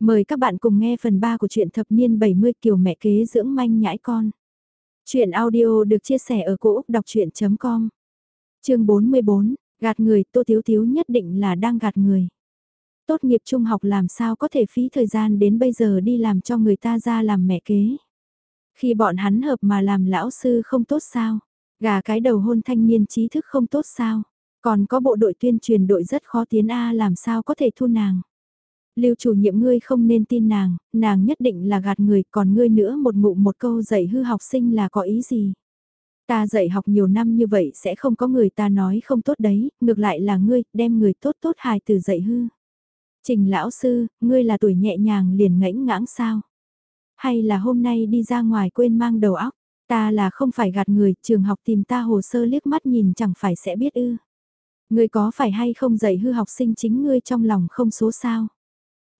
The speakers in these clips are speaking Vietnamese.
Mời các bạn cùng nghe phần 3 của truyện thập niên 70 kiểu mẹ kế dưỡng manh nhãi con. Chuyện audio được chia sẻ ở cỗ đọc chuyện.com Trường 44, gạt người Tô Thiếu Thiếu nhất định là đang gạt người. Tốt nghiệp trung học làm sao có thể phí thời gian đến bây giờ đi làm cho người ta ra làm mẹ kế. Khi bọn hắn hợp mà làm lão sư không tốt sao? Gà cái đầu hôn thanh niên trí thức không tốt sao? Còn có bộ đội tuyên truyền đội rất khó tiến A làm sao có thể thu nàng? Lưu chủ nhiệm ngươi không nên tin nàng, nàng nhất định là gạt người, còn ngươi nữa một ngụ một câu dạy hư học sinh là có ý gì? Ta dạy học nhiều năm như vậy sẽ không có người ta nói không tốt đấy, ngược lại là ngươi, đem người tốt tốt hài từ dạy hư. Trình lão sư, ngươi là tuổi nhẹ nhàng liền ngãnh ngãng sao? Hay là hôm nay đi ra ngoài quên mang đầu óc? Ta là không phải gạt người, trường học tìm ta hồ sơ liếc mắt nhìn chẳng phải sẽ biết ư. Ngươi có phải hay không dạy hư học sinh chính ngươi trong lòng không số sao?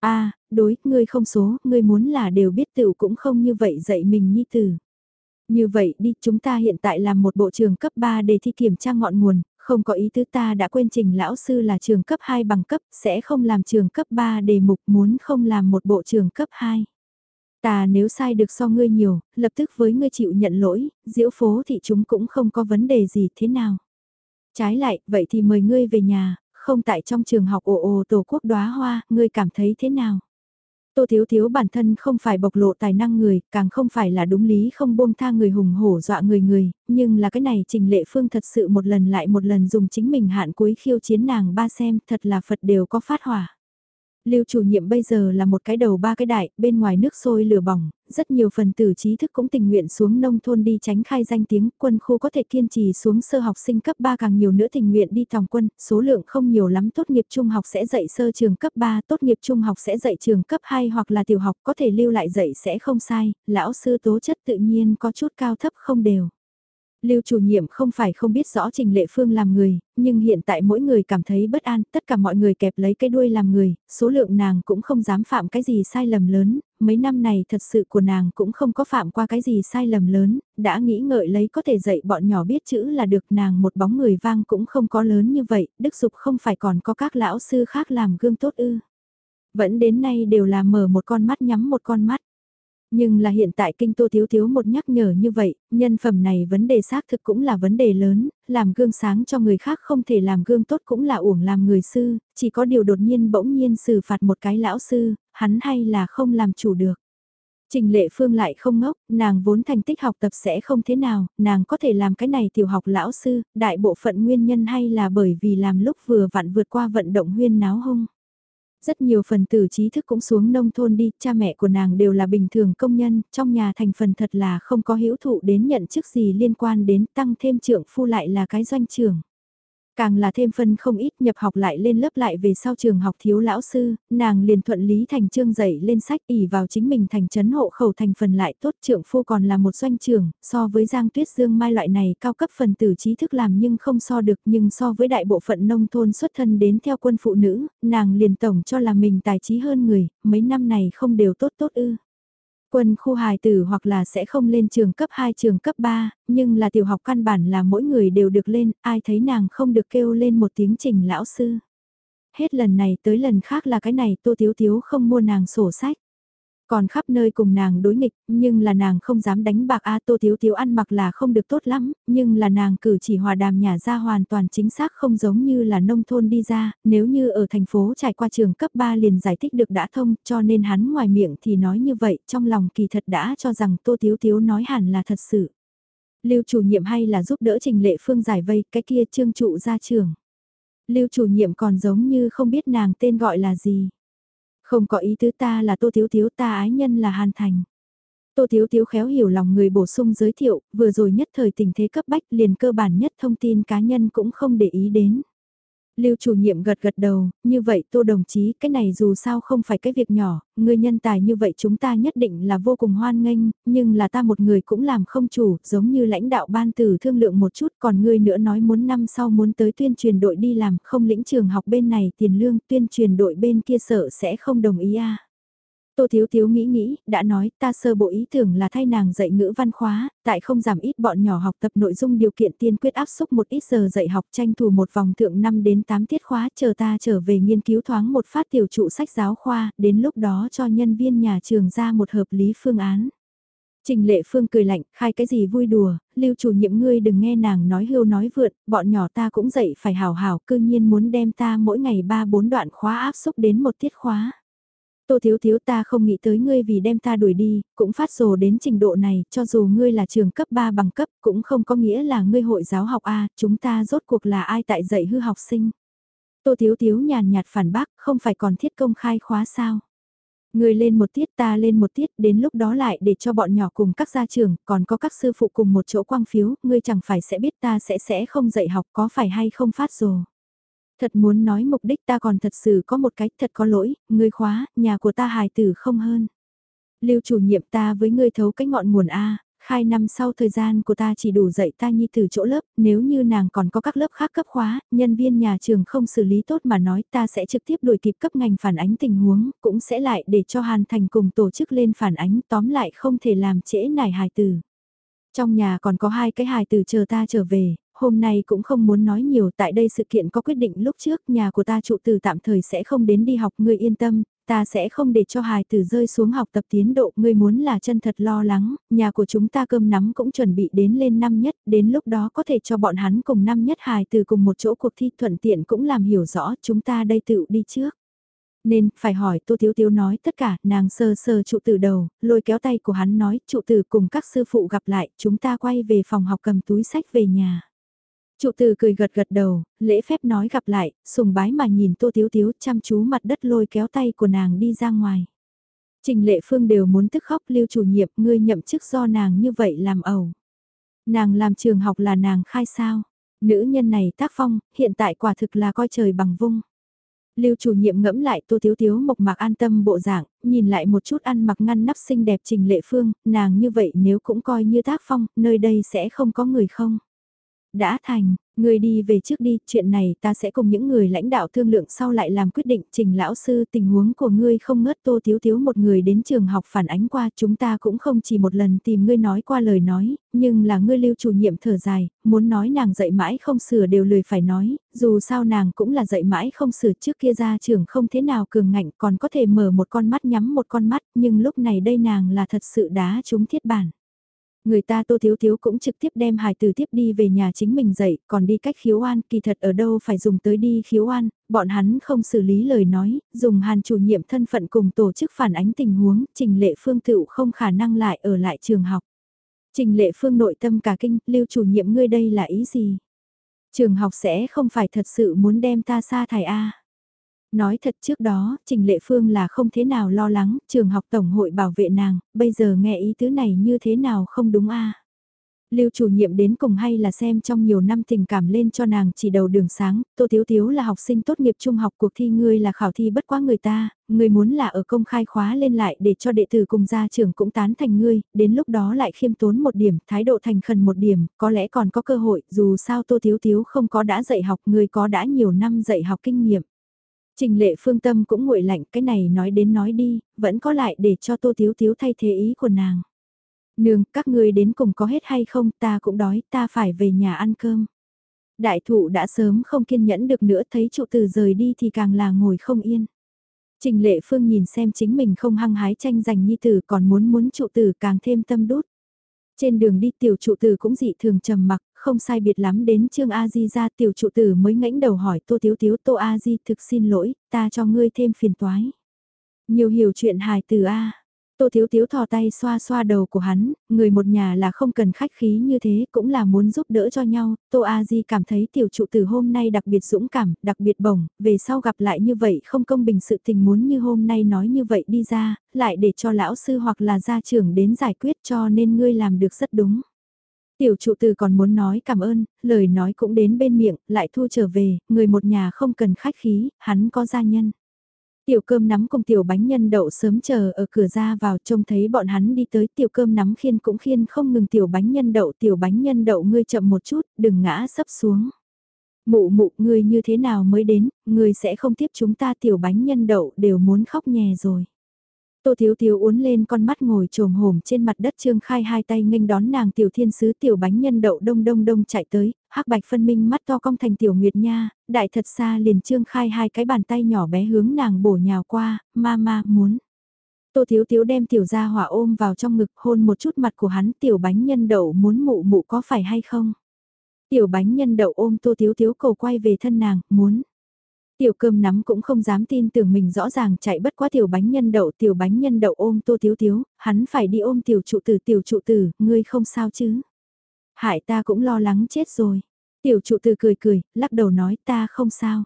A à, đối, ngươi không số, ngươi muốn là đều biết tiểu cũng không như vậy dạy mình nhi tử. Như vậy đi, chúng ta hiện tại làm một bộ trường cấp 3 để thi kiểm tra ngọn nguồn, không có ý tứ ta đã quên trình lão sư là trường cấp 2 bằng cấp, sẽ không làm trường cấp 3 đề mục muốn không làm một bộ trường cấp 2. Ta nếu sai được so ngươi nhiều, lập tức với ngươi chịu nhận lỗi, diễu phố thì chúng cũng không có vấn đề gì thế nào. Trái lại, vậy thì mời ngươi về nhà, không tại trong trường học ồ ồ tổ quốc đóa hoa, ngươi cảm thấy thế nào? Tô Thiếu Thiếu bản thân không phải bộc lộ tài năng người, càng không phải là đúng lý không buông tha người hùng hổ dọa người người, nhưng là cái này Trình Lệ Phương thật sự một lần lại một lần dùng chính mình hạn cuối khiêu chiến nàng ba xem, thật là Phật đều có phát hỏa. Lưu chủ nhiệm bây giờ là một cái đầu ba cái đại, bên ngoài nước sôi lửa bỏng, rất nhiều phần tử trí thức cũng tình nguyện xuống nông thôn đi tránh khai danh tiếng, quân khu có thể kiên trì xuống sơ học sinh cấp 3 càng nhiều nữa tình nguyện đi thòng quân, số lượng không nhiều lắm tốt nghiệp trung học sẽ dạy sơ trường cấp 3, tốt nghiệp trung học sẽ dạy trường cấp 2 hoặc là tiểu học có thể lưu lại dạy sẽ không sai, lão sư tố chất tự nhiên có chút cao thấp không đều. Lưu chủ nhiệm không phải không biết rõ Trình Lệ Phương làm người, nhưng hiện tại mỗi người cảm thấy bất an, tất cả mọi người kẹp lấy cái đuôi làm người, số lượng nàng cũng không dám phạm cái gì sai lầm lớn, mấy năm này thật sự của nàng cũng không có phạm qua cái gì sai lầm lớn, đã nghĩ ngợi lấy có thể dạy bọn nhỏ biết chữ là được nàng một bóng người vang cũng không có lớn như vậy, Đức Dục không phải còn có các lão sư khác làm gương tốt ư. Vẫn đến nay đều là mở một con mắt nhắm một con mắt. Nhưng là hiện tại kinh tô thiếu thiếu một nhắc nhở như vậy, nhân phẩm này vấn đề xác thực cũng là vấn đề lớn, làm gương sáng cho người khác không thể làm gương tốt cũng là uổng làm người sư, chỉ có điều đột nhiên bỗng nhiên xử phạt một cái lão sư, hắn hay là không làm chủ được. Trình lệ phương lại không ngốc, nàng vốn thành tích học tập sẽ không thế nào, nàng có thể làm cái này tiểu học lão sư, đại bộ phận nguyên nhân hay là bởi vì làm lúc vừa vặn vượt qua vận động huyên náo hung. Rất nhiều phần tử trí thức cũng xuống nông thôn đi, cha mẹ của nàng đều là bình thường công nhân, trong nhà thành phần thật là không có hữu thụ đến nhận chức gì liên quan đến tăng thêm trưởng phu lại là cái doanh trưởng. Càng là thêm phân không ít nhập học lại lên lớp lại về sau trường học thiếu lão sư, nàng liền thuận lý thành trương dạy lên sách ỉ vào chính mình thành chấn hộ khẩu thành phần lại tốt trưởng phu còn là một doanh trường, so với Giang Tuyết Dương Mai loại này cao cấp phần tử trí thức làm nhưng không so được nhưng so với đại bộ phận nông thôn xuất thân đến theo quân phụ nữ, nàng liền tổng cho là mình tài trí hơn người, mấy năm này không đều tốt tốt ư. Quân khu hài tử hoặc là sẽ không lên trường cấp 2 trường cấp 3, nhưng là tiểu học căn bản là mỗi người đều được lên, ai thấy nàng không được kêu lên một tiếng trình lão sư. Hết lần này tới lần khác là cái này tô thiếu thiếu không mua nàng sổ sách. Còn khắp nơi cùng nàng đối nghịch, nhưng là nàng không dám đánh bạc A Tô Thiếu Thiếu ăn mặc là không được tốt lắm, nhưng là nàng cử chỉ hòa đàm nhà ra hoàn toàn chính xác không giống như là nông thôn đi ra, nếu như ở thành phố trải qua trường cấp 3 liền giải thích được đã thông, cho nên hắn ngoài miệng thì nói như vậy, trong lòng kỳ thật đã cho rằng Tô Thiếu Thiếu nói hẳn là thật sự. Lưu chủ nhiệm hay là giúp đỡ Trình Lệ Phương giải vây, cái kia trương trụ ra trường. Lưu chủ nhiệm còn giống như không biết nàng tên gọi là gì. Không có ý tứ ta là Tô Thiếu Thiếu ta ái nhân là Hàn Thành. Tô Thiếu Thiếu khéo hiểu lòng người bổ sung giới thiệu, vừa rồi nhất thời tình thế cấp bách liền cơ bản nhất thông tin cá nhân cũng không để ý đến. Lưu chủ nhiệm gật gật đầu, như vậy tô đồng chí, cái này dù sao không phải cái việc nhỏ, người nhân tài như vậy chúng ta nhất định là vô cùng hoan nghênh, nhưng là ta một người cũng làm không chủ, giống như lãnh đạo ban từ thương lượng một chút, còn ngươi nữa nói muốn năm sau muốn tới tuyên truyền đội đi làm, không lĩnh trường học bên này tiền lương, tuyên truyền đội bên kia sợ sẽ không đồng ý à. Tô Thiếu Thiếu nghĩ nghĩ, đã nói ta sơ bộ ý tưởng là thay nàng dạy ngữ văn khóa, tại không giảm ít bọn nhỏ học tập nội dung điều kiện tiên quyết áp xúc một ít giờ dạy học tranh thủ một vòng thượng 5 đến 8 tiết khóa chờ ta trở về nghiên cứu thoáng một phát tiểu trụ sách giáo khoa, đến lúc đó cho nhân viên nhà trường ra một hợp lý phương án. Trình lệ phương cười lạnh, khai cái gì vui đùa, lưu chủ nhiệm ngươi đừng nghe nàng nói hưu nói vượt, bọn nhỏ ta cũng dạy phải hào hào, cư nhiên muốn đem ta mỗi ngày 3-4 đoạn khóa áp xúc đến một tiết khóa. Tô thiếu thiếu ta không nghĩ tới ngươi vì đem ta đuổi đi, cũng phát rồ đến trình độ này, cho dù ngươi là trường cấp 3 bằng cấp, cũng không có nghĩa là ngươi hội giáo học A, chúng ta rốt cuộc là ai tại dạy hư học sinh. Tô thiếu thiếu nhàn nhạt phản bác, không phải còn thiết công khai khóa sao. Người lên một tiết ta lên một tiết đến lúc đó lại để cho bọn nhỏ cùng các gia trường, còn có các sư phụ cùng một chỗ quang phiếu, ngươi chẳng phải sẽ biết ta sẽ sẽ không dạy học có phải hay không phát rồi. Thật muốn nói mục đích ta còn thật sự có một cách thật có lỗi, ngươi khóa, nhà của ta hài tử không hơn. Lưu chủ nhiệm ta với ngươi thấu cái ngọn nguồn A, khai năm sau thời gian của ta chỉ đủ dạy ta nhi từ chỗ lớp, nếu như nàng còn có các lớp khác cấp khóa, nhân viên nhà trường không xử lý tốt mà nói ta sẽ trực tiếp đuổi kịp cấp ngành phản ánh tình huống, cũng sẽ lại để cho Hàn Thành cùng tổ chức lên phản ánh tóm lại không thể làm trễ nải hài tử. Trong nhà còn có hai cái hài tử chờ ta trở về, hôm nay cũng không muốn nói nhiều tại đây sự kiện có quyết định lúc trước nhà của ta trụ từ tạm thời sẽ không đến đi học ngươi yên tâm, ta sẽ không để cho hài tử rơi xuống học tập tiến độ ngươi muốn là chân thật lo lắng, nhà của chúng ta cơm nắm cũng chuẩn bị đến lên năm nhất, đến lúc đó có thể cho bọn hắn cùng năm nhất hài tử cùng một chỗ cuộc thi thuận tiện cũng làm hiểu rõ chúng ta đây tự đi trước. Nên, phải hỏi Tô Thiếu Thiếu nói tất cả, nàng sơ sơ trụ tử đầu, lôi kéo tay của hắn nói, trụ tử cùng các sư phụ gặp lại, chúng ta quay về phòng học cầm túi sách về nhà. Trụ từ cười gật gật đầu, lễ phép nói gặp lại, sùng bái mà nhìn tô tiếu tiếu chăm chú mặt đất lôi kéo tay của nàng đi ra ngoài. Trình lệ phương đều muốn tức khóc lưu chủ nhiệm ngươi nhậm chức do nàng như vậy làm ẩu. Nàng làm trường học là nàng khai sao. Nữ nhân này tác phong, hiện tại quả thực là coi trời bằng vung. Lưu chủ nhiệm ngẫm lại tô thiếu thiếu mộc mạc an tâm bộ dạng, nhìn lại một chút ăn mặc ngăn nắp xinh đẹp trình lệ phương, nàng như vậy nếu cũng coi như tác phong, nơi đây sẽ không có người không. Đã thành, người đi về trước đi, chuyện này ta sẽ cùng những người lãnh đạo thương lượng sau lại làm quyết định. Trình lão sư tình huống của ngươi không ngớt tô thiếu thiếu một người đến trường học phản ánh qua chúng ta cũng không chỉ một lần tìm ngươi nói qua lời nói, nhưng là ngươi lưu chủ nhiệm thở dài, muốn nói nàng dạy mãi không sửa đều lười phải nói, dù sao nàng cũng là dạy mãi không sửa trước kia ra trường không thế nào cường ngạnh còn có thể mở một con mắt nhắm một con mắt nhưng lúc này đây nàng là thật sự đá trúng thiết bản. Người ta tô thiếu thiếu cũng trực tiếp đem hài từ tiếp đi về nhà chính mình dạy, còn đi cách khiếu an, kỳ thật ở đâu phải dùng tới đi khiếu an, bọn hắn không xử lý lời nói, dùng hàn chủ nhiệm thân phận cùng tổ chức phản ánh tình huống, trình lệ phương tựu không khả năng lại ở lại trường học. Trình lệ phương nội tâm cả kinh, lưu chủ nhiệm ngươi đây là ý gì? Trường học sẽ không phải thật sự muốn đem ta xa thải A. Nói thật trước đó, Trình Lệ Phương là không thế nào lo lắng, trường học tổng hội bảo vệ nàng, bây giờ nghe ý tứ này như thế nào không đúng a Lưu chủ nhiệm đến cùng hay là xem trong nhiều năm tình cảm lên cho nàng chỉ đầu đường sáng, Tô Tiếu Tiếu là học sinh tốt nghiệp trung học cuộc thi ngươi là khảo thi bất quá người ta, ngươi muốn là ở công khai khóa lên lại để cho đệ tử cùng gia trưởng cũng tán thành ngươi, đến lúc đó lại khiêm tốn một điểm, thái độ thành khẩn một điểm, có lẽ còn có cơ hội, dù sao Tô Tiếu Tiếu không có đã dạy học, ngươi có đã nhiều năm dạy học kinh nghiệm. Trình lệ phương tâm cũng nguội lạnh cái này nói đến nói đi, vẫn có lại để cho tô thiếu thiếu thay thế ý của nàng. Nương, các ngươi đến cùng có hết hay không, ta cũng đói, ta phải về nhà ăn cơm. Đại thụ đã sớm không kiên nhẫn được nữa thấy trụ từ rời đi thì càng là ngồi không yên. Trình lệ phương nhìn xem chính mình không hăng hái tranh giành nhi tử còn muốn muốn trụ tử càng thêm tâm đút. Trên đường đi tiểu trụ tử cũng dị thường trầm mặc không sai biệt lắm đến Trương A Di ra tiểu trụ tử mới ngẩng đầu hỏi Tô Tiếu Tiếu Tô A Di thực xin lỗi, ta cho ngươi thêm phiền toái. Nhiều hiểu chuyện hài từ A. Tô Thiếu Thiếu thò tay xoa xoa đầu của hắn, người một nhà là không cần khách khí như thế, cũng là muốn giúp đỡ cho nhau. Tô A Di cảm thấy tiểu trụ tử hôm nay đặc biệt dũng cảm, đặc biệt bổng, về sau gặp lại như vậy không công bình sự tình muốn như hôm nay nói như vậy đi ra, lại để cho lão sư hoặc là gia trưởng đến giải quyết cho nên ngươi làm được rất đúng. Tiểu trụ từ còn muốn nói cảm ơn, lời nói cũng đến bên miệng, lại thu trở về, người một nhà không cần khách khí, hắn có gia nhân. Tiểu cơm nắm cùng tiểu bánh nhân đậu sớm chờ ở cửa ra vào trông thấy bọn hắn đi tới tiểu cơm nắm khiên cũng khiên không ngừng tiểu bánh nhân đậu tiểu bánh nhân đậu ngươi chậm một chút, đừng ngã sấp xuống. Mụ mụ ngươi như thế nào mới đến, ngươi sẽ không tiếp chúng ta tiểu bánh nhân đậu đều muốn khóc nhè rồi. Tô Thiếu Thiếu uốn lên con mắt ngồi trồm hổm trên mặt đất trương khai hai tay nghênh đón nàng tiểu thiên sứ tiểu bánh nhân đậu đông đông đông chạy tới, hắc bạch phân minh mắt to cong thành tiểu nguyệt nha, đại thật xa liền trương khai hai cái bàn tay nhỏ bé hướng nàng bổ nhào qua, ma ma muốn. Tô Thiếu Thiếu đem tiểu gia hỏa ôm vào trong ngực hôn một chút mặt của hắn tiểu bánh nhân đậu muốn mụ mụ có phải hay không. Tiểu bánh nhân đậu ôm Tô Thiếu Thiếu cầu quay về thân nàng, muốn. Tiểu cơm nắm cũng không dám tin tưởng mình rõ ràng chạy bất quá tiểu bánh nhân đậu tiểu bánh nhân đậu ôm tô thiếu thiếu, hắn phải đi ôm tiểu trụ tử tiểu trụ tử, ngươi không sao chứ. Hại ta cũng lo lắng chết rồi. Tiểu trụ tử cười cười, lắc đầu nói ta không sao.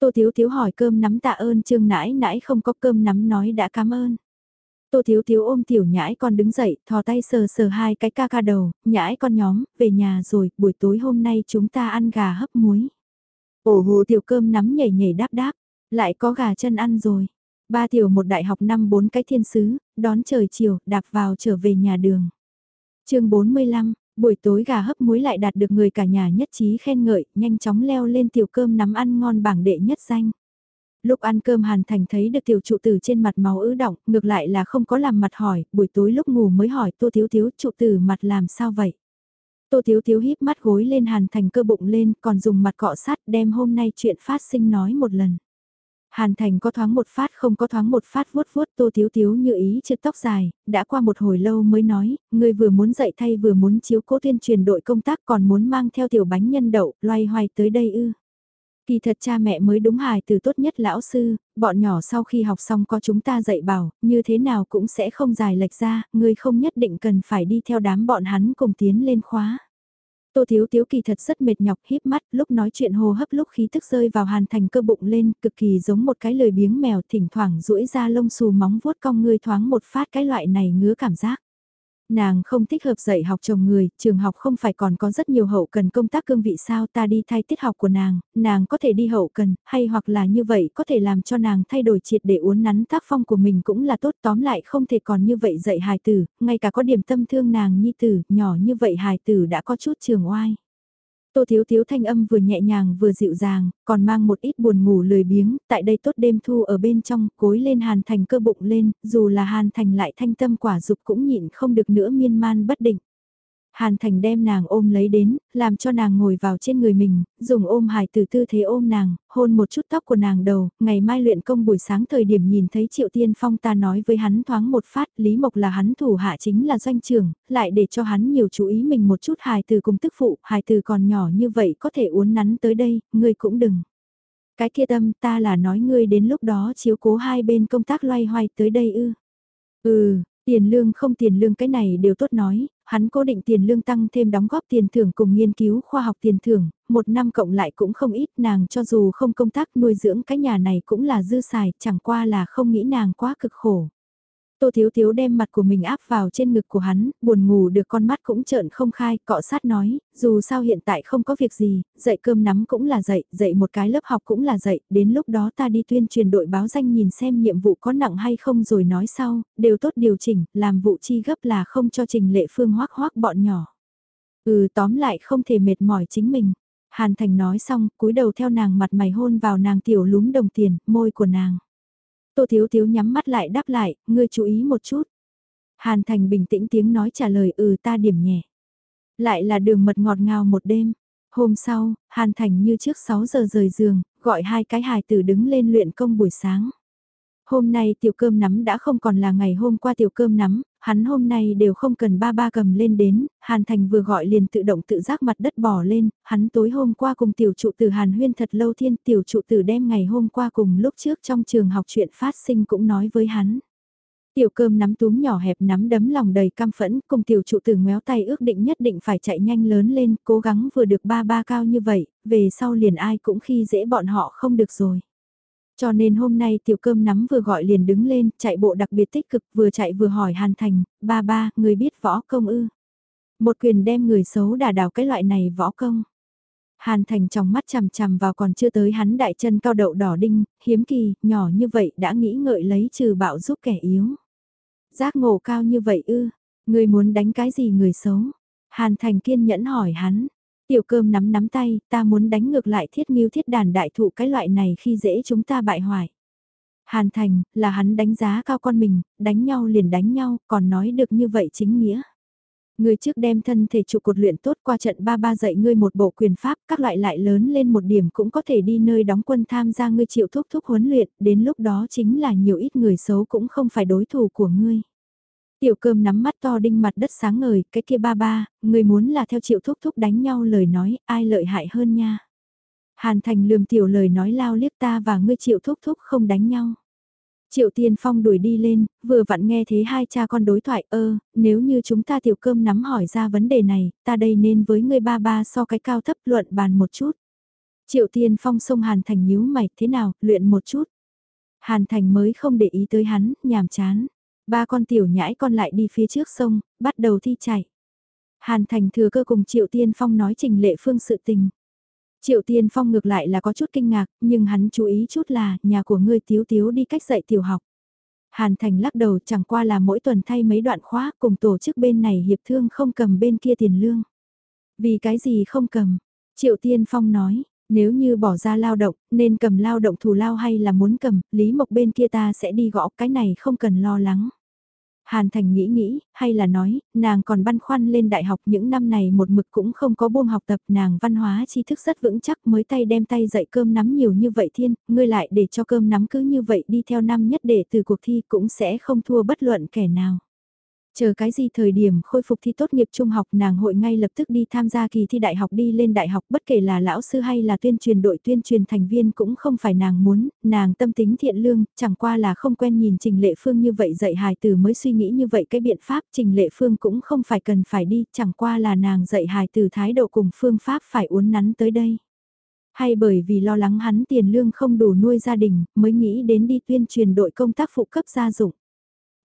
Tô thiếu thiếu hỏi cơm nắm tạ ơn trương nãi nãi không có cơm nắm nói đã cảm ơn. Tô Thiếu Thiếu ôm tiểu nhãi con đứng dậy, thò tay sờ sờ hai cái ca ca đầu, nhãi con nhóm, về nhà rồi, buổi tối hôm nay chúng ta ăn gà hấp muối. Ổ hồ tiểu cơm nắm nhảy nhảy đáp đáp, lại có gà chân ăn rồi. Ba tiểu một đại học năm bốn cái thiên sứ, đón trời chiều, đạp vào trở về nhà đường. chương 45, buổi tối gà hấp muối lại đạt được người cả nhà nhất trí khen ngợi, nhanh chóng leo lên tiểu cơm nắm ăn ngon bảng đệ nhất danh. Lúc ăn cơm Hàn Thành thấy được tiểu trụ tử trên mặt máu ứ động, ngược lại là không có làm mặt hỏi, buổi tối lúc ngủ mới hỏi tô thiếu thiếu trụ tử mặt làm sao vậy. Tô Thiếu Thiếu híp mắt gối lên Hàn Thành cơ bụng lên, còn dùng mặt cọ sát đem hôm nay chuyện phát sinh nói một lần. Hàn Thành có thoáng một phát không có thoáng một phát vuốt vuốt Tô Thiếu Thiếu như ý chiếc tóc dài, đã qua một hồi lâu mới nói, người vừa muốn dạy thay vừa muốn chiếu cố tuyên truyền đội công tác còn muốn mang theo tiểu bánh nhân đậu, loay hoay tới đây ư. Kỳ thật cha mẹ mới đúng hài từ tốt nhất lão sư, bọn nhỏ sau khi học xong có chúng ta dạy bảo, như thế nào cũng sẽ không dài lệch ra, người không nhất định cần phải đi theo đám bọn hắn cùng tiến lên khóa. Tô Thiếu Thiếu kỳ thật rất mệt nhọc híp mắt, lúc nói chuyện hô hấp lúc khí tức rơi vào hàn thành cơ bụng lên, cực kỳ giống một cái lời biếng mèo thỉnh thoảng duỗi ra lông xù móng vuốt cong người thoáng một phát cái loại này ngứa cảm giác. Nàng không thích hợp dạy học chồng người, trường học không phải còn có rất nhiều hậu cần công tác cương vị sao ta đi thay tiết học của nàng, nàng có thể đi hậu cần, hay hoặc là như vậy có thể làm cho nàng thay đổi triệt để uốn nắn tác phong của mình cũng là tốt tóm lại không thể còn như vậy dạy hài tử, ngay cả có điểm tâm thương nàng nhi tử, nhỏ như vậy hài tử đã có chút trường oai. Tô Thiếu Thiếu thanh âm vừa nhẹ nhàng vừa dịu dàng, còn mang một ít buồn ngủ lười biếng, tại đây tốt đêm thu ở bên trong, cối lên Hàn Thành cơ bụng lên, dù là Hàn Thành lại thanh tâm quả dục cũng nhịn không được nữa miên man bất định. Hàn Thành đem nàng ôm lấy đến, làm cho nàng ngồi vào trên người mình, dùng ôm hài từ tư thế ôm nàng, hôn một chút tóc của nàng đầu, ngày mai luyện công buổi sáng thời điểm nhìn thấy Triệu Tiên Phong ta nói với hắn thoáng một phát, Lý Mộc là hắn thủ hạ chính là doanh trưởng, lại để cho hắn nhiều chú ý mình một chút hài từ cùng tức phụ, hài từ còn nhỏ như vậy có thể uốn nắn tới đây, ngươi cũng đừng. Cái kia tâm ta là nói ngươi đến lúc đó chiếu cố hai bên công tác loay hoay tới đây ư. Ừ, Tiền lương không tiền lương cái này đều tốt nói, hắn cố định tiền lương tăng thêm đóng góp tiền thưởng cùng nghiên cứu khoa học tiền thưởng, một năm cộng lại cũng không ít nàng cho dù không công tác nuôi dưỡng cái nhà này cũng là dư xài, chẳng qua là không nghĩ nàng quá cực khổ. Tô Thiếu Thiếu đem mặt của mình áp vào trên ngực của hắn, buồn ngủ được con mắt cũng trợn không khai, cọ sát nói, dù sao hiện tại không có việc gì, dạy cơm nắm cũng là dạy, dạy một cái lớp học cũng là dạy, đến lúc đó ta đi tuyên truyền đội báo danh nhìn xem nhiệm vụ có nặng hay không rồi nói sau, đều tốt điều chỉnh, làm vụ chi gấp là không cho trình lệ phương hoác hoác bọn nhỏ. Ừ tóm lại không thể mệt mỏi chính mình. Hàn Thành nói xong, cúi đầu theo nàng mặt mày hôn vào nàng tiểu lúm đồng tiền, môi của nàng. Tô Thiếu Thiếu nhắm mắt lại đáp lại, ngươi chú ý một chút. Hàn Thành bình tĩnh tiếng nói trả lời ừ ta điểm nhẹ. Lại là đường mật ngọt ngào một đêm. Hôm sau, Hàn Thành như trước 6 giờ rời giường, gọi hai cái hài tử đứng lên luyện công buổi sáng. Hôm nay tiểu cơm nắm đã không còn là ngày hôm qua tiểu cơm nắm, hắn hôm nay đều không cần ba ba cầm lên đến, Hàn Thành vừa gọi liền tự động tự giác mặt đất bỏ lên, hắn tối hôm qua cùng tiểu trụ tử Hàn Huyên thật lâu thiên tiểu trụ tử đem ngày hôm qua cùng lúc trước trong trường học chuyện phát sinh cũng nói với hắn. Tiểu cơm nắm túm nhỏ hẹp nắm đấm lòng đầy cam phẫn cùng tiểu trụ tử ngoéo tay ước định nhất định phải chạy nhanh lớn lên cố gắng vừa được ba ba cao như vậy, về sau liền ai cũng khi dễ bọn họ không được rồi. Cho nên hôm nay tiểu cơm nắm vừa gọi liền đứng lên, chạy bộ đặc biệt tích cực vừa chạy vừa hỏi Hàn Thành, ba ba, người biết võ công ư. Một quyền đem người xấu đả đảo cái loại này võ công. Hàn Thành trong mắt chằm chằm vào còn chưa tới hắn đại chân cao đậu đỏ đinh, hiếm kỳ, nhỏ như vậy đã nghĩ ngợi lấy trừ bạo giúp kẻ yếu. Giác ngộ cao như vậy ư, người muốn đánh cái gì người xấu? Hàn Thành kiên nhẫn hỏi hắn, Tiểu cơm nắm nắm tay, ta muốn đánh ngược lại thiết nghiêu thiết đàn đại thụ cái loại này khi dễ chúng ta bại hoại. Hàn Thành, là hắn đánh giá cao con mình, đánh nhau liền đánh nhau, còn nói được như vậy chính nghĩa. Ngươi trước đem thân thể trụ cột luyện tốt qua trận ba ba dạy ngươi một bộ quyền pháp, các loại lại lớn lên một điểm cũng có thể đi nơi đóng quân tham gia ngươi chịu thúc thúc huấn luyện, đến lúc đó chính là nhiều ít người xấu cũng không phải đối thủ của ngươi. Tiểu cơm nắm mắt to đinh mặt đất sáng ngời, cái kia ba ba, người muốn là theo triệu thúc thúc đánh nhau lời nói, ai lợi hại hơn nha. Hàn thành lườm tiểu lời nói lao liếc ta và ngươi triệu thúc thúc không đánh nhau. Triệu Tiên Phong đuổi đi lên, vừa vặn nghe thấy hai cha con đối thoại ơ, nếu như chúng ta tiểu cơm nắm hỏi ra vấn đề này, ta đây nên với ngươi ba ba so cái cao thấp luận bàn một chút. Triệu Tiên Phong xông Hàn Thành nhíu mày, thế nào, luyện một chút. Hàn Thành mới không để ý tới hắn, nhàm chán. Ba con tiểu nhãi con lại đi phía trước sông, bắt đầu thi chạy. Hàn Thành thừa cơ cùng Triệu Tiên Phong nói trình lệ phương sự tình. Triệu Tiên Phong ngược lại là có chút kinh ngạc, nhưng hắn chú ý chút là nhà của ngươi tiếu tiếu đi cách dạy tiểu học. Hàn Thành lắc đầu chẳng qua là mỗi tuần thay mấy đoạn khóa cùng tổ chức bên này hiệp thương không cầm bên kia tiền lương. Vì cái gì không cầm? Triệu Tiên Phong nói, nếu như bỏ ra lao động, nên cầm lao động thù lao hay là muốn cầm, Lý Mộc bên kia ta sẽ đi gõ cái này không cần lo lắng. Hàn Thành nghĩ nghĩ, hay là nói, nàng còn băn khoăn lên đại học những năm này một mực cũng không có buông học tập nàng văn hóa tri thức rất vững chắc mới tay đem tay dạy cơm nắm nhiều như vậy thiên, ngươi lại để cho cơm nắm cứ như vậy đi theo năm nhất để từ cuộc thi cũng sẽ không thua bất luận kẻ nào. Chờ cái gì thời điểm khôi phục thi tốt nghiệp trung học nàng hội ngay lập tức đi tham gia kỳ thi đại học đi lên đại học bất kể là lão sư hay là tuyên truyền đội tuyên truyền thành viên cũng không phải nàng muốn, nàng tâm tính thiện lương, chẳng qua là không quen nhìn Trình Lệ Phương như vậy dạy hài tử mới suy nghĩ như vậy cái biện pháp Trình Lệ Phương cũng không phải cần phải đi, chẳng qua là nàng dạy hài tử thái độ cùng phương pháp phải uốn nắn tới đây. Hay bởi vì lo lắng hắn tiền lương không đủ nuôi gia đình mới nghĩ đến đi tuyên truyền đội công tác phụ cấp gia dụng.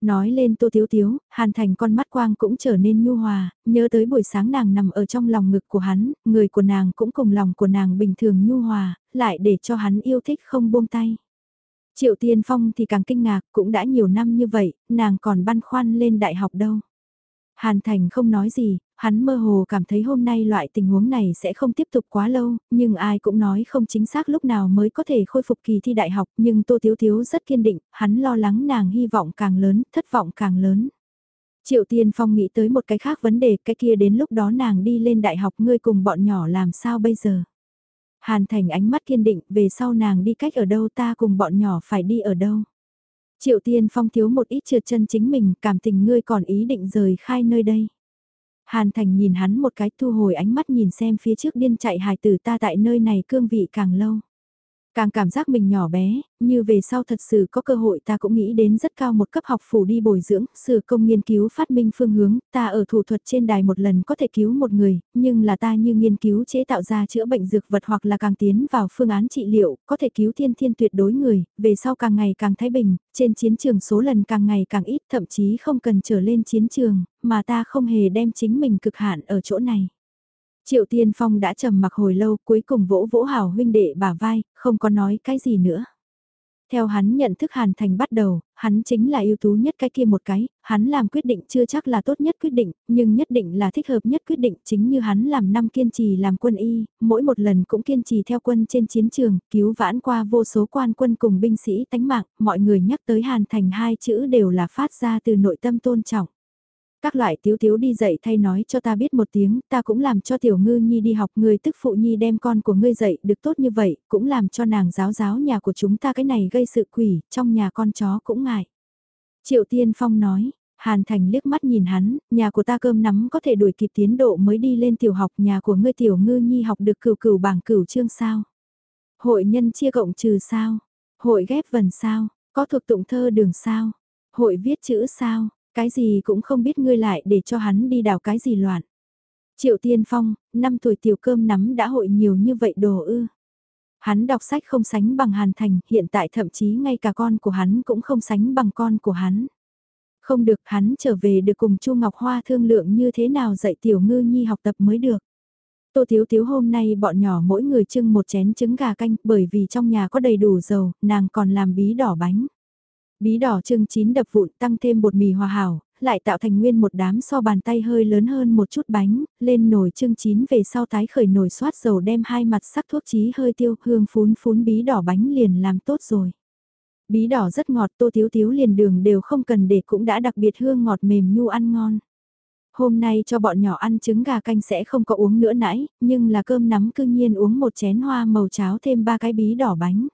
Nói lên Tô Thiếu Thiếu, Hàn Thành con mắt quang cũng trở nên nhu hòa, nhớ tới buổi sáng nàng nằm ở trong lòng ngực của hắn, người của nàng cũng cùng lòng của nàng bình thường nhu hòa, lại để cho hắn yêu thích không buông tay. Triệu Tiên Phong thì càng kinh ngạc, cũng đã nhiều năm như vậy, nàng còn băn khoăn lên đại học đâu. Hàn Thành không nói gì, hắn mơ hồ cảm thấy hôm nay loại tình huống này sẽ không tiếp tục quá lâu, nhưng ai cũng nói không chính xác lúc nào mới có thể khôi phục kỳ thi đại học, nhưng Tô Thiếu Thiếu rất kiên định, hắn lo lắng nàng hy vọng càng lớn, thất vọng càng lớn. Triệu Tiên Phong nghĩ tới một cái khác vấn đề, cái kia đến lúc đó nàng đi lên đại học ngươi cùng bọn nhỏ làm sao bây giờ. Hàn Thành ánh mắt kiên định, về sau nàng đi cách ở đâu ta cùng bọn nhỏ phải đi ở đâu. Triệu Tiên Phong thiếu một ít trượt chân chính mình, cảm tình ngươi còn ý định rời khai nơi đây. Hàn Thành nhìn hắn một cái thu hồi ánh mắt nhìn xem phía trước điên chạy hài tử ta tại nơi này cương vị càng lâu. Càng cảm giác mình nhỏ bé, như về sau thật sự có cơ hội ta cũng nghĩ đến rất cao một cấp học phủ đi bồi dưỡng, sửa công nghiên cứu phát minh phương hướng, ta ở thủ thuật trên đài một lần có thể cứu một người, nhưng là ta như nghiên cứu chế tạo ra chữa bệnh dược vật hoặc là càng tiến vào phương án trị liệu, có thể cứu thiên thiên tuyệt đối người, về sau càng ngày càng thái bình, trên chiến trường số lần càng ngày càng ít, thậm chí không cần trở lên chiến trường, mà ta không hề đem chính mình cực hạn ở chỗ này. Triệu Tiên Phong đã trầm mặc hồi lâu cuối cùng vỗ vỗ hảo huynh đệ bả vai, không có nói cái gì nữa. Theo hắn nhận thức Hàn Thành bắt đầu, hắn chính là ưu tú nhất cái kia một cái, hắn làm quyết định chưa chắc là tốt nhất quyết định, nhưng nhất định là thích hợp nhất quyết định chính như hắn làm năm kiên trì làm quân y, mỗi một lần cũng kiên trì theo quân trên chiến trường, cứu vãn qua vô số quan quân cùng binh sĩ tánh mạng, mọi người nhắc tới Hàn Thành hai chữ đều là phát ra từ nội tâm tôn trọng. Các loại tiếu tiếu đi dậy thay nói cho ta biết một tiếng, ta cũng làm cho tiểu ngư nhi đi học người tức phụ nhi đem con của ngươi dậy được tốt như vậy, cũng làm cho nàng giáo giáo nhà của chúng ta cái này gây sự quỷ, trong nhà con chó cũng ngại. Triệu Tiên Phong nói, Hàn Thành liếc mắt nhìn hắn, nhà của ta cơm nắm có thể đuổi kịp tiến độ mới đi lên tiểu học nhà của ngươi tiểu ngư nhi học được cửu cửu bảng cửu chương sao. Hội nhân chia cộng trừ sao, hội ghép vần sao, có thuộc tụng thơ đường sao, hội viết chữ sao, cái gì cũng không biết ngươi lại để cho hắn đi đào cái gì loạn. Triệu Tiên Phong, năm tuổi tiểu cơm nắm đã hội nhiều như vậy đồ ư. Hắn đọc sách không sánh bằng Hàn Thành, hiện tại thậm chí ngay cả con của hắn cũng không sánh bằng con của hắn. Không được hắn trở về được cùng Chu Ngọc Hoa thương lượng như thế nào dạy tiểu ngư nhi học tập mới được. Tô Thiếu Thiếu hôm nay bọn nhỏ mỗi người trưng một chén trứng gà canh bởi vì trong nhà có đầy đủ dầu, nàng còn làm bí đỏ bánh. Bí đỏ trưng chín đập vụn tăng thêm bột mì hòa hảo, lại tạo thành nguyên một đám so bàn tay hơi lớn hơn một chút bánh, lên nồi trưng chín về sau tái khởi nồi xoát dầu đem hai mặt sắc thuốc chí hơi tiêu hương phún phún bí đỏ bánh liền làm tốt rồi. Bí đỏ rất ngọt tô thiếu thiếu liền đường đều không cần để cũng đã đặc biệt hương ngọt mềm nhu ăn ngon. Hôm nay cho bọn nhỏ ăn trứng gà canh sẽ không có uống nữa nãy, nhưng là cơm nắm cư nhiên uống một chén hoa màu cháo thêm ba cái bí đỏ bánh.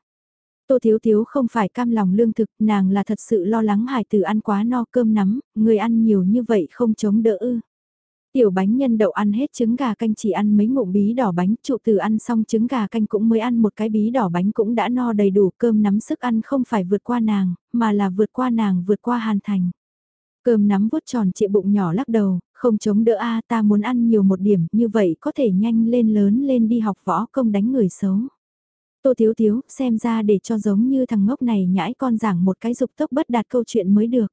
Tô Thiếu Thiếu không phải cam lòng lương thực, nàng là thật sự lo lắng hải tử ăn quá no cơm nắm, người ăn nhiều như vậy không chống đỡ ư. Tiểu bánh nhân đậu ăn hết trứng gà canh chỉ ăn mấy ngụm bí đỏ bánh, trụ từ ăn xong trứng gà canh cũng mới ăn một cái bí đỏ bánh cũng đã no đầy đủ cơm nắm sức ăn không phải vượt qua nàng, mà là vượt qua nàng vượt qua hàn thành. Cơm nắm vuốt tròn trịa bụng nhỏ lắc đầu, không chống đỡ a ta muốn ăn nhiều một điểm, như vậy có thể nhanh lên lớn lên đi học võ công đánh người xấu. Tô Thiếu Thiếu, xem ra để cho giống như thằng ngốc này nhãi con giảng một cái dục tốc bất đạt câu chuyện mới được.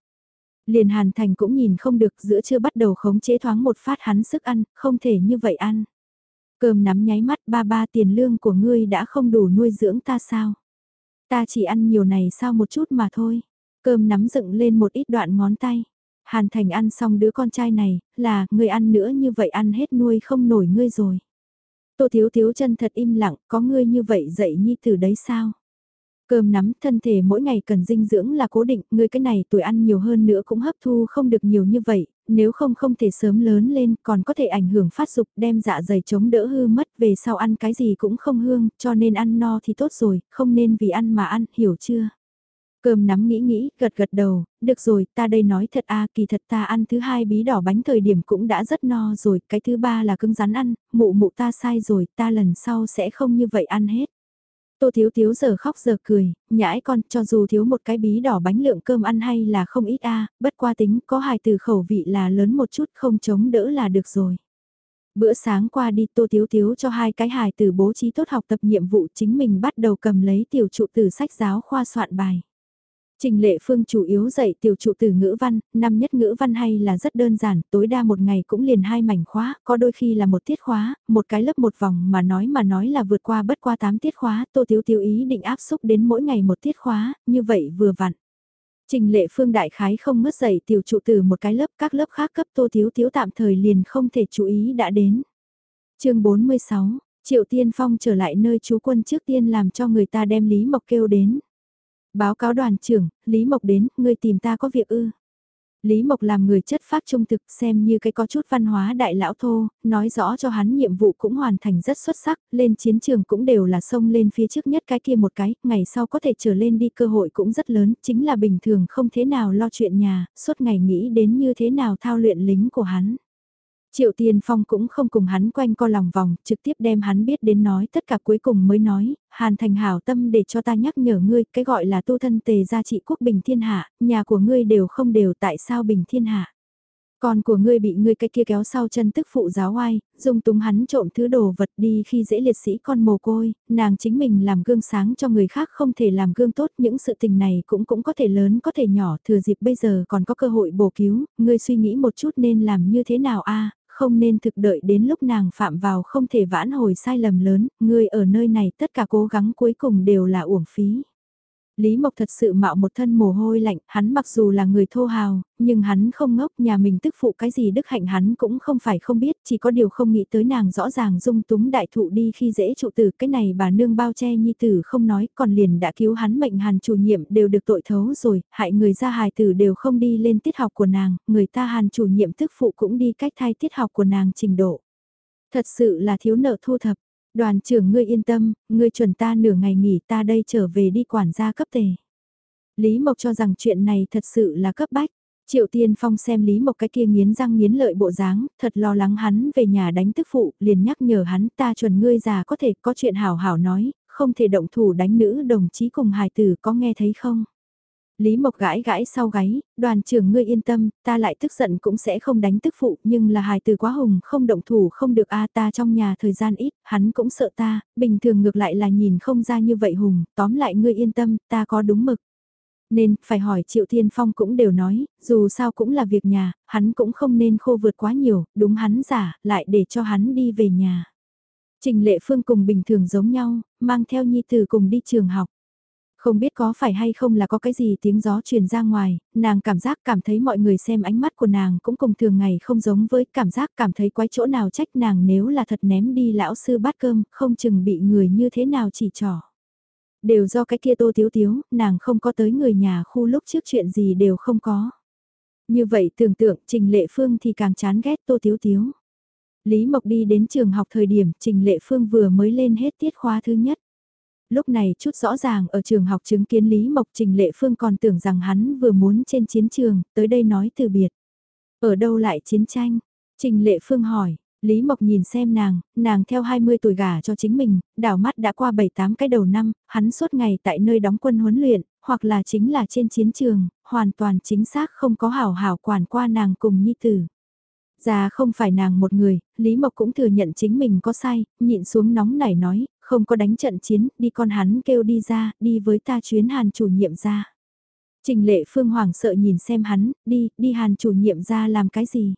Liền Hàn Thành cũng nhìn không được giữa chưa bắt đầu khống chế thoáng một phát hắn sức ăn, không thể như vậy ăn. Cơm nắm nháy mắt ba ba tiền lương của ngươi đã không đủ nuôi dưỡng ta sao? Ta chỉ ăn nhiều này sao một chút mà thôi. Cơm nắm dựng lên một ít đoạn ngón tay. Hàn Thành ăn xong đứa con trai này, là, ngươi ăn nữa như vậy ăn hết nuôi không nổi ngươi rồi. Tô Thiếu Thiếu chân thật im lặng, có ngươi như vậy dậy nhi từ đấy sao? Cơm nắm thân thể mỗi ngày cần dinh dưỡng là cố định, ngươi cái này tuổi ăn nhiều hơn nữa cũng hấp thu không được nhiều như vậy, nếu không không thể sớm lớn lên còn có thể ảnh hưởng phát dục đem dạ dày chống đỡ hư mất về sau ăn cái gì cũng không hương, cho nên ăn no thì tốt rồi, không nên vì ăn mà ăn, hiểu chưa? Cơm nắm nghĩ nghĩ, gật gật đầu, được rồi, ta đây nói thật a kỳ thật ta ăn thứ hai bí đỏ bánh thời điểm cũng đã rất no rồi, cái thứ ba là cưng rắn ăn, mụ mụ ta sai rồi, ta lần sau sẽ không như vậy ăn hết. Tô Thiếu Thiếu giờ khóc giờ cười, nhãi con cho dù thiếu một cái bí đỏ bánh lượng cơm ăn hay là không ít a bất qua tính có hài từ khẩu vị là lớn một chút không chống đỡ là được rồi. Bữa sáng qua đi Tô Thiếu Thiếu cho hai cái hài từ bố trí tốt học tập nhiệm vụ chính mình bắt đầu cầm lấy tiểu trụ từ sách giáo khoa soạn bài. Trình Lệ Phương chủ yếu dạy tiểu trụ từ ngữ văn, năm nhất ngữ văn hay là rất đơn giản, tối đa một ngày cũng liền hai mảnh khóa, có đôi khi là một tiết khóa, một cái lớp một vòng mà nói mà nói là vượt qua bất qua tám tiết khóa, Tô Tiếu Tiếu ý định áp xúc đến mỗi ngày một tiết khóa, như vậy vừa vặn. Trình Lệ Phương đại khái không mất dạy tiểu trụ từ một cái lớp, các lớp khác cấp Tô Tiếu Tiếu tạm thời liền không thể chú ý đã đến. chương 46, Triệu Tiên Phong trở lại nơi chú quân trước tiên làm cho người ta đem Lý Mộc kêu đến. Báo cáo đoàn trưởng, Lý Mộc đến, ngươi tìm ta có việc ư. Lý Mộc làm người chất phát trung thực xem như cái có chút văn hóa đại lão thô, nói rõ cho hắn nhiệm vụ cũng hoàn thành rất xuất sắc, lên chiến trường cũng đều là sông lên phía trước nhất cái kia một cái, ngày sau có thể trở lên đi cơ hội cũng rất lớn, chính là bình thường không thế nào lo chuyện nhà, suốt ngày nghĩ đến như thế nào thao luyện lính của hắn. Triệu Tiên Phong cũng không cùng hắn quanh co lòng vòng, trực tiếp đem hắn biết đến nói tất cả cuối cùng mới nói, Hàn Thành hảo tâm để cho ta nhắc nhở ngươi, cái gọi là tu thân tề gia trị quốc bình thiên hạ, nhà của ngươi đều không đều tại sao bình thiên hạ. Con của ngươi bị ngươi cái kia kéo sau chân tức phụ giáo oai, dùng túng hắn trộm thứ đồ vật đi khi dễ liệt sĩ con mồ côi, nàng chính mình làm gương sáng cho người khác không thể làm gương tốt, những sự tình này cũng cũng có thể lớn có thể nhỏ, thừa dịp bây giờ còn có cơ hội bổ cứu, ngươi suy nghĩ một chút nên làm như thế nào a không nên thực đợi đến lúc nàng phạm vào không thể vãn hồi sai lầm lớn, người ở nơi này tất cả cố gắng cuối cùng đều là uổng phí. Lý Mộc thật sự mạo một thân mồ hôi lạnh, hắn mặc dù là người thô hào, nhưng hắn không ngốc, nhà mình tức phụ cái gì đức hạnh hắn cũng không phải không biết, chỉ có điều không nghĩ tới nàng rõ ràng dung túng đại thụ đi khi dễ trụ tử, cái này bà nương bao che nhi tử không nói, còn liền đã cứu hắn mệnh hàn chủ nhiệm đều được tội thấu rồi, hại người ra hài tử đều không đi lên tiết học của nàng, người ta hàn chủ nhiệm tức phụ cũng đi cách thay tiết học của nàng trình độ. Thật sự là thiếu nợ thu thập. Đoàn trưởng ngươi yên tâm, ngươi chuẩn ta nửa ngày nghỉ ta đây trở về đi quản gia cấp tề. Lý Mộc cho rằng chuyện này thật sự là cấp bách. Triệu Tiên Phong xem Lý Mộc cái kia nghiến răng nghiến lợi bộ dáng, thật lo lắng hắn về nhà đánh tức phụ, liền nhắc nhở hắn ta chuẩn ngươi già có thể có chuyện hảo hảo nói, không thể động thủ đánh nữ đồng chí cùng hài tử có nghe thấy không? Lý Mộc gãi gãi sau gáy, đoàn trưởng ngươi yên tâm, ta lại tức giận cũng sẽ không đánh tức phụ, nhưng là hài từ quá hùng không động thủ không được a ta trong nhà thời gian ít, hắn cũng sợ ta, bình thường ngược lại là nhìn không ra như vậy hùng, tóm lại ngươi yên tâm, ta có đúng mực. Nên, phải hỏi Triệu Thiên Phong cũng đều nói, dù sao cũng là việc nhà, hắn cũng không nên khô vượt quá nhiều, đúng hắn giả, lại để cho hắn đi về nhà. Trình Lệ Phương cùng bình thường giống nhau, mang theo Nhi Tử cùng đi trường học. Không biết có phải hay không là có cái gì tiếng gió truyền ra ngoài, nàng cảm giác cảm thấy mọi người xem ánh mắt của nàng cũng cùng thường ngày không giống với cảm giác cảm thấy quái chỗ nào trách nàng nếu là thật ném đi lão sư bát cơm, không chừng bị người như thế nào chỉ trỏ. Đều do cái kia tô thiếu thiếu, nàng không có tới người nhà khu lúc trước chuyện gì đều không có. Như vậy tưởng tượng Trình Lệ Phương thì càng chán ghét tô thiếu thiếu. Lý Mộc đi đến trường học thời điểm Trình Lệ Phương vừa mới lên hết tiết khóa thứ nhất. Lúc này chút rõ ràng ở trường học chứng kiến Lý Mộc Trình Lệ Phương còn tưởng rằng hắn vừa muốn trên chiến trường, tới đây nói từ biệt. Ở đâu lại chiến tranh? Trình Lệ Phương hỏi, Lý Mộc nhìn xem nàng, nàng theo 20 tuổi gả cho chính mình, đảo mắt đã qua 7-8 cái đầu năm, hắn suốt ngày tại nơi đóng quân huấn luyện, hoặc là chính là trên chiến trường, hoàn toàn chính xác không có hảo hảo quản qua nàng cùng nhi tử. Già không phải nàng một người, Lý Mộc cũng thừa nhận chính mình có sai, nhịn xuống nóng nảy nói, không có đánh trận chiến, đi con hắn kêu đi ra, đi với ta chuyến hàn chủ nhiệm ra. Trình lệ phương hoàng sợ nhìn xem hắn, đi, đi hàn chủ nhiệm ra làm cái gì.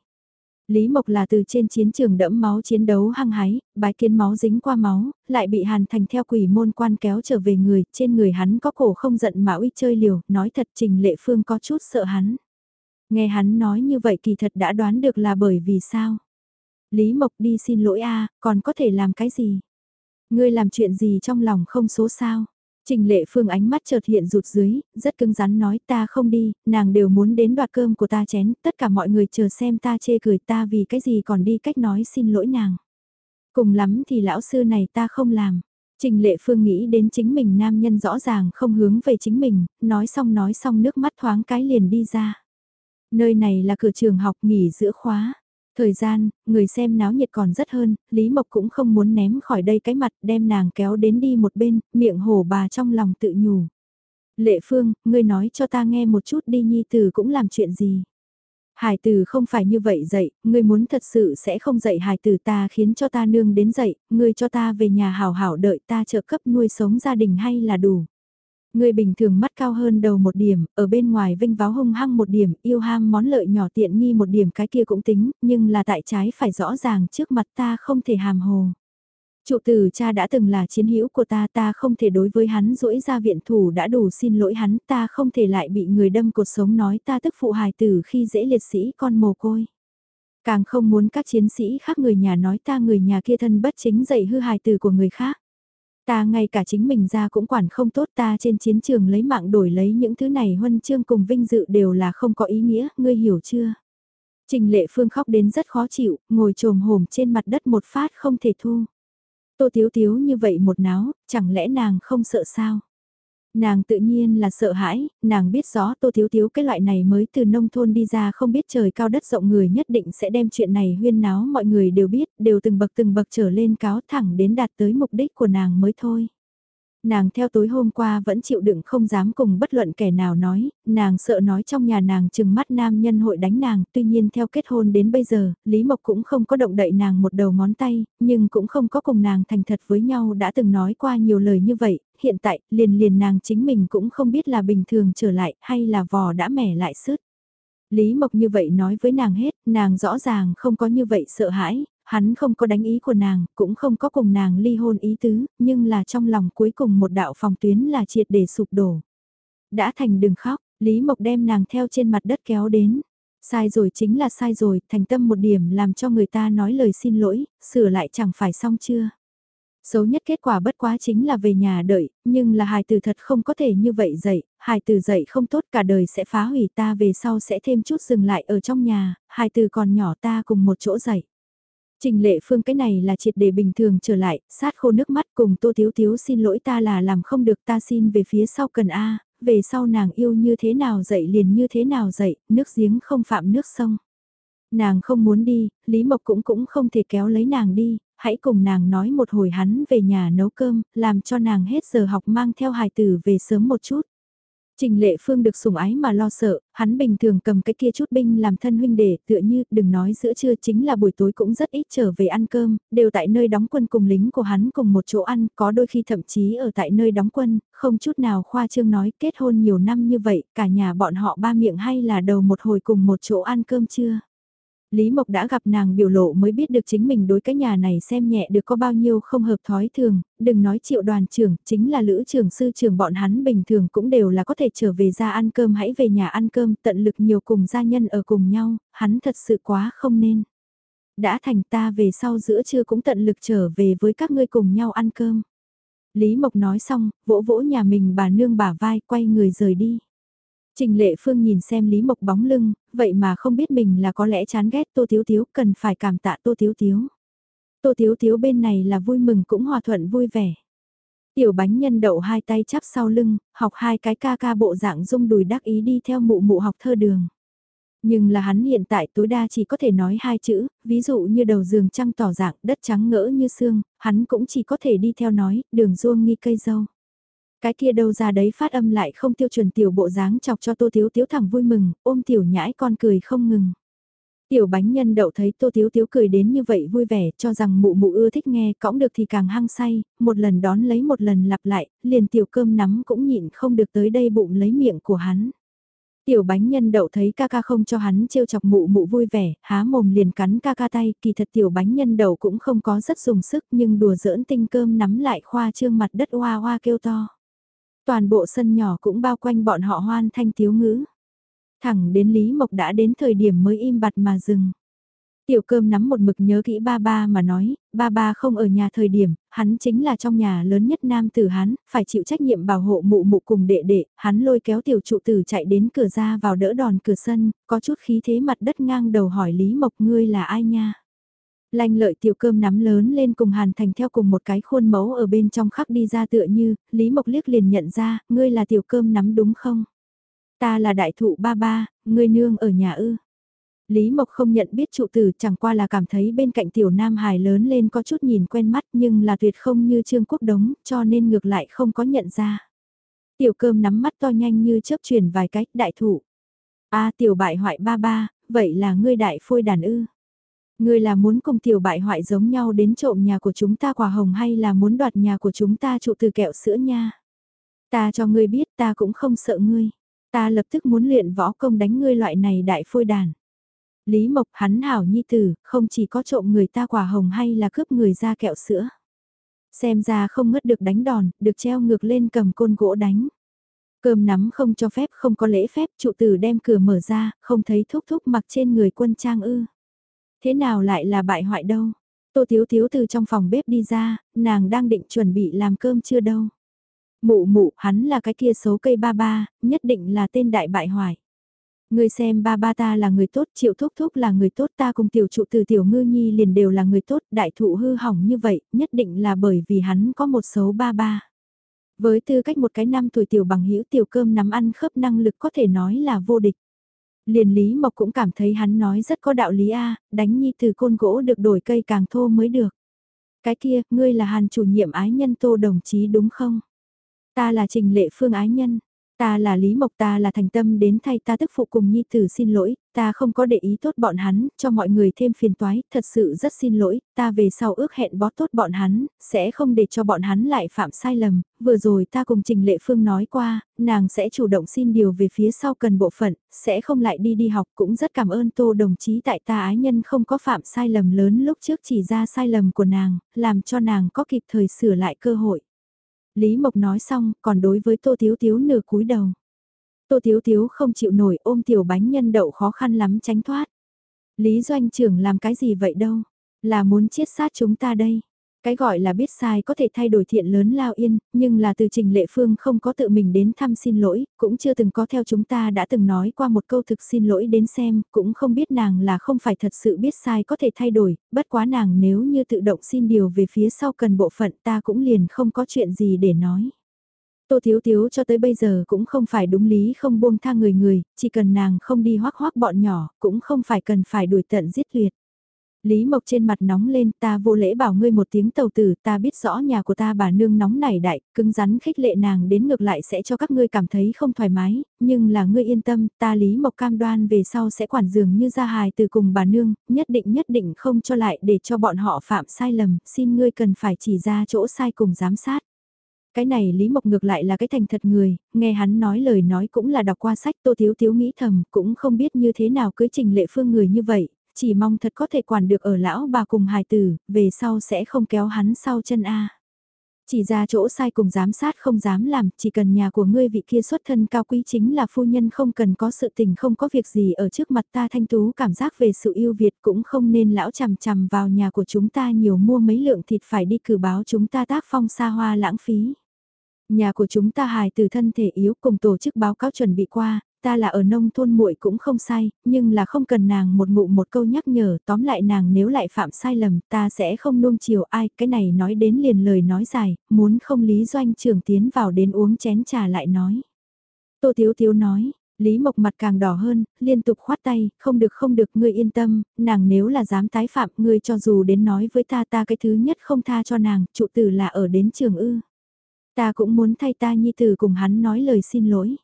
Lý Mộc là từ trên chiến trường đẫm máu chiến đấu hăng hái, bái kiến máu dính qua máu, lại bị Hàn Thành theo quỷ môn quan kéo trở về người, trên người hắn có cổ không giận mà uy chơi liều, nói thật Trình Lệ Phương có chút sợ hắn. Nghe hắn nói như vậy kỳ thật đã đoán được là bởi vì sao. Lý Mộc đi xin lỗi a còn có thể làm cái gì? Ngươi làm chuyện gì trong lòng không số sao? Trình lệ phương ánh mắt chợt hiện rụt dưới, rất cứng rắn nói ta không đi, nàng đều muốn đến đoạt cơm của ta chén, tất cả mọi người chờ xem ta chê cười ta vì cái gì còn đi cách nói xin lỗi nàng. Cùng lắm thì lão sư này ta không làm. Trình lệ phương nghĩ đến chính mình nam nhân rõ ràng không hướng về chính mình, nói xong nói xong nước mắt thoáng cái liền đi ra. Nơi này là cửa trường học nghỉ giữa khóa. Thời gian, người xem náo nhiệt còn rất hơn, Lý Mộc cũng không muốn ném khỏi đây cái mặt đem nàng kéo đến đi một bên, miệng hổ bà trong lòng tự nhủ. Lệ Phương, ngươi nói cho ta nghe một chút đi nhi tử cũng làm chuyện gì. Hải tử không phải như vậy dạy, ngươi muốn thật sự sẽ không dạy hải tử ta khiến cho ta nương đến dạy, ngươi cho ta về nhà hảo hảo đợi ta trợ cấp nuôi sống gia đình hay là đủ. Người bình thường mắt cao hơn đầu một điểm, ở bên ngoài vinh váo hung hăng một điểm, yêu ham món lợi nhỏ tiện nghi một điểm cái kia cũng tính, nhưng là tại trái phải rõ ràng trước mặt ta không thể hàm hồ. Trụ tử cha đã từng là chiến hữu của ta ta không thể đối với hắn rỗi ra viện thủ đã đủ xin lỗi hắn ta không thể lại bị người đâm cột sống nói ta tức phụ hài tử khi dễ liệt sĩ con mồ côi. Càng không muốn các chiến sĩ khác người nhà nói ta người nhà kia thân bất chính dạy hư hài tử của người khác. Ta ngay cả chính mình ra cũng quản không tốt ta trên chiến trường lấy mạng đổi lấy những thứ này huân chương cùng vinh dự đều là không có ý nghĩa, ngươi hiểu chưa? Trình lệ phương khóc đến rất khó chịu, ngồi trồm hổm trên mặt đất một phát không thể thu. Tô Tiếu Tiếu như vậy một náo, chẳng lẽ nàng không sợ sao? Nàng tự nhiên là sợ hãi, nàng biết rõ Tô Thiếu Thiếu cái loại này mới từ nông thôn đi ra không biết trời cao đất rộng người nhất định sẽ đem chuyện này huyên náo mọi người đều biết, đều từng bậc từng bậc trở lên cáo thẳng đến đạt tới mục đích của nàng mới thôi. Nàng theo tối hôm qua vẫn chịu đựng không dám cùng bất luận kẻ nào nói, nàng sợ nói trong nhà nàng chừng mắt nam nhân hội đánh nàng, tuy nhiên theo kết hôn đến bây giờ, Lý Mộc cũng không có động đậy nàng một đầu ngón tay, nhưng cũng không có cùng nàng thành thật với nhau đã từng nói qua nhiều lời như vậy, hiện tại, liền liền nàng chính mình cũng không biết là bình thường trở lại hay là vò đã mẻ lại sứt. Lý Mộc như vậy nói với nàng hết, nàng rõ ràng không có như vậy sợ hãi, hắn không có đánh ý của nàng, cũng không có cùng nàng ly hôn ý tứ, nhưng là trong lòng cuối cùng một đạo phòng tuyến là triệt để sụp đổ. Đã thành đừng khóc, Lý Mộc đem nàng theo trên mặt đất kéo đến. Sai rồi chính là sai rồi, thành tâm một điểm làm cho người ta nói lời xin lỗi, sửa lại chẳng phải xong chưa. Xấu nhất kết quả bất quá chính là về nhà đợi, nhưng là hài tử thật không có thể như vậy dạy, hài tử dạy không tốt cả đời sẽ phá hủy ta về sau sẽ thêm chút dừng lại ở trong nhà, hài tử còn nhỏ ta cùng một chỗ dạy. Trình lệ phương cái này là triệt để bình thường trở lại, sát khô nước mắt cùng tô thiếu thiếu xin lỗi ta là làm không được ta xin về phía sau cần A, về sau nàng yêu như thế nào dậy liền như thế nào dậy, nước giếng không phạm nước sông. Nàng không muốn đi, Lý Mộc cũng cũng không thể kéo lấy nàng đi, hãy cùng nàng nói một hồi hắn về nhà nấu cơm, làm cho nàng hết giờ học mang theo hài tử về sớm một chút. Trình Lệ Phương được sủng ái mà lo sợ, hắn bình thường cầm cái kia chút binh làm thân huynh đệ, tựa như, đừng nói giữa trưa chính là buổi tối cũng rất ít trở về ăn cơm, đều tại nơi đóng quân cùng lính của hắn cùng một chỗ ăn, có đôi khi thậm chí ở tại nơi đóng quân, không chút nào khoa trương nói kết hôn nhiều năm như vậy, cả nhà bọn họ ba miệng hay là đầu một hồi cùng một chỗ ăn cơm chưa. Lý Mộc đã gặp nàng biểu lộ mới biết được chính mình đối cái nhà này xem nhẹ được có bao nhiêu không hợp thói thường, đừng nói triệu đoàn trưởng, chính là lữ trưởng sư trưởng bọn hắn bình thường cũng đều là có thể trở về ra ăn cơm hãy về nhà ăn cơm tận lực nhiều cùng gia nhân ở cùng nhau, hắn thật sự quá không nên. Đã thành ta về sau giữa trưa cũng tận lực trở về với các ngươi cùng nhau ăn cơm. Lý Mộc nói xong, vỗ vỗ nhà mình bà nương bà vai quay người rời đi. Trình Lệ Phương nhìn xem Lý Mộc bóng lưng, vậy mà không biết mình là có lẽ chán ghét Tô Tiếu Tiếu cần phải cảm tạ Tô Tiếu Tiếu. Tô Tiếu Tiếu bên này là vui mừng cũng hòa thuận vui vẻ. Tiểu bánh nhân đậu hai tay chắp sau lưng, học hai cái ca ca bộ dạng rung đùi đắc ý đi theo mụ mụ học thơ đường. Nhưng là hắn hiện tại tối đa chỉ có thể nói hai chữ, ví dụ như đầu giường trăng tỏ dạng đất trắng ngỡ như xương, hắn cũng chỉ có thể đi theo nói, đường ruông nghi cây dâu. Cái kia đâu ra đấy phát âm lại không tiêu chuẩn tiểu bộ dáng chọc cho tô thiếu thiếu thẳng vui mừng, ôm tiểu nhãi con cười không ngừng. Tiểu bánh nhân đậu thấy tô thiếu thiếu cười đến như vậy vui vẻ cho rằng mụ mụ ưa thích nghe cõng được thì càng hăng say, một lần đón lấy một lần lặp lại, liền tiểu cơm nắm cũng nhịn không được tới đây bụng lấy miệng của hắn. Tiểu bánh nhân đậu thấy ca ca không cho hắn trêu chọc mụ mụ vui vẻ, há mồm liền cắn ca ca tay, kỳ thật tiểu bánh nhân đậu cũng không có rất dùng sức nhưng đùa giỡn tinh cơm nắm lại khoa trương mặt đất hoa hoa kêu to. Toàn bộ sân nhỏ cũng bao quanh bọn họ hoan thanh thiếu ngữ. Thẳng đến Lý Mộc đã đến thời điểm mới im bặt mà dừng. Tiểu cơm nắm một mực nhớ kỹ ba ba mà nói, ba ba không ở nhà thời điểm, hắn chính là trong nhà lớn nhất nam tử hắn, phải chịu trách nhiệm bảo hộ mụ mụ cùng đệ đệ, hắn lôi kéo tiểu trụ tử chạy đến cửa ra vào đỡ đòn cửa sân, có chút khí thế mặt đất ngang đầu hỏi Lý Mộc ngươi là ai nha. Lanh lợi tiểu cơm nắm lớn lên cùng Hàn Thành theo cùng một cái khuôn mẫu ở bên trong khắc đi ra tựa như, Lý Mộc liếc liền nhận ra, ngươi là tiểu cơm nắm đúng không? Ta là đại thụ ba ba, ngươi nương ở nhà ư. Lý Mộc không nhận biết trụ tử chẳng qua là cảm thấy bên cạnh tiểu nam hài lớn lên có chút nhìn quen mắt nhưng là tuyệt không như Trương Quốc Đống cho nên ngược lại không có nhận ra. Tiểu cơm nắm mắt to nhanh như chớp chuyển vài cách đại thụ a tiểu bại hoại ba ba, vậy là ngươi đại phôi đàn ư. Ngươi là muốn cùng tiểu bại hoại giống nhau đến trộm nhà của chúng ta quả hồng hay là muốn đoạt nhà của chúng ta trụ từ kẹo sữa nha. Ta cho ngươi biết ta cũng không sợ ngươi. Ta lập tức muốn luyện võ công đánh ngươi loại này đại phôi đàn. Lý Mộc hắn hảo nhi tử, không chỉ có trộm người ta quả hồng hay là cướp người ra kẹo sữa. Xem ra không ngất được đánh đòn, được treo ngược lên cầm côn gỗ đánh. Cơm nắm không cho phép không có lễ phép, trụ tử đem cửa mở ra, không thấy thúc thúc mặc trên người quân trang ư. Thế nào lại là bại hoại đâu? Tô Thiếu Thiếu từ trong phòng bếp đi ra, nàng đang định chuẩn bị làm cơm chưa đâu. Mụ mụ, hắn là cái kia xấu cây ba ba, nhất định là tên đại bại hoại. Người xem ba ba ta là người tốt, triệu thúc thúc là người tốt, ta cùng tiểu trụ từ tiểu ngư nhi liền đều là người tốt, đại thụ hư hỏng như vậy, nhất định là bởi vì hắn có một số ba ba. Với tư cách một cái năm tuổi tiểu bằng hữu tiểu cơm nắm ăn khớp năng lực có thể nói là vô địch. Liền Lý Mộc cũng cảm thấy hắn nói rất có đạo lý a đánh nhi từ côn gỗ được đổi cây càng thô mới được. Cái kia, ngươi là hàn chủ nhiệm ái nhân tô đồng chí đúng không? Ta là trình lệ phương ái nhân, Ta là Lý Mộc ta là thành tâm đến thay ta tức phụ cùng Nhi Tử xin lỗi, ta không có để ý tốt bọn hắn, cho mọi người thêm phiền toái, thật sự rất xin lỗi, ta về sau ước hẹn bó tốt bọn hắn, sẽ không để cho bọn hắn lại phạm sai lầm, vừa rồi ta cùng Trình Lệ Phương nói qua, nàng sẽ chủ động xin điều về phía sau cần bộ phận, sẽ không lại đi đi học cũng rất cảm ơn tô đồng chí tại ta ái nhân không có phạm sai lầm lớn lúc trước chỉ ra sai lầm của nàng, làm cho nàng có kịp thời sửa lại cơ hội. Lý Mộc nói xong, còn đối với Tô Tiếu Tiếu nửa cúi đầu. Tô Tiếu Tiếu không chịu nổi ôm tiểu bánh nhân đậu khó khăn lắm tránh thoát. Lý Doanh trưởng làm cái gì vậy đâu? Là muốn chiết sát chúng ta đây. Cái gọi là biết sai có thể thay đổi thiện lớn lao yên, nhưng là từ trình lệ phương không có tự mình đến thăm xin lỗi, cũng chưa từng có theo chúng ta đã từng nói qua một câu thực xin lỗi đến xem, cũng không biết nàng là không phải thật sự biết sai có thể thay đổi, bất quá nàng nếu như tự động xin điều về phía sau cần bộ phận ta cũng liền không có chuyện gì để nói. Tô Thiếu Thiếu cho tới bây giờ cũng không phải đúng lý không buông tha người người, chỉ cần nàng không đi hoác hoác bọn nhỏ, cũng không phải cần phải đuổi tận giết tuyệt. Lý Mộc trên mặt nóng lên ta vô lễ bảo ngươi một tiếng tàu tử ta biết rõ nhà của ta bà nương nóng nảy đại, cứng rắn khích lệ nàng đến ngược lại sẽ cho các ngươi cảm thấy không thoải mái, nhưng là ngươi yên tâm, ta Lý Mộc cam đoan về sau sẽ quản dường như ra hài từ cùng bà nương, nhất định nhất định không cho lại để cho bọn họ phạm sai lầm, xin ngươi cần phải chỉ ra chỗ sai cùng giám sát. Cái này Lý Mộc ngược lại là cái thành thật người, nghe hắn nói lời nói cũng là đọc qua sách Tô Thiếu Thiếu nghĩ thầm, cũng không biết như thế nào cưới trình lệ phương người như vậy, chỉ mong thật có thể quản được ở lão bà cùng hài tử, về sau sẽ không kéo hắn sau chân A. Chỉ ra chỗ sai cùng giám sát không dám làm, chỉ cần nhà của ngươi vị kia xuất thân cao quý chính là phu nhân không cần có sự tình không có việc gì ở trước mặt ta thanh tú cảm giác về sự yêu Việt cũng không nên lão chằm chằm vào nhà của chúng ta nhiều mua mấy lượng thịt phải đi cử báo chúng ta tác phong xa hoa lãng phí. Nhà của chúng ta hài từ thân thể yếu cùng tổ chức báo cáo chuẩn bị qua, ta là ở nông thôn muội cũng không sai, nhưng là không cần nàng một ngụ một câu nhắc nhở, tóm lại nàng nếu lại phạm sai lầm, ta sẽ không nuông chiều ai, cái này nói đến liền lời nói dài, muốn không lý doanh trưởng tiến vào đến uống chén trà lại nói. Tô Thiếu Thiếu nói, Lý Mộc mặt càng đỏ hơn, liên tục khoát tay, không được không được, ngươi yên tâm, nàng nếu là dám tái phạm, ngươi cho dù đến nói với ta ta cái thứ nhất không tha cho nàng, trụ tử là ở đến trường ư. Ta cũng muốn thay ta nhi tử cùng hắn nói lời xin lỗi.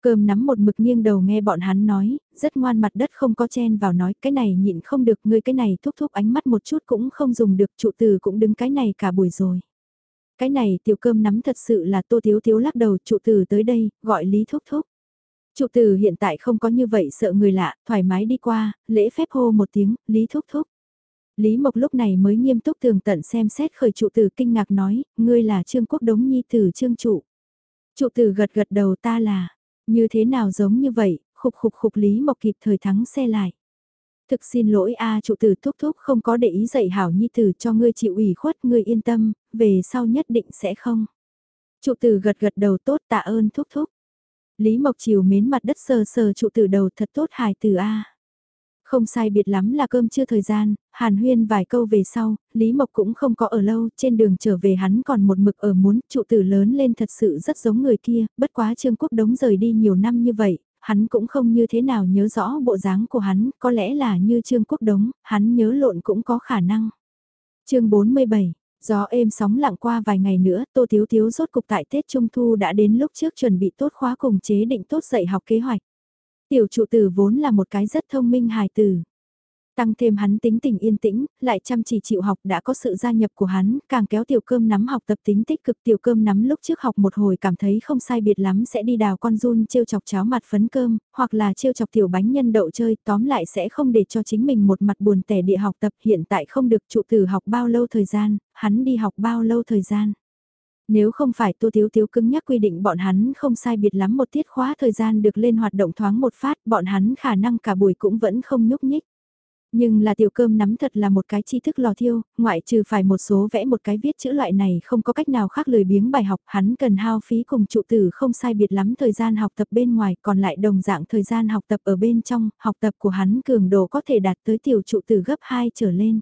Cơm nắm một mực nghiêng đầu nghe bọn hắn nói, rất ngoan mặt đất không có chen vào nói cái này nhịn không được ngươi cái này thúc thúc ánh mắt một chút cũng không dùng được trụ từ cũng đứng cái này cả buổi rồi. Cái này tiểu cơm nắm thật sự là tô thiếu thiếu lắc đầu trụ từ tới đây, gọi lý thúc thúc. Trụ từ hiện tại không có như vậy sợ người lạ, thoải mái đi qua, lễ phép hô một tiếng, lý thúc thúc. Lý Mộc lúc này mới nghiêm túc tường tận xem xét khởi trụ từ kinh ngạc nói, ngươi là Trương Quốc Đống Nhi Tử Trương Trụ. Trụ từ gật gật đầu ta là, như thế nào giống như vậy, khục khục khục Lý Mộc kịp thời thắng xe lại. Thực xin lỗi a trụ tử thúc thúc không có để ý dạy hảo nhi tử cho ngươi chịu ủy khuất ngươi yên tâm, về sau nhất định sẽ không. Trụ tử gật gật đầu tốt tạ ơn thúc thúc. Lý Mộc chiều mến mặt đất sờ sờ trụ tử đầu thật tốt hài tử a. Không sai biệt lắm là cơm chưa thời gian, hàn huyên vài câu về sau, Lý Mộc cũng không có ở lâu, trên đường trở về hắn còn một mực ở muốn, trụ tử lớn lên thật sự rất giống người kia, bất quá Trương Quốc Đống rời đi nhiều năm như vậy, hắn cũng không như thế nào nhớ rõ bộ dáng của hắn, có lẽ là như Trương Quốc Đống, hắn nhớ lộn cũng có khả năng. chương 47 Gió êm sóng lặng qua vài ngày nữa, Tô Thiếu Thiếu rốt cục tại Tết Trung Thu đã đến lúc trước chuẩn bị tốt khóa cùng chế định tốt dạy học kế hoạch. Tiểu trụ tử vốn là một cái rất thông minh hài tử. Tăng thêm hắn tính tình yên tĩnh, lại chăm chỉ chịu học đã có sự gia nhập của hắn, càng kéo tiểu cơm nắm học tập tính tích cực tiểu cơm nắm lúc trước học một hồi cảm thấy không sai biệt lắm sẽ đi đào con run trêu chọc cháo mặt phấn cơm, hoặc là trêu chọc tiểu bánh nhân đậu chơi, tóm lại sẽ không để cho chính mình một mặt buồn tẻ địa học tập hiện tại không được trụ tử học bao lâu thời gian, hắn đi học bao lâu thời gian. Nếu không phải Tô Thiếu Thiếu cứng nhắc quy định bọn hắn không sai biệt lắm một tiết khóa thời gian được lên hoạt động thoáng một phát, bọn hắn khả năng cả buổi cũng vẫn không nhúc nhích. Nhưng là tiểu cơm nắm thật là một cái tri thức lò thiêu, ngoại trừ phải một số vẽ một cái viết chữ loại này không có cách nào khác lười biếng bài học, hắn cần hao phí cùng trụ tử không sai biệt lắm thời gian học tập bên ngoài, còn lại đồng dạng thời gian học tập ở bên trong, học tập của hắn cường độ có thể đạt tới tiểu trụ tử gấp 2 trở lên.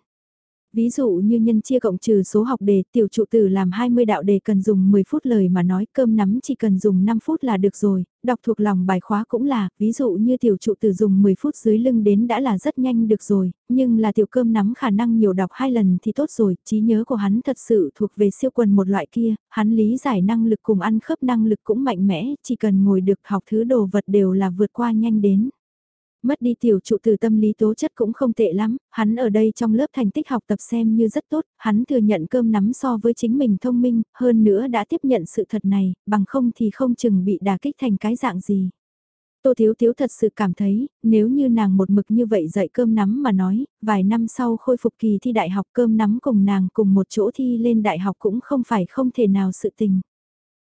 Ví dụ như nhân chia cộng trừ số học đề, tiểu trụ tử làm 20 đạo đề cần dùng 10 phút lời mà nói cơm nắm chỉ cần dùng 5 phút là được rồi, đọc thuộc lòng bài khóa cũng là, ví dụ như tiểu trụ tử dùng 10 phút dưới lưng đến đã là rất nhanh được rồi, nhưng là tiểu cơm nắm khả năng nhiều đọc hai lần thì tốt rồi, trí nhớ của hắn thật sự thuộc về siêu quần một loại kia, hắn lý giải năng lực cùng ăn khớp năng lực cũng mạnh mẽ, chỉ cần ngồi được học thứ đồ vật đều là vượt qua nhanh đến. Mất đi tiểu trụ từ tâm lý tố chất cũng không tệ lắm, hắn ở đây trong lớp thành tích học tập xem như rất tốt, hắn thừa nhận cơm nắm so với chính mình thông minh, hơn nữa đã tiếp nhận sự thật này, bằng không thì không chừng bị đà kích thành cái dạng gì. Tô Thiếu Thiếu thật sự cảm thấy, nếu như nàng một mực như vậy dạy cơm nắm mà nói, vài năm sau khôi phục kỳ thi đại học cơm nắm cùng nàng cùng một chỗ thi lên đại học cũng không phải không thể nào sự tình.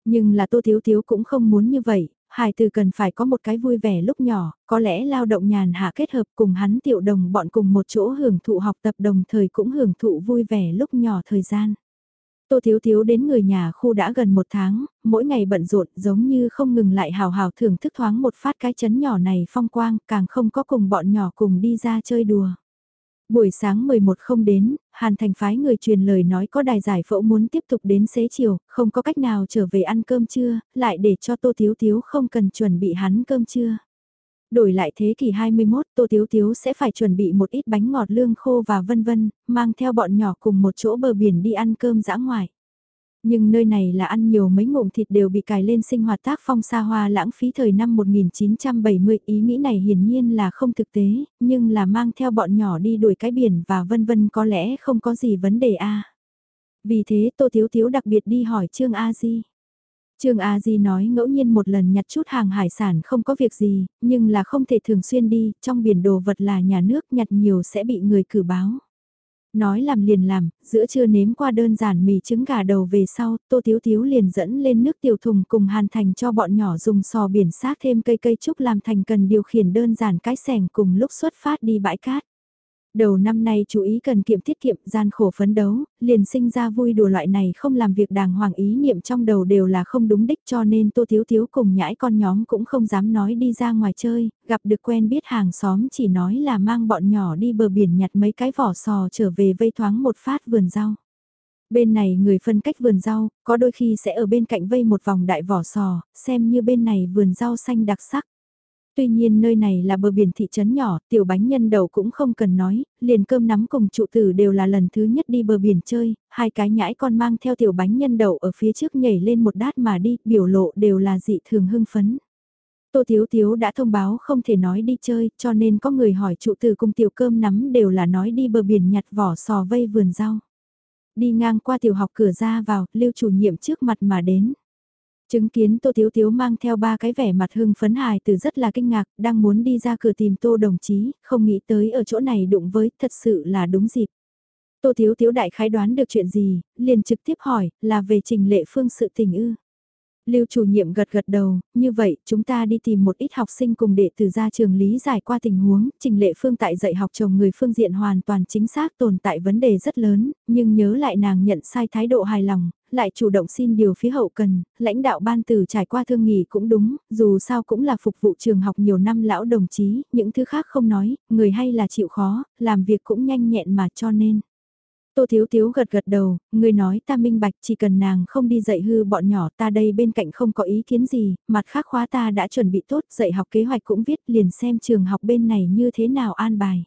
Nhưng là Tô Thiếu Thiếu cũng không muốn như vậy, Hải từ cần phải có một cái vui vẻ lúc nhỏ, có lẽ lao động nhàn hạ kết hợp cùng hắn tiểu đồng bọn cùng một chỗ hưởng thụ học tập đồng thời cũng hưởng thụ vui vẻ lúc nhỏ thời gian. Tô Thiếu Thiếu đến người nhà khu đã gần một tháng, mỗi ngày bận rộn giống như không ngừng lại hào hào thưởng thức thoáng một phát cái chấn nhỏ này phong quang, càng không có cùng bọn nhỏ cùng đi ra chơi đùa. Buổi sáng 11 không đến, Hàn Thành phái người truyền lời nói có đài giải phẫu muốn tiếp tục đến xế chiều, không có cách nào trở về ăn cơm trưa, lại để cho Tô Tiếu Tiếu không cần chuẩn bị hắn cơm trưa. Đổi lại thế kỷ 21, Tô Tiếu Tiếu sẽ phải chuẩn bị một ít bánh ngọt lương khô và vân vân, mang theo bọn nhỏ cùng một chỗ bờ biển đi ăn cơm dã ngoài. Nhưng nơi này là ăn nhiều mấy ngụm thịt đều bị cài lên sinh hoạt tác phong xa hoa lãng phí thời năm 1970 ý nghĩ này hiển nhiên là không thực tế, nhưng là mang theo bọn nhỏ đi đuổi cái biển và vân vân có lẽ không có gì vấn đề a. Vì thế Tô Thiếu Thiếu đặc biệt đi hỏi Trương A Di. Trương A Di nói ngẫu nhiên một lần nhặt chút hàng hải sản không có việc gì, nhưng là không thể thường xuyên đi, trong biển đồ vật là nhà nước nhặt nhiều sẽ bị người cử báo. Nói làm liền làm, giữa trưa nếm qua đơn giản mì trứng gà đầu về sau, Tô Tiếu Tiếu liền dẫn lên nước tiểu thùng cùng hàn thành cho bọn nhỏ dùng sò biển sát thêm cây cây trúc làm thành cần điều khiển đơn giản cái sẻng cùng lúc xuất phát đi bãi cát. Đầu năm nay chú ý cần kiệm tiết kiệm gian khổ phấn đấu, liền sinh ra vui đùa loại này không làm việc đàng hoàng ý niệm trong đầu đều là không đúng đích cho nên Tô Thiếu Thiếu cùng nhãi con nhóm cũng không dám nói đi ra ngoài chơi, gặp được quen biết hàng xóm chỉ nói là mang bọn nhỏ đi bờ biển nhặt mấy cái vỏ sò trở về vây thoáng một phát vườn rau. Bên này người phân cách vườn rau, có đôi khi sẽ ở bên cạnh vây một vòng đại vỏ sò, xem như bên này vườn rau xanh đặc sắc. Tuy nhiên nơi này là bờ biển thị trấn nhỏ, tiểu bánh nhân đầu cũng không cần nói, liền cơm nắm cùng trụ tử đều là lần thứ nhất đi bờ biển chơi, hai cái nhãi con mang theo tiểu bánh nhân đầu ở phía trước nhảy lên một đát mà đi, biểu lộ đều là dị thường hưng phấn. Tô Thiếu Thiếu đã thông báo không thể nói đi chơi, cho nên có người hỏi trụ tử cùng tiểu cơm nắm đều là nói đi bờ biển nhặt vỏ sò vây vườn rau. Đi ngang qua tiểu học cửa ra vào, lưu chủ nhiệm trước mặt mà đến. Chứng kiến Tô Thiếu Thiếu mang theo ba cái vẻ mặt hưng phấn hài từ rất là kinh ngạc, đang muốn đi ra cửa tìm Tô đồng chí, không nghĩ tới ở chỗ này đụng với, thật sự là đúng dịp. Tô Thiếu Thiếu đại khái đoán được chuyện gì, liền trực tiếp hỏi, là về trình lệ phương sự tình ư. Lưu chủ nhiệm gật gật đầu, như vậy chúng ta đi tìm một ít học sinh cùng đệ tử ra trường lý giải qua tình huống, trình lệ phương tại dạy học chồng người phương diện hoàn toàn chính xác tồn tại vấn đề rất lớn, nhưng nhớ lại nàng nhận sai thái độ hài lòng, lại chủ động xin điều phía hậu cần, lãnh đạo ban từ trải qua thương nghỉ cũng đúng, dù sao cũng là phục vụ trường học nhiều năm lão đồng chí, những thứ khác không nói, người hay là chịu khó, làm việc cũng nhanh nhẹn mà cho nên. Tô Thiếu Thiếu gật gật đầu, người nói ta minh bạch chỉ cần nàng không đi dạy hư bọn nhỏ ta đây bên cạnh không có ý kiến gì, mặt khác khóa ta đã chuẩn bị tốt dạy học kế hoạch cũng viết liền xem trường học bên này như thế nào an bài.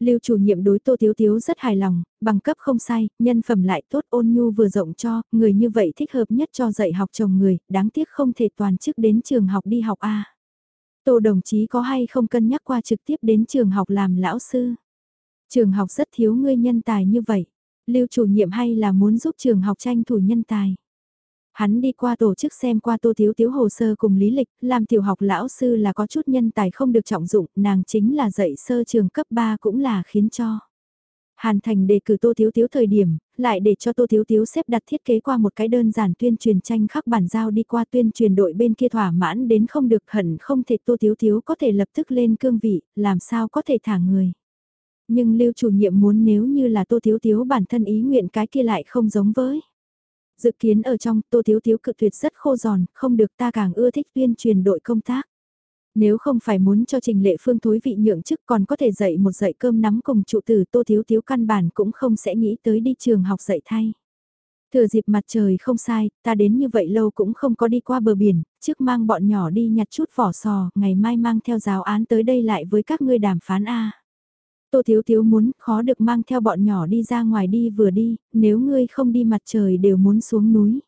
Lưu chủ nhiệm đối Tô Thiếu Thiếu rất hài lòng, bằng cấp không sai, nhân phẩm lại tốt ôn nhu vừa rộng cho, người như vậy thích hợp nhất cho dạy học chồng người, đáng tiếc không thể toàn chức đến trường học đi học A. Tô đồng chí có hay không cân nhắc qua trực tiếp đến trường học làm lão sư? Trường học rất thiếu ngươi nhân tài như vậy. Lưu chủ nhiệm hay là muốn giúp trường học tranh thủ nhân tài? Hắn đi qua tổ chức xem qua tô thiếu thiếu hồ sơ cùng lý lịch, làm tiểu học lão sư là có chút nhân tài không được trọng dụng, nàng chính là dạy sơ trường cấp 3 cũng là khiến cho. Hàn Thành đề cử Tô Thiếu Thiếu thời điểm, lại để cho Tô Thiếu Thiếu xếp đặt thiết kế qua một cái đơn giản tuyên truyền tranh khắc bản giao đi qua tuyên truyền đội bên kia thỏa mãn đến không được hận không thể Tô Thiếu Thiếu có thể lập tức lên cương vị, làm sao có thể thả người. Nhưng lưu chủ nhiệm muốn nếu như là Tô Thiếu Thiếu bản thân ý nguyện cái kia lại không giống với. Dự kiến ở trong Tô Thiếu Thiếu cự tuyệt rất khô giòn, không được ta càng ưa thích tuyên truyền đội công tác. Nếu không phải muốn cho Trình Lệ Phương thối vị nhượng chức còn có thể dạy một dạy cơm nắm cùng trụ tử Tô Thiếu Thiếu căn bản cũng không sẽ nghĩ tới đi trường học dạy thay. Thừa dịp mặt trời không sai, ta đến như vậy lâu cũng không có đi qua bờ biển, trước mang bọn nhỏ đi nhặt chút vỏ sò, ngày mai mang theo giáo án tới đây lại với các ngươi đàm phán A. Tô Thiếu Thiếu muốn, khó được mang theo bọn nhỏ đi ra ngoài đi vừa đi, nếu ngươi không đi mặt trời đều muốn xuống núi.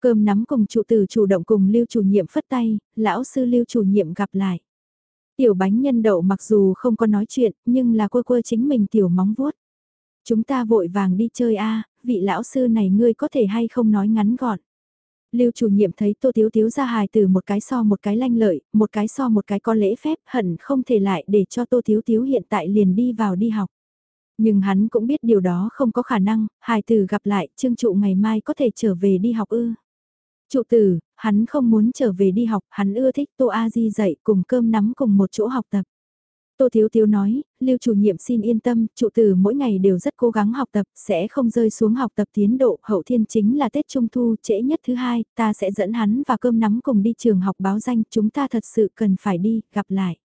Cơm nắm cùng trụ tử chủ động cùng lưu chủ nhiệm phất tay, lão sư lưu chủ nhiệm gặp lại. Tiểu bánh nhân đậu mặc dù không có nói chuyện, nhưng là quơ quơ chính mình tiểu móng vuốt. Chúng ta vội vàng đi chơi a vị lão sư này ngươi có thể hay không nói ngắn gọn. Lưu chủ nhiệm thấy Tô Tiếu Tiếu ra hài từ một cái so một cái lanh lợi, một cái so một cái có lễ phép, hận không thể lại để cho Tô Tiếu Tiếu hiện tại liền đi vào đi học. Nhưng hắn cũng biết điều đó không có khả năng, hài từ gặp lại, trương trụ ngày mai có thể trở về đi học ư. Trụ tử, hắn không muốn trở về đi học, hắn ưa thích Tô A Di dạy cùng cơm nắm cùng một chỗ học tập. Tô Thiếu Thiếu nói, Lưu chủ nhiệm xin yên tâm, trụ tử mỗi ngày đều rất cố gắng học tập, sẽ không rơi xuống học tập tiến độ, hậu thiên chính là Tết Trung Thu, trễ nhất thứ hai, ta sẽ dẫn hắn và cơm nắm cùng đi trường học báo danh, chúng ta thật sự cần phải đi, gặp lại.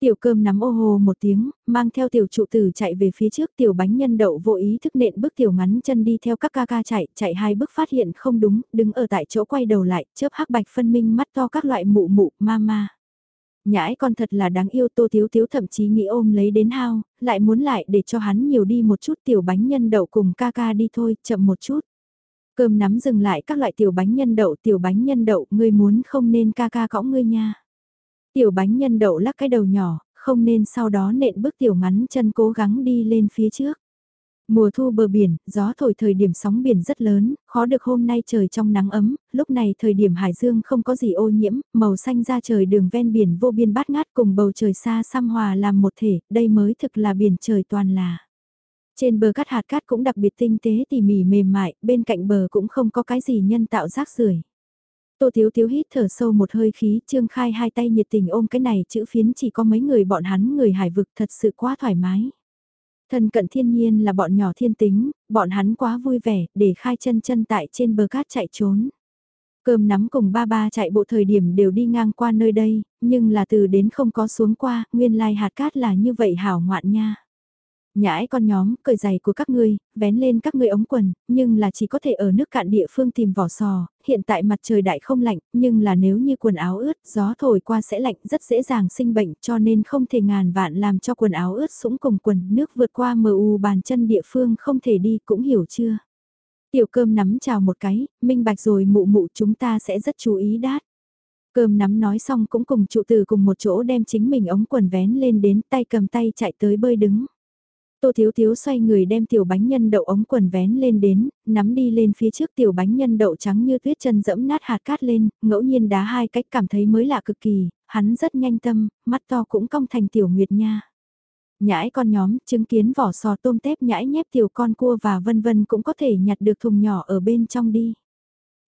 Tiểu cơm nắm ô hồ một tiếng, mang theo tiểu trụ tử chạy về phía trước tiểu bánh nhân đậu vô ý thức nện bước tiểu ngắn chân đi theo các ca ca chạy, chạy hai bước phát hiện không đúng, đứng ở tại chỗ quay đầu lại, chớp hắc bạch phân minh mắt to các loại mụ mụ, ma ma. Nhãi con thật là đáng yêu tô thiếu thiếu thậm chí nghĩ ôm lấy đến hao, lại muốn lại để cho hắn nhiều đi một chút tiểu bánh nhân đậu cùng ca ca đi thôi, chậm một chút. Cơm nắm dừng lại các loại tiểu bánh nhân đậu, tiểu bánh nhân đậu, ngươi muốn không nên ca ca cõng ngươi nha. Tiểu bánh nhân đậu lắc cái đầu nhỏ, không nên sau đó nện bước tiểu ngắn chân cố gắng đi lên phía trước. Mùa thu bờ biển, gió thổi thời điểm sóng biển rất lớn, khó được hôm nay trời trong nắng ấm, lúc này thời điểm hải dương không có gì ô nhiễm, màu xanh ra trời đường ven biển vô biên bát ngát cùng bầu trời xa xăm hòa làm một thể, đây mới thực là biển trời toàn là. Trên bờ cắt hạt cát cũng đặc biệt tinh tế tỉ mỉ mềm mại, bên cạnh bờ cũng không có cái gì nhân tạo rác rưởi. Tô Thiếu Thiếu hít thở sâu một hơi khí, Trương Khai hai tay nhiệt tình ôm cái này chữ phiến chỉ có mấy người bọn hắn người hải vực thật sự quá thoải mái. Thân cận thiên nhiên là bọn nhỏ thiên tính, bọn hắn quá vui vẻ, để khai chân chân tại trên bờ cát chạy trốn. Cơm nắm cùng ba ba chạy bộ thời điểm đều đi ngang qua nơi đây, nhưng là từ đến không có xuống qua, nguyên lai hạt cát là như vậy hảo ngoạn nha. Nhãi con nhóm, cởi giày của các ngươi, vén lên các ngươi ống quần, nhưng là chỉ có thể ở nước cạn địa phương tìm vỏ sò, hiện tại mặt trời đại không lạnh, nhưng là nếu như quần áo ướt, gió thổi qua sẽ lạnh rất dễ dàng sinh bệnh cho nên không thể ngàn vạn làm cho quần áo ướt sũng cùng quần nước vượt qua mờ u bàn chân địa phương không thể đi cũng hiểu chưa. Tiểu cơm nắm chào một cái, minh bạch rồi mụ mụ chúng ta sẽ rất chú ý đát. Cơm nắm nói xong cũng cùng trụ từ cùng một chỗ đem chính mình ống quần vén lên đến tay cầm tay chạy tới bơi đứng. Tô Thiếu Thiếu xoay người đem tiểu bánh nhân đậu ống quần vén lên đến, nắm đi lên phía trước tiểu bánh nhân đậu trắng như tuyết chân dẫm nát hạt cát lên, ngẫu nhiên đá hai cách cảm thấy mới lạ cực kỳ, hắn rất nhanh tâm, mắt to cũng cong thành tiểu nguyệt nha. Nhãi con nhóm, chứng kiến vỏ sò tôm tép nhãi nhép tiểu con cua và vân vân cũng có thể nhặt được thùng nhỏ ở bên trong đi.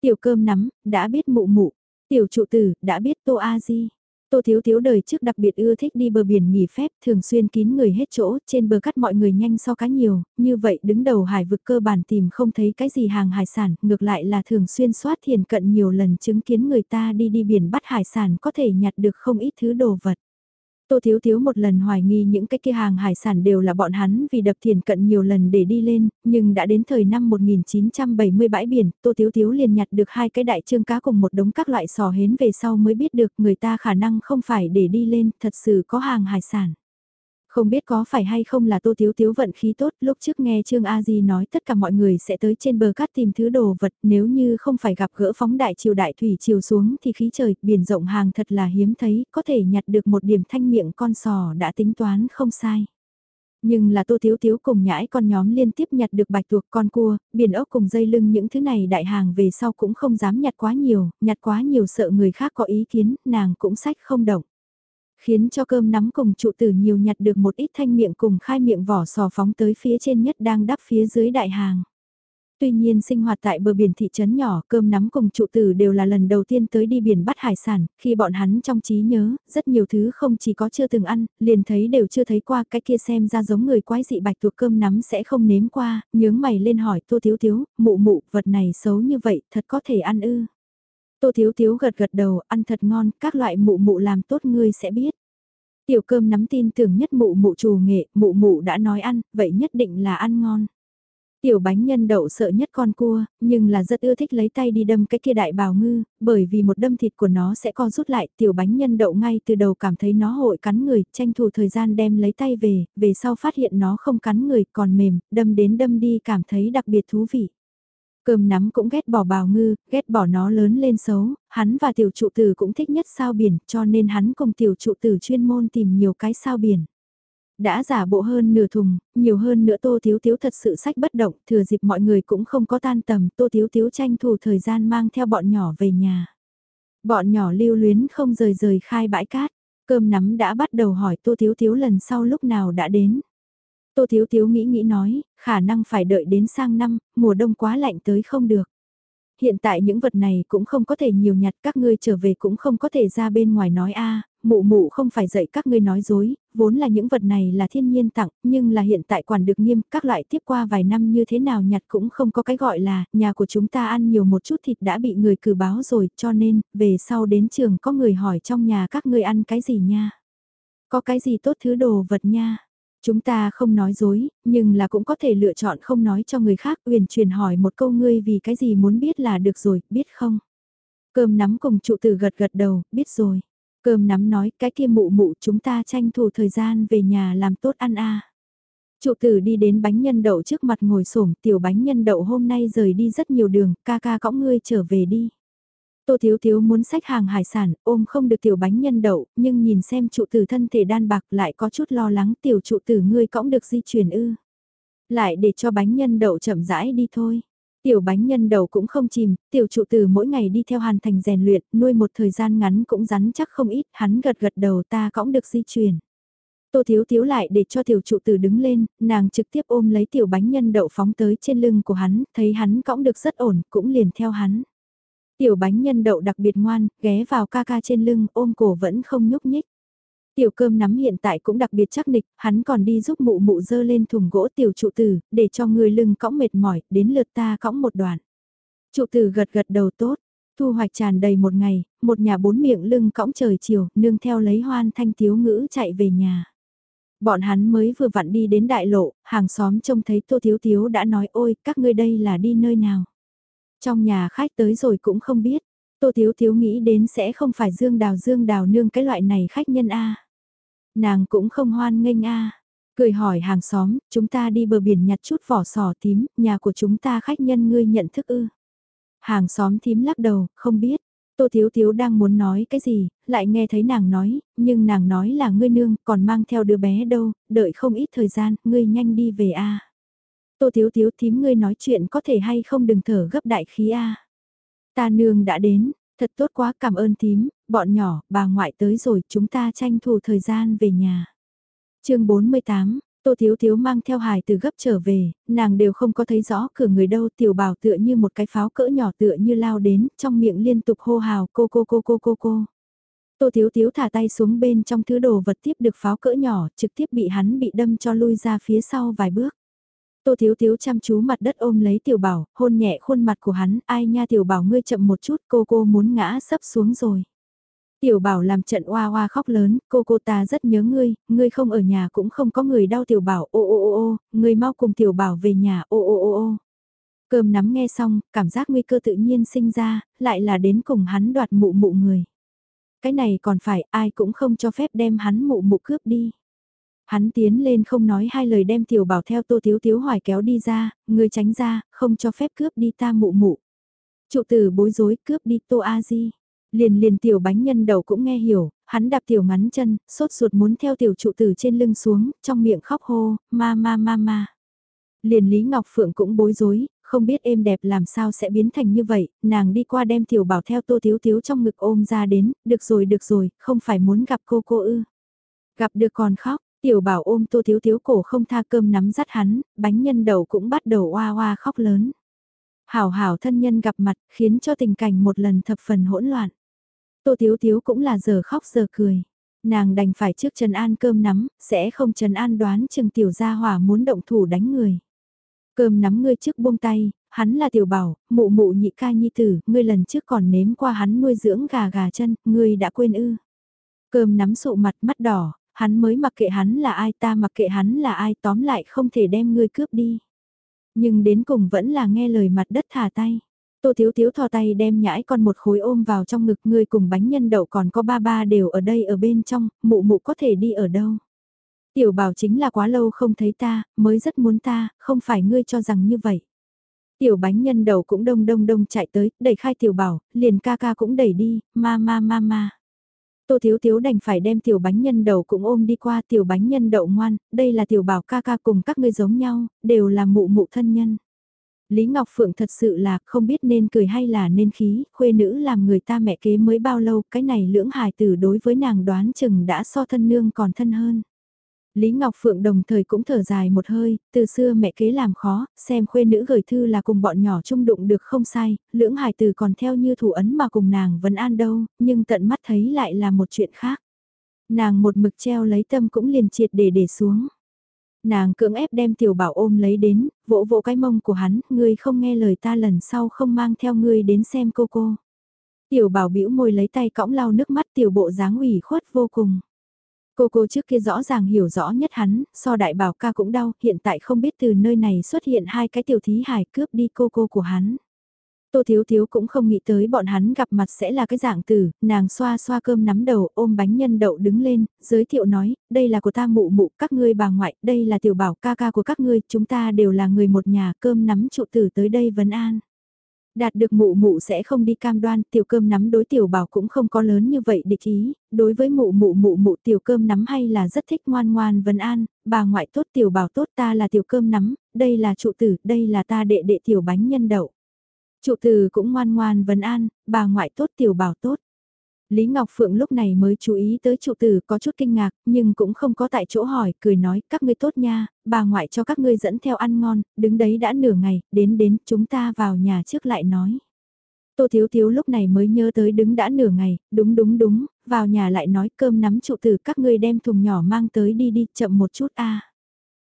Tiểu cơm nắm, đã biết mụ mụ. Tiểu trụ tử, đã biết tô a di. Tô Thiếu Thiếu đời trước đặc biệt ưa thích đi bờ biển nghỉ phép, thường xuyên kín người hết chỗ, trên bờ cắt mọi người nhanh so cá nhiều, như vậy đứng đầu hải vực cơ bản tìm không thấy cái gì hàng hải sản, ngược lại là thường xuyên soát thiền cận nhiều lần chứng kiến người ta đi đi biển bắt hải sản có thể nhặt được không ít thứ đồ vật. Tô Thiếu Thiếu một lần hoài nghi những cái kia hàng hải sản đều là bọn hắn vì đập thiền cận nhiều lần để đi lên, nhưng đã đến thời năm 1970 bãi biển, Tô Thiếu Thiếu liền nhặt được hai cái đại trương cá cùng một đống các loại sò hến về sau mới biết được người ta khả năng không phải để đi lên, thật sự có hàng hải sản. Không biết có phải hay không là Tô Thiếu Thiếu vận khí tốt, lúc trước nghe Trương A Di nói tất cả mọi người sẽ tới trên bờ cát tìm thứ đồ vật, nếu như không phải gặp gỡ phóng đại chiều đại thủy chiều xuống thì khí trời, biển rộng hàng thật là hiếm thấy, có thể nhặt được một điểm thanh miệng con sò đã tính toán không sai. Nhưng là Tô Thiếu Thiếu cùng nhãi con nhóm liên tiếp nhặt được bạch tuộc con cua, biển ốc cùng dây lưng những thứ này đại hàng về sau cũng không dám nhặt quá nhiều, nhặt quá nhiều sợ người khác có ý kiến, nàng cũng sách không động khiến cho cơm nắm cùng trụ tử nhiều nhặt được một ít thanh miệng cùng khai miệng vỏ sò phóng tới phía trên nhất đang đắp phía dưới đại hàng. Tuy nhiên sinh hoạt tại bờ biển thị trấn nhỏ, cơm nắm cùng trụ tử đều là lần đầu tiên tới đi biển bắt hải sản, khi bọn hắn trong trí nhớ, rất nhiều thứ không chỉ có chưa từng ăn, liền thấy đều chưa thấy qua, cái kia xem ra giống người quái dị bạch thuộc cơm nắm sẽ không nếm qua, nhướng mày lên hỏi tô thiếu thiếu, mụ mụ, vật này xấu như vậy, thật có thể ăn ư. Tô Thiếu Thiếu gật gật đầu, ăn thật ngon, các loại mụ mụ làm tốt ngươi sẽ biết. Tiểu cơm nắm tin tưởng nhất mụ mụ trù nghệ, mụ mụ đã nói ăn, vậy nhất định là ăn ngon. Tiểu bánh nhân đậu sợ nhất con cua, nhưng là rất ưa thích lấy tay đi đâm cái kia đại bào ngư, bởi vì một đâm thịt của nó sẽ co rút lại, tiểu bánh nhân đậu ngay từ đầu cảm thấy nó hội cắn người, tranh thủ thời gian đem lấy tay về, về sau phát hiện nó không cắn người còn mềm, đâm đến đâm đi cảm thấy đặc biệt thú vị. Cơm nắm cũng ghét bỏ bào ngư, ghét bỏ nó lớn lên xấu, hắn và tiểu trụ tử cũng thích nhất sao biển, cho nên hắn cùng tiểu trụ tử chuyên môn tìm nhiều cái sao biển. Đã giả bộ hơn nửa thùng, nhiều hơn nữa Tô Thiếu Thiếu thật sự sách bất động, thừa dịp mọi người cũng không có tan tầm, Tô Thiếu Thiếu tranh thủ thời gian mang theo bọn nhỏ về nhà. Bọn nhỏ lưu luyến không rời rời khai bãi cát, cơm nắm đã bắt đầu hỏi Tô Thiếu Thiếu lần sau lúc nào đã đến. Tô Thiếu Thiếu nghĩ nghĩ nói, khả năng phải đợi đến sang năm, mùa đông quá lạnh tới không được. Hiện tại những vật này cũng không có thể nhiều nhặt các ngươi trở về cũng không có thể ra bên ngoài nói a mụ mụ không phải dạy các ngươi nói dối, vốn là những vật này là thiên nhiên tặng, nhưng là hiện tại quản được nghiêm, các loại tiếp qua vài năm như thế nào nhặt cũng không có cái gọi là, nhà của chúng ta ăn nhiều một chút thịt đã bị người cử báo rồi, cho nên, về sau đến trường có người hỏi trong nhà các ngươi ăn cái gì nha. Có cái gì tốt thứ đồ vật nha. Chúng ta không nói dối, nhưng là cũng có thể lựa chọn không nói cho người khác uyển truyền hỏi một câu ngươi vì cái gì muốn biết là được rồi, biết không? Cơm nắm cùng trụ tử gật gật đầu, biết rồi. Cơm nắm nói cái kia mụ mụ chúng ta tranh thủ thời gian về nhà làm tốt ăn a. Trụ tử đi đến bánh nhân đậu trước mặt ngồi xổm tiểu bánh nhân đậu hôm nay rời đi rất nhiều đường, ca ca cõng ngươi trở về đi. Tô Thiếu Thiếu muốn sách hàng hải sản, ôm không được tiểu bánh nhân đậu, nhưng nhìn xem trụ tử thân thể đan bạc lại có chút lo lắng tiểu trụ tử ngươi cõng được di chuyển ư. Lại để cho bánh nhân đậu chậm rãi đi thôi. Tiểu bánh nhân đậu cũng không chìm, tiểu trụ tử mỗi ngày đi theo hàn thành rèn luyện, nuôi một thời gian ngắn cũng rắn chắc không ít, hắn gật gật đầu ta cõng được di chuyển. Tô Thiếu Thiếu lại để cho tiểu trụ tử đứng lên, nàng trực tiếp ôm lấy tiểu bánh nhân đậu phóng tới trên lưng của hắn, thấy hắn cõng được rất ổn, cũng liền theo hắn. Tiểu bánh nhân đậu đặc biệt ngoan, ghé vào ca ca trên lưng, ôm cổ vẫn không nhúc nhích. Tiểu cơm nắm hiện tại cũng đặc biệt chắc nịch, hắn còn đi giúp mụ mụ dơ lên thùng gỗ tiểu trụ tử, để cho người lưng cõng mệt mỏi, đến lượt ta cõng một đoạn. Trụ tử gật gật đầu tốt, thu hoạch tràn đầy một ngày, một nhà bốn miệng lưng cõng trời chiều, nương theo lấy hoan thanh tiếu ngữ chạy về nhà. Bọn hắn mới vừa vặn đi đến đại lộ, hàng xóm trông thấy Tô Thiếu Thiếu đã nói ôi, các ngươi đây là đi nơi nào. Trong nhà khách tới rồi cũng không biết, Tô Thiếu Thiếu nghĩ đến sẽ không phải Dương Đào Dương Đào nương cái loại này khách nhân A. Nàng cũng không hoan nghênh A. Cười hỏi hàng xóm, chúng ta đi bờ biển nhặt chút vỏ sò tím, nhà của chúng ta khách nhân ngươi nhận thức ư. Hàng xóm thím lắc đầu, không biết. Tô Thiếu Thiếu đang muốn nói cái gì, lại nghe thấy nàng nói, nhưng nàng nói là ngươi nương, còn mang theo đứa bé đâu, đợi không ít thời gian, ngươi nhanh đi về a. Tô Thiếu Thiếu thím ngươi nói chuyện có thể hay không đừng thở gấp đại khí a. Ta nương đã đến, thật tốt quá cảm ơn thím, bọn nhỏ, bà ngoại tới rồi chúng ta tranh thủ thời gian về nhà. chương 48, Tô Thiếu Thiếu mang theo hài từ gấp trở về, nàng đều không có thấy rõ cửa người đâu tiểu bảo tựa như một cái pháo cỡ nhỏ tựa như lao đến, trong miệng liên tục hô hào cô cô cô cô cô cô. Tô Thiếu Thiếu thả tay xuống bên trong thứ đồ vật tiếp được pháo cỡ nhỏ, trực tiếp bị hắn bị đâm cho lui ra phía sau vài bước. Tô Thiếu Thiếu chăm chú mặt đất ôm lấy tiểu bảo, hôn nhẹ khuôn mặt của hắn, ai nha tiểu bảo ngươi chậm một chút cô cô muốn ngã sấp xuống rồi. Tiểu bảo làm trận oa oa khóc lớn, cô cô ta rất nhớ ngươi, ngươi không ở nhà cũng không có người đau tiểu bảo, ô ô ô ô, ngươi mau cùng tiểu bảo về nhà, ô ô ô ô. Cơm nắm nghe xong, cảm giác nguy cơ tự nhiên sinh ra, lại là đến cùng hắn đoạt mụ mụ người. Cái này còn phải ai cũng không cho phép đem hắn mụ mụ cướp đi. Hắn tiến lên không nói hai lời đem tiểu bảo theo tô thiếu thiếu hoài kéo đi ra, người tránh ra, không cho phép cướp đi ta mụ mụ. Trụ tử bối rối cướp đi tô a di Liền liền tiểu bánh nhân đầu cũng nghe hiểu, hắn đạp tiểu ngắn chân, sốt ruột muốn theo tiểu trụ tử trên lưng xuống, trong miệng khóc hô, ma ma ma ma. Liền Lý Ngọc Phượng cũng bối rối, không biết êm đẹp làm sao sẽ biến thành như vậy, nàng đi qua đem tiểu bảo theo tô thiếu thiếu trong ngực ôm ra đến, được rồi được rồi, không phải muốn gặp cô cô ư. Gặp được còn khóc, tiểu bảo ôm tô thiếu thiếu cổ không tha cơm nắm dắt hắn, bánh nhân đầu cũng bắt đầu oa oa khóc lớn. Hảo hảo thân nhân gặp mặt khiến cho tình cảnh một lần thập phần hỗn loạn. Tô Thiếu Thiếu cũng là giờ khóc giờ cười. Nàng đành phải trước Trần An cơm nắm, sẽ không Trần An đoán chừng tiểu gia hỏa muốn động thủ đánh người. Cơm nắm ngươi trước buông tay, hắn là tiểu bảo, mụ mụ nhị ca nhi tử, ngươi lần trước còn nếm qua hắn nuôi dưỡng gà gà chân, ngươi đã quên ư. Cơm nắm sụ mặt mắt đỏ, hắn mới mặc kệ hắn là ai ta mặc kệ hắn là ai tóm lại không thể đem ngươi cướp đi. Nhưng đến cùng vẫn là nghe lời mặt đất thả tay. Tô Thiếu Thiếu thò tay đem nhãi con một khối ôm vào trong ngực ngươi cùng bánh nhân đậu còn có ba ba đều ở đây ở bên trong, mụ mụ có thể đi ở đâu. Tiểu bảo chính là quá lâu không thấy ta, mới rất muốn ta, không phải ngươi cho rằng như vậy. Tiểu bánh nhân đầu cũng đông đông đông chạy tới, đẩy khai tiểu bảo, liền ca ca cũng đẩy đi, ma ma ma ma. Tô Thiếu Thiếu đành phải đem tiểu bánh nhân đầu cũng ôm đi qua tiểu bánh nhân đậu ngoan, đây là tiểu bảo ca ca cùng các ngươi giống nhau, đều là mụ mụ thân nhân. Lý Ngọc Phượng thật sự là không biết nên cười hay là nên khí, khuê nữ làm người ta mẹ kế mới bao lâu, cái này lưỡng hài tử đối với nàng đoán chừng đã so thân nương còn thân hơn. Lý Ngọc Phượng đồng thời cũng thở dài một hơi, từ xưa mẹ kế làm khó, xem khuê nữ gửi thư là cùng bọn nhỏ chung đụng được không sai, lưỡng hài từ còn theo như thủ ấn mà cùng nàng vẫn an đâu, nhưng tận mắt thấy lại là một chuyện khác. Nàng một mực treo lấy tâm cũng liền triệt để để xuống. Nàng cưỡng ép đem tiểu bảo ôm lấy đến, vỗ vỗ cái mông của hắn, ngươi không nghe lời ta lần sau không mang theo ngươi đến xem cô cô. Tiểu bảo bĩu môi lấy tay cõng lau nước mắt tiểu bộ dáng ủy khuất vô cùng. Cô cô trước kia rõ ràng hiểu rõ nhất hắn, so đại bảo ca cũng đau, hiện tại không biết từ nơi này xuất hiện hai cái tiểu thí hài cướp đi cô cô của hắn. Tô Thiếu Thiếu cũng không nghĩ tới bọn hắn gặp mặt sẽ là cái dạng tử, nàng xoa xoa cơm nắm đầu ôm bánh nhân đậu đứng lên, giới thiệu nói, đây là của ta mụ mụ, các ngươi bà ngoại, đây là tiểu bảo ca ca của các ngươi, chúng ta đều là người một nhà cơm nắm trụ tử tới đây vấn an. Đạt được mụ mụ sẽ không đi cam đoan, tiểu cơm nắm đối tiểu bảo cũng không có lớn như vậy địch ý, đối với mụ mụ mụ mụ tiểu cơm nắm hay là rất thích ngoan ngoan vân an, bà ngoại tốt tiểu bảo tốt ta là tiểu cơm nắm, đây là trụ tử, đây là ta đệ đệ tiểu bánh nhân đậu. Trụ tử cũng ngoan ngoan vân an, bà ngoại tốt tiểu bảo tốt. Lý Ngọc Phượng lúc này mới chú ý tới trụ tử có chút kinh ngạc, nhưng cũng không có tại chỗ hỏi, cười nói, các ngươi tốt nha, bà ngoại cho các ngươi dẫn theo ăn ngon, đứng đấy đã nửa ngày, đến đến, chúng ta vào nhà trước lại nói. Tô Thiếu Thiếu lúc này mới nhớ tới đứng đã nửa ngày, đúng đúng đúng, vào nhà lại nói cơm nắm trụ tử các ngươi đem thùng nhỏ mang tới đi đi, chậm một chút a.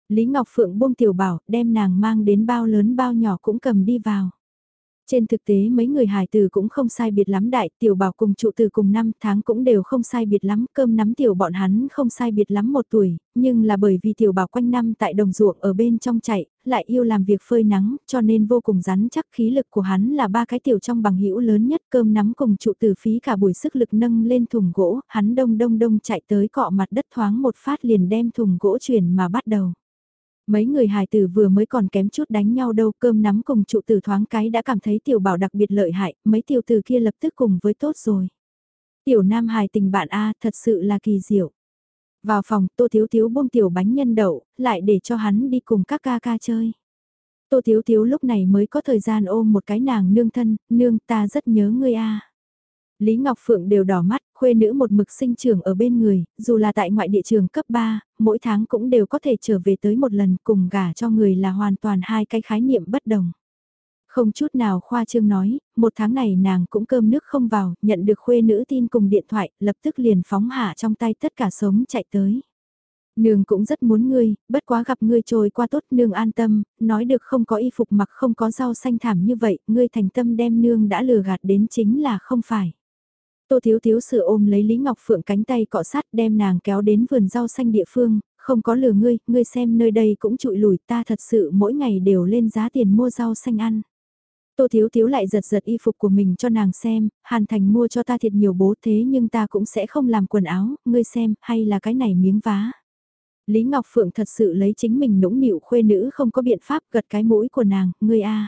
Lý Ngọc Phượng buông tiểu bảo, đem nàng mang đến bao lớn bao nhỏ cũng cầm đi vào. Trên thực tế mấy người hài tử cũng không sai biệt lắm đại, tiểu bảo cùng trụ từ cùng năm tháng cũng đều không sai biệt lắm, cơm nắm tiểu bọn hắn không sai biệt lắm một tuổi, nhưng là bởi vì tiểu bảo quanh năm tại đồng ruộng ở bên trong chạy, lại yêu làm việc phơi nắng, cho nên vô cùng rắn chắc khí lực của hắn là ba cái tiểu trong bằng hữu lớn nhất cơm nắm cùng trụ từ phí cả buổi sức lực nâng lên thùng gỗ, hắn đông đông đông chạy tới cọ mặt đất thoáng một phát liền đem thùng gỗ chuyển mà bắt đầu. Mấy người hài tử vừa mới còn kém chút đánh nhau đâu cơm nắm cùng trụ tử thoáng cái đã cảm thấy tiểu bảo đặc biệt lợi hại, mấy tiểu tử kia lập tức cùng với tốt rồi. Tiểu nam hài tình bạn A thật sự là kỳ diệu. Vào phòng tô thiếu thiếu buông tiểu bánh nhân đậu, lại để cho hắn đi cùng các ca ca chơi. Tô thiếu thiếu lúc này mới có thời gian ôm một cái nàng nương thân, nương ta rất nhớ ngươi A. Lý Ngọc Phượng đều đỏ mắt, khuê nữ một mực sinh trưởng ở bên người, dù là tại ngoại địa trường cấp 3, mỗi tháng cũng đều có thể trở về tới một lần cùng gả cho người là hoàn toàn hai cái khái niệm bất đồng. Không chút nào khoa trương nói, một tháng này nàng cũng cơm nước không vào, nhận được khuê nữ tin cùng điện thoại, lập tức liền phóng hạ trong tay tất cả sống chạy tới. Nương cũng rất muốn ngươi, bất quá gặp ngươi trôi qua tốt nương an tâm, nói được không có y phục mặc không có rau xanh thảm như vậy, ngươi thành tâm đem nương đã lừa gạt đến chính là không phải. Tô Thiếu Thiếu sự ôm lấy Lý Ngọc Phượng cánh tay cọ sát đem nàng kéo đến vườn rau xanh địa phương, không có lừa ngươi, ngươi xem nơi đây cũng trụi lùi ta thật sự mỗi ngày đều lên giá tiền mua rau xanh ăn. Tô Thiếu Thiếu lại giật giật y phục của mình cho nàng xem, Hàn Thành mua cho ta thiệt nhiều bố thế nhưng ta cũng sẽ không làm quần áo, ngươi xem, hay là cái này miếng vá. Lý Ngọc Phượng thật sự lấy chính mình nũng nịu khuê nữ không có biện pháp gật cái mũi của nàng, ngươi a.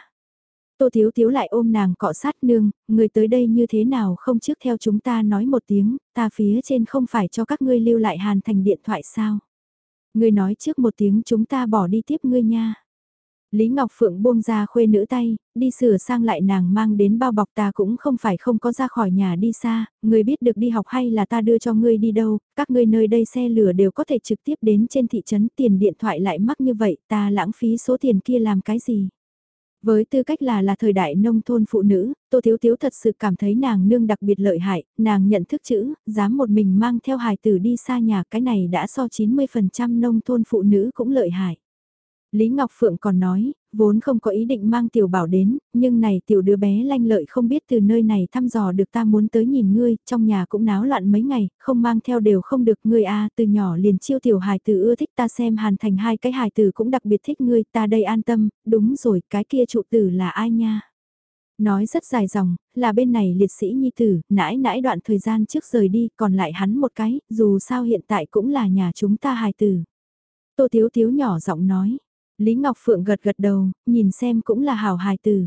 Tô Thiếu Thiếu lại ôm nàng cọ sát nương, người tới đây như thế nào không trước theo chúng ta nói một tiếng, ta phía trên không phải cho các ngươi lưu lại hàn thành điện thoại sao. Ngươi nói trước một tiếng chúng ta bỏ đi tiếp ngươi nha. Lý Ngọc Phượng buông ra khuê nữ tay, đi sửa sang lại nàng mang đến bao bọc ta cũng không phải không có ra khỏi nhà đi xa, người biết được đi học hay là ta đưa cho ngươi đi đâu, các ngươi nơi đây xe lửa đều có thể trực tiếp đến trên thị trấn tiền điện thoại lại mắc như vậy, ta lãng phí số tiền kia làm cái gì. Với tư cách là là thời đại nông thôn phụ nữ, Tô Thiếu Thiếu thật sự cảm thấy nàng nương đặc biệt lợi hại, nàng nhận thức chữ, dám một mình mang theo hài tử đi xa nhà cái này đã so 90% nông thôn phụ nữ cũng lợi hại. Lý Ngọc Phượng còn nói, vốn không có ý định mang tiểu bảo đến, nhưng này tiểu đứa bé lanh lợi không biết từ nơi này thăm dò được ta muốn tới nhìn ngươi, trong nhà cũng náo loạn mấy ngày, không mang theo đều không được ngươi a từ nhỏ liền chiêu tiểu hài tử ưa thích ta xem hàn thành hai cái hài tử cũng đặc biệt thích ngươi, ta đây an tâm, đúng rồi, cái kia trụ tử là ai nha? Nói rất dài dòng, là bên này liệt sĩ nhi tử, nãi nãi đoạn thời gian trước rời đi, còn lại hắn một cái, dù sao hiện tại cũng là nhà chúng ta hài tử. Tô Tiếu Tiếu nhỏ giọng nói, Lý Ngọc Phượng gật gật đầu, nhìn xem cũng là hảo hài tử.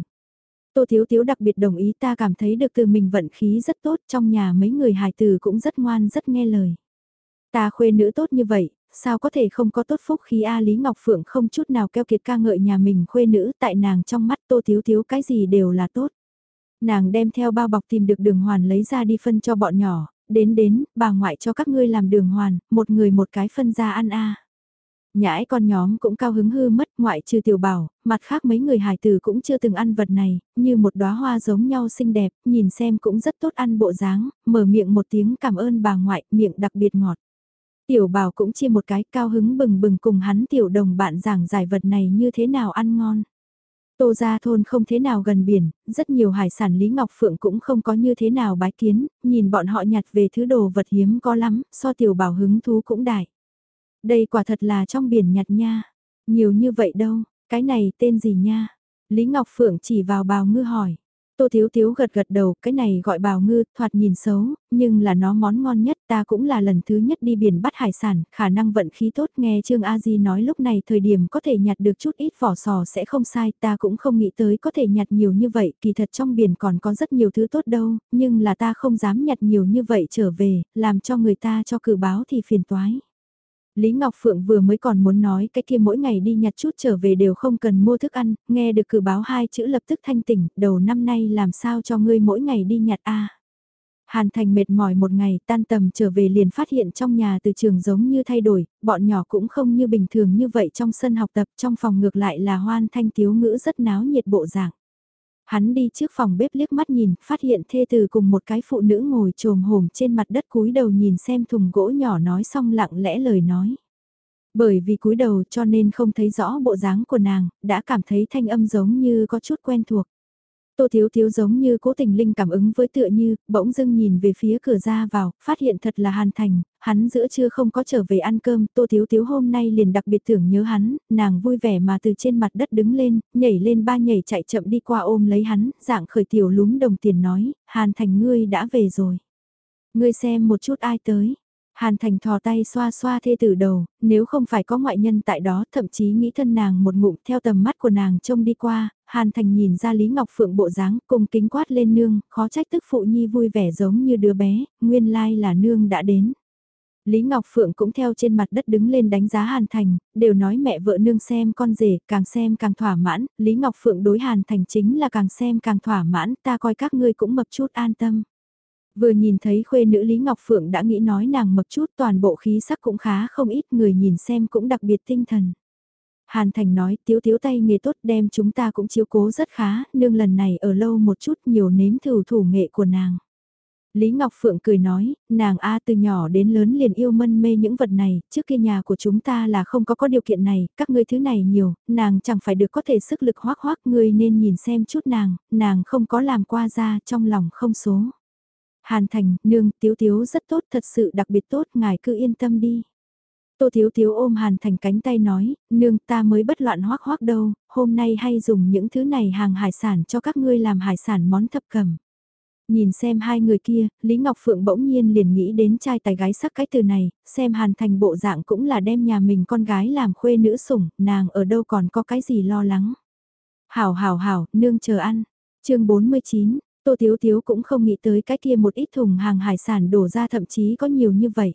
Tô Thiếu Thiếu đặc biệt đồng ý ta cảm thấy được từ mình vận khí rất tốt trong nhà mấy người hài tử cũng rất ngoan rất nghe lời. Ta khuê nữ tốt như vậy, sao có thể không có tốt phúc khí A Lý Ngọc Phượng không chút nào keo kiệt ca ngợi nhà mình khuê nữ tại nàng trong mắt Tô Thiếu Thiếu cái gì đều là tốt. Nàng đem theo bao bọc tìm được đường hoàn lấy ra đi phân cho bọn nhỏ, đến đến, bà ngoại cho các ngươi làm đường hoàn, một người một cái phân ra ăn A. Nhãi con nhóm cũng cao hứng hư mất ngoại trừ tiểu bảo, mặt khác mấy người hài tử cũng chưa từng ăn vật này, như một đóa hoa giống nhau xinh đẹp, nhìn xem cũng rất tốt ăn bộ dáng, mở miệng một tiếng cảm ơn bà ngoại, miệng đặc biệt ngọt. Tiểu bảo cũng chia một cái cao hứng bừng bừng cùng hắn tiểu đồng bạn giảng giải vật này như thế nào ăn ngon. Tô gia thôn không thế nào gần biển, rất nhiều hải sản Lý Ngọc Phượng cũng không có như thế nào bái kiến, nhìn bọn họ nhặt về thứ đồ vật hiếm có lắm, so tiểu bảo hứng thú cũng đại. Đây quả thật là trong biển nhặt nha. Nhiều như vậy đâu, cái này tên gì nha? Lý Ngọc Phượng chỉ vào bào ngư hỏi. Tô Thiếu Thiếu gật gật đầu, cái này gọi bào ngư, thoạt nhìn xấu, nhưng là nó món ngon nhất, ta cũng là lần thứ nhất đi biển bắt hải sản, khả năng vận khí tốt nghe Trương A Di nói lúc này thời điểm có thể nhặt được chút ít vỏ sò sẽ không sai, ta cũng không nghĩ tới có thể nhặt nhiều như vậy, kỳ thật trong biển còn có rất nhiều thứ tốt đâu, nhưng là ta không dám nhặt nhiều như vậy trở về, làm cho người ta cho cử báo thì phiền toái. Lý Ngọc Phượng vừa mới còn muốn nói cái kia mỗi ngày đi nhặt chút trở về đều không cần mua thức ăn, nghe được cử báo hai chữ lập tức thanh tỉnh, đầu năm nay làm sao cho ngươi mỗi ngày đi nhặt a Hàn Thành mệt mỏi một ngày tan tầm trở về liền phát hiện trong nhà từ trường giống như thay đổi, bọn nhỏ cũng không như bình thường như vậy trong sân học tập trong phòng ngược lại là hoan thanh tiếu ngữ rất náo nhiệt bộ dạng. Hắn đi trước phòng bếp liếc mắt nhìn, phát hiện thê từ cùng một cái phụ nữ ngồi trồm hổm trên mặt đất cúi đầu nhìn xem thùng gỗ nhỏ nói xong lặng lẽ lời nói. Bởi vì cúi đầu cho nên không thấy rõ bộ dáng của nàng, đã cảm thấy thanh âm giống như có chút quen thuộc. Tô Thiếu Thiếu giống như cố tình linh cảm ứng với tựa như, bỗng dưng nhìn về phía cửa ra vào, phát hiện thật là Hàn Thành, hắn giữa trưa không có trở về ăn cơm, Tô Thiếu Thiếu hôm nay liền đặc biệt tưởng nhớ hắn, nàng vui vẻ mà từ trên mặt đất đứng lên, nhảy lên ba nhảy chạy chậm đi qua ôm lấy hắn, dạng khởi tiểu lúm đồng tiền nói, Hàn Thành ngươi đã về rồi. Ngươi xem một chút ai tới, Hàn Thành thò tay xoa xoa thê tử đầu, nếu không phải có ngoại nhân tại đó thậm chí nghĩ thân nàng một ngụm theo tầm mắt của nàng trông đi qua, Hàn Thành nhìn ra Lý Ngọc Phượng bộ dáng cùng kính quát lên nương, khó trách tức phụ nhi vui vẻ giống như đứa bé, nguyên lai là nương đã đến. Lý Ngọc Phượng cũng theo trên mặt đất đứng lên đánh giá Hàn Thành, đều nói mẹ vợ nương xem con rể, càng xem càng thỏa mãn, Lý Ngọc Phượng đối Hàn Thành chính là càng xem càng thỏa mãn, ta coi các ngươi cũng mập chút an tâm. Vừa nhìn thấy khuê nữ Lý Ngọc Phượng đã nghĩ nói nàng mập chút toàn bộ khí sắc cũng khá không ít người nhìn xem cũng đặc biệt tinh thần. Hàn Thành nói tiếu tiếu tay nghề tốt đem chúng ta cũng chiếu cố rất khá, nương lần này ở lâu một chút nhiều nếm thử thủ nghệ của nàng. Lý Ngọc Phượng cười nói, nàng A từ nhỏ đến lớn liền yêu mân mê những vật này, trước kia nhà của chúng ta là không có có điều kiện này, các ngươi thứ này nhiều, nàng chẳng phải được có thể sức lực hoác hoác ngươi nên nhìn xem chút nàng, nàng không có làm qua ra trong lòng không số. Hàn Thành, nương, Tiếu Tiếu rất tốt, thật sự đặc biệt tốt, ngài cứ yên tâm đi. Tô Thiếu Thiếu ôm Hàn Thành cánh tay nói, nương ta mới bất loạn hoác hoác đâu, hôm nay hay dùng những thứ này hàng hải sản cho các ngươi làm hải sản món thập cẩm. Nhìn xem hai người kia, Lý Ngọc Phượng bỗng nhiên liền nghĩ đến trai tài gái sắc cái từ này, xem Hàn Thành bộ dạng cũng là đem nhà mình con gái làm khuê nữ sủng, nàng ở đâu còn có cái gì lo lắng. Hảo hảo hảo, nương chờ ăn. chương 49, Tô Thiếu Thiếu cũng không nghĩ tới cái kia một ít thùng hàng hải sản đổ ra thậm chí có nhiều như vậy.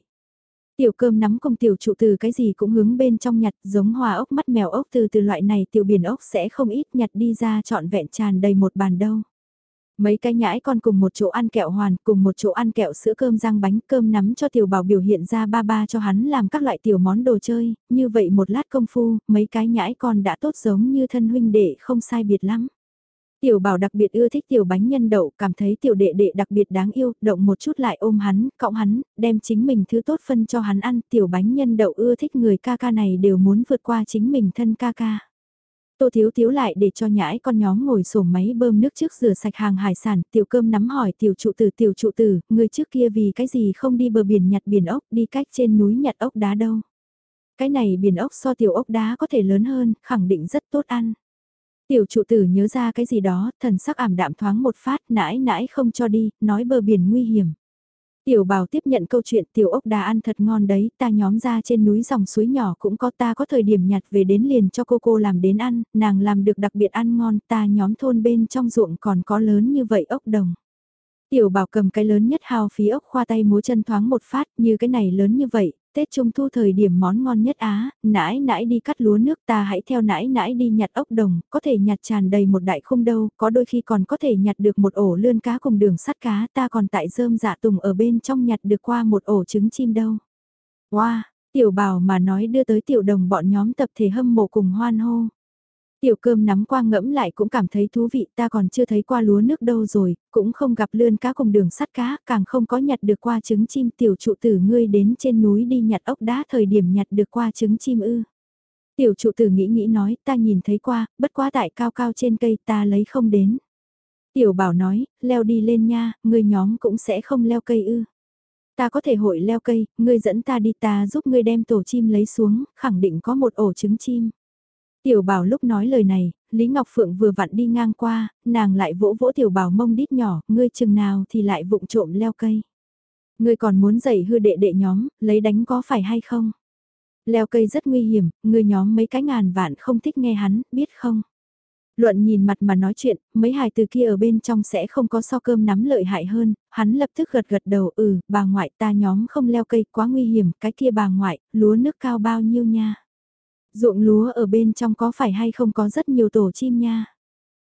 Tiểu cơm nắm công tiểu trụ từ cái gì cũng hướng bên trong nhặt giống hòa ốc mắt mèo ốc từ từ loại này tiểu biển ốc sẽ không ít nhặt đi ra trọn vẹn tràn đầy một bàn đâu. Mấy cái nhãi con cùng một chỗ ăn kẹo hoàn, cùng một chỗ ăn kẹo sữa cơm rang bánh cơm nắm cho tiểu bảo biểu hiện ra ba ba cho hắn làm các loại tiểu món đồ chơi, như vậy một lát công phu, mấy cái nhãi con đã tốt giống như thân huynh đệ không sai biệt lắm. Tiểu bảo đặc biệt ưa thích tiểu bánh nhân đậu, cảm thấy tiểu đệ đệ đặc biệt đáng yêu, động một chút lại ôm hắn, cõng hắn, đem chính mình thứ tốt phân cho hắn ăn, tiểu bánh nhân đậu ưa thích người ca ca này đều muốn vượt qua chính mình thân ca ca. Tô Thiếu Thiếu lại để cho nhãi con nhóm ngồi sổ máy bơm nước trước rửa sạch hàng hải sản, tiểu cơm nắm hỏi tiểu trụ tử tiểu trụ tử, người trước kia vì cái gì không đi bờ biển nhặt biển ốc, đi cách trên núi nhặt ốc đá đâu. Cái này biển ốc so tiểu ốc đá có thể lớn hơn, khẳng định rất tốt ăn. Tiểu trụ tử nhớ ra cái gì đó, thần sắc ảm đạm thoáng một phát, nãi nãi không cho đi, nói bờ biển nguy hiểm. Tiểu bảo tiếp nhận câu chuyện tiểu ốc đà ăn thật ngon đấy, ta nhóm ra trên núi dòng suối nhỏ cũng có ta có thời điểm nhặt về đến liền cho cô cô làm đến ăn, nàng làm được đặc biệt ăn ngon, ta nhóm thôn bên trong ruộng còn có lớn như vậy ốc đồng. Tiểu bảo cầm cái lớn nhất hào phí ốc khoa tay múa chân thoáng một phát như cái này lớn như vậy, Tết Trung Thu thời điểm món ngon nhất Á, nãi nãi đi cắt lúa nước ta hãy theo nãi nãi đi nhặt ốc đồng, có thể nhặt tràn đầy một đại khung đâu, có đôi khi còn có thể nhặt được một ổ lươn cá cùng đường sắt cá ta còn tại rơm dạ tùng ở bên trong nhặt được qua một ổ trứng chim đâu. Wow, tiểu bảo mà nói đưa tới tiểu đồng bọn nhóm tập thể hâm mộ cùng hoan hô. Tiểu cơm nắm qua ngẫm lại cũng cảm thấy thú vị ta còn chưa thấy qua lúa nước đâu rồi, cũng không gặp lươn cá cùng đường sắt cá, càng không có nhặt được qua trứng chim tiểu trụ tử ngươi đến trên núi đi nhặt ốc đá thời điểm nhặt được qua trứng chim ư. Tiểu trụ tử nghĩ nghĩ nói ta nhìn thấy qua, bất quá tại cao cao trên cây ta lấy không đến. Tiểu bảo nói, leo đi lên nha, ngươi nhóm cũng sẽ không leo cây ư. Ta có thể hội leo cây, ngươi dẫn ta đi ta giúp ngươi đem tổ chim lấy xuống, khẳng định có một ổ trứng chim. Tiểu bảo lúc nói lời này, Lý Ngọc Phượng vừa vặn đi ngang qua, nàng lại vỗ vỗ tiểu bảo mông đít nhỏ, ngươi chừng nào thì lại vụng trộm leo cây. Ngươi còn muốn dạy hư đệ đệ nhóm, lấy đánh có phải hay không? Leo cây rất nguy hiểm, ngươi nhóm mấy cái ngàn vạn không thích nghe hắn, biết không? Luận nhìn mặt mà nói chuyện, mấy hài từ kia ở bên trong sẽ không có so cơm nắm lợi hại hơn, hắn lập tức gật gật đầu ừ, bà ngoại ta nhóm không leo cây quá nguy hiểm, cái kia bà ngoại, lúa nước cao bao nhiêu nha. Ruộng lúa ở bên trong có phải hay không có rất nhiều tổ chim nha.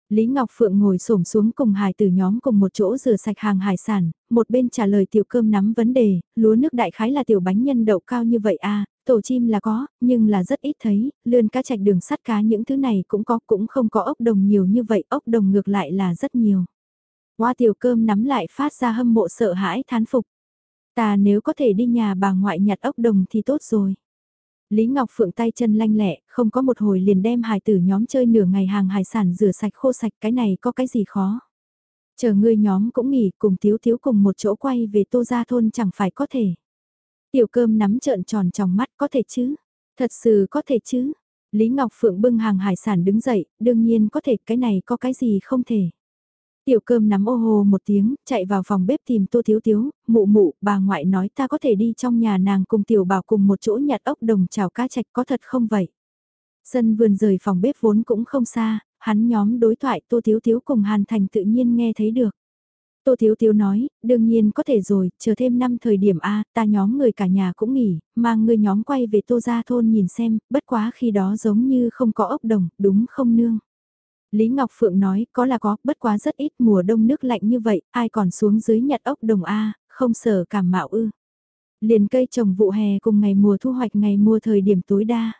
Lý Ngọc Phượng ngồi xổm xuống cùng hài tử nhóm cùng một chỗ rửa sạch hàng hải sản, một bên trả lời tiểu cơm nắm vấn đề, lúa nước đại khái là tiểu bánh nhân đậu cao như vậy à, tổ chim là có, nhưng là rất ít thấy, lươn cá chạch đường sắt cá những thứ này cũng có, cũng không có ốc đồng nhiều như vậy, ốc đồng ngược lại là rất nhiều. Hoa tiểu cơm nắm lại phát ra hâm mộ sợ hãi thán phục. Ta nếu có thể đi nhà bà ngoại nhặt ốc đồng thì tốt rồi. Lý Ngọc Phượng tay chân lanh lẹ, không có một hồi liền đem hài tử nhóm chơi nửa ngày hàng hải sản rửa sạch khô sạch cái này có cái gì khó. Chờ ngươi nhóm cũng nghỉ cùng thiếu thiếu cùng một chỗ quay về tô gia thôn chẳng phải có thể. Tiểu cơm nắm trợn tròn trong mắt có thể chứ, thật sự có thể chứ. Lý Ngọc Phượng bưng hàng hải sản đứng dậy, đương nhiên có thể cái này có cái gì không thể. Tiểu cơm nắm ô hồ một tiếng, chạy vào phòng bếp tìm tô thiếu thiếu, mụ mụ, bà ngoại nói ta có thể đi trong nhà nàng cùng tiểu bảo cùng một chỗ nhặt ốc đồng chào cá chạch có thật không vậy? Sân vườn rời phòng bếp vốn cũng không xa, hắn nhóm đối thoại tô thiếu thiếu cùng hàn thành tự nhiên nghe thấy được. Tô Thiếu Thiếu nói, đương nhiên có thể rồi, chờ thêm năm thời điểm A, ta nhóm người cả nhà cũng nghỉ, mang người nhóm quay về Tô Gia Thôn nhìn xem, bất quá khi đó giống như không có ốc đồng, đúng không nương? Lý Ngọc Phượng nói, có là có, bất quá rất ít mùa đông nước lạnh như vậy, ai còn xuống dưới nhặt ốc đồng A, không sợ cảm mạo ư. Liền cây trồng vụ hè cùng ngày mùa thu hoạch ngày mùa thời điểm tối đa.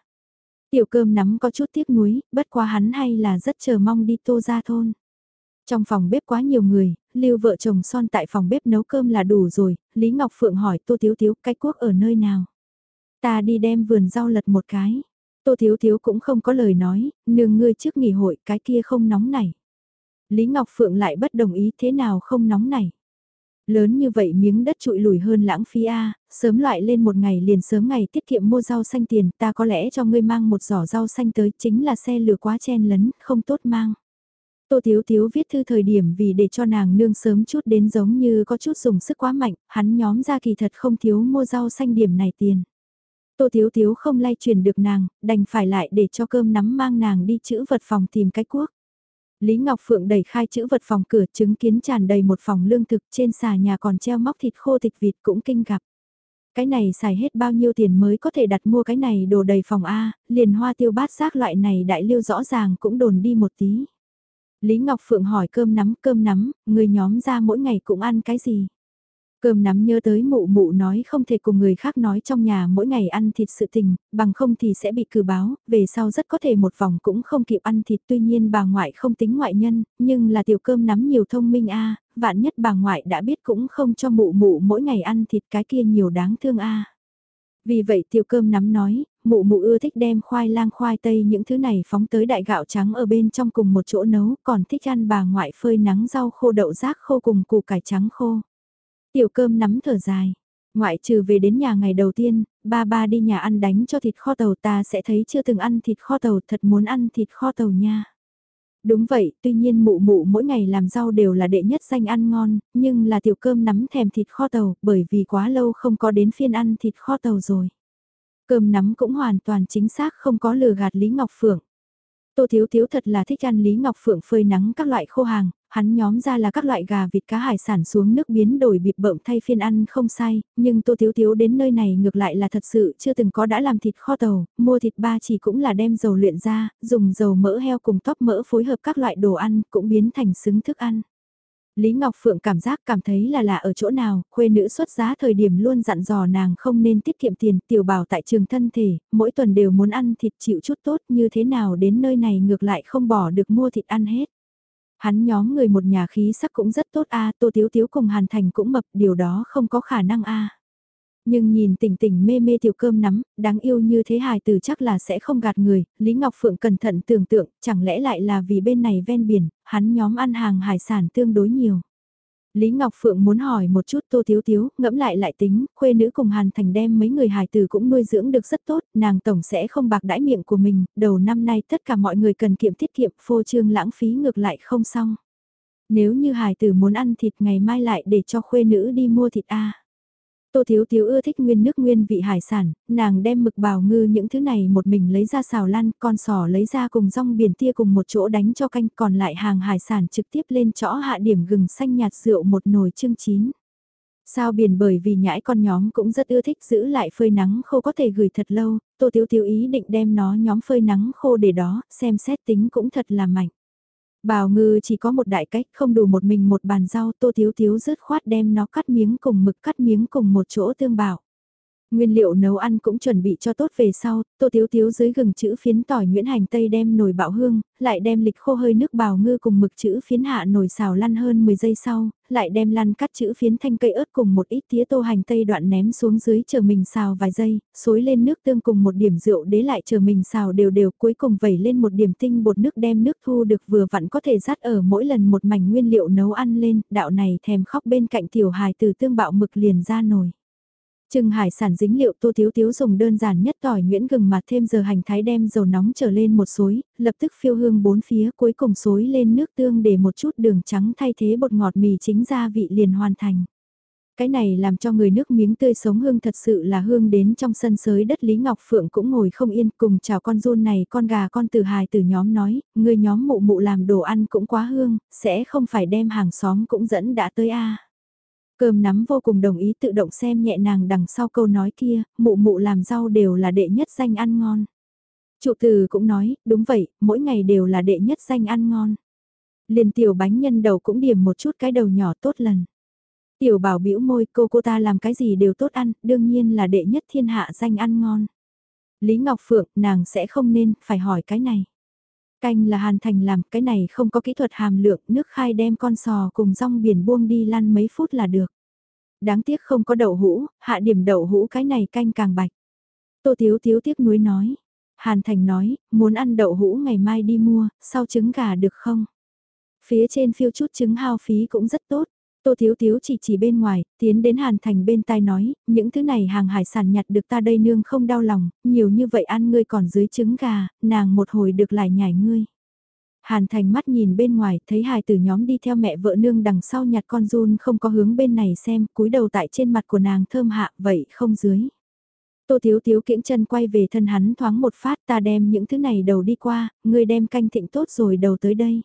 Tiểu cơm nắm có chút tiếc nuối, bất quá hắn hay là rất chờ mong đi tô ra thôn. Trong phòng bếp quá nhiều người, lưu vợ chồng son tại phòng bếp nấu cơm là đủ rồi, Lý Ngọc Phượng hỏi Tô Thiếu Thiếu cái quốc ở nơi nào. Ta đi đem vườn rau lật một cái. Tô Thiếu Thiếu cũng không có lời nói, nương ngươi trước nghỉ hội cái kia không nóng này. Lý Ngọc Phượng lại bất đồng ý thế nào không nóng này. Lớn như vậy miếng đất trụi lùi hơn lãng phí A, sớm loại lên một ngày liền sớm ngày tiết kiệm mua rau xanh tiền, ta có lẽ cho ngươi mang một giỏ rau xanh tới chính là xe lửa quá chen lấn, không tốt mang. Tô Thiếu Thiếu viết thư thời điểm vì để cho nàng nương sớm chút đến giống như có chút dùng sức quá mạnh, hắn nhóm ra kỳ thật không thiếu mua rau xanh điểm này tiền. Tô Thiếu Thiếu không lay truyền được nàng, đành phải lại để cho cơm nắm mang nàng đi chữ vật phòng tìm cái cuốc. Lý Ngọc Phượng đẩy khai chữ vật phòng cửa chứng kiến tràn đầy một phòng lương thực trên xà nhà còn treo móc thịt khô thịt vịt cũng kinh gặp. Cái này xài hết bao nhiêu tiền mới có thể đặt mua cái này đồ đầy phòng A, liền hoa tiêu bát giác loại này đại lưu rõ ràng cũng đồn đi một tí. Lý Ngọc Phượng hỏi cơm nắm cơm nắm, người nhóm ra mỗi ngày cũng ăn cái gì? Cơm nắm nhớ tới mụ mụ nói không thể cùng người khác nói trong nhà mỗi ngày ăn thịt sự tình, bằng không thì sẽ bị cử báo, về sau rất có thể một vòng cũng không kịp ăn thịt tuy nhiên bà ngoại không tính ngoại nhân, nhưng là tiểu cơm nắm nhiều thông minh a vạn nhất bà ngoại đã biết cũng không cho mụ mụ mỗi ngày ăn thịt cái kia nhiều đáng thương a Vì vậy tiểu cơm nắm nói, mụ mụ ưa thích đem khoai lang khoai tây những thứ này phóng tới đại gạo trắng ở bên trong cùng một chỗ nấu, còn thích ăn bà ngoại phơi nắng rau khô đậu rác khô cùng củ cải trắng khô. Tiểu cơm nắm thở dài. Ngoại trừ về đến nhà ngày đầu tiên, ba ba đi nhà ăn đánh cho thịt kho tàu ta sẽ thấy chưa từng ăn thịt kho tàu thật muốn ăn thịt kho tàu nha. Đúng vậy, tuy nhiên mụ mụ mỗi ngày làm rau đều là đệ nhất danh ăn ngon, nhưng là tiểu cơm nắm thèm thịt kho tàu bởi vì quá lâu không có đến phiên ăn thịt kho tàu rồi. Cơm nắm cũng hoàn toàn chính xác không có lừa gạt Lý Ngọc Phượng. Tô Thiếu Thiếu thật là thích ăn Lý Ngọc Phượng phơi nắng các loại khô hàng, hắn nhóm ra là các loại gà vịt cá hải sản xuống nước biến đổi bịp bợm thay phiên ăn không sai, nhưng Tô Thiếu Thiếu đến nơi này ngược lại là thật sự chưa từng có đã làm thịt kho tàu, mua thịt ba chỉ cũng là đem dầu luyện ra, dùng dầu mỡ heo cùng tóp mỡ phối hợp các loại đồ ăn cũng biến thành xứng thức ăn. Lý Ngọc Phượng cảm giác cảm thấy là lạ ở chỗ nào, khuê nữ xuất giá thời điểm luôn dặn dò nàng không nên tiết kiệm tiền, tiểu bảo tại trường thân thể, mỗi tuần đều muốn ăn thịt chịu chút tốt như thế nào đến nơi này ngược lại không bỏ được mua thịt ăn hết. Hắn nhóm người một nhà khí sắc cũng rất tốt a Tô Tiếu Tiếu cùng Hàn Thành cũng mập, điều đó không có khả năng a Nhưng nhìn tỉnh tỉnh mê mê tiểu cơm nắm, đáng yêu như thế hài từ chắc là sẽ không gạt người, Lý Ngọc Phượng cẩn thận tưởng tượng, chẳng lẽ lại là vì bên này ven biển, hắn nhóm ăn hàng hải sản tương đối nhiều. Lý Ngọc Phượng muốn hỏi một chút Tô Tiếu Tiếu, ngẫm lại lại tính, khuê nữ cùng Hàn Thành đem mấy người hài tử cũng nuôi dưỡng được rất tốt, nàng tổng sẽ không bạc đãi miệng của mình, đầu năm nay tất cả mọi người cần kiệm tiết kiệm phô trương lãng phí ngược lại không xong. Nếu như hài tử muốn ăn thịt ngày mai lại để cho khuê nữ đi mua thịt A. Tô Thiếu Thiếu ưa thích nguyên nước nguyên vị hải sản, nàng đem mực bào ngư những thứ này một mình lấy ra xào lăn, con sò lấy ra cùng rong biển tia cùng một chỗ đánh cho canh còn lại hàng hải sản trực tiếp lên chõ hạ điểm gừng xanh nhạt rượu một nồi chương chín. Sao biển bởi vì nhãi con nhóm cũng rất ưa thích giữ lại phơi nắng khô có thể gửi thật lâu, Tô Thiếu Thiếu ý định đem nó nhóm phơi nắng khô để đó, xem xét tính cũng thật là mạnh. Bào ngư chỉ có một đại cách, không đủ một mình một bàn rau, tô thiếu thiếu rớt khoát đem nó cắt miếng cùng mực, cắt miếng cùng một chỗ tương bảo. Nguyên liệu nấu ăn cũng chuẩn bị cho tốt về sau, tô thiếu thiếu dưới gừng chữ phiến tỏi nguyễn hành tây đem nồi bạo hương, lại đem lịch khô hơi nước bào ngư cùng mực chữ phiến hạ nồi xào lăn hơn 10 giây sau, lại đem lăn cắt chữ phiến thanh cây ớt cùng một ít tía tô hành tây đoạn ném xuống dưới chờ mình xào vài giây, xối lên nước tương cùng một điểm rượu đế lại chờ mình xào đều đều cuối cùng vẩy lên một điểm tinh bột nước đem nước thu được vừa vặn có thể dắt ở mỗi lần một mảnh nguyên liệu nấu ăn lên, đạo này thèm khóc bên cạnh tiểu hài từ tương bạo mực liền ra nồi. Trưng hải sản dính liệu tô thiếu thiếu dùng đơn giản nhất tỏi nguyễn gừng mà thêm giờ hành thái đem dầu nóng trở lên một xối, lập tức phiêu hương bốn phía cuối cùng xối lên nước tương để một chút đường trắng thay thế bột ngọt mì chính gia vị liền hoàn thành. Cái này làm cho người nước miếng tươi sống hương thật sự là hương đến trong sân sới đất Lý Ngọc Phượng cũng ngồi không yên cùng chào con run này con gà con từ hài từ nhóm nói, người nhóm mụ mụ làm đồ ăn cũng quá hương, sẽ không phải đem hàng xóm cũng dẫn đã tới a Cơm nắm vô cùng đồng ý tự động xem nhẹ nàng đằng sau câu nói kia, mụ mụ làm rau đều là đệ nhất danh ăn ngon. Trụ từ cũng nói, đúng vậy, mỗi ngày đều là đệ nhất danh ăn ngon. Liền tiểu bánh nhân đầu cũng điểm một chút cái đầu nhỏ tốt lần. Tiểu bảo bĩu môi cô cô ta làm cái gì đều tốt ăn, đương nhiên là đệ nhất thiên hạ danh ăn ngon. Lý Ngọc Phượng, nàng sẽ không nên, phải hỏi cái này. Canh là hàn thành làm, cái này không có kỹ thuật hàm lượng, nước khai đem con sò cùng rong biển buông đi lăn mấy phút là được. Đáng tiếc không có đậu hũ, hạ điểm đậu hũ cái này canh càng bạch. Tô Tiếu Tiếu tiếc nuối nói. Hàn Thành nói, muốn ăn đậu hũ ngày mai đi mua, sau trứng gà được không? Phía trên phiêu chút trứng hao phí cũng rất tốt. Tô Thiếu Thiếu chỉ chỉ bên ngoài, tiến đến Hàn Thành bên tai nói, những thứ này hàng hải sản nhặt được ta đây nương không đau lòng, nhiều như vậy ăn ngươi còn dưới trứng gà, nàng một hồi được lại nhảy ngươi. Hàn Thành mắt nhìn bên ngoài, thấy hài tử nhóm đi theo mẹ vợ nương đằng sau nhặt con run không có hướng bên này xem, cúi đầu tại trên mặt của nàng thơm hạ, vậy không dưới. Tô Thiếu Thiếu kiễng chân quay về thân hắn thoáng một phát ta đem những thứ này đầu đi qua, ngươi đem canh thịnh tốt rồi đầu tới đây.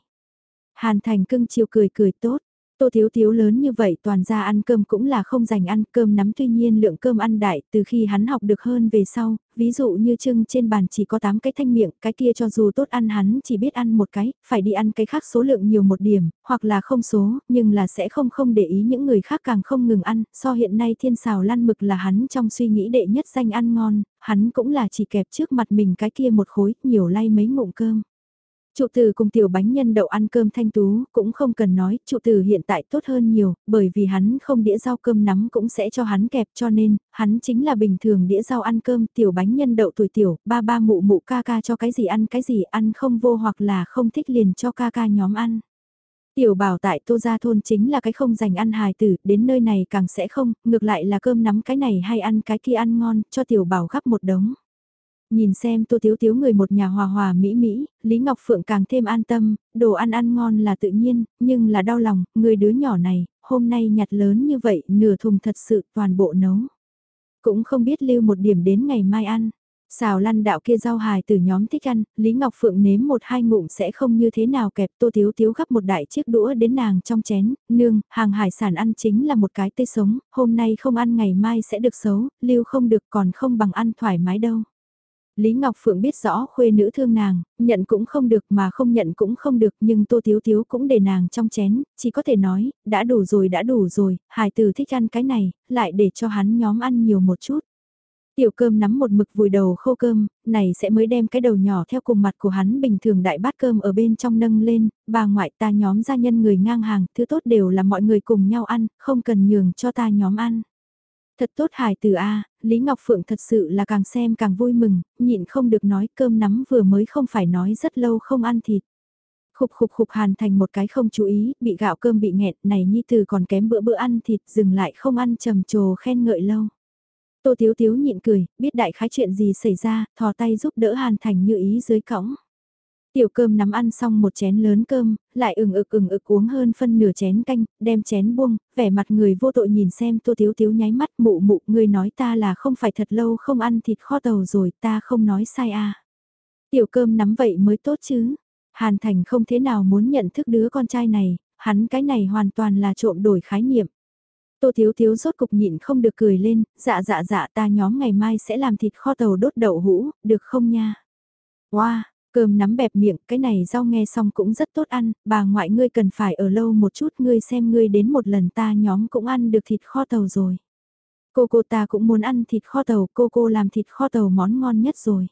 Hàn Thành cưng chiều cười cười tốt, Tô Thiếu Thiếu lớn như vậy toàn ra ăn cơm cũng là không dành ăn cơm nắm tuy nhiên lượng cơm ăn đại từ khi hắn học được hơn về sau, ví dụ như trưng trên bàn chỉ có 8 cái thanh miệng, cái kia cho dù tốt ăn hắn chỉ biết ăn một cái, phải đi ăn cái khác số lượng nhiều một điểm, hoặc là không số, nhưng là sẽ không không để ý những người khác càng không ngừng ăn, so hiện nay thiên xào lăn mực là hắn trong suy nghĩ đệ nhất danh ăn ngon, hắn cũng là chỉ kẹp trước mặt mình cái kia một khối, nhiều lay mấy ngụm cơm. Trụ tử cùng tiểu bánh nhân đậu ăn cơm thanh tú, cũng không cần nói, trụ tử hiện tại tốt hơn nhiều, bởi vì hắn không đĩa rau cơm nắm cũng sẽ cho hắn kẹp cho nên, hắn chính là bình thường đĩa rau ăn cơm, tiểu bánh nhân đậu tuổi tiểu, ba ba mụ mụ ca ca cho cái gì ăn cái gì ăn không vô hoặc là không thích liền cho ca ca nhóm ăn. Tiểu bảo tại tô gia thôn chính là cái không dành ăn hài tử, đến nơi này càng sẽ không, ngược lại là cơm nắm cái này hay ăn cái kia ăn ngon, cho tiểu bảo gắp một đống. Nhìn xem tô thiếu thiếu người một nhà hòa hòa mỹ mỹ, Lý Ngọc Phượng càng thêm an tâm, đồ ăn ăn ngon là tự nhiên, nhưng là đau lòng, người đứa nhỏ này, hôm nay nhặt lớn như vậy, nửa thùng thật sự toàn bộ nấu. Cũng không biết lưu một điểm đến ngày mai ăn. Xào lăn đạo kia rau hài từ nhóm thích ăn, Lý Ngọc Phượng nếm một hai ngụm sẽ không như thế nào kẹp tô thiếu thiếu gắp một đại chiếc đũa đến nàng trong chén, nương, hàng hải sản ăn chính là một cái tươi sống, hôm nay không ăn ngày mai sẽ được xấu, lưu không được còn không bằng ăn thoải mái đâu. Lý Ngọc Phượng biết rõ khuê nữ thương nàng, nhận cũng không được mà không nhận cũng không được nhưng Tô Thiếu Thiếu cũng để nàng trong chén, chỉ có thể nói, đã đủ rồi đã đủ rồi, hài tử thích ăn cái này, lại để cho hắn nhóm ăn nhiều một chút. Tiểu cơm nắm một mực vùi đầu khô cơm, này sẽ mới đem cái đầu nhỏ theo cùng mặt của hắn bình thường đại bát cơm ở bên trong nâng lên, bà ngoại ta nhóm gia nhân người ngang hàng, thứ tốt đều là mọi người cùng nhau ăn, không cần nhường cho ta nhóm ăn. Thật tốt hài từ A, Lý Ngọc Phượng thật sự là càng xem càng vui mừng, nhịn không được nói cơm nắm vừa mới không phải nói rất lâu không ăn thịt. Khục khục khục hàn thành một cái không chú ý, bị gạo cơm bị nghẹt này nhi từ còn kém bữa bữa ăn thịt, dừng lại không ăn trầm trồ khen ngợi lâu. Tô Tiếu Tiếu nhịn cười, biết đại khái chuyện gì xảy ra, thò tay giúp đỡ hàn thành như ý dưới cõng. Tiểu cơm nắm ăn xong một chén lớn cơm, lại ừng ực ừng ực uống hơn phân nửa chén canh, đem chén buông, vẻ mặt người vô tội nhìn xem tô thiếu thiếu nháy mắt mụ mụ người nói ta là không phải thật lâu không ăn thịt kho tàu rồi ta không nói sai à. Tiểu cơm nắm vậy mới tốt chứ. Hàn Thành không thế nào muốn nhận thức đứa con trai này, hắn cái này hoàn toàn là trộm đổi khái niệm. Tô Thiếu Thiếu rốt cục nhịn không được cười lên, dạ dạ dạ ta nhóm ngày mai sẽ làm thịt kho tàu đốt đậu hũ, được không nha? Wow, Cơm nắm bẹp miệng, cái này rau nghe xong cũng rất tốt ăn, bà ngoại ngươi cần phải ở lâu một chút ngươi xem ngươi đến một lần ta nhóm cũng ăn được thịt kho tàu rồi. Cô cô ta cũng muốn ăn thịt kho tàu, cô cô làm thịt kho tàu món ngon nhất rồi.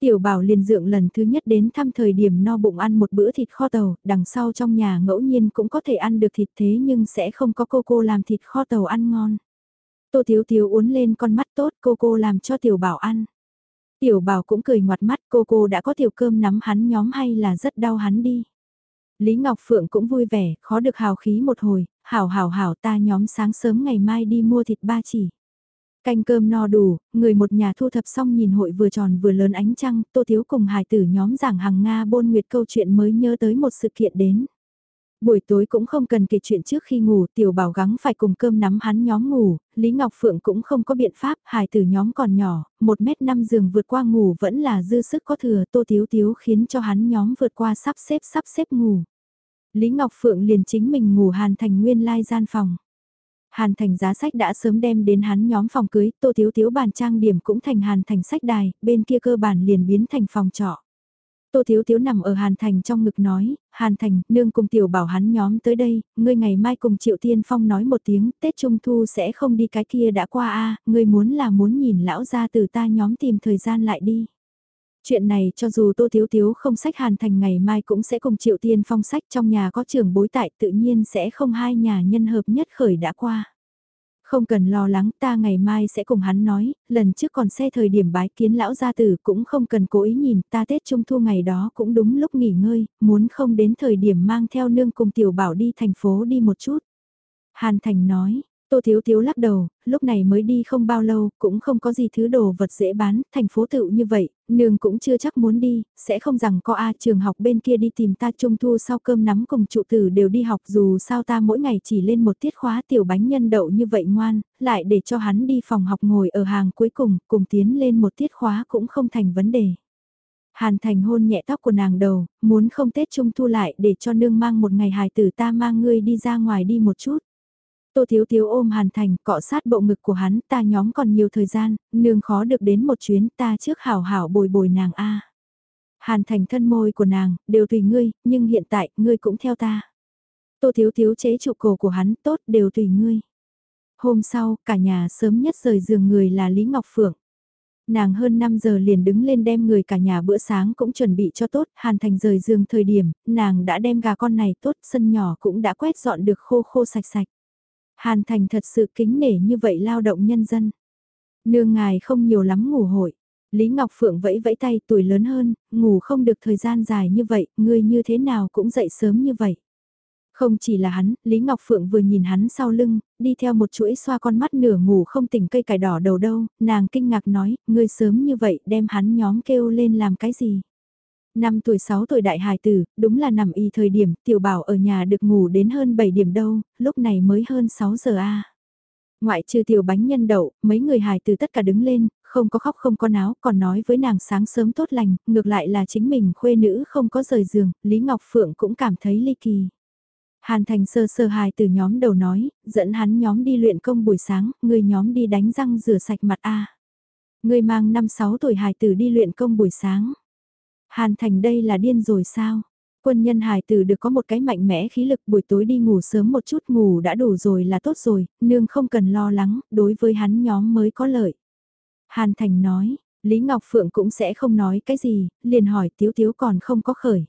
Tiểu bảo liền dượng lần thứ nhất đến thăm thời điểm no bụng ăn một bữa thịt kho tàu, đằng sau trong nhà ngẫu nhiên cũng có thể ăn được thịt thế nhưng sẽ không có cô cô làm thịt kho tàu ăn ngon. Tô Thiếu Thiếu uốn lên con mắt tốt cô cô làm cho tiểu bảo ăn. Tiểu bảo cũng cười ngoặt mắt cô cô đã có tiểu cơm nắm hắn nhóm hay là rất đau hắn đi. Lý Ngọc Phượng cũng vui vẻ, khó được hào khí một hồi, hảo hảo hảo ta nhóm sáng sớm ngày mai đi mua thịt ba chỉ. Canh cơm no đủ, người một nhà thu thập xong nhìn hội vừa tròn vừa lớn ánh trăng, Tô Thiếu cùng hài tử nhóm giảng hàng Nga bôn nguyệt câu chuyện mới nhớ tới một sự kiện đến. Buổi tối cũng không cần kể chuyện trước khi ngủ, tiểu bảo gắng phải cùng cơm nắm hắn nhóm ngủ, Lý Ngọc Phượng cũng không có biện pháp, hài tử nhóm còn nhỏ, một mét năm giường vượt qua ngủ vẫn là dư sức có thừa, Tô Thiếu Thiếu khiến cho hắn nhóm vượt qua sắp xếp sắp xếp ngủ. Lý Ngọc Phượng liền chính mình ngủ hàn thành nguyên lai gian phòng. Hàn thành giá sách đã sớm đem đến hắn nhóm phòng cưới, tô thiếu thiếu bàn trang điểm cũng thành hàn thành sách đài, bên kia cơ bản liền biến thành phòng trọ. Tô Thiếu Thiếu nằm ở Hàn Thành trong ngực nói, Hàn Thành, nương cùng tiểu bảo hắn nhóm tới đây, ngươi ngày mai cùng Triệu Tiên Phong nói một tiếng, Tết Trung Thu sẽ không đi cái kia đã qua a ngươi muốn là muốn nhìn lão ra từ ta nhóm tìm thời gian lại đi. Chuyện này cho dù Tô Thiếu Thiếu không sách Hàn Thành ngày mai cũng sẽ cùng Triệu Tiên Phong sách trong nhà có trường bối tại tự nhiên sẽ không hai nhà nhân hợp nhất khởi đã qua. Không cần lo lắng ta ngày mai sẽ cùng hắn nói, lần trước còn xe thời điểm bái kiến lão gia tử cũng không cần cố ý nhìn ta Tết Trung Thu ngày đó cũng đúng lúc nghỉ ngơi, muốn không đến thời điểm mang theo nương cùng tiểu bảo đi thành phố đi một chút. Hàn Thành nói, Tô Thiếu Thiếu lắc đầu, lúc này mới đi không bao lâu, cũng không có gì thứ đồ vật dễ bán, thành phố tự như vậy, nương cũng chưa chắc muốn đi, sẽ không rằng có A trường học bên kia đi tìm ta trung thu sau cơm nắm cùng trụ tử đều đi học dù sao ta mỗi ngày chỉ lên một tiết khóa tiểu bánh nhân đậu như vậy ngoan, lại để cho hắn đi phòng học ngồi ở hàng cuối cùng, cùng tiến lên một tiết khóa cũng không thành vấn đề. Hàn Thành hôn nhẹ tóc của nàng đầu, muốn không Tết Trung Thu lại để cho nương mang một ngày hài tử ta mang ngươi đi ra ngoài đi một chút. Tô Thiếu Thiếu ôm Hàn Thành cọ sát bộ ngực của hắn ta nhóm còn nhiều thời gian, nương khó được đến một chuyến ta trước hảo hảo bồi bồi nàng a. Hàn Thành thân môi của nàng, đều tùy ngươi, nhưng hiện tại, ngươi cũng theo ta. Tô Thiếu Thiếu chế trụ cổ của hắn, tốt, đều tùy ngươi. Hôm sau, cả nhà sớm nhất rời giường người là Lý Ngọc Phượng. Nàng hơn 5 giờ liền đứng lên đem người cả nhà bữa sáng cũng chuẩn bị cho tốt, Hàn Thành rời giường thời điểm, nàng đã đem gà con này tốt, sân nhỏ cũng đã quét dọn được khô khô sạch sạch. Hàn Thành thật sự kính nể như vậy lao động nhân dân. Nương ngài không nhiều lắm ngủ hội. Lý Ngọc Phượng vẫy vẫy tay tuổi lớn hơn, ngủ không được thời gian dài như vậy, người như thế nào cũng dậy sớm như vậy. Không chỉ là hắn, Lý Ngọc Phượng vừa nhìn hắn sau lưng, đi theo một chuỗi xoa con mắt nửa ngủ không tỉnh cây cải đỏ đầu đâu, nàng kinh ngạc nói, ngươi sớm như vậy đem hắn nhóm kêu lên làm cái gì. Năm tuổi 6 tuổi đại hài tử, đúng là nằm y thời điểm, tiểu bảo ở nhà được ngủ đến hơn 7 điểm đâu, lúc này mới hơn 6 giờ a. Ngoại trừ tiểu bánh nhân đậu, mấy người hài tử tất cả đứng lên, không có khóc không có náo, còn nói với nàng sáng sớm tốt lành, ngược lại là chính mình khuê nữ không có rời giường, Lý Ngọc Phượng cũng cảm thấy ly kỳ. Hàn Thành sơ sơ hài từ nhóm đầu nói, dẫn hắn nhóm đi luyện công buổi sáng, người nhóm đi đánh răng rửa sạch mặt a. Người mang 5-6 tuổi hài tử đi luyện công buổi sáng. Hàn Thành đây là điên rồi sao? Quân nhân hài tử được có một cái mạnh mẽ khí lực buổi tối đi ngủ sớm một chút ngủ đã đủ rồi là tốt rồi, nương không cần lo lắng, đối với hắn nhóm mới có lợi. Hàn Thành nói, Lý Ngọc Phượng cũng sẽ không nói cái gì, liền hỏi Tiếu Tiếu còn không có khởi.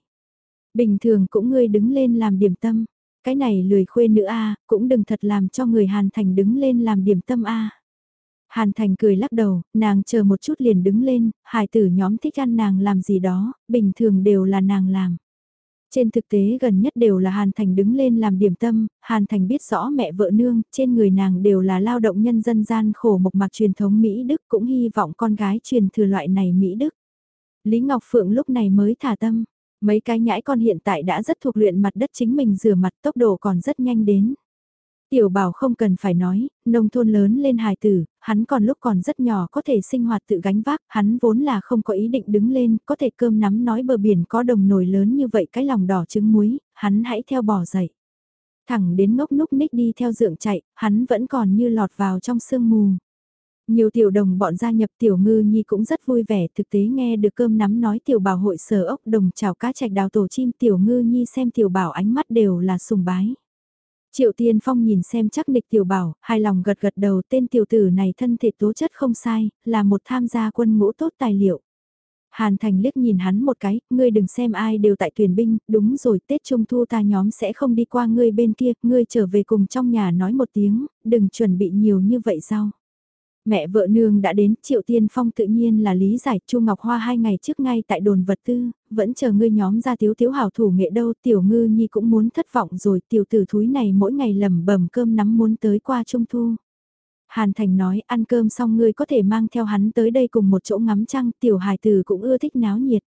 Bình thường cũng ngươi đứng lên làm điểm tâm, cái này lười khuê nữ a cũng đừng thật làm cho người Hàn Thành đứng lên làm điểm tâm a Hàn Thành cười lắc đầu, nàng chờ một chút liền đứng lên, hài tử nhóm thích ăn nàng làm gì đó, bình thường đều là nàng làm. Trên thực tế gần nhất đều là Hàn Thành đứng lên làm điểm tâm, Hàn Thành biết rõ mẹ vợ nương, trên người nàng đều là lao động nhân dân gian khổ mộc mạc truyền thống Mỹ Đức cũng hy vọng con gái truyền thừa loại này Mỹ Đức. Lý Ngọc Phượng lúc này mới thả tâm, mấy cái nhãi con hiện tại đã rất thuộc luyện mặt đất chính mình rửa mặt tốc độ còn rất nhanh đến. Tiểu bảo không cần phải nói, nông thôn lớn lên hài tử, hắn còn lúc còn rất nhỏ có thể sinh hoạt tự gánh vác, hắn vốn là không có ý định đứng lên, có thể cơm nắm nói bờ biển có đồng nồi lớn như vậy cái lòng đỏ trứng muối, hắn hãy theo bỏ dậy. Thẳng đến ngốc núc ních đi theo dượng chạy, hắn vẫn còn như lọt vào trong sương mù. Nhiều tiểu đồng bọn gia nhập tiểu ngư nhi cũng rất vui vẻ, thực tế nghe được cơm nắm nói tiểu bảo hội sở ốc đồng chào cá trạch đào tổ chim tiểu ngư nhi xem tiểu bảo ánh mắt đều là sùng bái. Triệu Tiên Phong nhìn xem chắc nịch tiểu bảo, hài lòng gật gật đầu tên tiểu tử này thân thể tố chất không sai, là một tham gia quân ngũ tốt tài liệu. Hàn Thành liếc nhìn hắn một cái, ngươi đừng xem ai đều tại tuyển binh, đúng rồi Tết Trung Thu ta nhóm sẽ không đi qua ngươi bên kia, ngươi trở về cùng trong nhà nói một tiếng, đừng chuẩn bị nhiều như vậy sao. Mẹ vợ nương đã đến, Triệu Tiên Phong tự nhiên là lý giải Chu Ngọc Hoa hai ngày trước ngay tại đồn vật tư, vẫn chờ ngươi nhóm ra tiếu tiếu hảo thủ nghệ đâu, tiểu ngư nhi cũng muốn thất vọng rồi, tiểu tử thúi này mỗi ngày lầm bầm cơm nắm muốn tới qua Trung Thu. Hàn Thành nói ăn cơm xong ngươi có thể mang theo hắn tới đây cùng một chỗ ngắm trăng, tiểu hài tử cũng ưa thích náo nhiệt.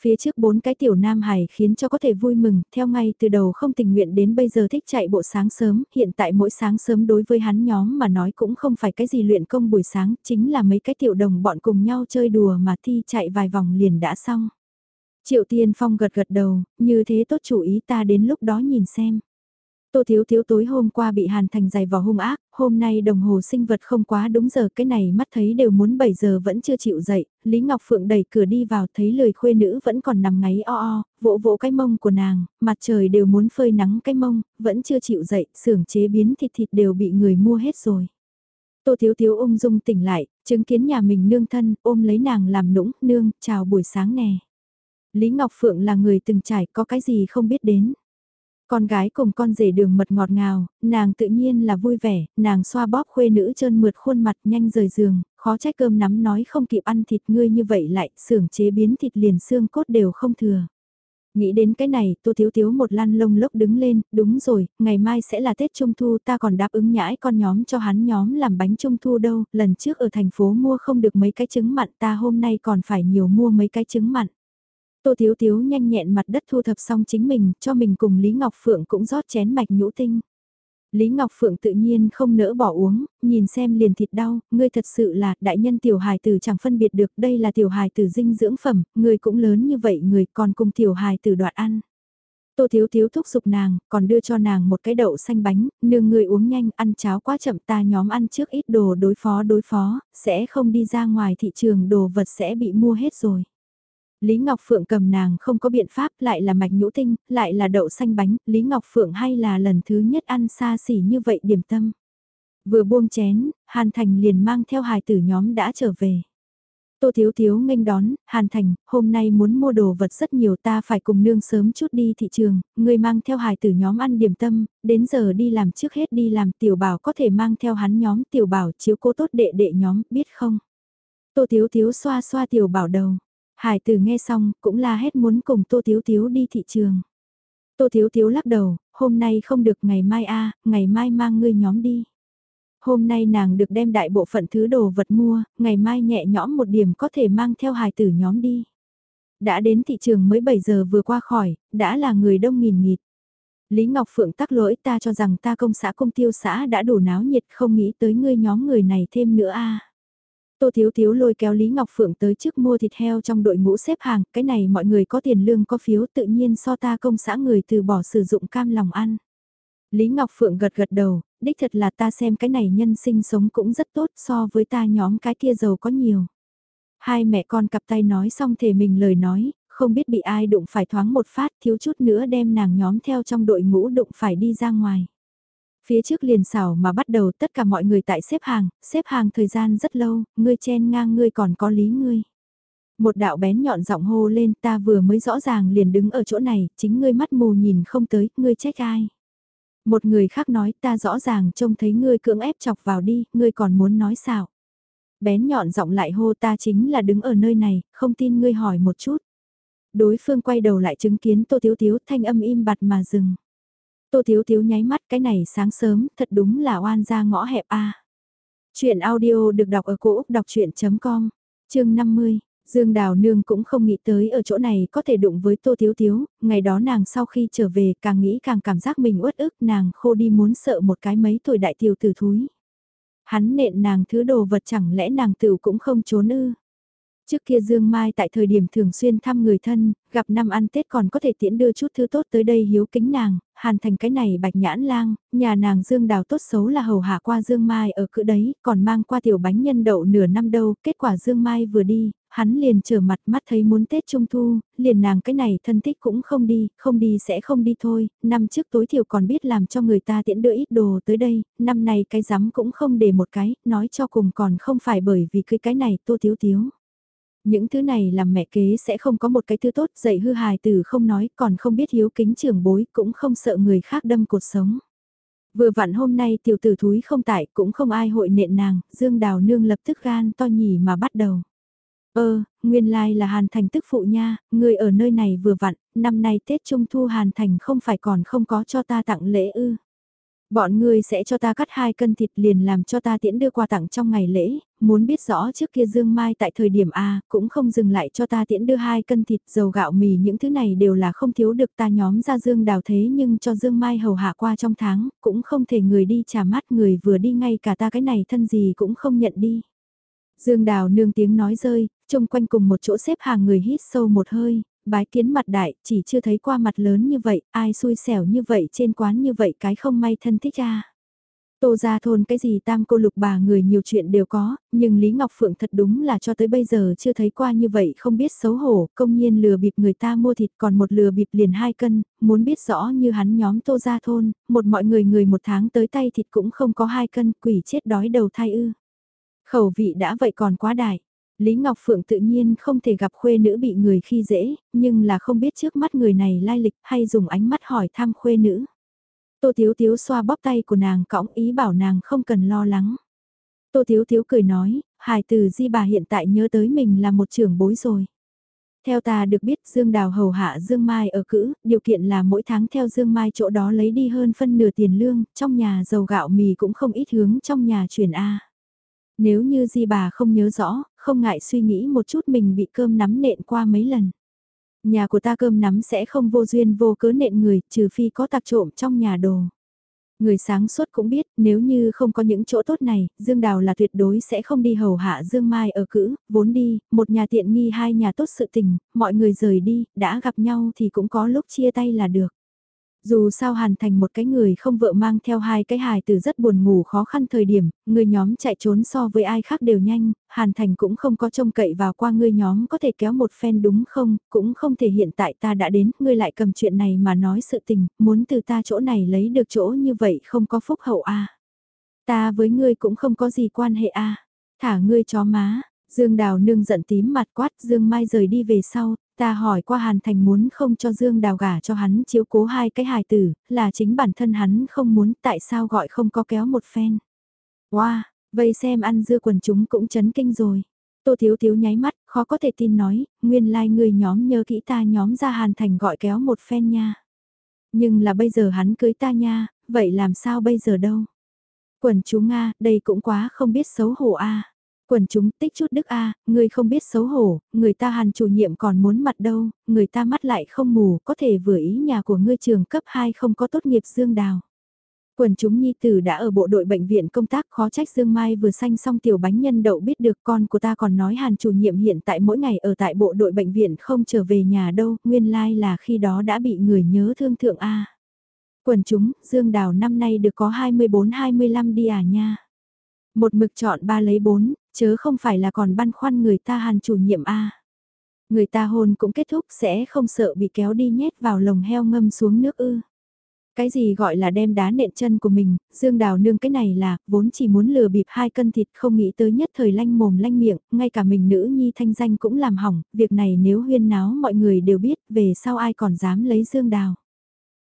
Phía trước bốn cái tiểu nam hài khiến cho có thể vui mừng, theo ngay từ đầu không tình nguyện đến bây giờ thích chạy bộ sáng sớm, hiện tại mỗi sáng sớm đối với hắn nhóm mà nói cũng không phải cái gì luyện công buổi sáng, chính là mấy cái tiểu đồng bọn cùng nhau chơi đùa mà thi chạy vài vòng liền đã xong. Triệu Tiên Phong gật gật đầu, như thế tốt chủ ý ta đến lúc đó nhìn xem. Tô Thiếu Thiếu tối hôm qua bị Hàn Thành giày vò hung ác, hôm nay đồng hồ sinh vật không quá đúng giờ cái này mắt thấy đều muốn 7 giờ vẫn chưa chịu dậy, Lý Ngọc Phượng đẩy cửa đi vào thấy lời khuê nữ vẫn còn nằm ngáy o o, vỗ vỗ cái mông của nàng, mặt trời đều muốn phơi nắng cái mông, vẫn chưa chịu dậy, xưởng chế biến thịt thịt đều bị người mua hết rồi. Tô Thiếu Thiếu ung dung tỉnh lại, chứng kiến nhà mình nương thân, ôm lấy nàng làm nũng, nương, chào buổi sáng nè. Lý Ngọc Phượng là người từng trải, có cái gì không biết đến. Con gái cùng con rể đường mật ngọt ngào, nàng tự nhiên là vui vẻ, nàng xoa bóp khuê nữ trơn mượt khuôn mặt nhanh rời giường, khó trách cơm nắm nói không kịp ăn thịt ngươi như vậy lại, xưởng chế biến thịt liền xương cốt đều không thừa. Nghĩ đến cái này, Tô Thiếu Thiếu một lăn lông lốc đứng lên, đúng rồi, ngày mai sẽ là Tết Trung Thu ta còn đáp ứng nhãi con nhóm cho hắn nhóm làm bánh Trung Thu đâu, lần trước ở thành phố mua không được mấy cái trứng mặn ta hôm nay còn phải nhiều mua mấy cái trứng mặn. Tô Thiếu Thiếu nhanh nhẹn mặt đất thu thập xong chính mình, cho mình cùng Lý Ngọc Phượng cũng rót chén mạch nhũ tinh. Lý Ngọc Phượng tự nhiên không nỡ bỏ uống, nhìn xem liền thịt đau, ngươi thật sự là đại nhân tiểu hài tử chẳng phân biệt được, đây là tiểu hài tử dinh dưỡng phẩm, ngươi cũng lớn như vậy người còn cùng tiểu hài tử đoạt ăn. Tô Thiếu Thiếu thúc giục nàng, còn đưa cho nàng một cái đậu xanh bánh, nương người uống nhanh, ăn cháo quá chậm ta nhóm ăn trước ít đồ đối phó đối phó, sẽ không đi ra ngoài thị trường đồ vật sẽ bị mua hết rồi. Lý Ngọc Phượng cầm nàng không có biện pháp lại là mạch nhũ tinh, lại là đậu xanh bánh, Lý Ngọc Phượng hay là lần thứ nhất ăn xa xỉ như vậy điểm tâm. Vừa buông chén, Hàn Thành liền mang theo hài tử nhóm đã trở về. Tô Thiếu Thiếu nghênh đón, Hàn Thành, hôm nay muốn mua đồ vật rất nhiều ta phải cùng nương sớm chút đi thị trường, người mang theo hài tử nhóm ăn điểm tâm, đến giờ đi làm trước hết đi làm tiểu bảo có thể mang theo hắn nhóm tiểu bảo chiếu cố tốt đệ đệ nhóm, biết không? Tô Thiếu Thiếu xoa xoa tiểu bảo đầu, Hải tử nghe xong, cũng la hét muốn cùng Tô Thiếu Thiếu đi thị trường. Tô Thiếu Thiếu lắc đầu, hôm nay không được ngày mai a ngày mai mang ngươi nhóm đi. Hôm nay nàng được đem đại bộ phận thứ đồ vật mua, ngày mai nhẹ nhõm một điểm có thể mang theo hài tử nhóm đi. Đã đến thị trường mới 7 giờ vừa qua khỏi, đã là người đông nghìn nghịt. Lý Ngọc Phượng tắc lỗi ta cho rằng ta công xã công tiêu xã đã đủ náo nhiệt không nghĩ tới ngươi nhóm người này thêm nữa a Tô Thiếu Thiếu lôi kéo Lý Ngọc Phượng tới trước mua thịt heo trong đội ngũ xếp hàng, cái này mọi người có tiền lương có phiếu tự nhiên so ta công xã người từ bỏ sử dụng cam lòng ăn. Lý Ngọc Phượng gật gật đầu, đích thật là ta xem cái này nhân sinh sống cũng rất tốt so với ta nhóm cái kia giàu có nhiều. Hai mẹ con cặp tay nói xong thể mình lời nói, không biết bị ai đụng phải thoáng một phát thiếu chút nữa đem nàng nhóm theo trong đội ngũ đụng phải đi ra ngoài. Phía trước liền xảo mà bắt đầu tất cả mọi người tại xếp hàng, xếp hàng thời gian rất lâu, ngươi chen ngang ngươi còn có lý ngươi. Một đạo bén nhọn giọng hô lên ta vừa mới rõ ràng liền đứng ở chỗ này, chính ngươi mắt mù nhìn không tới, ngươi trách ai. Một người khác nói ta rõ ràng trông thấy ngươi cưỡng ép chọc vào đi, ngươi còn muốn nói sao. Bén nhọn giọng lại hô ta chính là đứng ở nơi này, không tin ngươi hỏi một chút. Đối phương quay đầu lại chứng kiến tô thiếu thiếu thanh âm im bặt mà dừng. Tô Thiếu Thiếu nháy mắt cái này sáng sớm, thật đúng là oan ra ngõ hẹp a. Chuyện audio được đọc ở cổ Úc đọc chuyện.com, chương 50. Dương Đào Nương cũng không nghĩ tới ở chỗ này có thể đụng với Tô Thiếu Thiếu, ngày đó nàng sau khi trở về càng nghĩ càng cảm giác mình uất ức nàng khô đi muốn sợ một cái mấy tuổi đại tiểu tử thúi. Hắn nện nàng thứ đồ vật chẳng lẽ nàng tiểu cũng không trốn ư. Trước kia Dương Mai tại thời điểm thường xuyên thăm người thân, gặp năm ăn Tết còn có thể tiễn đưa chút thứ tốt tới đây hiếu kính nàng, hàn thành cái này bạch nhãn lang, nhà nàng Dương Đào tốt xấu là hầu hạ qua Dương Mai ở cữ đấy, còn mang qua tiểu bánh nhân đậu nửa năm đâu, kết quả Dương Mai vừa đi, hắn liền trở mặt mắt thấy muốn Tết Trung Thu, liền nàng cái này thân thích cũng không đi, không đi sẽ không đi thôi, năm trước tối thiểu còn biết làm cho người ta tiễn đưa ít đồ tới đây, năm này cái rắm cũng không để một cái, nói cho cùng còn không phải bởi vì cái cái này tô thiếu thiếu. Những thứ này làm mẹ kế sẽ không có một cái thứ tốt dạy hư hài từ không nói còn không biết hiếu kính trưởng bối cũng không sợ người khác đâm cột sống. Vừa vặn hôm nay tiểu tử thúi không tại cũng không ai hội nện nàng, Dương Đào Nương lập tức gan to nhỉ mà bắt đầu. Ơ, nguyên lai là Hàn Thành tức phụ nha, người ở nơi này vừa vặn, năm nay Tết Trung Thu Hàn Thành không phải còn không có cho ta tặng lễ ư. Bọn ngươi sẽ cho ta cắt hai cân thịt liền làm cho ta tiễn đưa quà tặng trong ngày lễ, muốn biết rõ trước kia Dương Mai tại thời điểm A cũng không dừng lại cho ta tiễn đưa hai cân thịt dầu gạo mì những thứ này đều là không thiếu được ta nhóm ra Dương đào thế nhưng cho Dương Mai hầu hạ qua trong tháng, cũng không thể người đi trả mắt người vừa đi ngay cả ta cái này thân gì cũng không nhận đi. Dương đào nương tiếng nói rơi, trông quanh cùng một chỗ xếp hàng người hít sâu một hơi, bái kiến mặt đại, chỉ chưa thấy qua mặt lớn như vậy, ai xui xẻo như vậy trên quán như vậy cái không may thân thích ra. Tô ra thôn cái gì tam cô lục bà người nhiều chuyện đều có, nhưng Lý Ngọc Phượng thật đúng là cho tới bây giờ chưa thấy qua như vậy không biết xấu hổ, công nhiên lừa bịp người ta mua thịt còn một lừa bịp liền hai cân, muốn biết rõ như hắn nhóm tô ra thôn, một mọi người người một tháng tới tay thịt cũng không có hai cân, quỷ chết đói đầu thai ư. Khẩu vị đã vậy còn quá đại. Lý Ngọc Phượng tự nhiên không thể gặp khuê nữ bị người khi dễ, nhưng là không biết trước mắt người này lai lịch hay dùng ánh mắt hỏi thăm khuê nữ. Tô Thiếu Thiếu xoa bóp tay của nàng cõng ý bảo nàng không cần lo lắng. Tô Thiếu Thiếu cười nói, hài từ di bà hiện tại nhớ tới mình là một trưởng bối rồi. Theo ta được biết Dương Đào hầu hạ Dương Mai ở cữ, điều kiện là mỗi tháng theo Dương Mai chỗ đó lấy đi hơn phân nửa tiền lương, trong nhà dầu gạo mì cũng không ít hướng trong nhà chuyển A. Nếu như di bà không nhớ rõ, không ngại suy nghĩ một chút mình bị cơm nắm nện qua mấy lần. Nhà của ta cơm nắm sẽ không vô duyên vô cớ nện người, trừ phi có tạc trộm trong nhà đồ. Người sáng suốt cũng biết, nếu như không có những chỗ tốt này, Dương Đào là tuyệt đối sẽ không đi hầu hạ Dương Mai ở cữ, vốn đi, một nhà tiện nghi hai nhà tốt sự tình, mọi người rời đi, đã gặp nhau thì cũng có lúc chia tay là được. Dù sao Hàn Thành một cái người không vợ mang theo hai cái hài từ rất buồn ngủ khó khăn thời điểm, người nhóm chạy trốn so với ai khác đều nhanh, Hàn Thành cũng không có trông cậy vào qua người nhóm có thể kéo một phen đúng không, cũng không thể hiện tại ta đã đến, ngươi lại cầm chuyện này mà nói sự tình, muốn từ ta chỗ này lấy được chỗ như vậy không có phúc hậu a Ta với ngươi cũng không có gì quan hệ a thả ngươi chó má, Dương Đào nương giận tím mặt quát Dương Mai rời đi về sau, Ta hỏi qua Hàn Thành muốn không cho Dương Đào gả cho hắn chiếu cố hai cái hài tử, là chính bản thân hắn không muốn tại sao gọi không có kéo một phen. Wow, vây xem ăn dưa quần chúng cũng chấn kinh rồi. Tô Thiếu Thiếu nháy mắt, khó có thể tin nói, nguyên lai like người nhóm nhớ kỹ ta nhóm ra Hàn Thành gọi kéo một phen nha. Nhưng là bây giờ hắn cưới ta nha, vậy làm sao bây giờ đâu? Quần chúng Nga, đây cũng quá không biết xấu hổ a Quần chúng tích chút đức a, người không biết xấu hổ, người ta hàn chủ nhiệm còn muốn mặt đâu, người ta mắt lại không mù, có thể vừa ý nhà của ngươi trường cấp 2 không có tốt nghiệp dương đào. Quần chúng nhi tử đã ở bộ đội bệnh viện công tác khó trách Dương Mai vừa xanh xong tiểu bánh nhân đậu biết được con của ta còn nói hàn chủ nhiệm hiện tại mỗi ngày ở tại bộ đội bệnh viện không trở về nhà đâu, nguyên lai like là khi đó đã bị người nhớ thương thượng A. Quần chúng, Dương Đào năm nay được có 24-25 đi à nha. Một mực chọn ba lấy bốn, chớ không phải là còn băn khoăn người ta hàn chủ nhiệm A. Người ta hôn cũng kết thúc sẽ không sợ bị kéo đi nhét vào lồng heo ngâm xuống nước ư. Cái gì gọi là đem đá nện chân của mình, Dương Đào nương cái này là, vốn chỉ muốn lừa bịp hai cân thịt không nghĩ tới nhất thời lanh mồm lanh miệng, ngay cả mình nữ nhi thanh danh cũng làm hỏng, việc này nếu huyên náo mọi người đều biết, về sau ai còn dám lấy Dương Đào.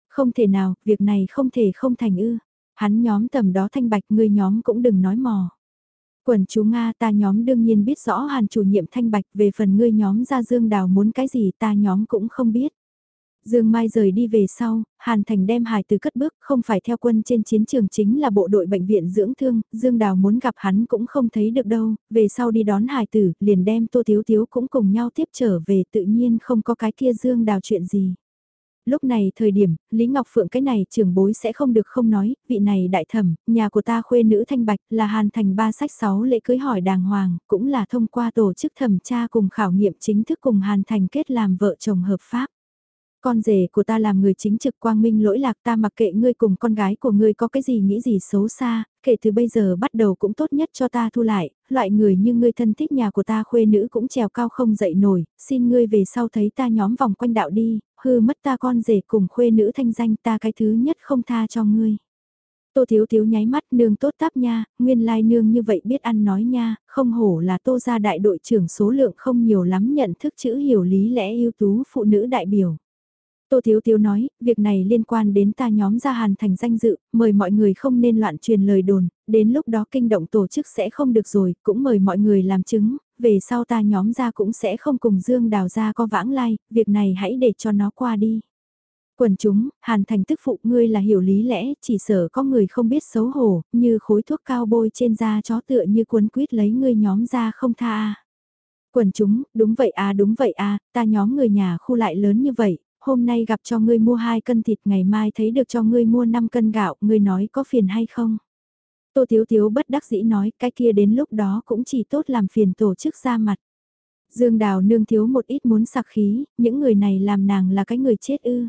Không thể nào, việc này không thể không thành ư. Hắn nhóm tầm đó thanh bạch người nhóm cũng đừng nói mò. Quần chú Nga ta nhóm đương nhiên biết rõ hàn chủ nhiệm thanh bạch về phần ngươi nhóm ra Dương Đào muốn cái gì ta nhóm cũng không biết. Dương Mai rời đi về sau, Hàn Thành đem hài từ cất bước, không phải theo quân trên chiến trường chính là bộ đội bệnh viện dưỡng thương, Dương Đào muốn gặp hắn cũng không thấy được đâu, về sau đi đón hài tử, liền đem Tô Thiếu Thiếu cũng cùng nhau tiếp trở về tự nhiên không có cái kia Dương Đào chuyện gì. Lúc này thời điểm, Lý Ngọc Phượng cái này trưởng bối sẽ không được không nói, vị này đại thẩm, nhà của ta khuê nữ thanh bạch là hàn thành ba sách sáu lễ cưới hỏi đàng hoàng, cũng là thông qua tổ chức thẩm tra cùng khảo nghiệm chính thức cùng hàn thành kết làm vợ chồng hợp pháp. Con rể của ta làm người chính trực quang minh lỗi lạc ta mặc kệ ngươi cùng con gái của ngươi có cái gì nghĩ gì xấu xa, kể từ bây giờ bắt đầu cũng tốt nhất cho ta thu lại, loại người như ngươi thân thích nhà của ta khuê nữ cũng trèo cao không dậy nổi, xin ngươi về sau thấy ta nhóm vòng quanh đạo đi, hư mất ta con rể cùng khuê nữ thanh danh ta cái thứ nhất không tha cho ngươi. Tô Thiếu Thiếu nháy mắt nương tốt táp nha, nguyên lai nương như vậy biết ăn nói nha, không hổ là tô gia đại đội trưởng số lượng không nhiều lắm nhận thức chữ hiểu lý lẽ ưu tú phụ nữ đại biểu. Tô Thiếu Thiếu nói, việc này liên quan đến ta nhóm gia hàn thành danh dự, mời mọi người không nên loạn truyền lời đồn, đến lúc đó kinh động tổ chức sẽ không được rồi, cũng mời mọi người làm chứng, về sau ta nhóm ra cũng sẽ không cùng Dương Đào ra có vãng lai, việc này hãy để cho nó qua đi. Quần chúng, hàn thành tức phụ ngươi là hiểu lý lẽ, chỉ sợ có người không biết xấu hổ, như khối thuốc cao bôi trên da chó tựa như cuốn quýt lấy ngươi nhóm ra không tha. À. Quần chúng, đúng vậy à đúng vậy à, ta nhóm người nhà khu lại lớn như vậy, hôm nay gặp cho ngươi mua 2 cân thịt ngày mai thấy được cho ngươi mua 5 cân gạo, ngươi nói có phiền hay không? Tô Thiếu Thiếu bất đắc dĩ nói cái kia đến lúc đó cũng chỉ tốt làm phiền tổ chức ra mặt. Dương Đào nương thiếu một ít muốn sặc khí, những người này làm nàng là cái người chết ư.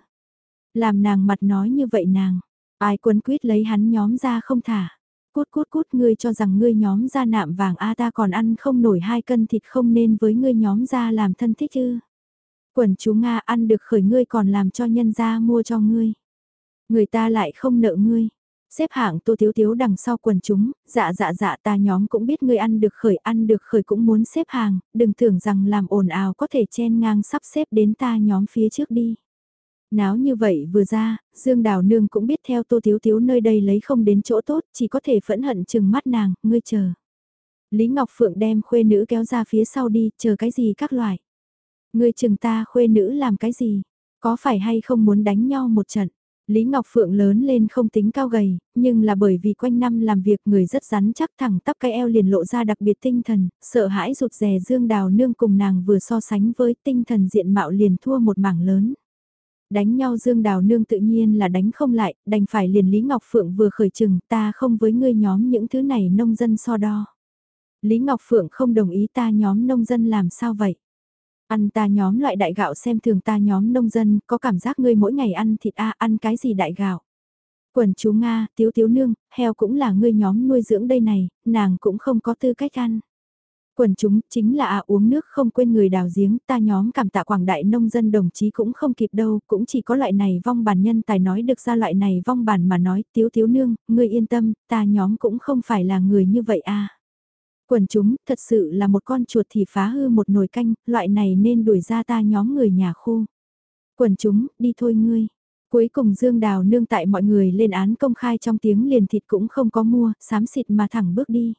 Làm nàng mặt nói như vậy nàng, ai quấn quyết lấy hắn nhóm ra không thả. Cút cút cút ngươi cho rằng ngươi nhóm ra nạm vàng a ta còn ăn không nổi hai cân thịt không nên với ngươi nhóm ra làm thân thích ư. Quần chú Nga ăn được khởi ngươi còn làm cho nhân gia mua cho ngươi. Người ta lại không nợ ngươi. Xếp hạng tô thiếu thiếu đằng sau quần chúng, dạ dạ dạ ta nhóm cũng biết ngươi ăn được khởi ăn được khởi cũng muốn xếp hàng, đừng tưởng rằng làm ồn ào có thể chen ngang sắp xếp đến ta nhóm phía trước đi. Náo như vậy vừa ra, Dương Đào Nương cũng biết theo Tô Thiếu Thiếu nơi đây lấy không đến chỗ tốt, chỉ có thể phẫn hận chừng mắt nàng, ngươi chờ. Lý Ngọc Phượng đem khuê nữ kéo ra phía sau đi, chờ cái gì các loại. Ngươi chừng ta khuê nữ làm cái gì? Có phải hay không muốn đánh nhau một trận? Lý Ngọc Phượng lớn lên không tính cao gầy, nhưng là bởi vì quanh năm làm việc người rất rắn chắc thẳng tắp cái eo liền lộ ra đặc biệt tinh thần, sợ hãi rụt rè Dương Đào Nương cùng nàng vừa so sánh với tinh thần diện mạo liền thua một mảng lớn. Đánh nhau Dương Đào Nương tự nhiên là đánh không lại, đành phải liền Lý Ngọc Phượng vừa khởi chừng ta không với ngươi nhóm những thứ này nông dân so đo. Lý Ngọc Phượng không đồng ý ta nhóm nông dân làm sao vậy? Ăn ta nhóm loại đại gạo xem thường ta nhóm nông dân, có cảm giác ngươi mỗi ngày ăn thịt a ăn cái gì đại gạo. Quần chú Nga, tiếu tiếu nương, heo cũng là ngươi nhóm nuôi dưỡng đây này, nàng cũng không có tư cách ăn. Quần chúng chính là à uống nước không quên người đào giếng, ta nhóm cảm tạ quảng đại nông dân đồng chí cũng không kịp đâu, cũng chỉ có loại này vong bản nhân tài nói được ra loại này vong bản mà nói, tiếu tiếu nương, ngươi yên tâm, ta nhóm cũng không phải là người như vậy à. Quần chúng, thật sự là một con chuột thì phá hư một nồi canh, loại này nên đuổi ra ta nhóm người nhà khu. Quần chúng, đi thôi ngươi. Cuối cùng Dương Đào nương tại mọi người lên án công khai trong tiếng liền thịt cũng không có mua, sám xịt mà thẳng bước đi.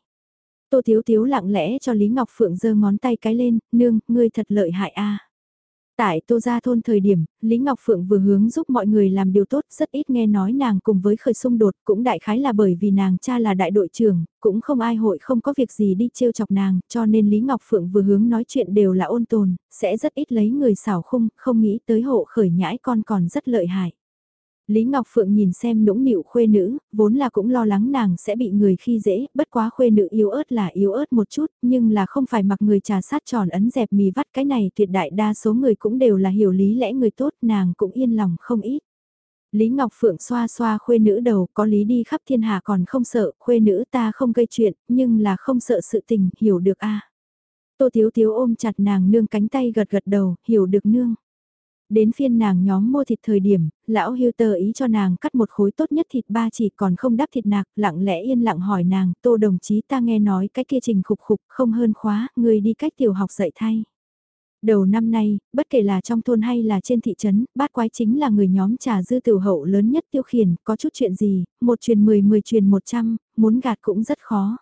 Tô Thiếu Thiếu lặng lẽ cho Lý Ngọc Phượng giơ ngón tay cái lên, nương, ngươi thật lợi hại a. Tại Tô Gia Thôn thời điểm, Lý Ngọc Phượng vừa hướng giúp mọi người làm điều tốt, rất ít nghe nói nàng cùng với khởi xung đột, cũng đại khái là bởi vì nàng cha là đại đội trưởng, cũng không ai hội không có việc gì đi trêu chọc nàng, cho nên Lý Ngọc Phượng vừa hướng nói chuyện đều là ôn tồn, sẽ rất ít lấy người xảo khung, không nghĩ tới hộ khởi nhãi con còn rất lợi hại. Lý Ngọc Phượng nhìn xem nũng nịu khuê nữ, vốn là cũng lo lắng nàng sẽ bị người khi dễ, bất quá khuê nữ yếu ớt là yếu ớt một chút, nhưng là không phải mặc người trà sát tròn ấn dẹp mì vắt cái này tuyệt đại đa số người cũng đều là hiểu lý lẽ người tốt, nàng cũng yên lòng không ít. Lý Ngọc Phượng xoa xoa khuê nữ đầu, có lý đi khắp thiên hạ còn không sợ, khuê nữ ta không gây chuyện, nhưng là không sợ sự tình, hiểu được a Tô thiếu thiếu ôm chặt nàng nương cánh tay gật gật đầu, hiểu được nương. Đến phiên nàng nhóm mua thịt thời điểm, lão hưu tờ ý cho nàng cắt một khối tốt nhất thịt ba chỉ còn không đắp thịt nạc, lặng lẽ yên lặng hỏi nàng, tô đồng chí ta nghe nói cái kia trình khục khục không hơn khóa, người đi cách tiểu học dạy thay. Đầu năm nay, bất kể là trong thôn hay là trên thị trấn, bát quái chính là người nhóm trà dư tiểu hậu lớn nhất tiêu khiển, có chút chuyện gì, một truyền mười mười truyền một trăm, muốn gạt cũng rất khó.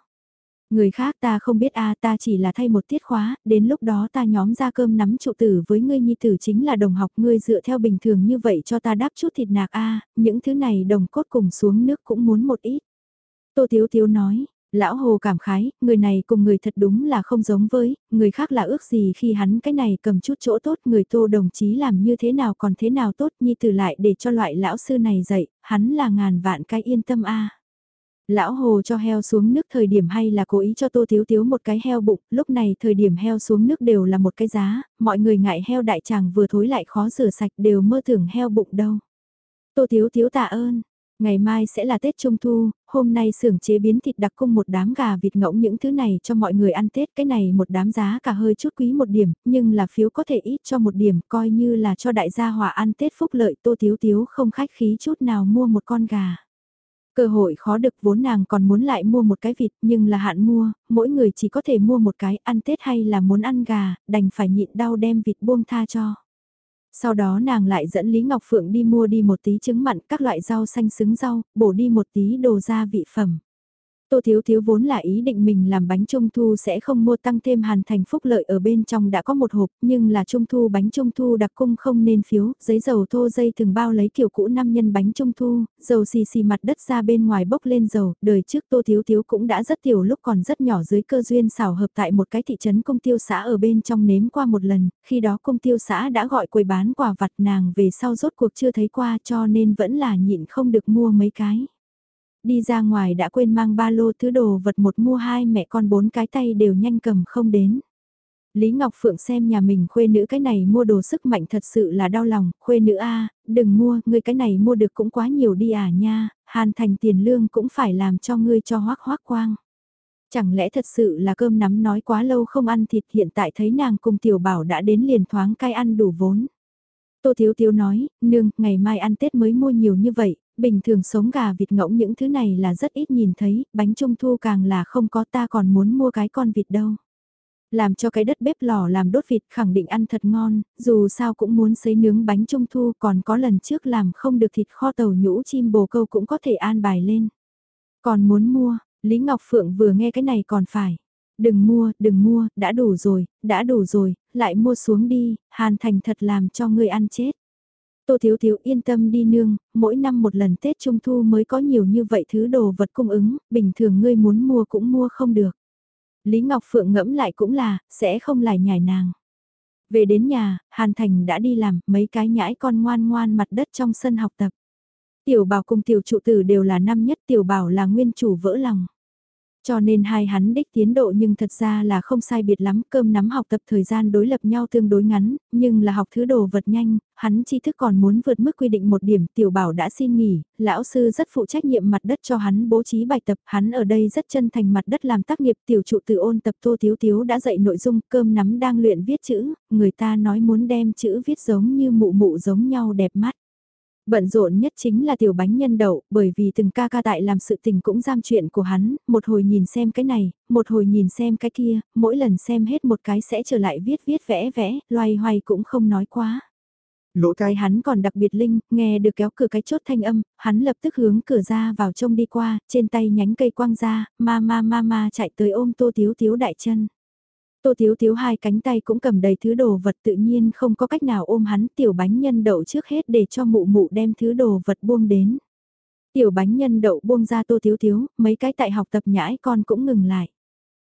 Người khác ta không biết a ta chỉ là thay một tiết khóa, đến lúc đó ta nhóm ra cơm nắm trụ tử với ngươi nhi tử chính là đồng học ngươi dựa theo bình thường như vậy cho ta đáp chút thịt nạc a những thứ này đồng cốt cùng xuống nước cũng muốn một ít. Tô Tiếu Tiếu nói, Lão Hồ cảm khái, người này cùng người thật đúng là không giống với, người khác là ước gì khi hắn cái này cầm chút chỗ tốt người tô đồng chí làm như thế nào còn thế nào tốt nhi từ lại để cho loại lão sư này dạy, hắn là ngàn vạn cái yên tâm a Lão Hồ cho heo xuống nước thời điểm hay là cố ý cho Tô Thiếu Thiếu một cái heo bụng, lúc này thời điểm heo xuống nước đều là một cái giá, mọi người ngại heo đại tràng vừa thối lại khó rửa sạch đều mơ tưởng heo bụng đâu. Tô Thiếu Thiếu tạ ơn, Ngày mai sẽ là Tết Trung Thu, hôm nay xưởng chế biến thịt đặc cung một đám gà vịt ngỗng những thứ này cho mọi người ăn Tết. Cái này một đám giá cả hơi chút quý một điểm, nhưng là phiếu có thể ít cho một điểm, coi như là cho đại gia hòa ăn Tết phúc lợi tô tiếu tiếu không khách khí chút nào mua một con gà. Cơ hội khó được vốn nàng còn muốn lại mua một cái vịt nhưng là hạn mua, mỗi người chỉ có thể mua một cái ăn Tết hay là muốn ăn gà, đành phải nhịn đau đem vịt buông tha cho. Sau đó nàng lại dẫn Lý Ngọc Phượng đi mua đi một tí trứng mặn các loại rau xanh xứng rau, bổ đi một tí đồ gia vị phẩm. Tô Thiếu Thiếu vốn là ý định mình làm bánh trung thu sẽ không mua tăng thêm hàn thành phúc lợi ở bên trong đã có một hộp, nhưng là trung thu bánh trung thu đặc cung không nên phiếu, giấy dầu thô dây thường bao lấy kiểu cũ năm nhân bánh trung thu, dầu xì xì mặt đất ra bên ngoài bốc lên dầu, đời trước Tô Thiếu Thiếu cũng đã rất tiểu lúc còn rất nhỏ dưới cơ duyên xảo hợp tại một cái thị trấn công tiêu xã ở bên trong nếm qua một lần, khi đó công tiêu xã đã gọi quầy bán quà vặt nàng về sau rốt cuộc chưa thấy qua cho nên vẫn là nhịn không được mua mấy cái đi ra ngoài đã quên mang ba lô thứ đồ vật một mua hai mẹ con bốn cái tay đều nhanh cầm không đến. Lý Ngọc Phượng xem nhà mình khuê nữ cái này mua đồ sức mạnh thật sự là đau lòng, khuê nữ a đừng mua, ngươi cái này mua được cũng quá nhiều đi à nha, hàn thành tiền lương cũng phải làm cho ngươi cho hoác hoác quang. Chẳng lẽ thật sự là cơm nắm nói quá lâu không ăn thịt hiện tại thấy nàng cùng tiểu bảo đã đến liền thoáng cai ăn đủ vốn. Tô Thiếu Thiếu nói, nương, ngày mai ăn Tết mới mua nhiều như vậy, bình thường sống gà vịt ngỗng những thứ này là rất ít nhìn thấy, bánh trung thu càng là không có ta còn muốn mua cái con vịt đâu. Làm cho cái đất bếp lò làm đốt vịt khẳng định ăn thật ngon, dù sao cũng muốn xấy nướng bánh trung thu còn có lần trước làm không được thịt kho tàu nhũ chim bồ câu cũng có thể an bài lên. Còn muốn mua, Lý Ngọc Phượng vừa nghe cái này còn phải. Đừng mua, đừng mua, đã đủ rồi, đã đủ rồi, lại mua xuống đi, Hàn Thành thật làm cho ngươi ăn chết. Tô Thiếu Thiếu yên tâm đi nương, mỗi năm một lần Tết Trung Thu mới có nhiều như vậy thứ đồ vật cung ứng, bình thường ngươi muốn mua cũng mua không được. Lý Ngọc Phượng ngẫm lại cũng là, sẽ không lại nhảy nàng. Về đến nhà, Hàn Thành đã đi làm, mấy cái nhãi con ngoan ngoan mặt đất trong sân học tập. Tiểu bảo cùng tiểu trụ tử đều là năm nhất, tiểu bảo là nguyên chủ vỡ lòng. Cho nên hai hắn đích tiến độ nhưng thật ra là không sai biệt lắm, cơm nắm học tập thời gian đối lập nhau tương đối ngắn, nhưng là học thứ đồ vật nhanh, hắn tri thức còn muốn vượt mức quy định một điểm, tiểu bảo đã xin nghỉ, lão sư rất phụ trách nhiệm mặt đất cho hắn bố trí bài tập, hắn ở đây rất chân thành mặt đất làm tác nghiệp, tiểu trụ tự ôn tập tô thiếu thiếu đã dạy nội dung, cơm nắm đang luyện viết chữ, người ta nói muốn đem chữ viết giống như mụ mụ giống nhau đẹp mắt. Bận rộn nhất chính là tiểu bánh nhân đậu, bởi vì từng ca ca tại làm sự tình cũng giam chuyện của hắn, một hồi nhìn xem cái này, một hồi nhìn xem cái kia, mỗi lần xem hết một cái sẽ trở lại viết viết vẽ vẽ, loay hoay cũng không nói quá. Lỗ tai hắn còn đặc biệt linh, nghe được kéo cửa cái chốt thanh âm, hắn lập tức hướng cửa ra vào trông đi qua, trên tay nhánh cây quang ra, ma ma ma ma chạy tới ôm tô tiếu tiếu đại chân. Tô Thiếu Thiếu hai cánh tay cũng cầm đầy thứ đồ vật tự nhiên không có cách nào ôm hắn tiểu bánh nhân đậu trước hết để cho mụ mụ đem thứ đồ vật buông đến. Tiểu bánh nhân đậu buông ra Tô Thiếu Thiếu, mấy cái tại học tập nhãi con cũng ngừng lại.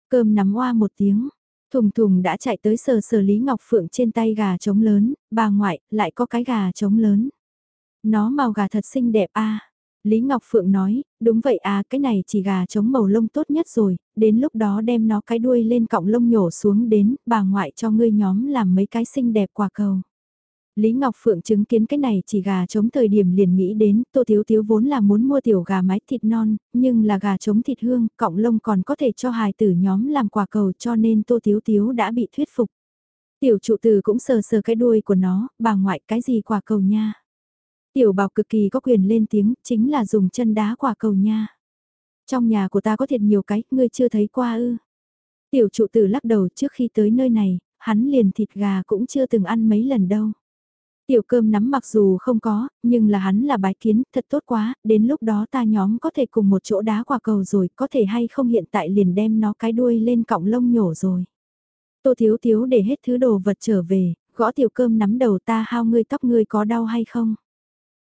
Cơm nắm hoa một tiếng, thùng thùng đã chạy tới sờ sờ Lý Ngọc Phượng trên tay gà trống lớn, bà ngoại, lại có cái gà trống lớn. Nó màu gà thật xinh đẹp a Lý Ngọc Phượng nói, đúng vậy à, cái này chỉ gà chống màu lông tốt nhất rồi, đến lúc đó đem nó cái đuôi lên cọng lông nhổ xuống đến, bà ngoại cho ngươi nhóm làm mấy cái xinh đẹp quả cầu. Lý Ngọc Phượng chứng kiến cái này chỉ gà chống thời điểm liền nghĩ đến, Tô Thiếu Thiếu vốn là muốn mua tiểu gà mái thịt non, nhưng là gà chống thịt hương, cọng lông còn có thể cho hài tử nhóm làm quả cầu cho nên Tô Thiếu Thiếu đã bị thuyết phục. Tiểu trụ tử cũng sờ sờ cái đuôi của nó, bà ngoại cái gì quả cầu nha. Tiểu bảo cực kỳ có quyền lên tiếng, chính là dùng chân đá quả cầu nha. Trong nhà của ta có thiệt nhiều cái, ngươi chưa thấy qua ư. Tiểu trụ tử lắc đầu trước khi tới nơi này, hắn liền thịt gà cũng chưa từng ăn mấy lần đâu. Tiểu cơm nắm mặc dù không có, nhưng là hắn là bái kiến, thật tốt quá, đến lúc đó ta nhóm có thể cùng một chỗ đá quả cầu rồi, có thể hay không hiện tại liền đem nó cái đuôi lên cọng lông nhổ rồi. Tô thiếu thiếu để hết thứ đồ vật trở về, gõ tiểu cơm nắm đầu ta hao ngươi tóc ngươi có đau hay không?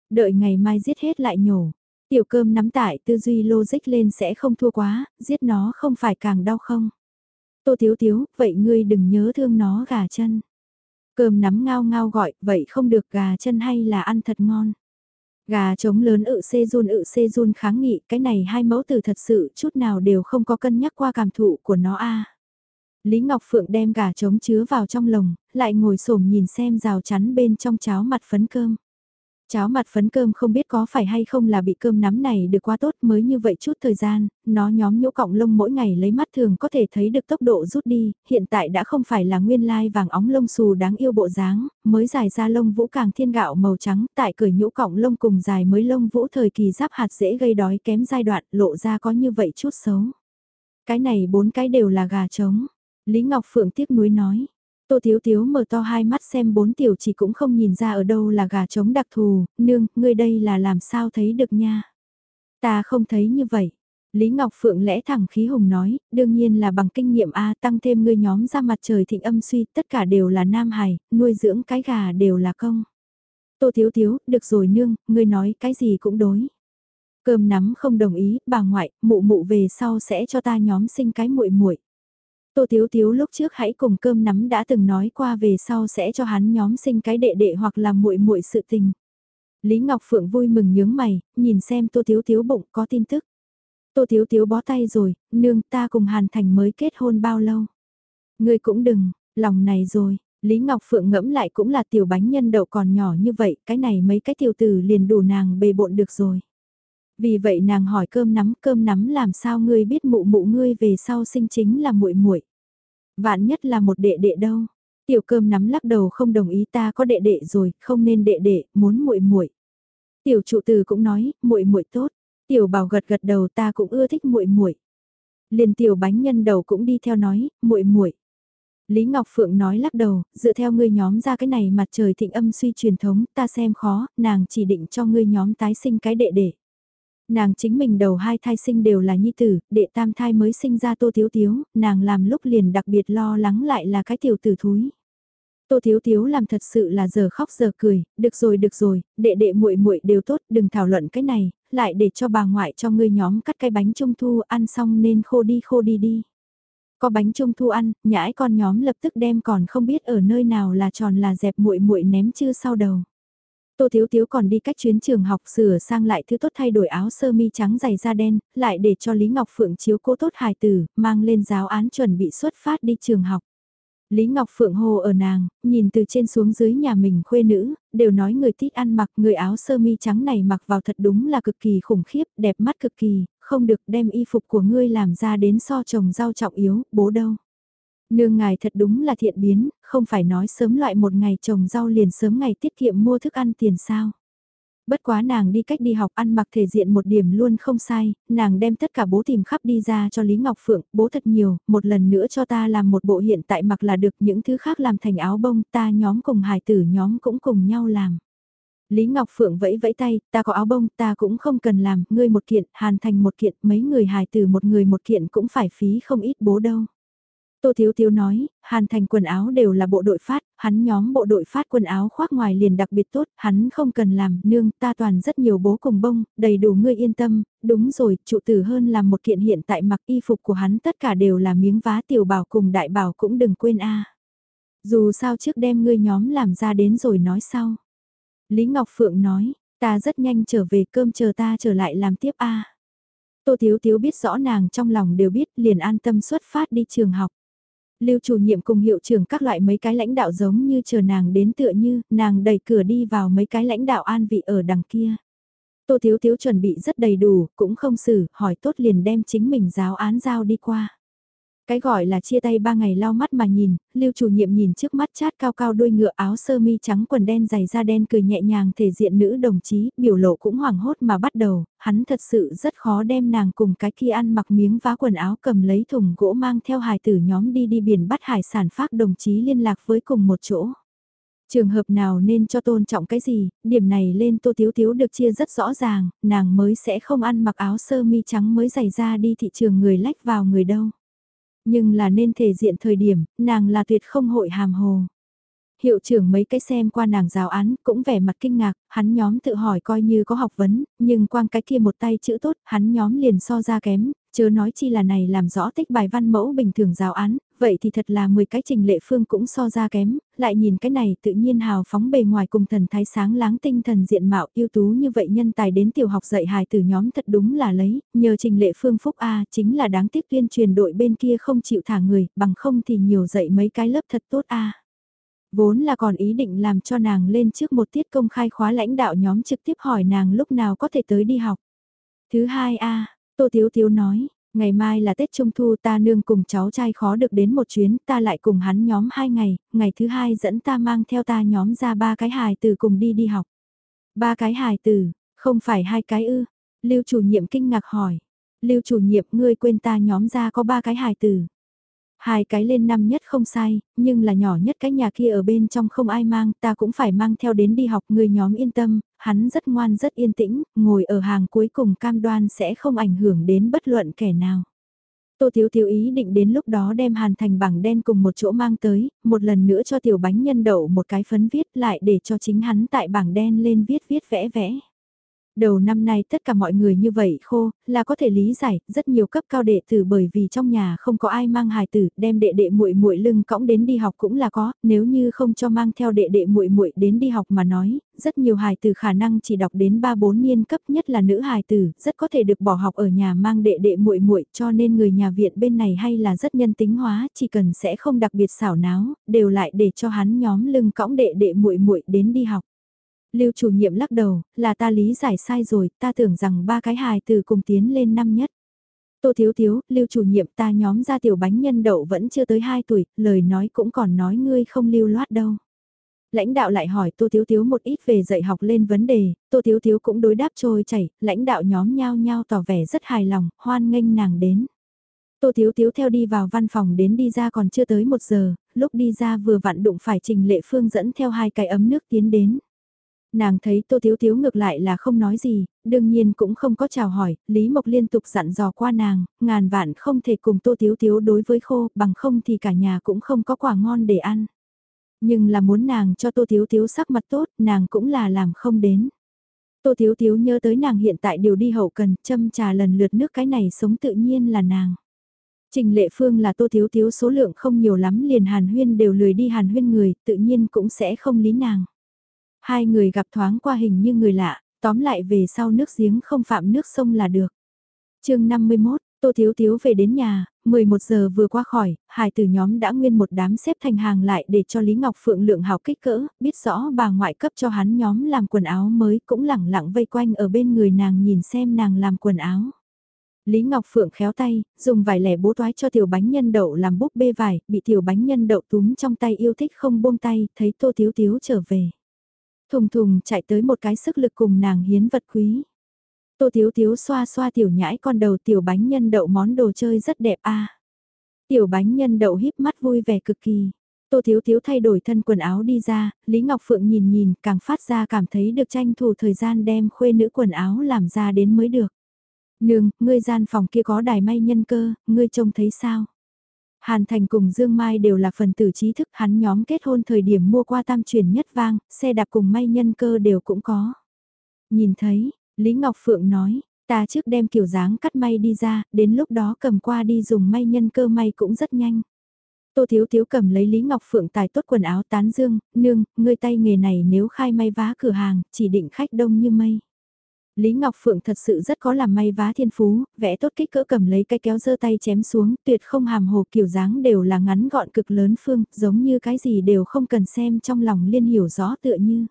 Đợi ngày mai giết hết lại nhổ. Tiểu cơm nắm tại tư duy logic lên sẽ không thua quá, giết nó không phải càng đau không. Tô Thiếu Thiếu, vậy ngươi đừng nhớ thương nó gà chân. Cơm nắm ngao ngao gọi, vậy không được gà chân hay là ăn thật ngon. Gà trống lớn ự xê run ự xê run kháng nghị, cái này hai mẫu từ thật sự chút nào đều không có cân nhắc qua cảm thụ của nó a. Lý Ngọc Phượng đem gà trống chứa vào trong lồng, lại ngồi xổm nhìn xem rào chắn bên trong cháo mặt phấn cơm. Cháo mặt phấn cơm không biết có phải hay không là bị cơm nắm này được quá tốt mới như vậy chút thời gian, nó nhóm nhũ cọng lông mỗi ngày lấy mắt thường có thể thấy được tốc độ rút đi, hiện tại đã không phải là nguyên lai vàng óng lông xù đáng yêu bộ dáng, mới dài ra lông vũ càng thiên gạo màu trắng, tại cởi nhũ cọng lông cùng dài mới lông vũ thời kỳ giáp hạt dễ gây đói kém giai đoạn lộ ra có như vậy chút xấu. Cái này bốn cái đều là gà trống, Lý Ngọc Phượng tiếc nuối nói. Tô Thiếu Thiếu mở to hai mắt xem bốn tiểu chỉ cũng không nhìn ra ở đâu là gà trống đặc thù, nương, ngươi đây là làm sao thấy được nha. Ta không thấy như vậy. Lý Ngọc Phượng lẽ thẳng khí hùng nói, đương nhiên là bằng kinh nghiệm A tăng thêm ngươi nhóm ra mặt trời thịnh âm suy, tất cả đều là nam hài, nuôi dưỡng cái gà đều là công. Tô Thiếu Thiếu, được rồi nương, ngươi nói cái gì cũng đối. Cơm nắm không đồng ý, bà ngoại, mụ mụ về sau sẽ cho ta nhóm sinh cái muội muội. Tô Thiếu Thiếu lúc trước hãy cùng cơm nắm đã từng nói qua về sau sẽ cho hắn nhóm sinh cái đệ đệ hoặc là muội muội sự tình. Lý Ngọc Phượng vui mừng nhướng mày, nhìn xem Tô Thiếu Thiếu bụng có tin tức. Tô Thiếu Thiếu bó tay rồi, nương ta cùng Hàn Thành mới kết hôn bao lâu. Ngươi cũng đừng, lòng này rồi, Lý Ngọc Phượng ngẫm lại cũng là tiểu bánh nhân đậu còn nhỏ như vậy, cái này mấy cái tiểu tử liền đủ nàng bề bộn được rồi. Vì vậy nàng hỏi cơm nắm, cơm nắm làm sao ngươi biết mụ mụ ngươi về sau sinh chính là muội muội. Vạn nhất là một đệ đệ đâu. Tiểu cơm nắm lắc đầu không đồng ý ta có đệ đệ rồi, không nên đệ đệ, muốn muội muội. Tiểu trụ từ cũng nói, muội muội tốt. Tiểu bảo gật gật đầu ta cũng ưa thích muội muội. Liền tiểu bánh nhân đầu cũng đi theo nói, muội muội. Lý Ngọc Phượng nói lắc đầu, dựa theo ngươi nhóm ra cái này mặt trời thịnh âm suy truyền thống, ta xem khó, nàng chỉ định cho ngươi nhóm tái sinh cái đệ đệ. Nàng chính mình đầu hai thai sinh đều là nhi tử, đệ tam thai mới sinh ra tô thiếu thiếu, nàng làm lúc liền đặc biệt lo lắng lại là cái tiểu tử thúi. Tô Thiếu Thiếu làm thật sự là giờ khóc giờ cười, được rồi được rồi, đệ đệ muội muội đều tốt, đừng thảo luận cái này, lại để cho bà ngoại cho ngươi nhóm cắt cái bánh trung thu ăn xong nên khô đi khô đi đi. Có bánh trung thu ăn, nhãi con nhóm lập tức đem còn không biết ở nơi nào là tròn là dẹp muội muội ném chưa sau đầu. Tô Thiếu Thiếu còn đi cách chuyến trường học sửa sang lại thứ tốt thay đổi áo sơ mi trắng dày da đen, lại để cho Lý Ngọc Phượng chiếu cố tốt hài tử, mang lên giáo án chuẩn bị xuất phát đi trường học. Lý Ngọc Phượng hồ ở nàng, nhìn từ trên xuống dưới nhà mình khuê nữ, đều nói người tít ăn mặc người áo sơ mi trắng này mặc vào thật đúng là cực kỳ khủng khiếp, đẹp mắt cực kỳ, không được đem y phục của ngươi làm ra đến so chồng rau trọng yếu, bố đâu. Nương ngài thật đúng là thiện biến, không phải nói sớm loại một ngày trồng rau liền sớm ngày tiết kiệm mua thức ăn tiền sao. Bất quá nàng đi cách đi học ăn mặc thể diện một điểm luôn không sai, nàng đem tất cả bố tìm khắp đi ra cho Lý Ngọc Phượng, bố thật nhiều, một lần nữa cho ta làm một bộ hiện tại mặc là được những thứ khác làm thành áo bông, ta nhóm cùng hài tử nhóm cũng cùng nhau làm. Lý Ngọc Phượng vẫy vẫy tay, ta có áo bông, ta cũng không cần làm, ngươi một kiện, hàn thành một kiện, mấy người hài tử một người một kiện cũng phải phí không ít bố đâu. Tô Thiếu Thiếu nói, Hàn Thành quần áo đều là bộ đội phát, hắn nhóm bộ đội phát quần áo khoác ngoài liền đặc biệt tốt, hắn không cần làm, nương, ta toàn rất nhiều bố cùng bông, đầy đủ ngươi yên tâm, đúng rồi, trụ tử hơn làm một kiện hiện tại mặc y phục của hắn tất cả đều là miếng vá tiểu bảo cùng đại bảo cũng đừng quên a. Dù sao trước đem ngươi nhóm làm ra đến rồi nói sau. Lý Ngọc Phượng nói, ta rất nhanh trở về cơm chờ ta trở lại làm tiếp a. Tô Thiếu Thiếu biết rõ nàng trong lòng đều biết liền an tâm xuất phát đi trường học. Lưu chủ nhiệm cùng hiệu trưởng các loại mấy cái lãnh đạo giống như chờ nàng đến tựa như, nàng đẩy cửa đi vào mấy cái lãnh đạo an vị ở đằng kia. Tô Thiếu Thiếu chuẩn bị rất đầy đủ, cũng không xử, hỏi tốt liền đem chính mình giáo án giao đi qua. Cái gọi là chia tay ba ngày lau mắt mà nhìn, lưu chủ nhiệm nhìn trước mắt chát cao cao đuôi ngựa áo sơ mi trắng quần đen dày da đen cười nhẹ nhàng thể diện nữ đồng chí, biểu lộ cũng hoảng hốt mà bắt đầu, hắn thật sự rất khó đem nàng cùng cái kia ăn mặc miếng vá quần áo cầm lấy thùng gỗ mang theo hài tử nhóm đi đi biển bắt hải sản phát đồng chí liên lạc với cùng một chỗ. Trường hợp nào nên cho tôn trọng cái gì, điểm này lên tô thiếu thiếu được chia rất rõ ràng, nàng mới sẽ không ăn mặc áo sơ mi trắng mới giày ra đi thị trường người lách vào người đâu. Nhưng là nên thể diện thời điểm, nàng là tuyệt không hội hàm hồ. hiệu trưởng mấy cái xem qua nàng giáo án cũng vẻ mặt kinh ngạc, hắn nhóm tự hỏi coi như có học vấn, nhưng quang cái kia một tay chữ tốt, hắn nhóm liền so ra kém, chớ nói chi là này làm rõ tích bài văn mẫu bình thường giáo án, vậy thì thật là 10 cái trình lệ phương cũng so ra kém, lại nhìn cái này tự nhiên hào phóng bề ngoài cùng thần thái sáng láng tinh thần diện mạo ưu tú như vậy nhân tài đến tiểu học dạy hài từ nhóm thật đúng là lấy, nhờ trình lệ phương phúc A chính là đáng tiếc tuyên truyền đội bên kia không chịu thả người, bằng không thì nhiều dạy mấy cái lớp thật tốt A. Vốn là còn ý định làm cho nàng lên trước một tiết công khai khóa lãnh đạo nhóm trực tiếp hỏi nàng lúc nào có thể tới đi học. Thứ hai A, Tô Tiếu Tiếu nói, ngày mai là Tết Trung Thu ta nương cùng cháu trai khó được đến một chuyến, ta lại cùng hắn nhóm hai ngày, ngày thứ hai dẫn ta mang theo ta nhóm ra ba cái hài từ cùng đi đi học. Ba cái hài từ, không phải hai cái ư, lưu chủ nhiệm kinh ngạc hỏi. Lưu chủ nhiệm ngươi quên ta nhóm ra có ba cái hài từ. Hai cái lên năm nhất không sai, nhưng là nhỏ nhất cái nhà kia ở bên trong không ai mang, ta cũng phải mang theo đến đi học người nhóm yên tâm, hắn rất ngoan rất yên tĩnh, ngồi ở hàng cuối cùng cam đoan sẽ không ảnh hưởng đến bất luận kẻ nào. Tô Thiếu Thiếu ý định đến lúc đó đem hàn thành bảng đen cùng một chỗ mang tới, một lần nữa cho tiểu bánh nhân đậu một cái phấn viết lại để cho chính hắn tại bảng đen lên viết viết vẽ vẽ. Đầu năm nay tất cả mọi người như vậy khô, là có thể lý giải, rất nhiều cấp cao đệ tử bởi vì trong nhà không có ai mang hài tử, đem đệ đệ muội muội lưng cõng đến đi học cũng là có, nếu như không cho mang theo đệ đệ muội muội đến đi học mà nói, rất nhiều hài tử khả năng chỉ đọc đến 3-4 niên cấp nhất là nữ hài tử, rất có thể được bỏ học ở nhà mang đệ đệ muội muội, cho nên người nhà viện bên này hay là rất nhân tính hóa, chỉ cần sẽ không đặc biệt xảo náo, đều lại để cho hắn nhóm lưng cõng đệ đệ muội muội đến đi học. Lưu chủ nhiệm lắc đầu, là ta lý giải sai rồi, ta tưởng rằng ba cái hài từ cùng tiến lên năm nhất. Tô Thiếu Thiếu, Lưu chủ nhiệm ta nhóm ra tiểu bánh nhân đậu vẫn chưa tới 2 tuổi, lời nói cũng còn nói ngươi không lưu loát đâu. Lãnh đạo lại hỏi Tô Thiếu Thiếu một ít về dạy học lên vấn đề, Tô Thiếu Thiếu cũng đối đáp trôi chảy, lãnh đạo nhóm nhau nhau tỏ vẻ rất hài lòng, hoan nghênh nàng đến. Tô Thiếu Thiếu theo đi vào văn phòng đến đi ra còn chưa tới một giờ, lúc đi ra vừa vặn đụng phải Trình Lệ Phương dẫn theo hai cái ấm nước tiến đến. Nàng thấy Tô Thiếu Thiếu ngược lại là không nói gì, đương nhiên cũng không có chào hỏi, Lý Mộc liên tục dặn dò qua nàng, ngàn vạn không thể cùng Tô Thiếu Thiếu đối với khô, bằng không thì cả nhà cũng không có quả ngon để ăn. Nhưng là muốn nàng cho Tô Thiếu Thiếu sắc mặt tốt, nàng cũng là làm không đến. Tô Thiếu Thiếu nhớ tới nàng hiện tại điều đi hậu cần, châm trà lần lượt nước cái này sống tự nhiên là nàng. Trình Lệ Phương là Tô Thiếu Thiếu số lượng không nhiều lắm liền Hàn Huyên đều lười đi Hàn Huyên người, tự nhiên cũng sẽ không lý nàng. Hai người gặp thoáng qua hình như người lạ, tóm lại về sau nước giếng không phạm nước sông là được. chương 51, Tô Thiếu Thiếu về đến nhà, 11 giờ vừa qua khỏi, hải tử nhóm đã nguyên một đám xếp thành hàng lại để cho Lý Ngọc Phượng lượng hào kích cỡ, biết rõ bà ngoại cấp cho hắn nhóm làm quần áo mới cũng lẳng lặng vây quanh ở bên người nàng nhìn xem nàng làm quần áo. Lý Ngọc Phượng khéo tay, dùng vải lẻ bố toái cho tiểu bánh nhân đậu làm búp bê vải, bị tiểu bánh nhân đậu túm trong tay yêu thích không buông tay, thấy Tô Thiếu Thiếu trở về. Thùng thùng chạy tới một cái sức lực cùng nàng hiến vật quý. Tô Thiếu Thiếu xoa xoa tiểu nhãi con đầu tiểu bánh nhân đậu món đồ chơi rất đẹp a. Tiểu bánh nhân đậu híp mắt vui vẻ cực kỳ. Tô Thiếu Thiếu thay đổi thân quần áo đi ra, Lý Ngọc Phượng nhìn nhìn càng phát ra cảm thấy được tranh thủ thời gian đem khuê nữ quần áo làm ra đến mới được. Nương, ngươi gian phòng kia có đài may nhân cơ, ngươi trông thấy sao? Hàn Thành cùng Dương Mai đều là phần tử trí thức hắn nhóm kết hôn thời điểm mua qua tam truyền nhất vang, xe đạp cùng may nhân cơ đều cũng có. Nhìn thấy, Lý Ngọc Phượng nói, ta trước đem kiểu dáng cắt may đi ra, đến lúc đó cầm qua đi dùng may nhân cơ may cũng rất nhanh. Tô Thiếu Thiếu cầm lấy Lý Ngọc Phượng tài tốt quần áo tán dương, nương, ngươi tay nghề này nếu khai may vá cửa hàng, chỉ định khách đông như mây. Lý Ngọc Phượng thật sự rất có làm may vá thiên phú, vẽ tốt kích cỡ cầm lấy cái kéo dơ tay chém xuống, tuyệt không hàm hồ kiểu dáng đều là ngắn gọn cực lớn phương, giống như cái gì đều không cần xem trong lòng liên hiểu rõ tựa như.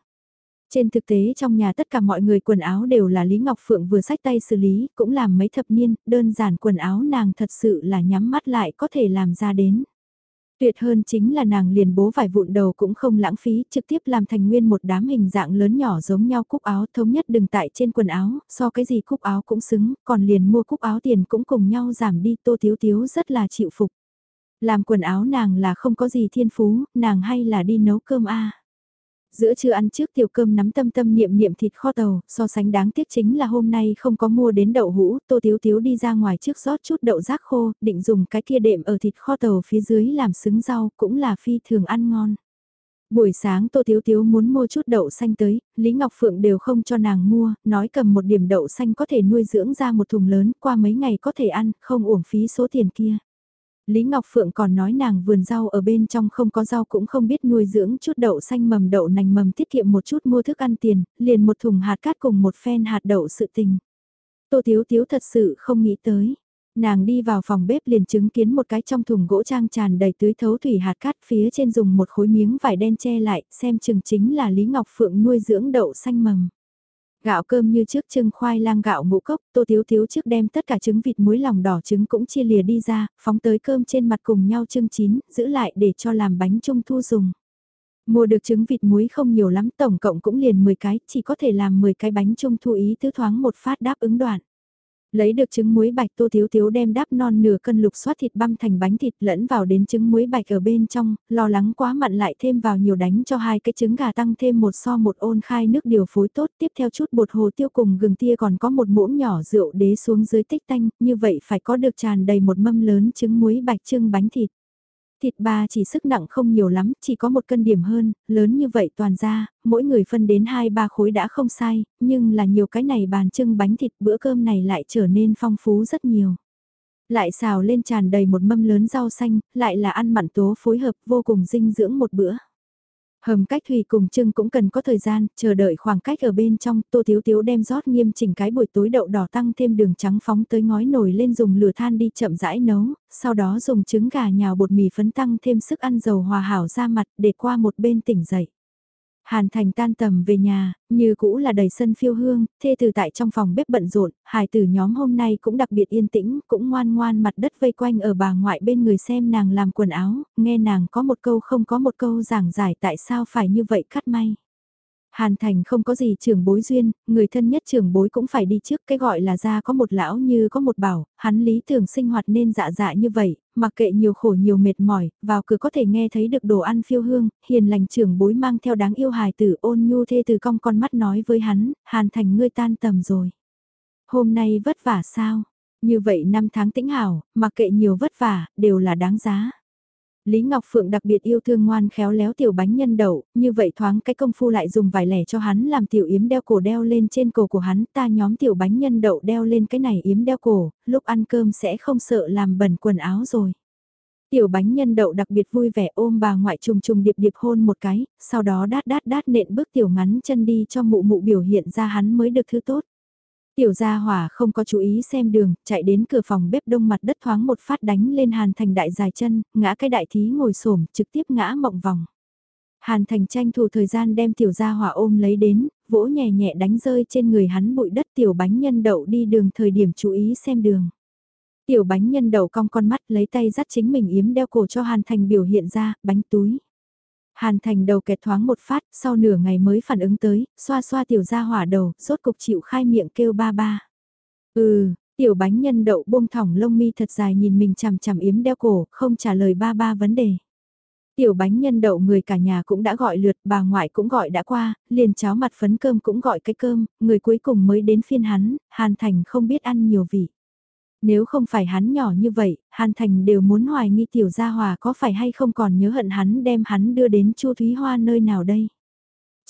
Trên thực tế trong nhà tất cả mọi người quần áo đều là Lý Ngọc Phượng vừa sách tay xử lý, cũng làm mấy thập niên, đơn giản quần áo nàng thật sự là nhắm mắt lại có thể làm ra đến. Tuyệt hơn chính là nàng liền bố vải vụn đầu cũng không lãng phí, trực tiếp làm thành nguyên một đám hình dạng lớn nhỏ giống nhau cúc áo thống nhất đừng tại trên quần áo, so cái gì cúc áo cũng xứng, còn liền mua cúc áo tiền cũng cùng nhau giảm đi, tô thiếu thiếu rất là chịu phục. Làm quần áo nàng là không có gì thiên phú, nàng hay là đi nấu cơm a Giữa trưa ăn trước tiểu cơm nắm tâm tâm niệm niệm thịt kho tàu, so sánh đáng tiếc chính là hôm nay không có mua đến đậu hũ, tô tiếu tiếu đi ra ngoài trước rót chút đậu rác khô, định dùng cái kia đệm ở thịt kho tàu phía dưới làm xứng rau, cũng là phi thường ăn ngon. Buổi sáng Tô Thiếu Thiếu muốn mua chút đậu xanh tới, Lý Ngọc Phượng đều không cho nàng mua, nói cầm một điểm đậu xanh có thể nuôi dưỡng ra một thùng lớn, qua mấy ngày có thể ăn, không uổng phí số tiền kia. Lý Ngọc Phượng còn nói nàng vườn rau ở bên trong không có rau cũng không biết nuôi dưỡng chút đậu xanh mầm đậu nành mầm tiết kiệm một chút mua thức ăn tiền, liền một thùng hạt cát cùng một phen hạt đậu sự tình. Tô Thiếu Thiếu thật sự không nghĩ tới. Nàng đi vào phòng bếp liền chứng kiến một cái trong thùng gỗ trang tràn đầy tưới thấu thủy hạt cát phía trên dùng một khối miếng vải đen che lại, xem chừng chính là Lý Ngọc Phượng nuôi dưỡng đậu xanh mầm. Gạo cơm như trước trưng khoai lang gạo ngũ cốc, tô thiếu thiếu trước đem tất cả trứng vịt muối lòng đỏ trứng cũng chia lìa đi ra, phóng tới cơm trên mặt cùng nhau trưng chín, giữ lại để cho làm bánh trung thu dùng. Mua được trứng vịt muối không nhiều lắm, tổng cộng cũng liền 10 cái, chỉ có thể làm 10 cái bánh trung thu ý tứ thoáng một phát đáp ứng đoạn. Lấy được trứng muối bạch tô thiếu thiếu đem đáp non nửa cân lục xoát thịt băm thành bánh thịt lẫn vào đến trứng muối bạch ở bên trong, lo lắng quá mặn lại thêm vào nhiều đánh cho hai cái trứng gà tăng thêm một so một ôn khai nước điều phối tốt tiếp theo chút bột hồ tiêu cùng gừng tia còn có một muỗng nhỏ rượu đế xuống dưới tích tanh, như vậy phải có được tràn đầy một mâm lớn trứng muối bạch trưng bánh thịt. Thịt ba chỉ sức nặng không nhiều lắm, chỉ có một cân điểm hơn, lớn như vậy toàn ra, mỗi người phân đến 2-3 khối đã không sai, nhưng là nhiều cái này bàn trưng bánh thịt bữa cơm này lại trở nên phong phú rất nhiều. Lại xào lên tràn đầy một mâm lớn rau xanh, lại là ăn mặn tố phối hợp vô cùng dinh dưỡng một bữa. Hầm cách thủy cùng trưng cũng cần có thời gian, chờ đợi khoảng cách ở bên trong, tô thiếu thiếu đem rót nghiêm chỉnh cái buổi tối đậu đỏ tăng thêm đường trắng phóng tới ngói nồi lên dùng lửa than đi chậm rãi nấu, sau đó dùng trứng gà nhào bột mì phấn tăng thêm sức ăn dầu hòa hảo ra mặt để qua một bên tỉnh dậy. Hàn Thành tan tầm về nhà, như cũ là đầy sân phiêu hương, thê từ tại trong phòng bếp bận rộn, hài tử nhóm hôm nay cũng đặc biệt yên tĩnh, cũng ngoan ngoan mặt đất vây quanh ở bà ngoại bên người xem nàng làm quần áo, nghe nàng có một câu không có một câu giảng giải tại sao phải như vậy cắt may. Hàn Thành không có gì trưởng bối duyên, người thân nhất trưởng bối cũng phải đi trước cái gọi là ra có một lão như có một bảo, hắn lý tưởng sinh hoạt nên dạ dạ như vậy, mặc kệ nhiều khổ nhiều mệt mỏi, vào cửa có thể nghe thấy được đồ ăn phiêu hương, hiền lành trưởng bối mang theo đáng yêu hài tử ôn nhu thê từ cong con mắt nói với hắn, Hàn Thành ngươi tan tầm rồi. Hôm nay vất vả sao? Như vậy năm tháng tĩnh hảo, mặc kệ nhiều vất vả, đều là đáng giá. Lý Ngọc Phượng đặc biệt yêu thương ngoan khéo léo tiểu bánh nhân đậu, như vậy thoáng cái công phu lại dùng vài lẻ cho hắn làm tiểu yếm đeo cổ đeo lên trên cổ của hắn, ta nhóm tiểu bánh nhân đậu đeo lên cái này yếm đeo cổ, lúc ăn cơm sẽ không sợ làm bẩn quần áo rồi. Tiểu bánh nhân đậu đặc biệt vui vẻ ôm bà ngoại trùng trùng điệp điệp hôn một cái, sau đó đát đát đát nện bước tiểu ngắn chân đi cho mụ mụ biểu hiện ra hắn mới được thứ tốt. Tiểu gia hỏa không có chú ý xem đường, chạy đến cửa phòng bếp đông mặt đất thoáng một phát đánh lên Hàn Thành đại dài chân, ngã cái đại thí ngồi xổm trực tiếp ngã mộng vòng. Hàn Thành tranh thủ thời gian đem tiểu gia hỏa ôm lấy đến, vỗ nhẹ nhẹ đánh rơi trên người hắn bụi đất tiểu bánh nhân đậu đi đường thời điểm chú ý xem đường. Tiểu bánh nhân đậu cong con mắt lấy tay dắt chính mình yếm đeo cổ cho Hàn Thành biểu hiện ra, bánh túi. Hàn Thành đầu kẹt thoáng một phát, sau nửa ngày mới phản ứng tới, xoa xoa tiểu ra hỏa đầu, rốt cục chịu khai miệng kêu ba ba. Ừ, tiểu bánh nhân đậu buông thỏng lông mi thật dài nhìn mình chằm chằm yếm đeo cổ, không trả lời ba ba vấn đề. Tiểu bánh nhân đậu người cả nhà cũng đã gọi lượt, bà ngoại cũng gọi đã qua, liền cháo mặt phấn cơm cũng gọi cái cơm, người cuối cùng mới đến phiên hắn, Hàn Thành không biết ăn nhiều vị. Nếu không phải hắn nhỏ như vậy, Hàn Thành đều muốn hoài nghi tiểu gia hòa có phải hay không còn nhớ hận hắn đem hắn đưa đến Chu Thúy Hoa nơi nào đây.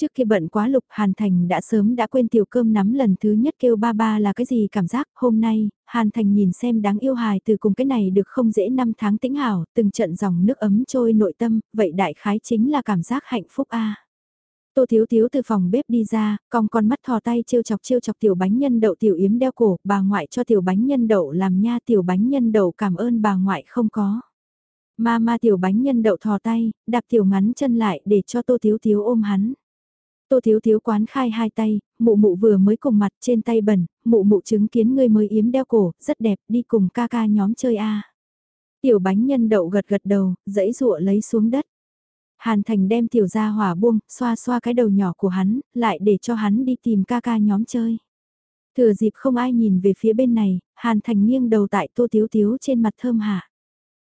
Trước khi bận quá lục Hàn Thành đã sớm đã quên tiểu cơm nắm lần thứ nhất kêu ba ba là cái gì cảm giác hôm nay, Hàn Thành nhìn xem đáng yêu hài từ cùng cái này được không dễ năm tháng tĩnh hảo, từng trận dòng nước ấm trôi nội tâm, vậy đại khái chính là cảm giác hạnh phúc a. Tô Thiếu Thiếu từ phòng bếp đi ra, cong con mắt thò tay trêu chọc trêu chọc tiểu bánh nhân đậu tiểu yếm đeo cổ, bà ngoại cho tiểu bánh nhân đậu làm nha tiểu bánh nhân đậu cảm ơn bà ngoại không có. Ma ma tiểu bánh nhân đậu thò tay, đạp tiểu ngắn chân lại để cho Tô Thiếu Thiếu ôm hắn. Tô Thiếu Thiếu quán khai hai tay, mụ mụ vừa mới cùng mặt trên tay bẩn, mụ mụ chứng kiến người mới yếm đeo cổ, rất đẹp, đi cùng ca ca nhóm chơi a. Tiểu bánh nhân đậu gật gật đầu, dãy rụa lấy xuống đất. Hàn Thành đem tiểu gia hỏa buông, xoa xoa cái đầu nhỏ của hắn, lại để cho hắn đi tìm ca ca nhóm chơi. Thừa dịp không ai nhìn về phía bên này, Hàn Thành nghiêng đầu tại Tô Tiếu Tiếu trên mặt thơm hạ.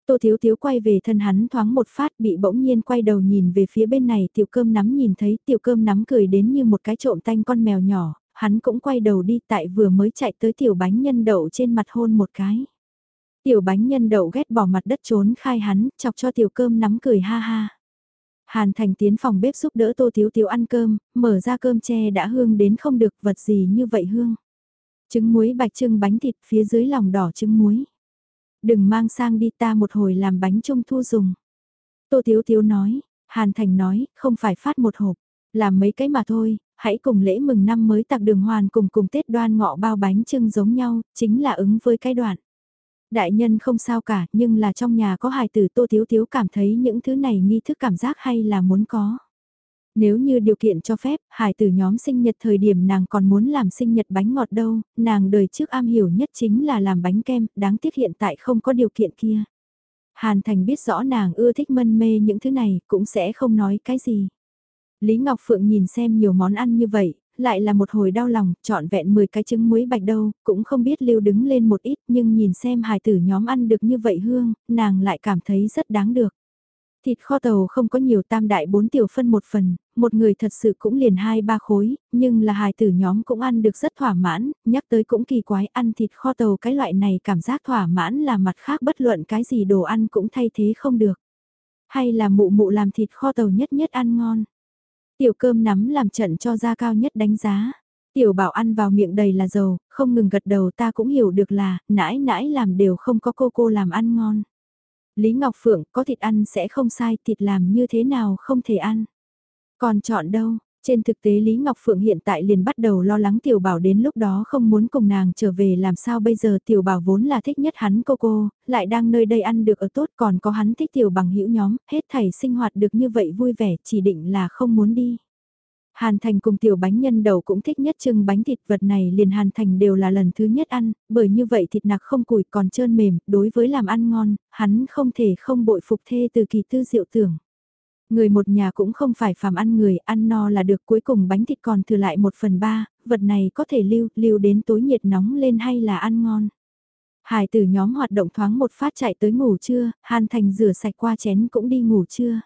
Tô Thiếu Thiếu quay về thân hắn thoáng một phát bị bỗng nhiên quay đầu nhìn về phía bên này tiểu cơm nắm nhìn thấy tiểu cơm nắm cười đến như một cái trộm tanh con mèo nhỏ, hắn cũng quay đầu đi tại vừa mới chạy tới tiểu bánh nhân đậu trên mặt hôn một cái. Tiểu bánh nhân đậu ghét bỏ mặt đất trốn khai hắn, chọc cho tiểu cơm nắm cười ha ha. Hàn Thành tiến phòng bếp giúp đỡ Tô Tiếu Tiếu ăn cơm, mở ra cơm tre đã hương đến không được vật gì như vậy hương. Trứng muối bạch trưng bánh thịt phía dưới lòng đỏ trứng muối. Đừng mang sang đi ta một hồi làm bánh trung thu dùng. Tô Tiếu Tiếu nói, Hàn Thành nói, không phải phát một hộp, làm mấy cái mà thôi, hãy cùng lễ mừng năm mới tạc đường hoàn cùng cùng Tết đoan ngọ bao bánh trưng giống nhau, chính là ứng với cái đoạn. Đại nhân không sao cả, nhưng là trong nhà có hài tử Tô thiếu thiếu cảm thấy những thứ này nghi thức cảm giác hay là muốn có. Nếu như điều kiện cho phép, hài tử nhóm sinh nhật thời điểm nàng còn muốn làm sinh nhật bánh ngọt đâu, nàng đời trước am hiểu nhất chính là làm bánh kem, đáng tiếc hiện tại không có điều kiện kia. Hàn Thành biết rõ nàng ưa thích mân mê những thứ này, cũng sẽ không nói cái gì. Lý Ngọc Phượng nhìn xem nhiều món ăn như vậy, lại là một hồi đau lòng, trọn vẹn 10 cái trứng muối bạch đâu, cũng không biết lưu đứng lên một ít nhưng nhìn xem hài tử nhóm ăn được như vậy hương, nàng lại cảm thấy rất đáng được. Thịt kho tàu không có nhiều tam đại bốn tiểu phân một phần, một người thật sự cũng liền hai ba khối, nhưng là hài tử nhóm cũng ăn được rất thỏa mãn, nhắc tới cũng kỳ quái ăn thịt kho tàu cái loại này cảm giác thỏa mãn là mặt khác bất luận cái gì đồ ăn cũng thay thế không được. Hay là mụ mụ làm thịt kho tàu nhất nhất ăn ngon. Tiểu cơm nắm làm trận cho ra cao nhất đánh giá. Tiểu bảo ăn vào miệng đầy là dầu, không ngừng gật đầu ta cũng hiểu được là, nãi nãi làm đều không có cô cô làm ăn ngon. Lý Ngọc Phượng có thịt ăn sẽ không sai, thịt làm như thế nào không thể ăn. Còn chọn đâu, trên thực tế Lý Ngọc Phượng hiện tại liền bắt đầu lo lắng Tiểu Bảo đến lúc đó không muốn cùng nàng trở về làm sao bây giờ Tiểu Bảo vốn là thích nhất hắn cô cô, lại đang nơi đây ăn được ở tốt còn có hắn thích Tiểu bằng hữu nhóm, hết thảy sinh hoạt được như vậy vui vẻ chỉ định là không muốn đi. Hàn Thành cùng tiểu bánh nhân đầu cũng thích nhất chưng bánh thịt vật này liền Hàn Thành đều là lần thứ nhất ăn, bởi như vậy thịt nạc không củi còn trơn mềm, đối với làm ăn ngon, hắn không thể không bội phục thê từ kỳ tư diệu tưởng. Người một nhà cũng không phải phàm ăn người, ăn no là được cuối cùng bánh thịt còn thừa lại một phần ba, vật này có thể lưu, lưu đến tối nhiệt nóng lên hay là ăn ngon. Hải tử nhóm hoạt động thoáng một phát chạy tới ngủ trưa, Hàn Thành rửa sạch qua chén cũng đi ngủ trưa.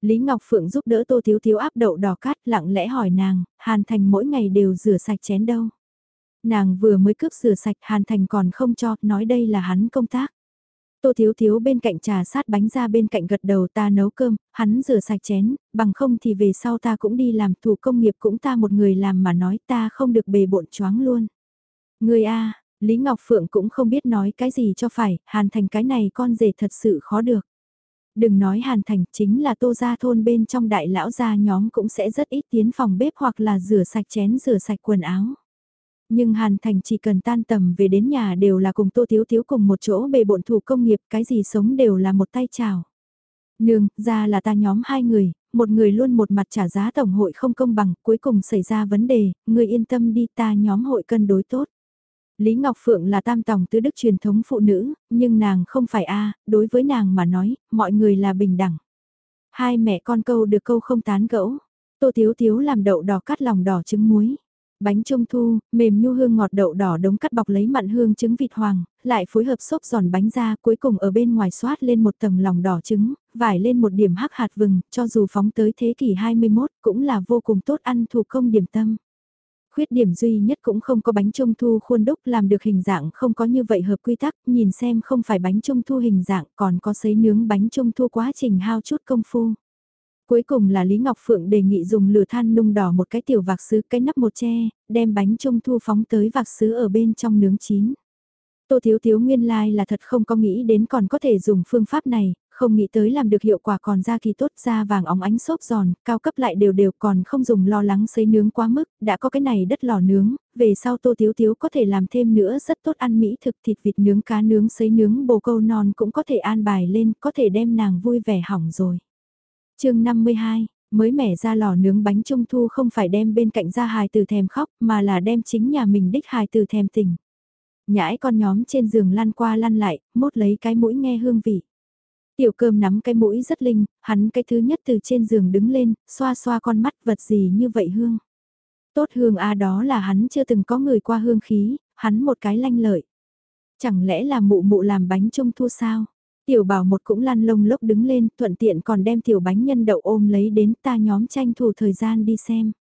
Lý Ngọc Phượng giúp đỡ Tô Thiếu Thiếu áp đậu đỏ cát lặng lẽ hỏi nàng, Hàn Thành mỗi ngày đều rửa sạch chén đâu. Nàng vừa mới cướp rửa sạch Hàn Thành còn không cho, nói đây là hắn công tác. Tô Thiếu Thiếu bên cạnh trà sát bánh ra bên cạnh gật đầu ta nấu cơm, hắn rửa sạch chén, bằng không thì về sau ta cũng đi làm thủ công nghiệp cũng ta một người làm mà nói ta không được bề bộn choáng luôn. Người A, Lý Ngọc Phượng cũng không biết nói cái gì cho phải, hàn thành cái này con rể thật sự khó được. Đừng nói hàn thành chính là tô gia thôn bên trong đại lão gia nhóm cũng sẽ rất ít tiến phòng bếp hoặc là rửa sạch chén rửa sạch quần áo. Nhưng Hàn Thành chỉ cần tan tầm về đến nhà đều là cùng Tô Thiếu Thiếu cùng một chỗ bề bộn thủ công nghiệp, cái gì sống đều là một tay chào. Nương, ra là ta nhóm hai người, một người luôn một mặt trả giá tổng hội không công bằng, cuối cùng xảy ra vấn đề, người yên tâm đi ta nhóm hội cân đối tốt. Lý Ngọc Phượng là tam tòng tứ đức truyền thống phụ nữ, nhưng nàng không phải a đối với nàng mà nói, mọi người là bình đẳng. Hai mẹ con câu được câu không tán gẫu. Tô thiếu thiếu làm đậu đỏ cắt lòng đỏ trứng muối. Bánh trung thu, mềm nhu hương ngọt đậu đỏ đống cắt bọc lấy mặn hương trứng vịt hoàng, lại phối hợp xốp giòn bánh ra cuối cùng ở bên ngoài xoát lên một tầng lòng đỏ trứng, vải lên một điểm hắc hạt vừng, cho dù phóng tới thế kỷ 21 cũng là vô cùng tốt ăn thủ công điểm tâm. Khuyết điểm duy nhất cũng không có bánh trung thu khuôn đúc làm được hình dạng không có như vậy hợp quy tắc, nhìn xem không phải bánh trung thu hình dạng còn có sấy nướng bánh trung thu quá trình hao chút công phu. Cuối cùng là Lý Ngọc Phượng đề nghị dùng lửa than nung đỏ một cái tiểu vạc sứ cái nắp một che, đem bánh trung thu phóng tới vạc sứ ở bên trong nướng chín. Tô Thiếu Thiếu nguyên lai like là thật không có nghĩ đến còn có thể dùng phương pháp này, không nghĩ tới làm được hiệu quả còn ra kỳ tốt ra vàng óng ánh xốp giòn, cao cấp lại đều đều còn không dùng lo lắng xấy nướng quá mức, đã có cái này đất lò nướng, về sau Tô Thiếu Thiếu có thể làm thêm nữa rất tốt ăn mỹ thực thịt vịt nướng cá nướng xấy nướng bồ câu non cũng có thể an bài lên, có thể đem nàng vui vẻ hỏng rồi chương 52, mới mẻ ra lò nướng bánh trung thu không phải đem bên cạnh ra hài từ thèm khóc mà là đem chính nhà mình đích hài từ thèm tình. Nhãi con nhóm trên giường lăn qua lăn lại, mốt lấy cái mũi nghe hương vị. Tiểu cơm nắm cái mũi rất linh, hắn cái thứ nhất từ trên giường đứng lên, xoa xoa con mắt vật gì như vậy hương. Tốt hương a đó là hắn chưa từng có người qua hương khí, hắn một cái lanh lợi. Chẳng lẽ là mụ mụ làm bánh trung thu sao? Tiểu bảo một cũng lăn lông lốc đứng lên, thuận tiện còn đem tiểu bánh nhân đậu ôm lấy đến ta nhóm tranh thủ thời gian đi xem.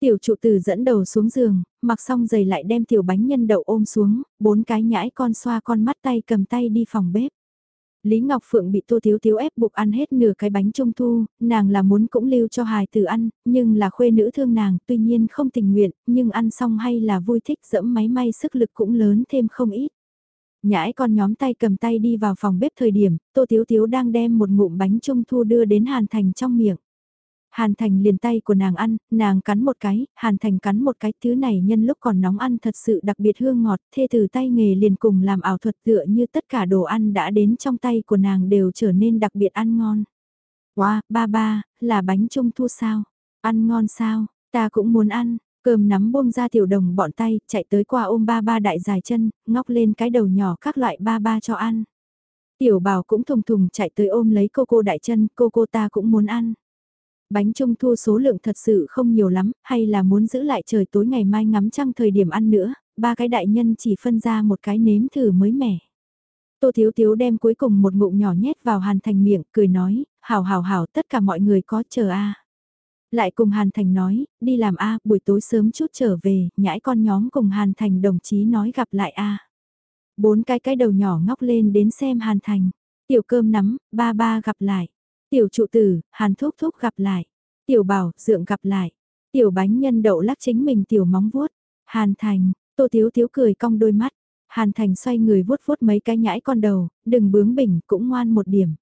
Tiểu trụ tử dẫn đầu xuống giường, mặc xong giày lại đem tiểu bánh nhân đậu ôm xuống, bốn cái nhãi con xoa con mắt tay cầm tay đi phòng bếp. Lý Ngọc Phượng bị Tô Thiếu Thiếu ép buộc ăn hết nửa cái bánh trung thu, nàng là muốn cũng lưu cho hài tử ăn, nhưng là khuê nữ thương nàng, tuy nhiên không tình nguyện, nhưng ăn xong hay là vui thích dẫm máy may sức lực cũng lớn thêm không ít. Nhãi con nhóm tay cầm tay đi vào phòng bếp thời điểm, Tô Thiếu Thiếu đang đem một ngụm bánh trung thu đưa đến Hàn Thành trong miệng. Hàn Thành liền tay của nàng ăn, nàng cắn một cái, Hàn Thành cắn một cái, thứ này nhân lúc còn nóng ăn thật sự đặc biệt hương ngọt, thê từ tay nghề liền cùng làm ảo thuật tựa như tất cả đồ ăn đã đến trong tay của nàng đều trở nên đặc biệt ăn ngon. Wow, ba ba, là bánh trung thu sao? Ăn ngon sao? Ta cũng muốn ăn, cơm nắm buông ra tiểu đồng bọn tay, chạy tới qua ôm ba ba đại dài chân, ngóc lên cái đầu nhỏ các loại ba ba cho ăn. Tiểu bảo cũng thùng thùng chạy tới ôm lấy cô cô đại chân, cô cô ta cũng muốn ăn. Bánh trung thu số lượng thật sự không nhiều lắm, hay là muốn giữ lại trời tối ngày mai ngắm trăng thời điểm ăn nữa, ba cái đại nhân chỉ phân ra một cái nếm thử mới mẻ. Tô Thiếu Thiếu đem cuối cùng một ngụm nhỏ nhét vào Hàn Thành miệng, cười nói, hảo hảo hảo tất cả mọi người có chờ a lại cùng Hàn Thành nói, đi làm a buổi tối sớm chút trở về, nhãi con nhóm cùng Hàn Thành đồng chí nói gặp lại a Bốn cái cái đầu nhỏ ngóc lên đến xem Hàn Thành, tiểu cơm nắm, ba ba gặp lại. Tiểu trụ tử, hàn thúc thúc gặp lại. Tiểu bảo, dượng gặp lại. Tiểu bánh nhân đậu lắc chính mình tiểu móng vuốt. Hàn thành, tô thiếu thiếu cười cong đôi mắt. Hàn thành xoay người vuốt vuốt mấy cái nhãi con đầu, đừng bướng bỉnh cũng ngoan một điểm.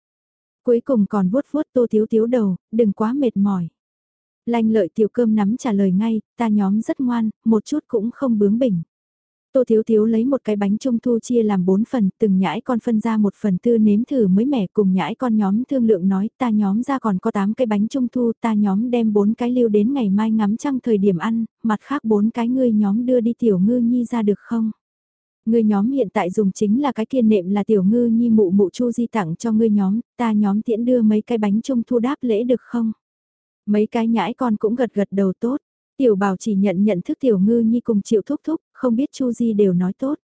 Cuối cùng còn vuốt vuốt tô thiếu thiếu đầu, đừng quá mệt mỏi. Lanh lợi tiểu cơm nắm trả lời ngay, ta nhóm rất ngoan, một chút cũng không bướng bỉnh. Tô Thiếu Thiếu lấy một cái bánh trung thu chia làm bốn phần, từng nhãi con phân ra một phần tư nếm thử mới mẻ cùng nhãi con nhóm thương lượng nói ta nhóm ra còn có 8 cái bánh trung thu ta nhóm đem bốn cái lưu đến ngày mai ngắm trăng thời điểm ăn, mặt khác bốn cái ngươi nhóm đưa đi tiểu ngư nhi ra được không? Ngươi nhóm hiện tại dùng chính là cái kia nệm là tiểu ngư nhi mụ mụ chu di tặng cho ngươi nhóm, ta nhóm tiễn đưa mấy cái bánh trung thu đáp lễ được không? Mấy cái nhãi con cũng gật gật đầu tốt. Tiểu bảo chỉ nhận nhận thức tiểu ngư nhi cùng chịu thúc thúc, không biết Chu Di đều nói tốt.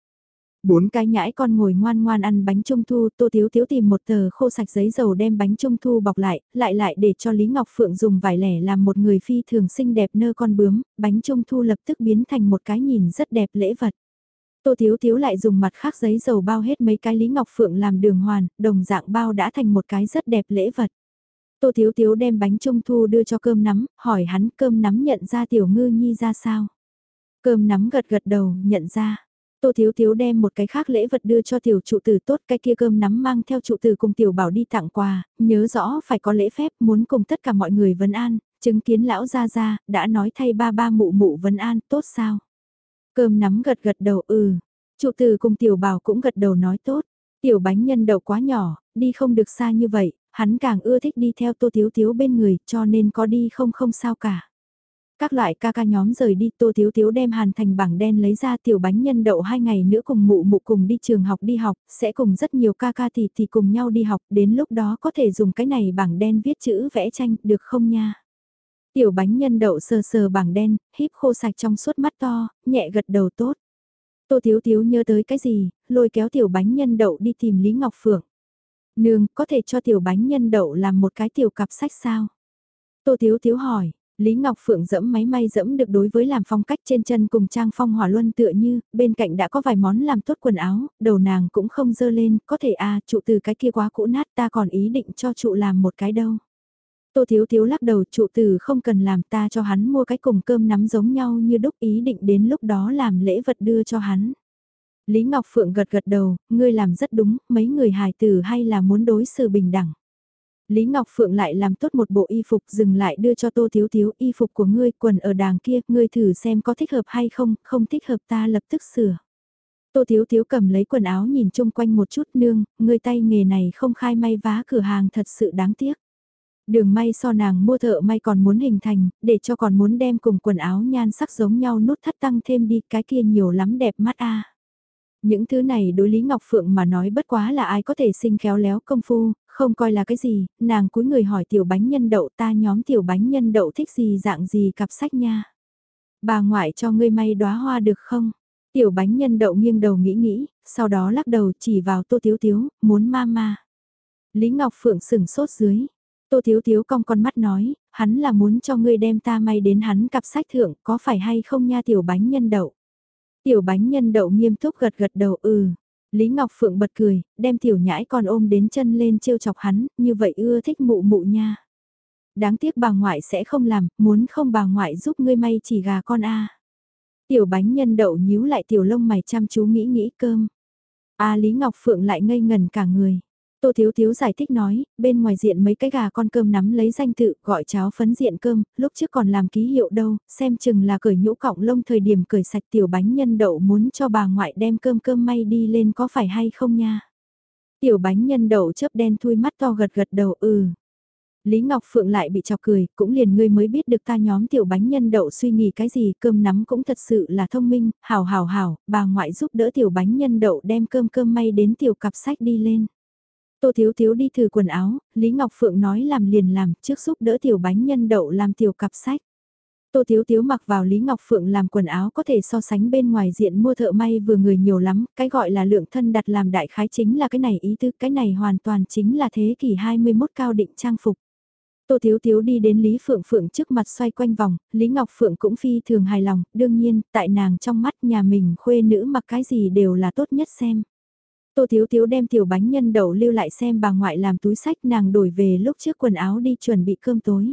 Bốn cái nhãi con ngồi ngoan ngoan ăn bánh trung thu, Tô Thiếu Thiếu tìm một tờ khô sạch giấy dầu đem bánh trung thu bọc lại, lại lại để cho Lý Ngọc Phượng dùng vải lẻ làm một người phi thường xinh đẹp nơ con bướm, bánh trung thu lập tức biến thành một cái nhìn rất đẹp lễ vật. Tô Thiếu Thiếu lại dùng mặt khác giấy dầu bao hết mấy cái Lý Ngọc Phượng làm đường hoàn, đồng dạng bao đã thành một cái rất đẹp lễ vật. Tô Thiếu Thiếu đem bánh trung thu đưa cho cơm nắm, hỏi hắn cơm nắm nhận ra tiểu ngư nhi ra sao. Cơm nắm gật gật đầu, nhận ra. Tô Thiếu Thiếu đem một cái khác lễ vật đưa cho tiểu trụ tử tốt cái kia cơm nắm mang theo trụ tử cùng tiểu bảo đi tặng quà, nhớ rõ phải có lễ phép muốn cùng tất cả mọi người vấn an, chứng kiến lão ra ra, đã nói thay ba ba mụ mụ vấn an, tốt sao? Cơm nắm gật gật đầu ừ, trụ tử cùng tiểu bảo cũng gật đầu nói tốt, tiểu bánh nhân đậu quá nhỏ, đi không được xa như vậy, hắn càng ưa thích đi theo tô thiếu thiếu bên người cho nên có đi không không sao cả. Các loại ca ca nhóm rời đi Tô Thiếu Thiếu đem hàn thành bảng đen lấy ra tiểu bánh nhân đậu hai ngày nữa cùng mụ mụ cùng đi trường học đi học, sẽ cùng rất nhiều ca ca thì thì cùng nhau đi học, đến lúc đó có thể dùng cái này bảng đen viết chữ vẽ tranh, được không nha? Tiểu bánh nhân đậu sờ sờ bảng đen, híp khô sạch trong suốt mắt to, nhẹ gật đầu tốt. Tô Thiếu Thiếu nhớ tới cái gì, lôi kéo tiểu bánh nhân đậu đi tìm Lý Ngọc Phượng. Nương, có thể cho tiểu bánh nhân đậu làm một cái tiểu cặp sách sao? Tô Thiếu Thiếu hỏi, Lý Ngọc Phượng dẫm máy may dẫm được đối với làm phong cách trên chân cùng trang phong hỏa luân tựa như, bên cạnh đã có vài món làm tốt quần áo, đầu nàng cũng không dơ lên, có thể à, trụ từ cái kia quá cũ nát ta còn ý định cho trụ làm một cái đâu. Tô Thiếu Thiếu lắc đầu trụ từ không cần làm ta cho hắn mua cái cùng cơm nắm giống nhau như đúc ý định đến lúc đó làm lễ vật đưa cho hắn. Lý Ngọc Phượng gật gật đầu, ngươi làm rất đúng, mấy người hài tử hay là muốn đối xử bình đẳng. Lý Ngọc Phượng lại làm tốt một bộ y phục dừng lại đưa cho Tô Thiếu Thiếu y phục của ngươi quần ở đàng kia, ngươi thử xem có thích hợp hay không, không thích hợp ta lập tức sửa. Tô Thiếu Thiếu cầm lấy quần áo nhìn chung quanh một chút nương, ngươi tay nghề này không khai may vá cửa hàng thật sự đáng tiếc. Đường may so nàng mua thợ may còn muốn hình thành, để cho còn muốn đem cùng quần áo nhan sắc giống nhau nút thắt tăng thêm đi cái kia nhiều lắm đẹp mắt a. Những thứ này đối Lý Ngọc Phượng mà nói bất quá là ai có thể sinh khéo léo công phu, không coi là cái gì, nàng cúi người hỏi tiểu bánh nhân đậu ta nhóm tiểu bánh nhân đậu thích gì dạng gì cặp sách nha. Bà ngoại cho ngươi may đóa hoa được không? Tiểu bánh nhân đậu nghiêng đầu nghĩ nghĩ, sau đó lắc đầu chỉ vào tô thiếu thiếu, muốn ma ma. Lý Ngọc Phượng sừng sốt dưới. Tô thiếu thiếu cong con mắt nói, hắn là muốn cho ngươi đem ta may đến hắn cặp sách thượng, có phải hay không nha tiểu bánh nhân đậu. Tiểu bánh nhân đậu nghiêm túc gật gật đầu ừ. Lý Ngọc Phượng bật cười, đem tiểu nhãi con ôm đến chân lên trêu chọc hắn, như vậy ưa thích mụ mụ nha. Đáng tiếc bà ngoại sẽ không làm, muốn không bà ngoại giúp ngươi may chỉ gà con a. Tiểu bánh nhân đậu nhíu lại tiểu lông mày chăm chú nghĩ nghĩ cơm. A Lý Ngọc Phượng lại ngây ngần cả người. Tô Thiếu Thiếu giải thích nói, bên ngoài diện mấy cái gà con cơm nắm lấy danh tự gọi cháo phấn diện cơm, lúc trước còn làm ký hiệu đâu, xem chừng là cởi nhũ cọng lông thời điểm cởi sạch tiểu bánh nhân đậu muốn cho bà ngoại đem cơm cơm may đi lên có phải hay không nha. Tiểu bánh nhân đậu chớp đen thui mắt to gật gật đầu ừ. Lý Ngọc Phượng lại bị chọc cười, cũng liền ngươi mới biết được ta nhóm tiểu bánh nhân đậu suy nghĩ cái gì, cơm nắm cũng thật sự là thông minh, hảo hảo hảo, bà ngoại giúp đỡ tiểu bánh nhân đậu đem cơm cơm may đến tiểu cặp sách đi lên. Tô Thiếu Thiếu đi thử quần áo, Lý Ngọc Phượng nói làm liền làm, trước giúp đỡ tiểu bánh nhân đậu làm tiểu cặp sách. Tô Thiếu Thiếu mặc vào Lý Ngọc Phượng làm quần áo có thể so sánh bên ngoài diện mua thợ may vừa người nhiều lắm, cái gọi là lượng thân đặt làm đại khái chính là cái này ý tư, cái này hoàn toàn chính là thế kỷ 21 cao định trang phục. Tô Thiếu Thiếu đi đến Lý Phượng Phượng trước mặt xoay quanh vòng, Lý Ngọc Phượng cũng phi thường hài lòng, đương nhiên, tại nàng trong mắt nhà mình khuê nữ mặc cái gì đều là tốt nhất xem. Tô Thiếu Thiếu đem tiểu bánh nhân đậu lưu lại xem bà ngoại làm túi sách nàng đổi về lúc trước quần áo đi chuẩn bị cơm tối.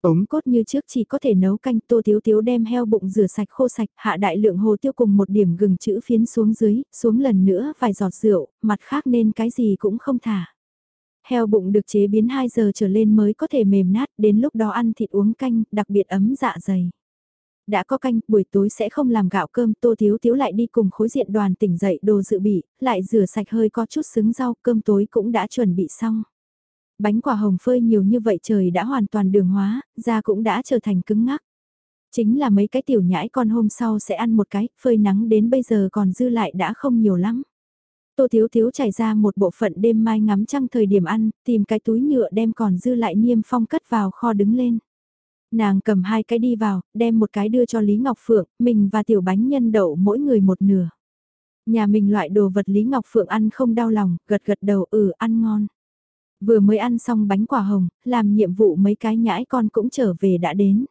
Ống cốt như trước chỉ có thể nấu canh Tô Thiếu Thiếu đem heo bụng rửa sạch khô sạch hạ đại lượng hồ tiêu cùng một điểm gừng chữ phiến xuống dưới, xuống lần nữa vài giọt rượu, mặt khác nên cái gì cũng không thả. Heo bụng được chế biến 2 giờ trở lên mới có thể mềm nát, đến lúc đó ăn thịt uống canh, đặc biệt ấm dạ dày. Đã có canh, buổi tối sẽ không làm gạo cơm, tô thiếu thiếu lại đi cùng khối diện đoàn tỉnh dậy đồ dự bị, lại rửa sạch hơi có chút xứng rau, cơm tối cũng đã chuẩn bị xong. Bánh quả hồng phơi nhiều như vậy trời đã hoàn toàn đường hóa, da cũng đã trở thành cứng ngắc. Chính là mấy cái tiểu nhãi con hôm sau sẽ ăn một cái, phơi nắng đến bây giờ còn dư lại đã không nhiều lắm. Tô Thiếu Thiếu trải ra một bộ phận đêm mai ngắm trăng thời điểm ăn, tìm cái túi nhựa đem còn dư lại niêm phong cất vào kho đứng lên. Nàng cầm hai cái đi vào, đem một cái đưa cho Lý Ngọc Phượng, mình và tiểu bánh nhân đậu mỗi người một nửa. Nhà mình loại đồ vật Lý Ngọc Phượng ăn không đau lòng, gật gật đầu ừ ăn ngon. Vừa mới ăn xong bánh quả hồng, làm nhiệm vụ mấy cái nhãi con cũng trở về đã đến.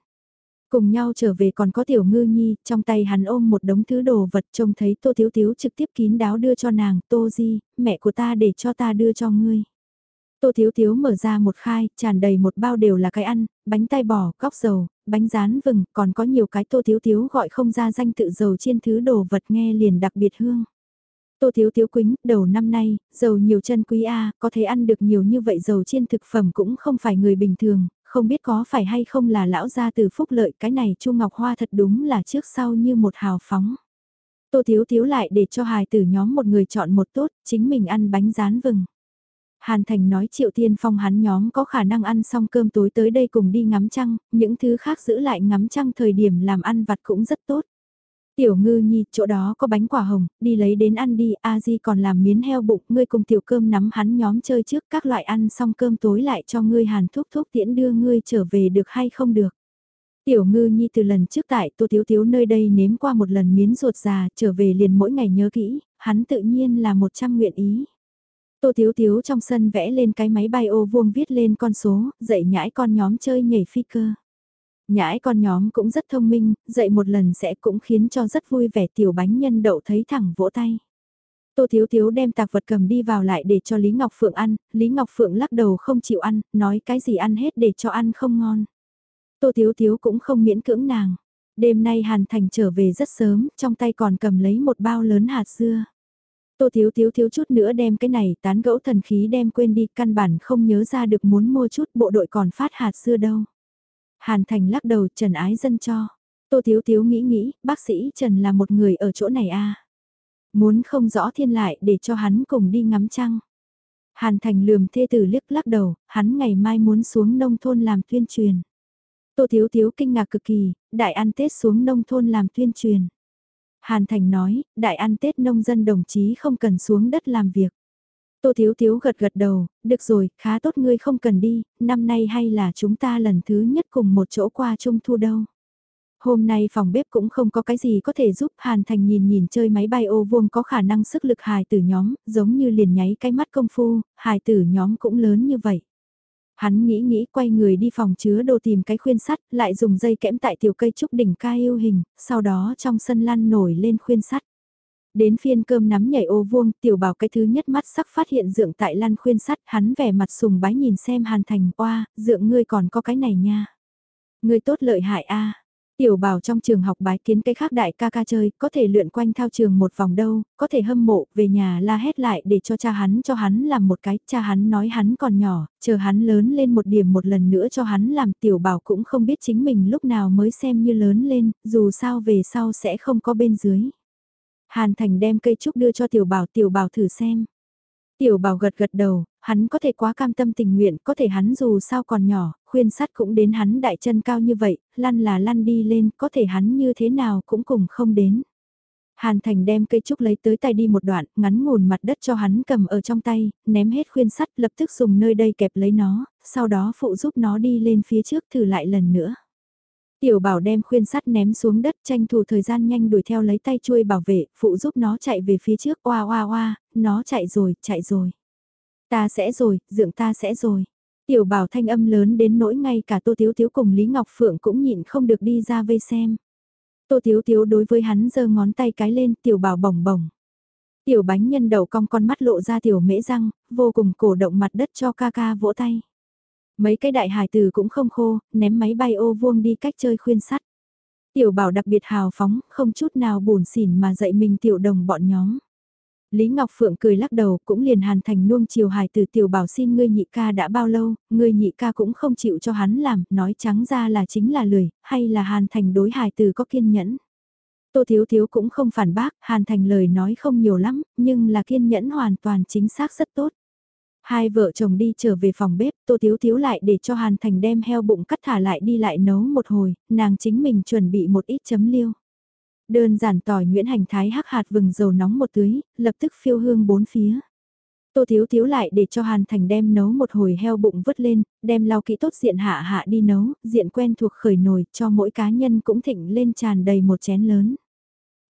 Cùng nhau trở về còn có tiểu ngư nhi, trong tay hắn ôm một đống thứ đồ vật trông thấy tô thiếu thiếu trực tiếp kín đáo đưa cho nàng, tô di, mẹ của ta để cho ta đưa cho ngươi. Tô Thiếu Thiếu mở ra một khai, tràn đầy một bao đều là cái ăn, bánh tai bò, góc dầu, bánh rán vừng, còn có nhiều cái Tô Thiếu Thiếu gọi không ra danh tự dầu chiên thứ đồ vật nghe liền đặc biệt hương. Tô Thiếu Thiếu quính, đầu năm nay, dầu nhiều chân quý A, có thể ăn được nhiều như vậy dầu chiên thực phẩm cũng không phải người bình thường, không biết có phải hay không là lão gia từ phúc lợi cái này Chu Ngọc Hoa thật đúng là trước sau như một hào phóng. Tô Thiếu Thiếu lại để cho hài tử nhóm một người chọn một tốt, chính mình ăn bánh rán vừng. Hàn Thành nói Triệu Tiên Phong hắn nhóm có khả năng ăn xong cơm tối tới đây cùng đi ngắm trăng, những thứ khác giữ lại ngắm trăng thời điểm làm ăn vặt cũng rất tốt. Tiểu ngư nhi, chỗ đó có bánh quả hồng, đi lấy đến ăn đi, a di còn làm miến heo bụng, ngươi cùng tiểu cơm nắm hắn nhóm chơi trước các loại ăn xong cơm tối lại cho ngươi hàn thúc thúc tiễn đưa ngươi trở về được hay không được. Tiểu ngư nhi từ lần trước tại tô thiếu thiếu nơi đây nếm qua một lần miến ruột già, trở về liền mỗi ngày nhớ kỹ, hắn tự nhiên là một trăm nguyện ý. Tô Thiếu Thiếu trong sân vẽ lên cái máy bay ô vuông viết lên con số, dạy nhãi con nhóm chơi nhảy phi cơ. Nhãi con nhóm cũng rất thông minh, dạy một lần sẽ cũng khiến cho rất vui vẻ tiểu bánh nhân đậu thấy thẳng vỗ tay. Tô Thiếu Thiếu đem tạc vật cầm đi vào lại để cho Lý Ngọc Phượng ăn, Lý Ngọc Phượng lắc đầu không chịu ăn, nói cái gì ăn hết để cho ăn không ngon. Tô Thiếu Thiếu cũng không miễn cưỡng nàng. Đêm nay Hàn Thành trở về rất sớm, trong tay còn cầm lấy một bao lớn hạt dưa. Tô Thiếu Thiếu thiếu chút nữa đem cái này tán gẫu thần khí đem quên đi, căn bản không nhớ ra được muốn mua chút bộ đội còn phát hạt xưa đâu. Hàn Thành lắc đầu Trần Ái Dân cho. Tô Thiếu Thiếu nghĩ nghĩ, bác sĩ Trần là một người ở chỗ này à. Muốn không rõ thiên lại để cho hắn cùng đi ngắm trăng. Hàn Thành lườm thê tử liếc lắc đầu, hắn ngày mai muốn xuống nông thôn làm tuyên truyền. Tô Thiếu Thiếu kinh ngạc cực kỳ, đại ăn Tết xuống nông thôn làm tuyên truyền. Hàn Thành nói, đại ăn Tết nông dân đồng chí không cần xuống đất làm việc. Tô Thiếu Thiếu gật gật đầu, được rồi, khá tốt ngươi không cần đi, năm nay hay là chúng ta lần thứ nhất cùng một chỗ qua trung thu đâu. Hôm nay phòng bếp cũng không có cái gì có thể giúp Hàn Thành nhìn nhìn chơi máy bay ô vuông có khả năng sức lực hài tử nhóm, giống như liền nháy cái mắt công phu, hài tử nhóm cũng lớn như vậy. Hắn nghĩ nghĩ quay người đi phòng chứa đồ tìm cái khuyên sắt, lại dùng dây kẽm tại tiểu cây trúc đỉnh ca yêu hình, sau đó trong sân lăn nổi lên khuyên sắt. Đến phiên cơm nắm nhảy ô vuông, tiểu bảo cái thứ nhất mắt sắc phát hiện dượng tại lăn khuyên sắt, hắn vẻ mặt sùng bái nhìn xem hàn thành, oa, dượng ngươi còn có cái này nha. Ngươi tốt lợi hại a Tiểu bảo trong trường học bái kiến cái khác đại ca ca chơi, có thể lượn quanh thao trường một vòng đâu, có thể hâm mộ, về nhà la hét lại để cho cha hắn cho hắn làm một cái, cha hắn nói hắn còn nhỏ, chờ hắn lớn lên một điểm một lần nữa cho hắn làm tiểu bảo cũng không biết chính mình lúc nào mới xem như lớn lên, dù sao về sau sẽ không có bên dưới. Hàn Thành đem cây trúc đưa cho tiểu bảo tiểu bảo thử xem. Tiểu bảo gật gật đầu, hắn có thể quá cam tâm tình nguyện, có thể hắn dù sao còn nhỏ, khuyên sắt cũng đến hắn đại chân cao như vậy, lăn là lăn đi lên, có thể hắn như thế nào cũng cùng không đến. Hàn Thành đem cây trúc lấy tới tay đi một đoạn, ngắn ngủn mặt đất cho hắn cầm ở trong tay, ném hết khuyên sắt lập tức dùng nơi đây kẹp lấy nó, sau đó phụ giúp nó đi lên phía trước thử lại lần nữa. Tiểu bảo đem khuyên sắt ném xuống đất tranh thủ thời gian nhanh đuổi theo lấy tay chuôi bảo vệ, phụ giúp nó chạy về phía trước, oa oa oa, nó chạy rồi, chạy rồi. Ta sẽ rồi, dưỡng ta sẽ rồi. Tiểu bảo thanh âm lớn đến nỗi ngay cả Tô Tiếu Tiếu cùng Lý Ngọc Phượng cũng nhịn không được đi ra vây xem. Tô Tiếu Tiếu đối với hắn giơ ngón tay cái lên, tiểu bảo bồng bồng. Tiểu bánh nhân đầu cong con mắt lộ ra tiểu mễ răng, vô cùng cổ động mặt đất cho ca ca vỗ tay. Mấy cái đại hài tử cũng không khô, ném máy bay ô vuông đi cách chơi khuyên sắt. Tiểu bảo đặc biệt hào phóng, không chút nào buồn xỉn mà dạy mình tiểu đồng bọn nhóm. Lý Ngọc Phượng cười lắc đầu cũng liền hàn thành nuông chiều hài từ tiểu bảo xin ngươi nhị ca đã bao lâu, ngươi nhị ca cũng không chịu cho hắn làm, nói trắng ra là chính là lười, hay là hàn thành đối hài từ có kiên nhẫn. Tô Thiếu Thiếu cũng không phản bác, hàn thành lời nói không nhiều lắm, nhưng là kiên nhẫn hoàn toàn chính xác rất tốt. Hai vợ chồng đi trở về phòng bếp, Tô Thiếu Thiếu lại để cho Hàn Thành đem heo bụng cắt thả lại đi lại nấu một hồi, nàng chính mình chuẩn bị một ít chấm liêu. Đơn giản tỏi Nguyễn Hành Thái hắc hạt vừng dầu nóng một tưới, lập tức phiêu hương bốn phía. Tô Thiếu Thiếu lại để cho Hàn Thành đem nấu một hồi heo bụng vứt lên, đem lau kỹ tốt diện hạ hạ đi nấu, diện quen thuộc khởi nồi cho mỗi cá nhân cũng thịnh lên tràn đầy một chén lớn.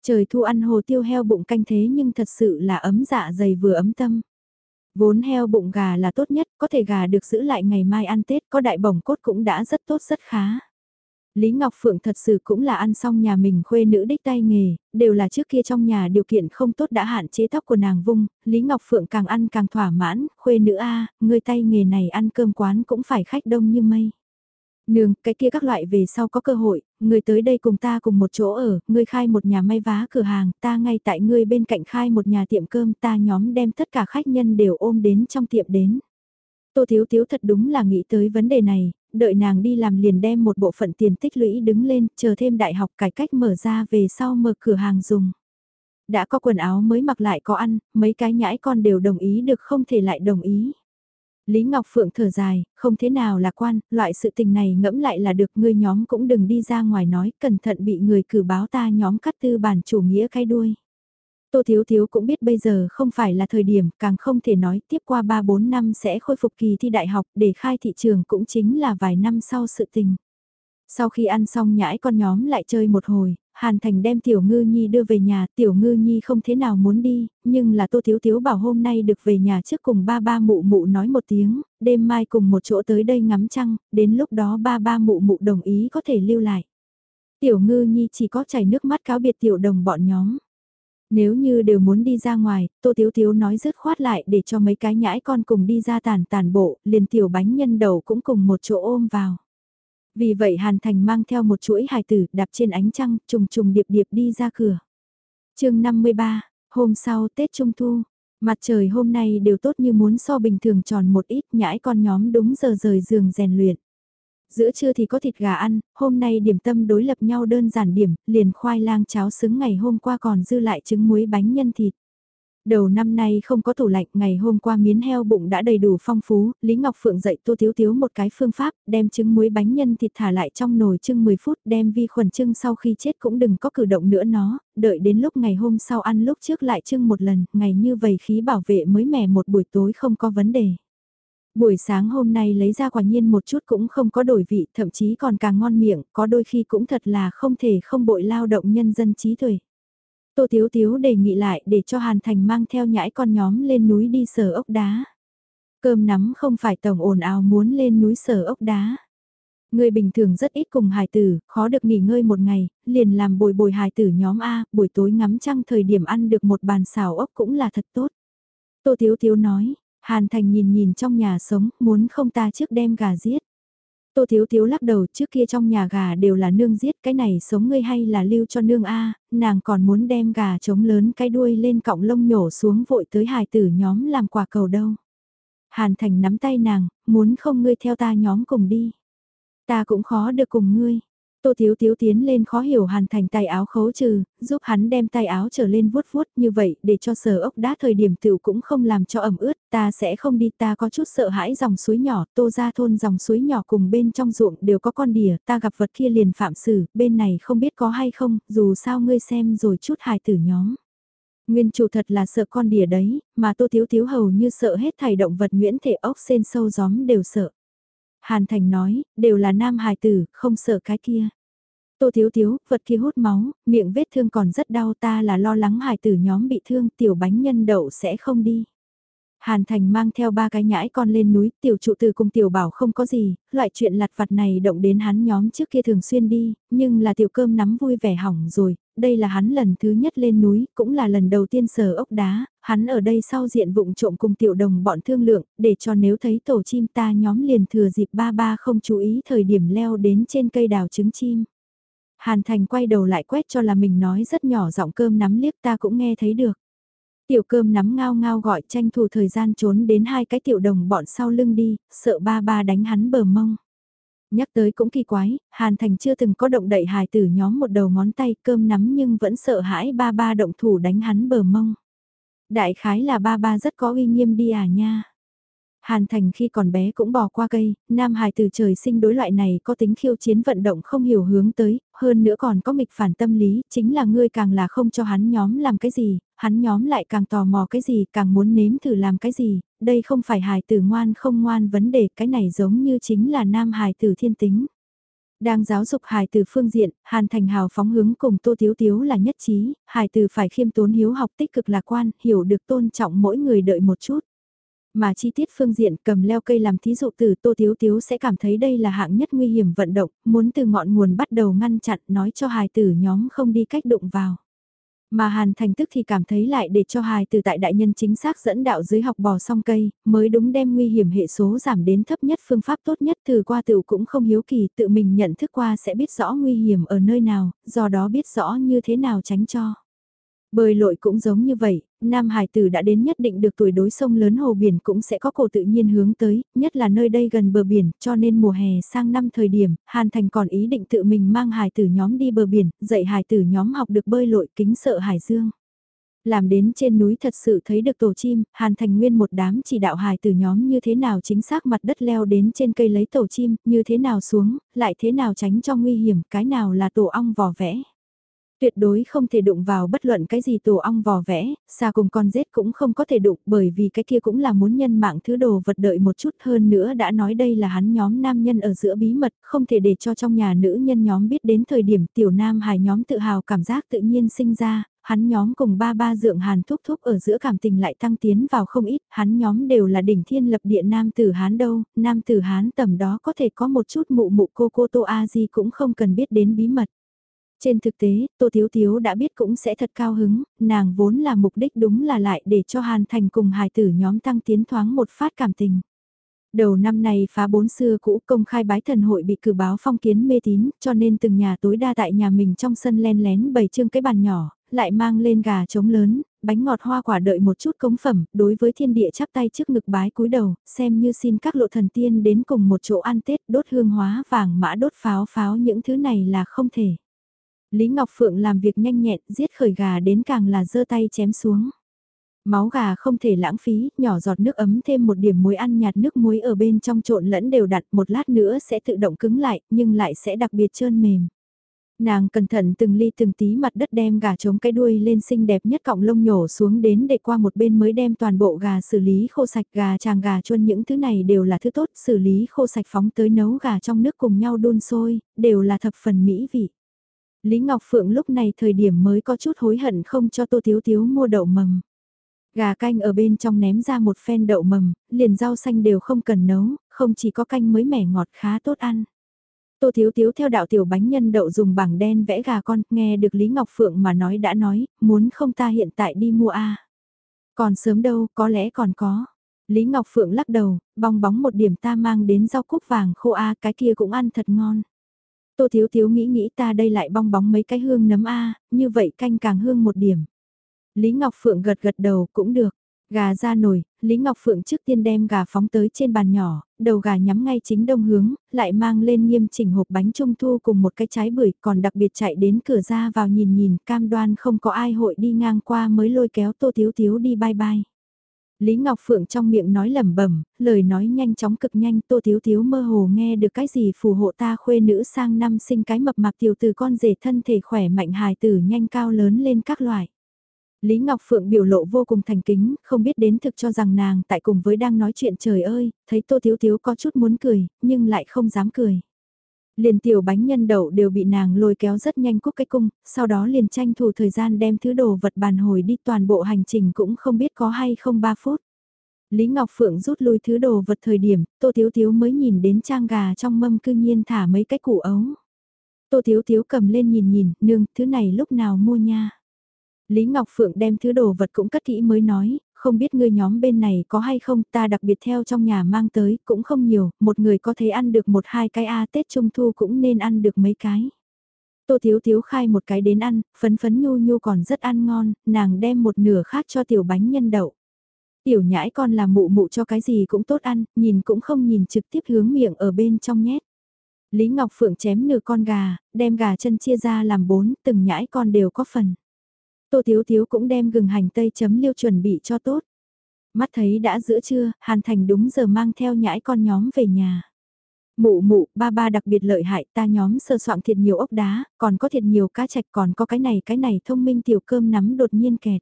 Trời thu ăn hồ tiêu heo bụng canh thế nhưng thật sự là ấm dạ dày vừa ấm tâm. Vốn heo bụng gà là tốt nhất, có thể gà được giữ lại ngày mai ăn Tết, có đại bổng cốt cũng đã rất tốt rất khá. Lý Ngọc Phượng thật sự cũng là ăn xong nhà mình khuê nữ đích tay nghề, đều là trước kia trong nhà điều kiện không tốt đã hạn chế tóc của nàng vung, Lý Ngọc Phượng càng ăn càng thỏa mãn, khuê nữ a, người tay nghề này ăn cơm quán cũng phải khách đông như mây. Nương, cái kia các loại về sau có cơ hội, người tới đây cùng ta cùng một chỗ ở, người khai một nhà may vá cửa hàng, ta ngay tại ngươi bên cạnh khai một nhà tiệm cơm, ta nhóm đem tất cả khách nhân đều ôm đến trong tiệm đến. Tô Thiếu Thiếu thật đúng là nghĩ tới vấn đề này, đợi nàng đi làm liền đem một bộ phận tiền tích lũy đứng lên, chờ thêm đại học cải cách mở ra về sau mở cửa hàng dùng. Đã có quần áo mới mặc lại có ăn, mấy cái nhãi con đều đồng ý được không thể lại đồng ý. Lý Ngọc Phượng thở dài, không thế nào lạc quan, loại sự tình này ngẫm lại là được ngươi nhóm cũng đừng đi ra ngoài nói, cẩn thận bị người cử báo ta nhóm cắt tư bản chủ nghĩa cái đuôi. Tô Thiếu Thiếu cũng biết bây giờ không phải là thời điểm, càng không thể nói tiếp qua 3-4 năm sẽ khôi phục kỳ thi đại học để khai thị trường cũng chính là vài năm sau sự tình. Sau khi ăn xong nhãi con nhóm lại chơi một hồi, Hàn Thành đem Tiểu Ngư Nhi đưa về nhà, Tiểu Ngư Nhi không thế nào muốn đi, nhưng là Tô Thiếu Thiếu bảo hôm nay được về nhà trước cùng ba ba mụ mụ nói một tiếng, đêm mai cùng một chỗ tới đây ngắm trăng, đến lúc đó ba ba mụ mụ đồng ý có thể lưu lại. Tiểu Ngư Nhi chỉ có chảy nước mắt cáo biệt Tiểu Đồng bọn nhóm. Nếu như đều muốn đi ra ngoài, Tô Thiếu Thiếu nói dứt khoát lại để cho mấy cái nhãi con cùng đi ra tàn tàn bộ, liền Tiểu bánh nhân đầu cũng cùng một chỗ ôm vào. Vì vậy Hàn Thành mang theo một chuỗi hài tử đạp trên ánh trăng, trùng trùng điệp điệp đi ra cửa. chương 53, hôm sau Tết Trung Thu, mặt trời hôm nay đều tốt như muốn so bình thường tròn một ít nhãi con nhóm đúng giờ rời giường rèn luyện. Giữa trưa thì có thịt gà ăn, hôm nay điểm tâm đối lập nhau đơn giản điểm, liền khoai lang cháo xứng ngày hôm qua còn dư lại trứng muối bánh nhân thịt. Đầu năm nay không có tủ lạnh, ngày hôm qua miến heo bụng đã đầy đủ phong phú, Lý Ngọc Phượng dạy Tô Thiếu Thiếu một cái phương pháp, đem trứng muối bánh nhân thịt thả lại trong nồi trưng 10 phút, đem vi khuẩn trưng sau khi chết cũng đừng có cử động nữa nó, đợi đến lúc ngày hôm sau ăn lúc trước lại trưng một lần, ngày như vậy khí bảo vệ mới mẻ một buổi tối không có vấn đề. Buổi sáng hôm nay lấy ra quả nhiên một chút cũng không có đổi vị, thậm chí còn càng ngon miệng, có đôi khi cũng thật là không thể không bội lao động nhân dân trí tuệ. Tô Tiếu Tiếu đề nghị lại để cho Hàn Thành mang theo nhãi con nhóm lên núi đi sờ ốc đá. Cơm nắm không phải tổng ồn ào muốn lên núi sờ ốc đá. Người bình thường rất ít cùng hài tử, khó được nghỉ ngơi một ngày, liền làm bồi bồi hài tử nhóm A, buổi tối ngắm trăng thời điểm ăn được một bàn xào ốc cũng là thật tốt. Tô Thiếu Thiếu nói, Hàn Thành nhìn nhìn trong nhà sống, muốn không ta trước đem gà giết. Tô Thiếu Thiếu lắc đầu trước kia trong nhà gà đều là nương giết cái này sống ngươi hay là lưu cho nương A, nàng còn muốn đem gà trống lớn cái đuôi lên cọng lông nhổ xuống vội tới hài tử nhóm làm quả cầu đâu. Hàn Thành nắm tay nàng, muốn không ngươi theo ta nhóm cùng đi. Ta cũng khó được cùng ngươi. Tô Thiếu Thiếu tiến lên khó hiểu Hàn Thành tay áo khấu trừ, giúp hắn đem tay áo trở lên vuốt vuốt như vậy để cho sờ ốc đá thời điểm tiểu cũng không làm cho ẩm ướt, ta sẽ không đi ta có chút sợ hãi dòng suối nhỏ, tô ra thôn dòng suối nhỏ cùng bên trong ruộng đều có con đỉa, ta gặp vật kia liền phạm xử, bên này không biết có hay không, dù sao ngươi xem rồi chút hài tử nhóm. Nguyên chủ thật là sợ con đỉa đấy, mà tô thiếu thiếu hầu như sợ hết thảy động vật nguyễn thể ốc sen sâu gióm đều sợ. Hàn Thành nói, đều là nam hài tử, không sợ cái kia. Tô Thiếu Thiếu, vật kia hút máu, miệng vết thương còn rất đau ta là lo lắng hài tử nhóm bị thương, tiểu bánh nhân đậu sẽ không đi. Hàn Thành mang theo ba cái nhãi con lên núi, tiểu trụ từ cùng tiểu bảo không có gì, loại chuyện lặt vặt này động đến hắn nhóm trước kia thường xuyên đi, nhưng là tiểu cơm nắm vui vẻ hỏng rồi, đây là hắn lần thứ nhất lên núi, cũng là lần đầu tiên sờ ốc đá, hắn ở đây sau diện vụng trộm cùng tiểu đồng bọn thương lượng, để cho nếu thấy tổ chim ta nhóm liền thừa dịp ba ba không chú ý thời điểm leo đến trên cây đào trứng chim. Hàn Thành quay đầu lại quét cho là mình nói rất nhỏ giọng cơm nắm liếc ta cũng nghe thấy được. Tiểu cơm nắm ngao ngao gọi tranh thủ thời gian trốn đến hai cái tiểu đồng bọn sau lưng đi, sợ ba ba đánh hắn bờ mông. Nhắc tới cũng kỳ quái, Hàn Thành chưa từng có động đậy hài tử nhóm một đầu ngón tay cơm nắm nhưng vẫn sợ hãi ba ba động thủ đánh hắn bờ mông. Đại khái là ba ba rất có uy nghiêm đi à nha. Hàn Thành khi còn bé cũng bỏ qua cây, nam Hải từ trời sinh đối loại này có tính khiêu chiến vận động không hiểu hướng tới, hơn nữa còn có mịch phản tâm lý, chính là ngươi càng là không cho hắn nhóm làm cái gì, hắn nhóm lại càng tò mò cái gì, càng muốn nếm thử làm cái gì, đây không phải Hải tử ngoan không ngoan vấn đề, cái này giống như chính là nam Hải tử thiên tính. Đang giáo dục hài từ phương diện, Hàn Thành Hào phóng hướng cùng Tô Tiếu Tiếu là nhất trí, hài từ phải khiêm tốn hiếu học tích cực lạc quan, hiểu được tôn trọng mỗi người đợi một chút. Mà chi tiết phương diện cầm leo cây làm thí dụ từ Tô Tiếu Tiếu sẽ cảm thấy đây là hạng nhất nguy hiểm vận động, muốn từ ngọn nguồn bắt đầu ngăn chặn nói cho hài tử nhóm không đi cách đụng vào. Mà Hàn Thành tức thì cảm thấy lại để cho hài từ tại đại nhân chính xác dẫn đạo dưới học bò song cây, mới đúng đem nguy hiểm hệ số giảm đến thấp nhất phương pháp tốt nhất từ qua tự cũng không hiếu kỳ tự mình nhận thức qua sẽ biết rõ nguy hiểm ở nơi nào, do đó biết rõ như thế nào tránh cho. Bơi lội cũng giống như vậy, nam hải tử đã đến nhất định được tuổi đối sông lớn hồ biển cũng sẽ có cổ tự nhiên hướng tới, nhất là nơi đây gần bờ biển, cho nên mùa hè sang năm thời điểm, Hàn Thành còn ý định tự mình mang hải tử nhóm đi bờ biển, dạy hải tử nhóm học được bơi lội kính sợ hải dương. Làm đến trên núi thật sự thấy được tổ chim, Hàn Thành Nguyên một đám chỉ đạo hài tử nhóm như thế nào chính xác mặt đất leo đến trên cây lấy tổ chim, như thế nào xuống, lại thế nào tránh cho nguy hiểm, cái nào là tổ ong vò vẽ. Tuyệt đối không thể đụng vào bất luận cái gì tổ ong vò vẽ, xa cùng con rết cũng không có thể đụng bởi vì cái kia cũng là muốn nhân mạng thứ đồ vật đợi một chút hơn nữa đã nói đây là hắn nhóm nam nhân ở giữa bí mật, không thể để cho trong nhà nữ nhân nhóm biết đến thời điểm tiểu nam hài nhóm tự hào cảm giác tự nhiên sinh ra, hắn nhóm cùng ba ba dượng hàn thúc thúc ở giữa cảm tình lại tăng tiến vào không ít, hắn nhóm đều là đỉnh thiên lập địa nam tử hán đâu, nam tử hán tầm đó có thể có một chút mụ mụ cô cô tô a di cũng không cần biết đến bí mật. Trên thực tế, Tô Thiếu Thiếu đã biết cũng sẽ thật cao hứng, nàng vốn là mục đích đúng là lại để cho Hàn Thành cùng hài tử nhóm tăng tiến thoáng một phát cảm tình. Đầu năm này phá bốn xưa cũ công khai bái thần hội bị cử báo phong kiến mê tín, cho nên từng nhà tối đa tại nhà mình trong sân len lén bày trương cái bàn nhỏ, lại mang lên gà trống lớn, bánh ngọt hoa quả đợi một chút cống phẩm, đối với thiên địa chắp tay trước ngực bái cúi đầu, xem như xin các lộ thần tiên đến cùng một chỗ ăn Tết đốt hương hóa vàng mã đốt pháo pháo những thứ này là không thể. Lý Ngọc Phượng làm việc nhanh nhẹn, giết khởi gà đến càng là giơ tay chém xuống. Máu gà không thể lãng phí, nhỏ giọt nước ấm thêm một điểm muối ăn nhạt nước muối ở bên trong trộn lẫn đều đặt một lát nữa sẽ tự động cứng lại, nhưng lại sẽ đặc biệt trơn mềm. Nàng cẩn thận từng ly từng tí mặt đất đem gà trống cái đuôi lên xinh đẹp nhất cọng lông nhổ xuống đến để qua một bên mới đem toàn bộ gà xử lý khô sạch gà tràng gà chuôn những thứ này đều là thứ tốt xử lý khô sạch phóng tới nấu gà trong nước cùng nhau đun sôi, đều là thập phần mỹ vị. Lý Ngọc Phượng lúc này thời điểm mới có chút hối hận không cho Tô Tiếu Tiếu mua đậu mầm. Gà canh ở bên trong ném ra một phen đậu mầm, liền rau xanh đều không cần nấu, không chỉ có canh mới mẻ ngọt khá tốt ăn. Tô Thiếu Thiếu theo đạo tiểu bánh nhân đậu dùng bảng đen vẽ gà con, nghe được Lý Ngọc Phượng mà nói đã nói, muốn không ta hiện tại đi mua a Còn sớm đâu, có lẽ còn có. Lý Ngọc Phượng lắc đầu, bong bóng một điểm ta mang đến rau cúc vàng khô a cái kia cũng ăn thật ngon. Tô Thiếu Thiếu nghĩ nghĩ ta đây lại bong bóng mấy cái hương nấm a như vậy canh càng hương một điểm. Lý Ngọc Phượng gật gật đầu cũng được. Gà ra nồi, Lý Ngọc Phượng trước tiên đem gà phóng tới trên bàn nhỏ, đầu gà nhắm ngay chính đông hướng, lại mang lên nghiêm chỉnh hộp bánh trung thu cùng một cái trái bưởi, còn đặc biệt chạy đến cửa ra vào nhìn nhìn, cam đoan không có ai hội đi ngang qua mới lôi kéo Tô Thiếu Thiếu đi bye bye. Lý Ngọc Phượng trong miệng nói lẩm bẩm, lời nói nhanh chóng cực nhanh, Tô Thiếu Thiếu mơ hồ nghe được cái gì phù hộ ta khuê nữ sang năm sinh cái mập mạp tiểu từ con rể thân thể khỏe mạnh hài tử nhanh cao lớn lên các loại. Lý Ngọc Phượng biểu lộ vô cùng thành kính, không biết đến thực cho rằng nàng tại cùng với đang nói chuyện trời ơi, thấy Tô Thiếu Thiếu có chút muốn cười, nhưng lại không dám cười. Liền tiểu bánh nhân đậu đều bị nàng lôi kéo rất nhanh cúc cái cung, sau đó liền tranh thủ thời gian đem thứ đồ vật bàn hồi đi toàn bộ hành trình cũng không biết có hay không 3 phút. Lý Ngọc Phượng rút lui thứ đồ vật thời điểm, Tô Thiếu Thiếu mới nhìn đến trang gà trong mâm cư nhiên thả mấy cái củ ấu. Tô Thiếu Thiếu cầm lên nhìn nhìn, nương, thứ này lúc nào mua nha. Lý Ngọc Phượng đem thứ đồ vật cũng cất kỹ mới nói, không biết ngươi nhóm bên này có hay không, ta đặc biệt theo trong nhà mang tới, cũng không nhiều, một người có thể ăn được một hai cái A Tết Trung Thu cũng nên ăn được mấy cái. Tô Thiếu Thiếu khai một cái đến ăn, phấn phấn nhu nhu còn rất ăn ngon, nàng đem một nửa khác cho tiểu bánh nhân đậu. Tiểu nhãi con là mụ mụ cho cái gì cũng tốt ăn, nhìn cũng không nhìn trực tiếp hướng miệng ở bên trong nhét. Lý Ngọc Phượng chém nửa con gà, đem gà chân chia ra làm bốn, từng nhãi con đều có phần. Tô Thiếu Thiếu cũng đem gừng hành tây chấm liêu chuẩn bị cho tốt. Mắt thấy đã giữa trưa, Hàn Thành đúng giờ mang theo nhãi con nhóm về nhà. Mụ mụ, ba ba đặc biệt lợi hại ta nhóm sơ soạn thiệt nhiều ốc đá, còn có thiệt nhiều cá chạch còn có cái này cái này thông minh tiểu cơm nắm đột nhiên kẹt.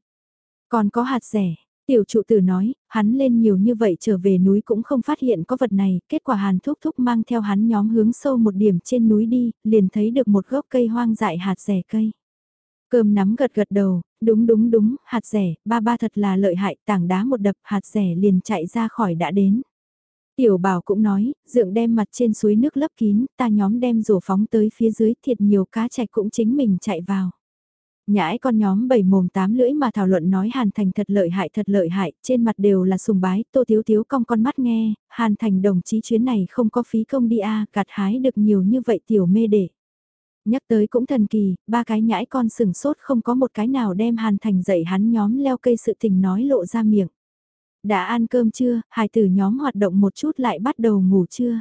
Còn có hạt rẻ, tiểu trụ tử nói, hắn lên nhiều như vậy trở về núi cũng không phát hiện có vật này, kết quả hàn thúc thúc mang theo hắn nhóm hướng sâu một điểm trên núi đi, liền thấy được một gốc cây hoang dại hạt rẻ cây. Cơm nắm gật gật đầu, đúng đúng đúng, hạt rẻ, ba ba thật là lợi hại, tảng đá một đập hạt rẻ liền chạy ra khỏi đã đến. Tiểu bảo cũng nói, dượng đem mặt trên suối nước lấp kín, ta nhóm đem rổ phóng tới phía dưới thiệt nhiều cá chạch cũng chính mình chạy vào. Nhãi con nhóm bảy mồm tám lưỡi mà thảo luận nói Hàn Thành thật lợi hại thật lợi hại, trên mặt đều là sùng bái, tô thiếu thiếu cong con mắt nghe, Hàn Thành đồng chí chuyến này không có phí công đi a à, gặt hái được nhiều như vậy tiểu mê để. Nhắc tới cũng thần kỳ, ba cái nhãi con sừng sốt không có một cái nào đem Hàn Thành dạy hắn nhóm leo cây sự tình nói lộ ra miệng. Đã ăn cơm chưa, hài tử nhóm hoạt động một chút lại bắt đầu ngủ chưa?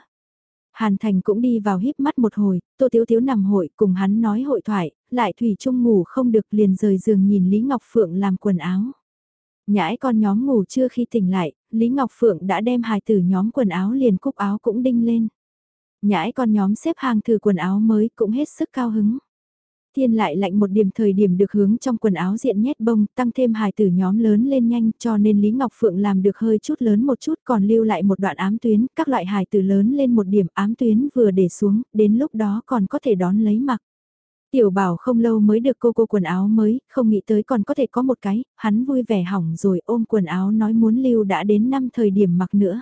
Hàn Thành cũng đi vào híp mắt một hồi, Tô Tiếu Tiếu nằm hội cùng hắn nói hội thoại, lại Thủy Trung ngủ không được liền rời giường nhìn Lý Ngọc Phượng làm quần áo. Nhãi con nhóm ngủ chưa khi tỉnh lại, Lý Ngọc Phượng đã đem hài tử nhóm quần áo liền cúc áo cũng đinh lên. Nhãi con nhóm xếp hàng thử quần áo mới cũng hết sức cao hứng. Thiên lại lạnh một điểm thời điểm được hướng trong quần áo diện nhét bông, tăng thêm hài tử nhóm lớn lên nhanh cho nên Lý Ngọc Phượng làm được hơi chút lớn một chút còn lưu lại một đoạn ám tuyến, các loại hài tử lớn lên một điểm ám tuyến vừa để xuống, đến lúc đó còn có thể đón lấy mặc. Tiểu bảo không lâu mới được cô cô quần áo mới, không nghĩ tới còn có thể có một cái, hắn vui vẻ hỏng rồi ôm quần áo nói muốn lưu đã đến năm thời điểm mặc nữa.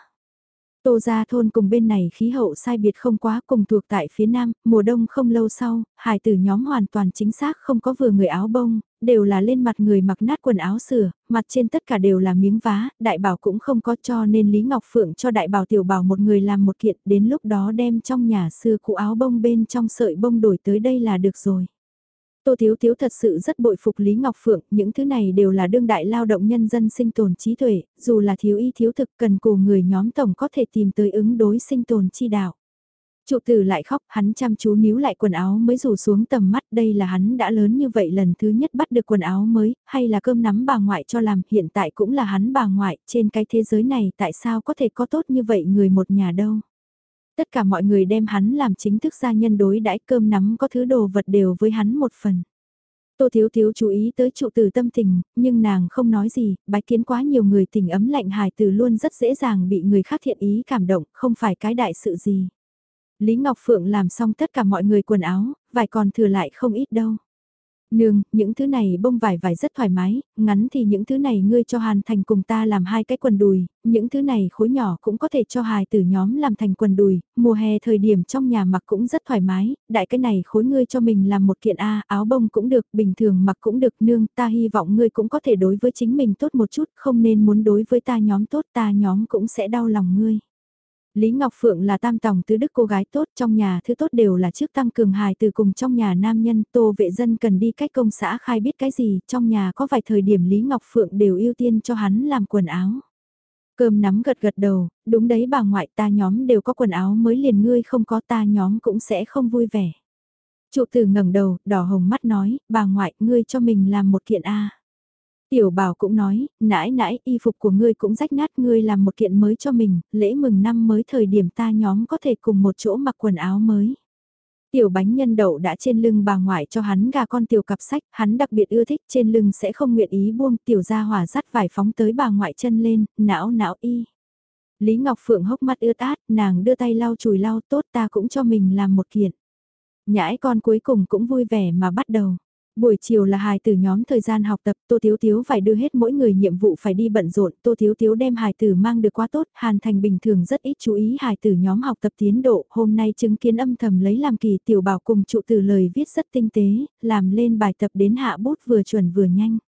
Tô gia thôn cùng bên này khí hậu sai biệt không quá cùng thuộc tại phía nam, mùa đông không lâu sau, hải tử nhóm hoàn toàn chính xác không có vừa người áo bông, đều là lên mặt người mặc nát quần áo sửa, mặt trên tất cả đều là miếng vá, đại bảo cũng không có cho nên Lý Ngọc Phượng cho đại bảo tiểu bảo một người làm một kiện, đến lúc đó đem trong nhà xưa cũ áo bông bên trong sợi bông đổi tới đây là được rồi. Tô Thiếu Thiếu thật sự rất bội phục Lý Ngọc Phượng, những thứ này đều là đương đại lao động nhân dân sinh tồn trí tuệ, dù là thiếu y thiếu thực cần cù người nhóm tổng có thể tìm tới ứng đối sinh tồn chi đạo. Trụ tử lại khóc, hắn chăm chú níu lại quần áo mới rủ xuống tầm mắt, đây là hắn đã lớn như vậy lần thứ nhất bắt được quần áo mới, hay là cơm nắm bà ngoại cho làm, hiện tại cũng là hắn bà ngoại, trên cái thế giới này tại sao có thể có tốt như vậy người một nhà đâu. Tất cả mọi người đem hắn làm chính thức gia nhân đối đãi cơm nắm có thứ đồ vật đều với hắn một phần. Tô Thiếu Thiếu chú ý tới trụ tử tâm tình, nhưng nàng không nói gì, bái kiến quá nhiều người tình ấm lạnh hài từ luôn rất dễ dàng bị người khác thiện ý cảm động, không phải cái đại sự gì. Lý Ngọc Phượng làm xong tất cả mọi người quần áo, vải còn thừa lại không ít đâu. Nương, những thứ này bông vải vải rất thoải mái, ngắn thì những thứ này ngươi cho Hàn Thành cùng ta làm hai cái quần đùi, những thứ này khối nhỏ cũng có thể cho hài tử nhóm làm thành quần đùi, mùa hè thời điểm trong nhà mặc cũng rất thoải mái, đại cái này khối ngươi cho mình làm một kiện A, áo bông cũng được, bình thường mặc cũng được, nương, ta hy vọng ngươi cũng có thể đối với chính mình tốt một chút, không nên muốn đối với ta nhóm tốt, ta nhóm cũng sẽ đau lòng ngươi. Lý Ngọc Phượng là tam tòng tứ đức cô gái tốt trong nhà thứ tốt đều là trước tăng cường hài từ cùng trong nhà nam nhân tô vệ dân cần đi cách công xã khai biết cái gì trong nhà có vài thời điểm Lý Ngọc Phượng đều ưu tiên cho hắn làm quần áo. Cơm nắm gật gật đầu, đúng đấy bà ngoại ta nhóm đều có quần áo mới liền ngươi không có ta nhóm cũng sẽ không vui vẻ. Trụ tử ngẩng đầu, đỏ hồng mắt nói, bà ngoại ngươi cho mình làm một kiện A. Tiểu bảo cũng nói, nãi nãi y phục của ngươi cũng rách nát ngươi làm một kiện mới cho mình, lễ mừng năm mới thời điểm ta nhóm có thể cùng một chỗ mặc quần áo mới. Tiểu bánh nhân đậu đã trên lưng bà ngoại cho hắn gà con tiểu cặp sách, hắn đặc biệt ưa thích trên lưng sẽ không nguyện ý buông tiểu ra hỏa dắt vải phóng tới bà ngoại chân lên, não não y. Lý Ngọc Phượng hốc mắt ướt át, nàng đưa tay lau chùi lau tốt ta cũng cho mình làm một kiện. Nhãi con cuối cùng cũng vui vẻ mà bắt đầu. Buổi chiều là hài tử nhóm thời gian học tập, Tô Thiếu Thiếu phải đưa hết mỗi người nhiệm vụ phải đi bận rộn, Tô Thiếu Thiếu đem hài tử mang được quá tốt, Hàn Thành bình thường rất ít chú ý hài tử nhóm học tập tiến độ, hôm nay chứng kiến âm thầm lấy làm kỳ tiểu bảo cùng trụ từ lời viết rất tinh tế, làm lên bài tập đến hạ bút vừa chuẩn vừa nhanh.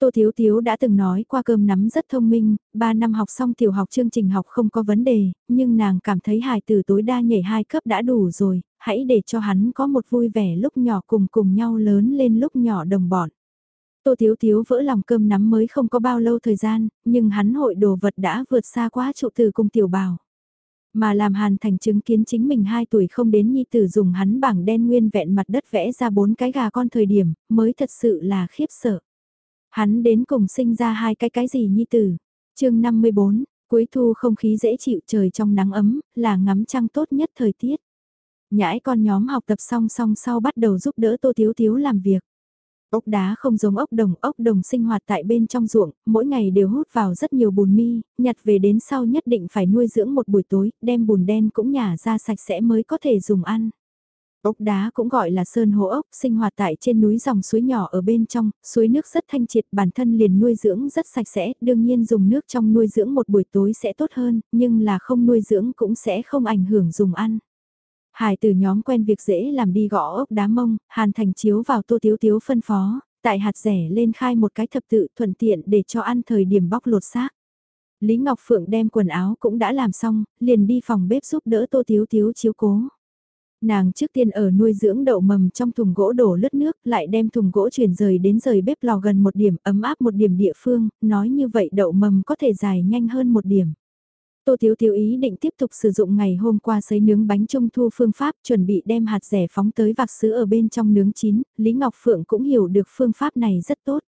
Tô Thiếu Thiếu đã từng nói qua cơm nắm rất thông minh, 3 năm học xong tiểu học chương trình học không có vấn đề, nhưng nàng cảm thấy hài tử tối đa nhảy hai cấp đã đủ rồi, hãy để cho hắn có một vui vẻ lúc nhỏ cùng cùng nhau lớn lên lúc nhỏ đồng bọn. Tô Thiếu Thiếu vỡ lòng cơm nắm mới không có bao lâu thời gian, nhưng hắn hội đồ vật đã vượt xa quá trụ từ cùng tiểu bào. Mà làm hàn thành chứng kiến chính mình 2 tuổi không đến nhi tử dùng hắn bảng đen nguyên vẹn mặt đất vẽ ra bốn cái gà con thời điểm, mới thật sự là khiếp sợ. Hắn đến cùng sinh ra hai cái cái gì nhi tử. chương 54, cuối thu không khí dễ chịu trời trong nắng ấm, là ngắm trăng tốt nhất thời tiết. Nhãi con nhóm học tập song song sau bắt đầu giúp đỡ Tô thiếu thiếu làm việc. Ốc đá không giống ốc đồng, ốc đồng sinh hoạt tại bên trong ruộng, mỗi ngày đều hút vào rất nhiều bùn mi, nhặt về đến sau nhất định phải nuôi dưỡng một buổi tối, đem bùn đen cũng nhả ra sạch sẽ mới có thể dùng ăn. Ốc đá cũng gọi là sơn hố ốc, sinh hoạt tại trên núi dòng suối nhỏ ở bên trong, suối nước rất thanh triệt, bản thân liền nuôi dưỡng rất sạch sẽ, đương nhiên dùng nước trong nuôi dưỡng một buổi tối sẽ tốt hơn, nhưng là không nuôi dưỡng cũng sẽ không ảnh hưởng dùng ăn. Hải từ nhóm quen việc dễ làm đi gõ ốc đá mông, hàn thành chiếu vào tô tiếu tiếu phân phó, tại hạt rẻ lên khai một cái thập tự thuận tiện để cho ăn thời điểm bóc lột xác. Lý Ngọc Phượng đem quần áo cũng đã làm xong, liền đi phòng bếp giúp đỡ tô tiếu tiếu chiếu cố. Nàng trước tiên ở nuôi dưỡng đậu mầm trong thùng gỗ đổ lướt nước, lại đem thùng gỗ chuyển rời đến rời bếp lò gần một điểm ấm áp một điểm địa phương, nói như vậy đậu mầm có thể dài nhanh hơn một điểm. Tô Thiếu Thiếu ý định tiếp tục sử dụng ngày hôm qua sấy nướng bánh trung thu phương pháp chuẩn bị đem hạt rẻ phóng tới vạc sứ ở bên trong nướng chín, Lý Ngọc Phượng cũng hiểu được phương pháp này rất tốt.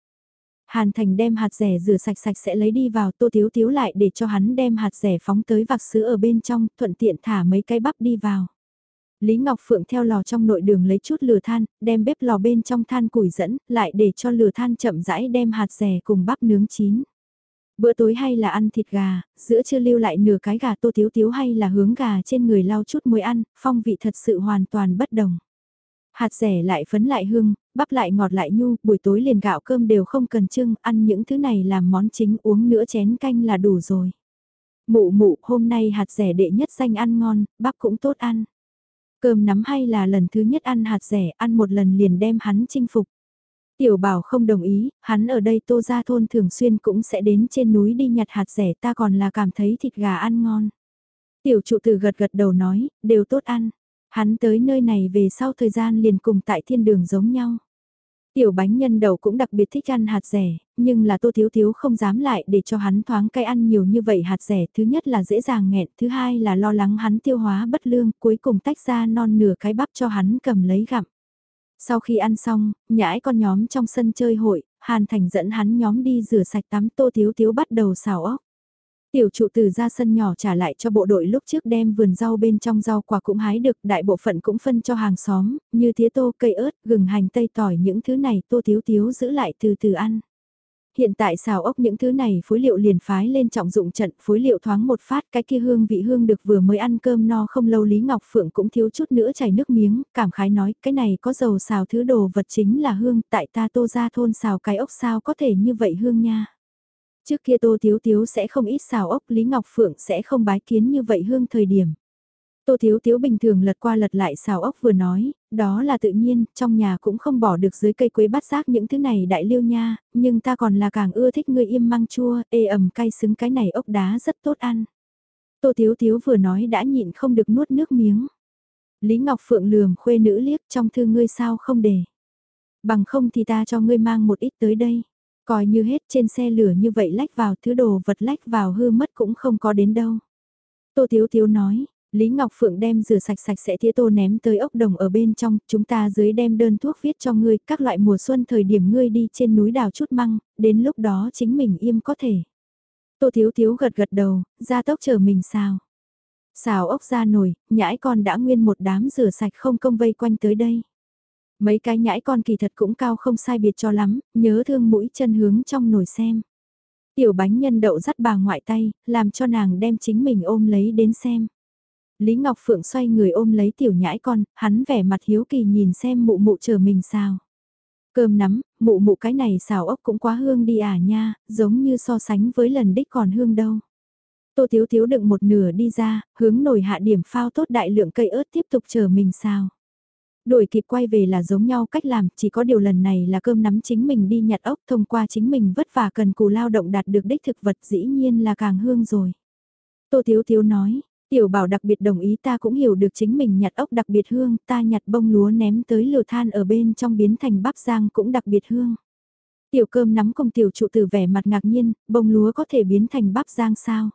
Hàn Thành đem hạt rẻ rửa sạch sạch sẽ lấy đi vào Tô Thiếu Thiếu lại để cho hắn đem hạt rẻ phóng tới vạc sứ ở bên trong, thuận tiện thả mấy cái bắp đi vào. Lý Ngọc Phượng theo lò trong nội đường lấy chút lửa than, đem bếp lò bên trong than củi dẫn, lại để cho lửa than chậm rãi đem hạt rẻ cùng bắp nướng chín. Bữa tối hay là ăn thịt gà, giữa chưa lưu lại nửa cái gà tô thiếu thiếu hay là hướng gà trên người lau chút muối ăn, phong vị thật sự hoàn toàn bất đồng. Hạt rẻ lại phấn lại hương, bắp lại ngọt lại nhu, buổi tối liền gạo cơm đều không cần trưng, ăn những thứ này làm món chính uống nửa chén canh là đủ rồi. Mụ mụ, hôm nay hạt rẻ đệ nhất danh ăn ngon, bắp cũng tốt ăn. Cơm nắm hay là lần thứ nhất ăn hạt rẻ, ăn một lần liền đem hắn chinh phục. Tiểu bảo không đồng ý, hắn ở đây tô ra thôn thường xuyên cũng sẽ đến trên núi đi nhặt hạt rẻ ta còn là cảm thấy thịt gà ăn ngon. Tiểu trụ tử gật gật đầu nói, đều tốt ăn. Hắn tới nơi này về sau thời gian liền cùng tại thiên đường giống nhau. Tiểu bánh nhân đầu cũng đặc biệt thích ăn hạt rẻ, nhưng là tô thiếu thiếu không dám lại để cho hắn thoáng cái ăn nhiều như vậy hạt rẻ. Thứ nhất là dễ dàng nghẹn, thứ hai là lo lắng hắn tiêu hóa bất lương, cuối cùng tách ra non nửa cái bắp cho hắn cầm lấy gặm. Sau khi ăn xong, nhãi con nhóm trong sân chơi hội, Hàn Thành dẫn hắn nhóm đi rửa sạch tắm tô thiếu thiếu bắt đầu xào ốc. Tiểu trụ từ ra sân nhỏ trả lại cho bộ đội lúc trước đem vườn rau bên trong rau quả cũng hái được, đại bộ phận cũng phân cho hàng xóm, như tía tô, cây ớt, gừng hành tây tỏi những thứ này tô thiếu thiếu giữ lại từ từ ăn. Hiện tại xào ốc những thứ này phối liệu liền phái lên trọng dụng trận phối liệu thoáng một phát cái kia hương vị hương được vừa mới ăn cơm no không lâu Lý Ngọc Phượng cũng thiếu chút nữa chảy nước miếng, cảm khái nói cái này có dầu xào thứ đồ vật chính là hương tại ta tô ra thôn xào cái ốc sao có thể như vậy hương nha. Trước kia tô thiếu thiếu sẽ không ít xào ốc Lý Ngọc Phượng sẽ không bái kiến như vậy hương thời điểm. Tô Thiếu Thiếu bình thường lật qua lật lại xào ốc vừa nói, đó là tự nhiên, trong nhà cũng không bỏ được dưới cây quế bát giác những thứ này đại liêu nha, nhưng ta còn là càng ưa thích người im măng chua, ê ẩm cay xứng cái này ốc đá rất tốt ăn. Tô Thiếu Thiếu vừa nói đã nhịn không được nuốt nước miếng. Lý Ngọc Phượng lườm khuê nữ liếc trong thư ngươi sao không để. Bằng không thì ta cho ngươi mang một ít tới đây. Coi như hết trên xe lửa như vậy lách vào thứ đồ vật lách vào hư mất cũng không có đến đâu. Tô Thiếu Thiếu nói, Lý Ngọc Phượng đem rửa sạch sạch sẽ tía tô ném tới ốc đồng ở bên trong, chúng ta dưới đem đơn thuốc viết cho ngươi, các loại mùa xuân thời điểm ngươi đi trên núi đào chút măng, đến lúc đó chính mình im có thể. Tô Thiếu Thiếu gật gật đầu, ra tốc chờ mình sao. Xào ốc ra nồi, nhãi con đã nguyên một đám rửa sạch không công vây quanh tới đây. Mấy cái nhãi con kỳ thật cũng cao không sai biệt cho lắm, nhớ thương mũi chân hướng trong nồi xem. Tiểu bánh nhân đậu dắt bà ngoại tay, làm cho nàng đem chính mình ôm lấy đến xem. Lý Ngọc Phượng xoay người ôm lấy tiểu nhãi con, hắn vẻ mặt hiếu kỳ nhìn xem mụ mụ chờ mình sao. Cơm nắm, mụ mụ cái này xào ốc cũng quá hương đi à nha, giống như so sánh với lần đích còn hương đâu. Tô Thiếu Thiếu đựng một nửa đi ra, hướng nồi hạ điểm phao tốt đại lượng cây ớt tiếp tục chờ mình sao. Đổi kịp quay về là giống nhau cách làm, chỉ có điều lần này là cơm nắm chính mình đi nhặt ốc thông qua chính mình vất vả cần cù lao động đạt được đích thực vật dĩ nhiên là càng hương rồi. Tô Thiếu Thiếu nói, Tiểu bảo đặc biệt đồng ý ta cũng hiểu được chính mình nhặt ốc đặc biệt hương, ta nhặt bông lúa ném tới lửa than ở bên trong biến thành bắp giang cũng đặc biệt hương. Tiểu cơm nắm công tiểu trụ từ vẻ mặt ngạc nhiên, bông lúa có thể biến thành bắp giang sao?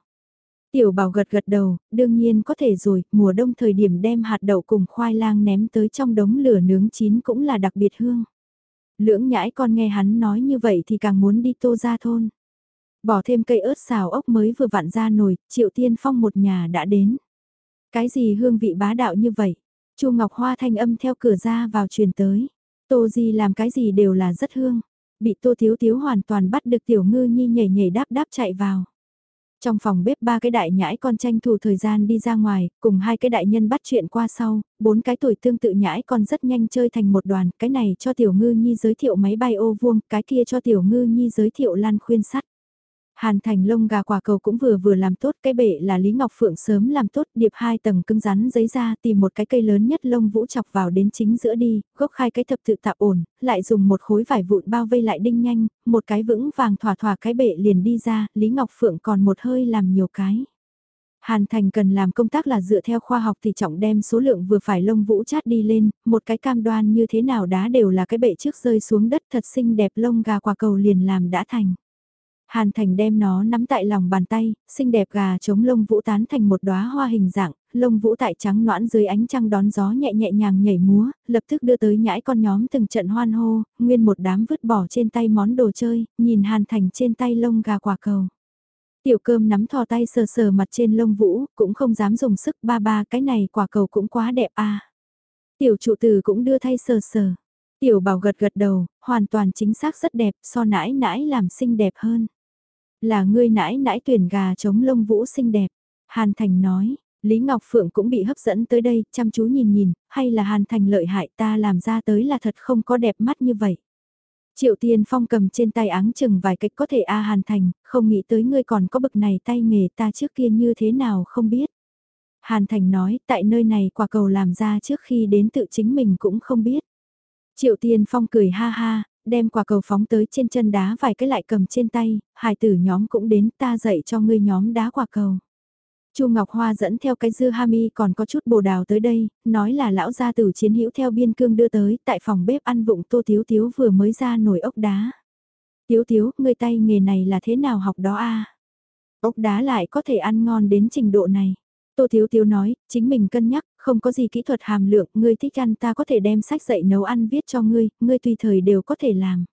Tiểu bảo gật gật đầu, đương nhiên có thể rồi, mùa đông thời điểm đem hạt đậu cùng khoai lang ném tới trong đống lửa nướng chín cũng là đặc biệt hương. Lưỡng nhãi con nghe hắn nói như vậy thì càng muốn đi tô ra thôn. Bỏ thêm cây ớt xào ốc mới vừa vặn ra nồi, Triệu Tiên Phong một nhà đã đến. Cái gì hương vị bá đạo như vậy? Chu Ngọc Hoa thanh âm theo cửa ra vào truyền tới. Tô Di làm cái gì đều là rất hương. Bị Tô Thiếu Thiếu hoàn toàn bắt được Tiểu Ngư Nhi nhảy nhảy đáp đáp chạy vào. Trong phòng bếp ba cái đại nhãi con tranh thủ thời gian đi ra ngoài, cùng hai cái đại nhân bắt chuyện qua sau, bốn cái tuổi tương tự nhãi con rất nhanh chơi thành một đoàn, cái này cho Tiểu Ngư Nhi giới thiệu máy bay ô vuông, cái kia cho Tiểu Ngư Nhi giới thiệu lan khuyên sắt. Hàn thành lông gà quả cầu cũng vừa vừa làm tốt, cái bệ là Lý Ngọc Phượng sớm làm tốt, điệp hai tầng cứng rắn giấy ra tìm một cái cây lớn nhất lông vũ chọc vào đến chính giữa đi, gốc khai cái thập tự tạo ổn, lại dùng một khối vải vụn bao vây lại đinh nhanh, một cái vững vàng thỏa thỏa cái bệ liền đi ra, Lý Ngọc Phượng còn một hơi làm nhiều cái. Hàn Thành cần làm công tác là dựa theo khoa học thì trọng đem số lượng vừa phải lông vũ chát đi lên, một cái cam đoan như thế nào đá đều là cái bệ trước rơi xuống đất thật xinh đẹp lông gà quả cầu liền làm đã thành. Hàn Thành đem nó nắm tại lòng bàn tay, xinh đẹp gà chống lông vũ tán thành một đóa hoa hình dạng, lông vũ tại trắng noãn dưới ánh trăng đón gió nhẹ nhẹ nhàng nhảy múa, lập tức đưa tới nhãi con nhóm từng trận hoan hô, nguyên một đám vứt bỏ trên tay món đồ chơi, nhìn Hàn Thành trên tay lông gà quả cầu. Tiểu cơm nắm thò tay sờ sờ mặt trên lông vũ, cũng không dám dùng sức ba ba cái này quả cầu cũng quá đẹp à. Tiểu trụ tử cũng đưa thay sờ sờ. Tiểu bảo gật gật đầu, hoàn toàn chính xác rất đẹp, so nãi nãi làm xinh đẹp hơn. Là ngươi nãi nãi tuyển gà chống lông vũ xinh đẹp. Hàn Thành nói, Lý Ngọc Phượng cũng bị hấp dẫn tới đây, chăm chú nhìn nhìn, hay là Hàn Thành lợi hại ta làm ra tới là thật không có đẹp mắt như vậy. Triệu Tiên Phong cầm trên tay áng chừng vài cách có thể A à Hàn Thành, không nghĩ tới ngươi còn có bực này tay nghề ta trước kia như thế nào không biết. Hàn Thành nói, tại nơi này quả cầu làm ra trước khi đến tự chính mình cũng không biết. Triệu Tiên Phong cười ha ha, đem quả cầu phóng tới trên chân đá vài cái lại cầm trên tay, hài tử nhóm cũng đến ta dạy cho ngươi nhóm đá quả cầu. Chu Ngọc Hoa dẫn theo cái dưa hami còn có chút bồ đào tới đây, nói là lão gia tử chiến hữu theo biên cương đưa tới, tại phòng bếp ăn vụng tô thiếu thiếu vừa mới ra nồi ốc đá. Thiếu thiếu, ngươi tay nghề này là thế nào học đó a Ốc đá lại có thể ăn ngon đến trình độ này. Tô Thiếu Thiếu nói, chính mình cân nhắc, không có gì kỹ thuật hàm lượng, ngươi thích ăn ta có thể đem sách dạy nấu ăn viết cho ngươi, ngươi tùy thời đều có thể làm.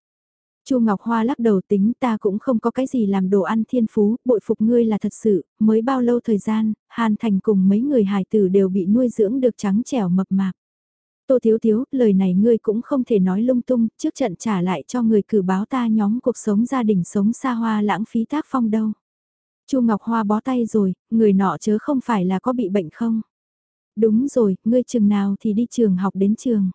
Chu Ngọc Hoa lắc đầu tính ta cũng không có cái gì làm đồ ăn thiên phú, bội phục ngươi là thật sự, mới bao lâu thời gian, Hàn Thành cùng mấy người hài tử đều bị nuôi dưỡng được trắng trẻo mập mạp. Tô Thiếu Thiếu, lời này ngươi cũng không thể nói lung tung, trước trận trả lại cho người cử báo ta nhóm cuộc sống gia đình sống xa hoa lãng phí tác phong đâu. Chu Ngọc Hoa bó tay rồi, người nọ chớ không phải là có bị bệnh không? Đúng rồi, ngươi trường nào thì đi trường học đến trường.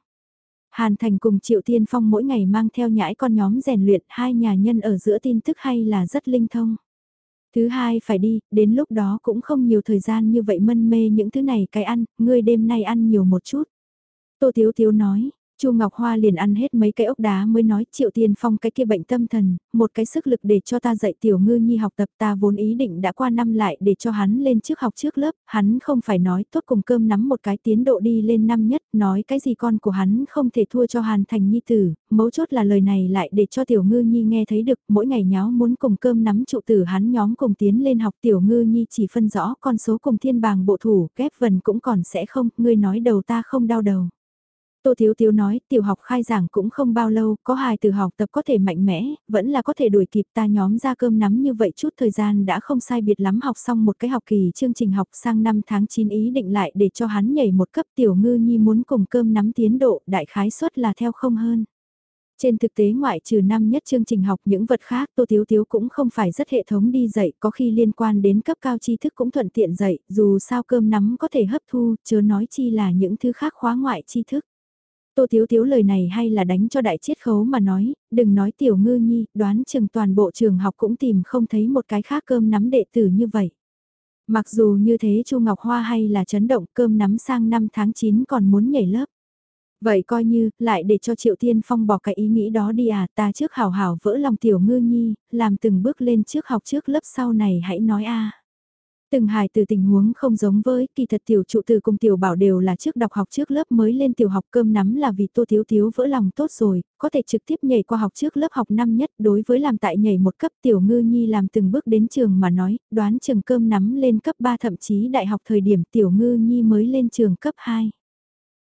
Hàn Thành cùng Triệu Tiên Phong mỗi ngày mang theo nhãi con nhóm rèn luyện hai nhà nhân ở giữa tin tức hay là rất linh thông. Thứ hai phải đi, đến lúc đó cũng không nhiều thời gian như vậy mân mê những thứ này cái ăn, ngươi đêm nay ăn nhiều một chút. Tô Tiếu Tiếu nói, Chu Ngọc Hoa liền ăn hết mấy cái ốc đá mới nói Triệu Tiên Phong cái kia bệnh tâm thần, một cái sức lực để cho ta dạy tiểu ngư nhi học tập ta vốn ý định đã qua năm lại để cho hắn lên trước học trước lớp, hắn không phải nói tốt cùng cơm nắm một cái tiến độ đi lên năm nhất, nói cái gì con của hắn không thể thua cho Hàn Thành Nhi tử, mấu chốt là lời này lại để cho tiểu ngư nhi nghe thấy được, mỗi ngày nháo muốn cùng cơm nắm trụ tử hắn nhóm cùng tiến lên học tiểu ngư nhi chỉ phân rõ con số cùng thiên bàng bộ thủ, ghép vần cũng còn sẽ không, ngươi nói đầu ta không đau đầu. Tô Thiếu Thiếu nói, tiểu học khai giảng cũng không bao lâu, có hài từ học tập có thể mạnh mẽ, vẫn là có thể đuổi kịp ta nhóm ra cơm nắm như vậy chút thời gian đã không sai biệt lắm học xong một cái học kỳ chương trình học sang năm tháng 9 ý định lại để cho hắn nhảy một cấp tiểu ngư nhi muốn cùng cơm nắm tiến độ, đại khái suất là theo không hơn. Trên thực tế ngoại trừ năm nhất chương trình học những vật khác Tô thiếu thiếu cũng không phải rất hệ thống đi dạy, có khi liên quan đến cấp cao tri thức cũng thuận tiện dạy, dù sao cơm nắm có thể hấp thu, chớ nói chi là những thứ khác khóa ngoại tri thức. Tô Thiếu Thiếu lời này hay là đánh cho đại chiết khấu mà nói, đừng nói tiểu ngư nhi, đoán chừng toàn bộ trường học cũng tìm không thấy một cái khác cơm nắm đệ tử như vậy. Mặc dù như thế Chu Ngọc Hoa hay là chấn động cơm nắm sang năm tháng 9 còn muốn nhảy lớp. Vậy coi như, lại để cho Triệu Tiên Phong bỏ cái ý nghĩ đó đi à, ta trước hào hào vỡ lòng tiểu ngư nhi, làm từng bước lên trước học trước lớp sau này hãy nói a Từng hài từ tình huống không giống với, kỳ thật tiểu trụ từ cùng tiểu bảo đều là trước đọc học trước lớp mới lên tiểu học cơm nắm là vì tô thiếu thiếu vỡ lòng tốt rồi, có thể trực tiếp nhảy qua học trước lớp học năm nhất đối với làm tại nhảy một cấp tiểu ngư nhi làm từng bước đến trường mà nói, đoán trường cơm nắm lên cấp 3 thậm chí đại học thời điểm tiểu ngư nhi mới lên trường cấp 2.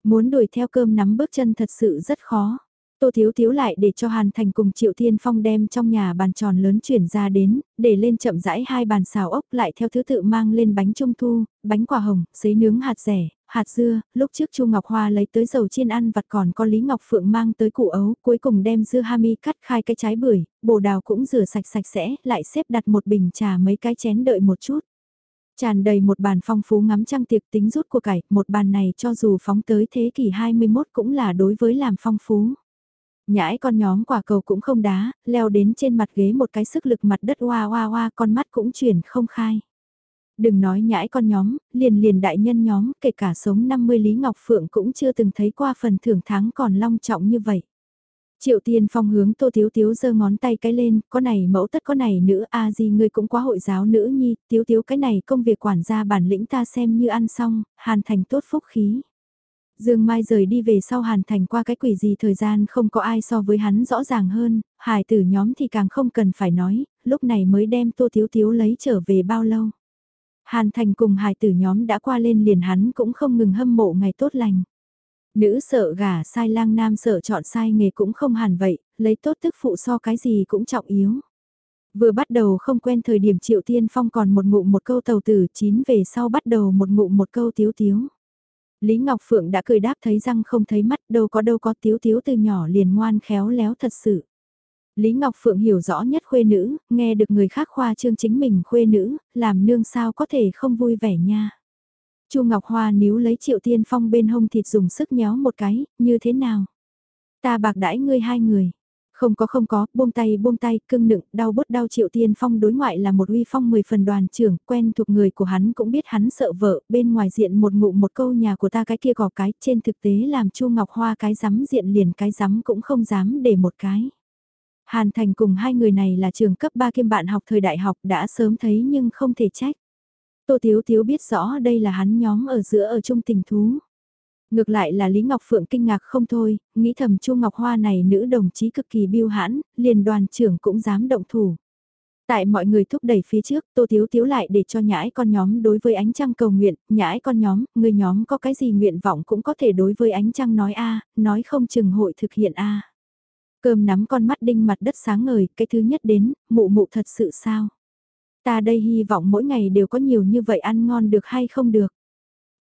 Muốn đuổi theo cơm nắm bước chân thật sự rất khó. Tô Thiếu Thiếu lại để cho Hàn Thành cùng Triệu Thiên Phong đem trong nhà bàn tròn lớn chuyển ra đến, để lên chậm rãi hai bàn xào ốc lại theo thứ tự mang lên bánh trung thu, bánh quả hồng, giấy nướng hạt rẻ, hạt dưa, lúc trước Chu Ngọc Hoa lấy tới dầu chiên ăn vặt còn có Lý Ngọc Phượng mang tới củ ấu, cuối cùng đem dưa hami cắt khai cái trái bưởi, bồ đào cũng rửa sạch sạch sẽ, lại xếp đặt một bình trà mấy cái chén đợi một chút. Tràn đầy một bàn phong phú ngắm trăng tiệc tính rút của cải, một bàn này cho dù phóng tới thế kỷ 21 cũng là đối với làm phong phú. Nhãi con nhóm quả cầu cũng không đá, leo đến trên mặt ghế một cái sức lực mặt đất hoa hoa hoa con mắt cũng chuyển không khai. Đừng nói nhãi con nhóm, liền liền đại nhân nhóm, kể cả sống 50 Lý Ngọc Phượng cũng chưa từng thấy qua phần thưởng tháng còn long trọng như vậy. Triệu Tiên Phong hướng Tô Tiếu Tiếu giơ ngón tay cái lên, có này mẫu tất có này nữ a gì ngươi cũng quá hội giáo nữ nhi, Tiếu Tiếu cái này công việc quản gia bản lĩnh ta xem như ăn xong, hàn thành tốt phúc khí. Dương Mai rời đi về sau Hàn Thành qua cái quỷ gì thời gian không có ai so với hắn rõ ràng hơn, hải tử nhóm thì càng không cần phải nói, lúc này mới đem Tô Thiếu Thiếu lấy trở về bao lâu. Hàn Thành cùng hải tử nhóm đã qua lên liền hắn cũng không ngừng hâm mộ ngày tốt lành. Nữ sợ gả sai lang nam sợ chọn sai nghề cũng không hẳn vậy, lấy tốt tức phụ so cái gì cũng trọng yếu. Vừa bắt đầu không quen thời điểm Triệu Tiên Phong còn một ngụ một câu tàu tử chín về sau bắt đầu một ngụ một câu tiếu tiếu. Lý Ngọc Phượng đã cười đáp thấy răng không thấy mắt đâu có đâu có tiếu tiếu từ nhỏ liền ngoan khéo léo thật sự. Lý Ngọc Phượng hiểu rõ nhất khuê nữ, nghe được người khác khoa trương chính mình khuê nữ, làm nương sao có thể không vui vẻ nha. Chu Ngọc Hoa níu lấy Triệu Tiên Phong bên hông thịt dùng sức nhéo một cái, như thế nào? Ta bạc đãi ngươi hai người. Không có không có, buông tay buông tay, cưng nựng, đau bút đau triệu tiên phong đối ngoại là một uy phong mười phần đoàn trưởng, quen thuộc người của hắn cũng biết hắn sợ vợ, bên ngoài diện một ngụ một câu nhà của ta cái kia gò cái, trên thực tế làm chu ngọc hoa cái rắm diện liền cái rắm cũng không dám để một cái. Hàn Thành cùng hai người này là trường cấp 3 kiêm bạn học thời đại học đã sớm thấy nhưng không thể trách. Tô Tiếu Tiếu biết rõ đây là hắn nhóm ở giữa ở chung tình thú. Ngược lại là Lý Ngọc Phượng kinh ngạc không thôi, nghĩ thầm Chu Ngọc Hoa này nữ đồng chí cực kỳ biêu hãn, liền đoàn trưởng cũng dám động thủ. Tại mọi người thúc đẩy phía trước, Tô Thiếu Thiếu lại để cho nhãi con nhóm đối với ánh trăng cầu nguyện, nhãi con nhóm, người nhóm có cái gì nguyện vọng cũng có thể đối với ánh trăng nói a nói không chừng hội thực hiện a Cơm nắm con mắt đinh mặt đất sáng ngời, cái thứ nhất đến, mụ mụ thật sự sao? Ta đây hy vọng mỗi ngày đều có nhiều như vậy ăn ngon được hay không được?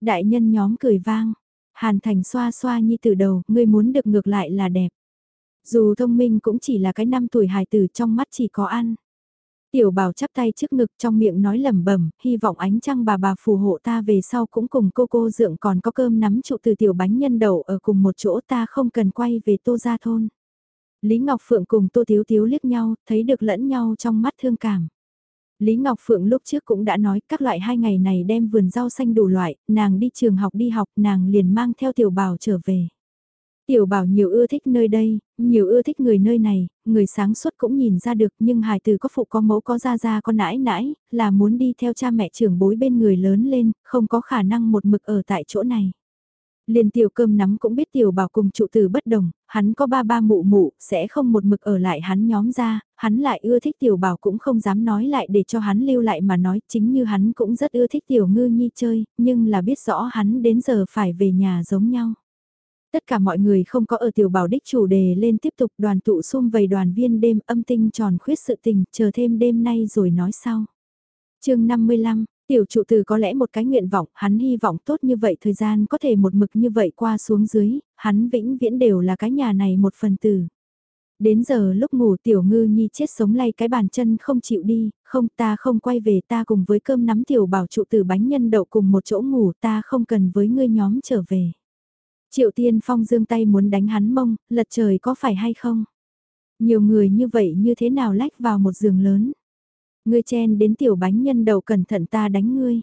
Đại nhân nhóm cười vang, Hàn Thành xoa xoa nhi từ đầu, ngươi muốn được ngược lại là đẹp. Dù thông minh cũng chỉ là cái năm tuổi hài tử trong mắt chỉ có ăn. Tiểu bảo chắp tay trước ngực trong miệng nói lẩm bẩm, hy vọng ánh trăng bà bà phù hộ ta về sau cũng cùng cô cô dượng còn có cơm nắm trụ từ tiểu bánh nhân đậu ở cùng một chỗ ta không cần quay về tô gia thôn. Lý Ngọc Phượng cùng Tô Thiếu Thiếu liếc nhau, thấy được lẫn nhau trong mắt thương cảm. Lý Ngọc Phượng lúc trước cũng đã nói các loại hai ngày này đem vườn rau xanh đủ loại, nàng đi trường học đi học nàng liền mang theo tiểu bảo trở về. Tiểu bảo nhiều ưa thích nơi đây, nhiều ưa thích người nơi này, người sáng suốt cũng nhìn ra được nhưng hài từ có phụ có mẫu có gia gia có nãi nãi, là muốn đi theo cha mẹ trưởng bối bên người lớn lên, không có khả năng một mực ở tại chỗ này. Liền tiểu cơm nắm cũng biết tiểu bảo cùng trụ từ bất đồng, hắn có ba ba mụ mụ, sẽ không một mực ở lại hắn nhóm ra, hắn lại ưa thích tiểu bảo cũng không dám nói lại để cho hắn lưu lại mà nói chính như hắn cũng rất ưa thích tiểu ngư nhi chơi, nhưng là biết rõ hắn đến giờ phải về nhà giống nhau. Tất cả mọi người không có ở tiểu bảo đích chủ đề lên tiếp tục đoàn tụ xung vầy đoàn viên đêm âm tinh tròn khuyết sự tình, chờ thêm đêm nay rồi nói sau. chương 55, Tiểu trụ từ có lẽ một cái nguyện vọng, hắn hy vọng tốt như vậy thời gian có thể một mực như vậy qua xuống dưới, hắn vĩnh viễn đều là cái nhà này một phần tử. Đến giờ lúc ngủ tiểu ngư nhi chết sống lay cái bàn chân không chịu đi, không ta không quay về ta cùng với cơm nắm tiểu bảo trụ từ bánh nhân đậu cùng một chỗ ngủ ta không cần với ngươi nhóm trở về. Triệu tiên phong dương tay muốn đánh hắn mông, lật trời có phải hay không? Nhiều người như vậy như thế nào lách vào một giường lớn? Ngươi chen đến tiểu bánh nhân đầu cẩn thận ta đánh ngươi.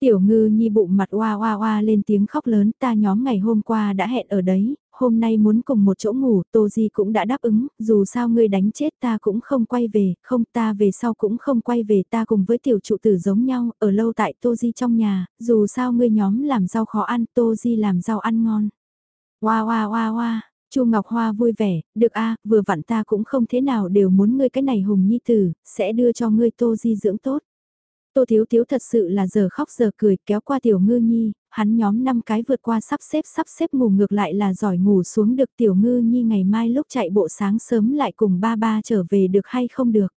Tiểu ngư nhi bụng mặt oa oa oa lên tiếng khóc lớn ta nhóm ngày hôm qua đã hẹn ở đấy, hôm nay muốn cùng một chỗ ngủ, Tô Di cũng đã đáp ứng, dù sao ngươi đánh chết ta cũng không quay về, không ta về sau cũng không quay về ta cùng với tiểu trụ tử giống nhau, ở lâu tại Tô Di trong nhà, dù sao ngươi nhóm làm rau khó ăn, Tô Di làm rau ăn ngon. Oa oa oa oa, Chu Ngọc Hoa vui vẻ, được a, vừa vặn ta cũng không thế nào đều muốn ngươi cái này hùng nhi tử, sẽ đưa cho ngươi Tô Di dưỡng tốt. Tô Thiếu Thiếu thật sự là giờ khóc giờ cười kéo qua tiểu ngư nhi, hắn nhóm năm cái vượt qua sắp xếp sắp xếp ngủ ngược lại là giỏi ngủ xuống được tiểu ngư nhi ngày mai lúc chạy bộ sáng sớm lại cùng ba ba trở về được hay không được.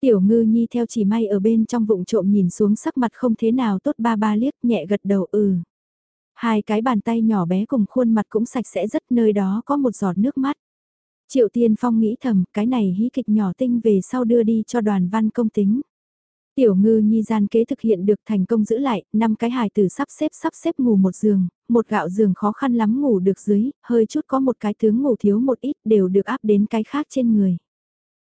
Tiểu ngư nhi theo chỉ may ở bên trong vụng trộm nhìn xuống sắc mặt không thế nào tốt ba ba liếc nhẹ gật đầu ừ. Hai cái bàn tay nhỏ bé cùng khuôn mặt cũng sạch sẽ rất nơi đó có một giọt nước mắt. Triệu Tiên Phong nghĩ thầm cái này hí kịch nhỏ tinh về sau đưa đi cho đoàn văn công tính. Tiểu ngư nhi gian kế thực hiện được thành công giữ lại, năm cái hài tử sắp xếp sắp xếp ngủ một giường, một gạo giường khó khăn lắm ngủ được dưới, hơi chút có một cái tướng ngủ thiếu một ít đều được áp đến cái khác trên người.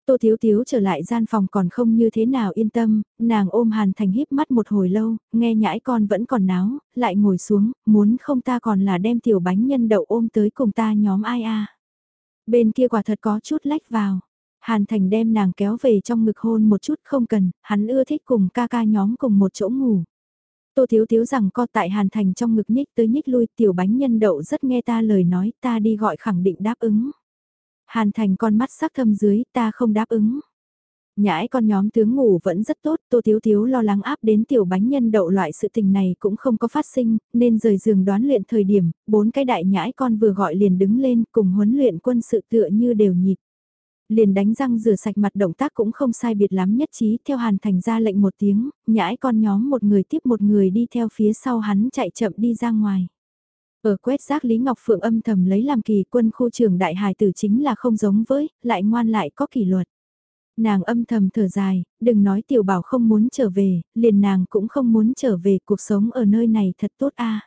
Tô Thiếu Thiếu trở lại gian phòng còn không như thế nào yên tâm, nàng ôm Hàn Thành híp mắt một hồi lâu, nghe nhãi con vẫn còn náo, lại ngồi xuống, muốn không ta còn là đem tiểu bánh nhân đậu ôm tới cùng ta nhóm ai a Bên kia quả thật có chút lách vào. Hàn Thành đem nàng kéo về trong ngực hôn một chút không cần, hắn ưa thích cùng ca ca nhóm cùng một chỗ ngủ. Tô Thiếu Thiếu rằng co tại Hàn Thành trong ngực nhích tới nhích lui tiểu bánh nhân đậu rất nghe ta lời nói ta đi gọi khẳng định đáp ứng. Hàn thành con mắt sắc thâm dưới, ta không đáp ứng. Nhãi con nhóm tướng ngủ vẫn rất tốt, Tô Thiếu Thiếu lo lắng áp đến tiểu bánh nhân đậu loại sự tình này cũng không có phát sinh, nên rời giường đoán luyện thời điểm, bốn cái đại nhãi con vừa gọi liền đứng lên cùng huấn luyện quân sự tựa như đều nhịp. Liền đánh răng rửa sạch mặt động tác cũng không sai biệt lắm nhất trí, theo hàn thành ra lệnh một tiếng, nhãi con nhóm một người tiếp một người đi theo phía sau hắn chạy chậm đi ra ngoài. Ở quét rác Lý Ngọc Phượng âm thầm lấy làm kỳ quân khu trưởng đại hài tử chính là không giống với, lại ngoan lại có kỷ luật. Nàng âm thầm thở dài, đừng nói tiểu bảo không muốn trở về, liền nàng cũng không muốn trở về cuộc sống ở nơi này thật tốt a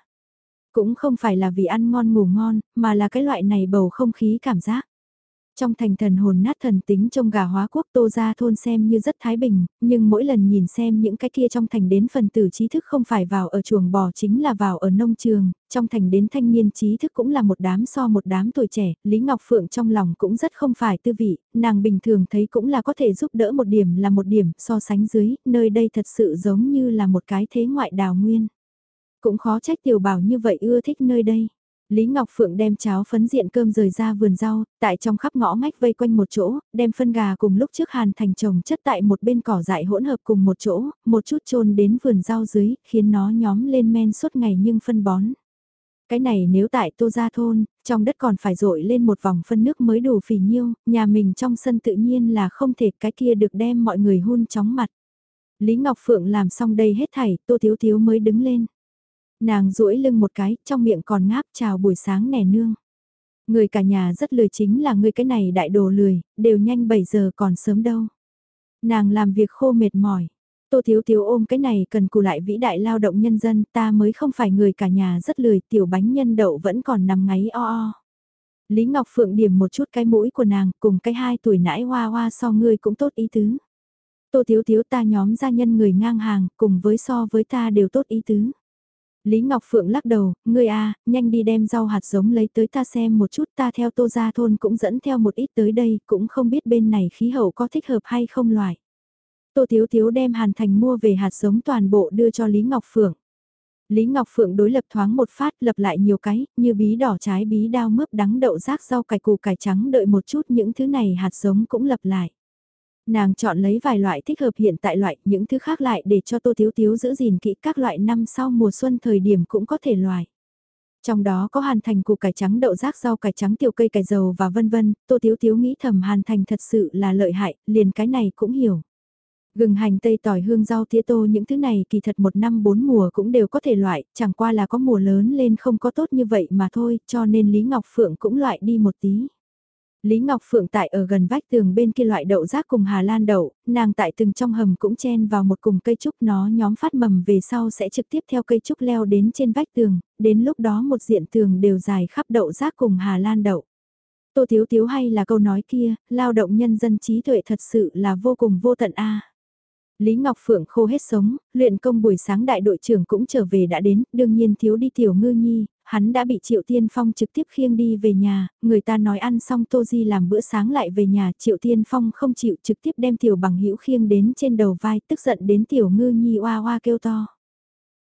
Cũng không phải là vì ăn ngon ngủ ngon, mà là cái loại này bầu không khí cảm giác. Trong thành thần hồn nát thần tính trong gà hóa quốc tô ra thôn xem như rất thái bình, nhưng mỗi lần nhìn xem những cái kia trong thành đến phần tử trí thức không phải vào ở chuồng bò chính là vào ở nông trường, trong thành đến thanh niên trí thức cũng là một đám so một đám tuổi trẻ, Lý Ngọc Phượng trong lòng cũng rất không phải tư vị, nàng bình thường thấy cũng là có thể giúp đỡ một điểm là một điểm so sánh dưới, nơi đây thật sự giống như là một cái thế ngoại đào nguyên. Cũng khó trách tiểu bảo như vậy ưa thích nơi đây. Lý Ngọc Phượng đem cháo phấn diện cơm rời ra vườn rau, tại trong khắp ngõ ngách vây quanh một chỗ, đem phân gà cùng lúc trước hàn thành trồng chất tại một bên cỏ dại hỗn hợp cùng một chỗ, một chút trôn đến vườn rau dưới, khiến nó nhóm lên men suốt ngày nhưng phân bón. Cái này nếu tại tô gia thôn, trong đất còn phải rội lên một vòng phân nước mới đủ phì nhiêu, nhà mình trong sân tự nhiên là không thể cái kia được đem mọi người hun chóng mặt. Lý Ngọc Phượng làm xong đây hết thảy, tô thiếu thiếu mới đứng lên. Nàng duỗi lưng một cái, trong miệng còn ngáp chào buổi sáng nè nương. Người cả nhà rất lười chính là người cái này đại đồ lười, đều nhanh 7 giờ còn sớm đâu. Nàng làm việc khô mệt mỏi. Tô Thiếu Thiếu ôm cái này cần cù lại vĩ đại lao động nhân dân ta mới không phải người cả nhà rất lười tiểu bánh nhân đậu vẫn còn nằm ngáy o o. Lý Ngọc Phượng điểm một chút cái mũi của nàng cùng cái hai tuổi nãi hoa hoa so ngươi cũng tốt ý tứ. Tô Thiếu Thiếu ta nhóm gia nhân người ngang hàng cùng với so với ta đều tốt ý tứ. Lý Ngọc Phượng lắc đầu, ngươi a, nhanh đi đem rau hạt giống lấy tới ta xem một chút ta theo tô gia thôn cũng dẫn theo một ít tới đây, cũng không biết bên này khí hậu có thích hợp hay không loại. Tô Thiếu Thiếu đem Hàn Thành mua về hạt giống toàn bộ đưa cho Lý Ngọc Phượng. Lý Ngọc Phượng đối lập thoáng một phát lập lại nhiều cái, như bí đỏ trái bí đao mướp đắng đậu rác rau cải củ cải trắng đợi một chút những thứ này hạt giống cũng lập lại. Nàng chọn lấy vài loại thích hợp hiện tại loại, những thứ khác lại để cho Tô Thiếu Thiếu giữ gìn kỹ các loại năm sau mùa xuân thời điểm cũng có thể loại. Trong đó có hàn thành củ cải trắng đậu rác rau cải trắng tiểu cây cải dầu và vân vân, Tô Thiếu Thiếu nghĩ thầm hàn thành thật sự là lợi hại, liền cái này cũng hiểu. Gừng hành tây tỏi hương rau tía tô những thứ này kỳ thật một năm bốn mùa cũng đều có thể loại, chẳng qua là có mùa lớn lên không có tốt như vậy mà thôi, cho nên Lý Ngọc Phượng cũng loại đi một tí. Lý Ngọc Phượng tại ở gần vách tường bên kia loại đậu rác cùng Hà Lan đậu, nàng tại từng trong hầm cũng chen vào một cùng cây trúc nó nhóm phát mầm về sau sẽ trực tiếp theo cây trúc leo đến trên vách tường, đến lúc đó một diện tường đều dài khắp đậu rác cùng Hà Lan đậu. Tô Thiếu Thiếu hay là câu nói kia, lao động nhân dân trí tuệ thật sự là vô cùng vô tận a. Lý Ngọc Phượng khô hết sống, luyện công buổi sáng đại đội trưởng cũng trở về đã đến, đương nhiên thiếu đi tiểu ngư nhi, hắn đã bị Triệu Tiên Phong trực tiếp khiêng đi về nhà, người ta nói ăn xong Tô Di làm bữa sáng lại về nhà, Triệu Tiên Phong không chịu trực tiếp đem tiểu bằng hữu khiêng đến trên đầu vai, tức giận đến tiểu ngư nhi oa oa kêu to.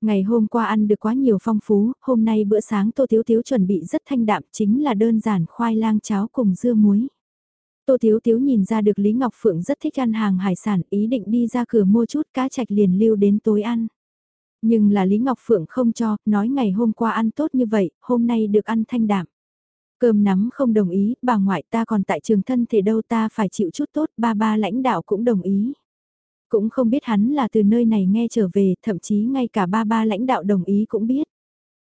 Ngày hôm qua ăn được quá nhiều phong phú, hôm nay bữa sáng Tô Thiếu Thiếu chuẩn bị rất thanh đạm chính là đơn giản khoai lang cháo cùng dưa muối. Tô Thiếu Thiếu nhìn ra được Lý Ngọc Phượng rất thích ăn hàng hải sản, ý định đi ra cửa mua chút cá chạch liền lưu đến tối ăn. Nhưng là Lý Ngọc Phượng không cho, nói ngày hôm qua ăn tốt như vậy, hôm nay được ăn thanh đạm. Cơm nắm không đồng ý, bà ngoại ta còn tại trường thân thể đâu ta phải chịu chút tốt, ba ba lãnh đạo cũng đồng ý. Cũng không biết hắn là từ nơi này nghe trở về, thậm chí ngay cả ba ba lãnh đạo đồng ý cũng biết.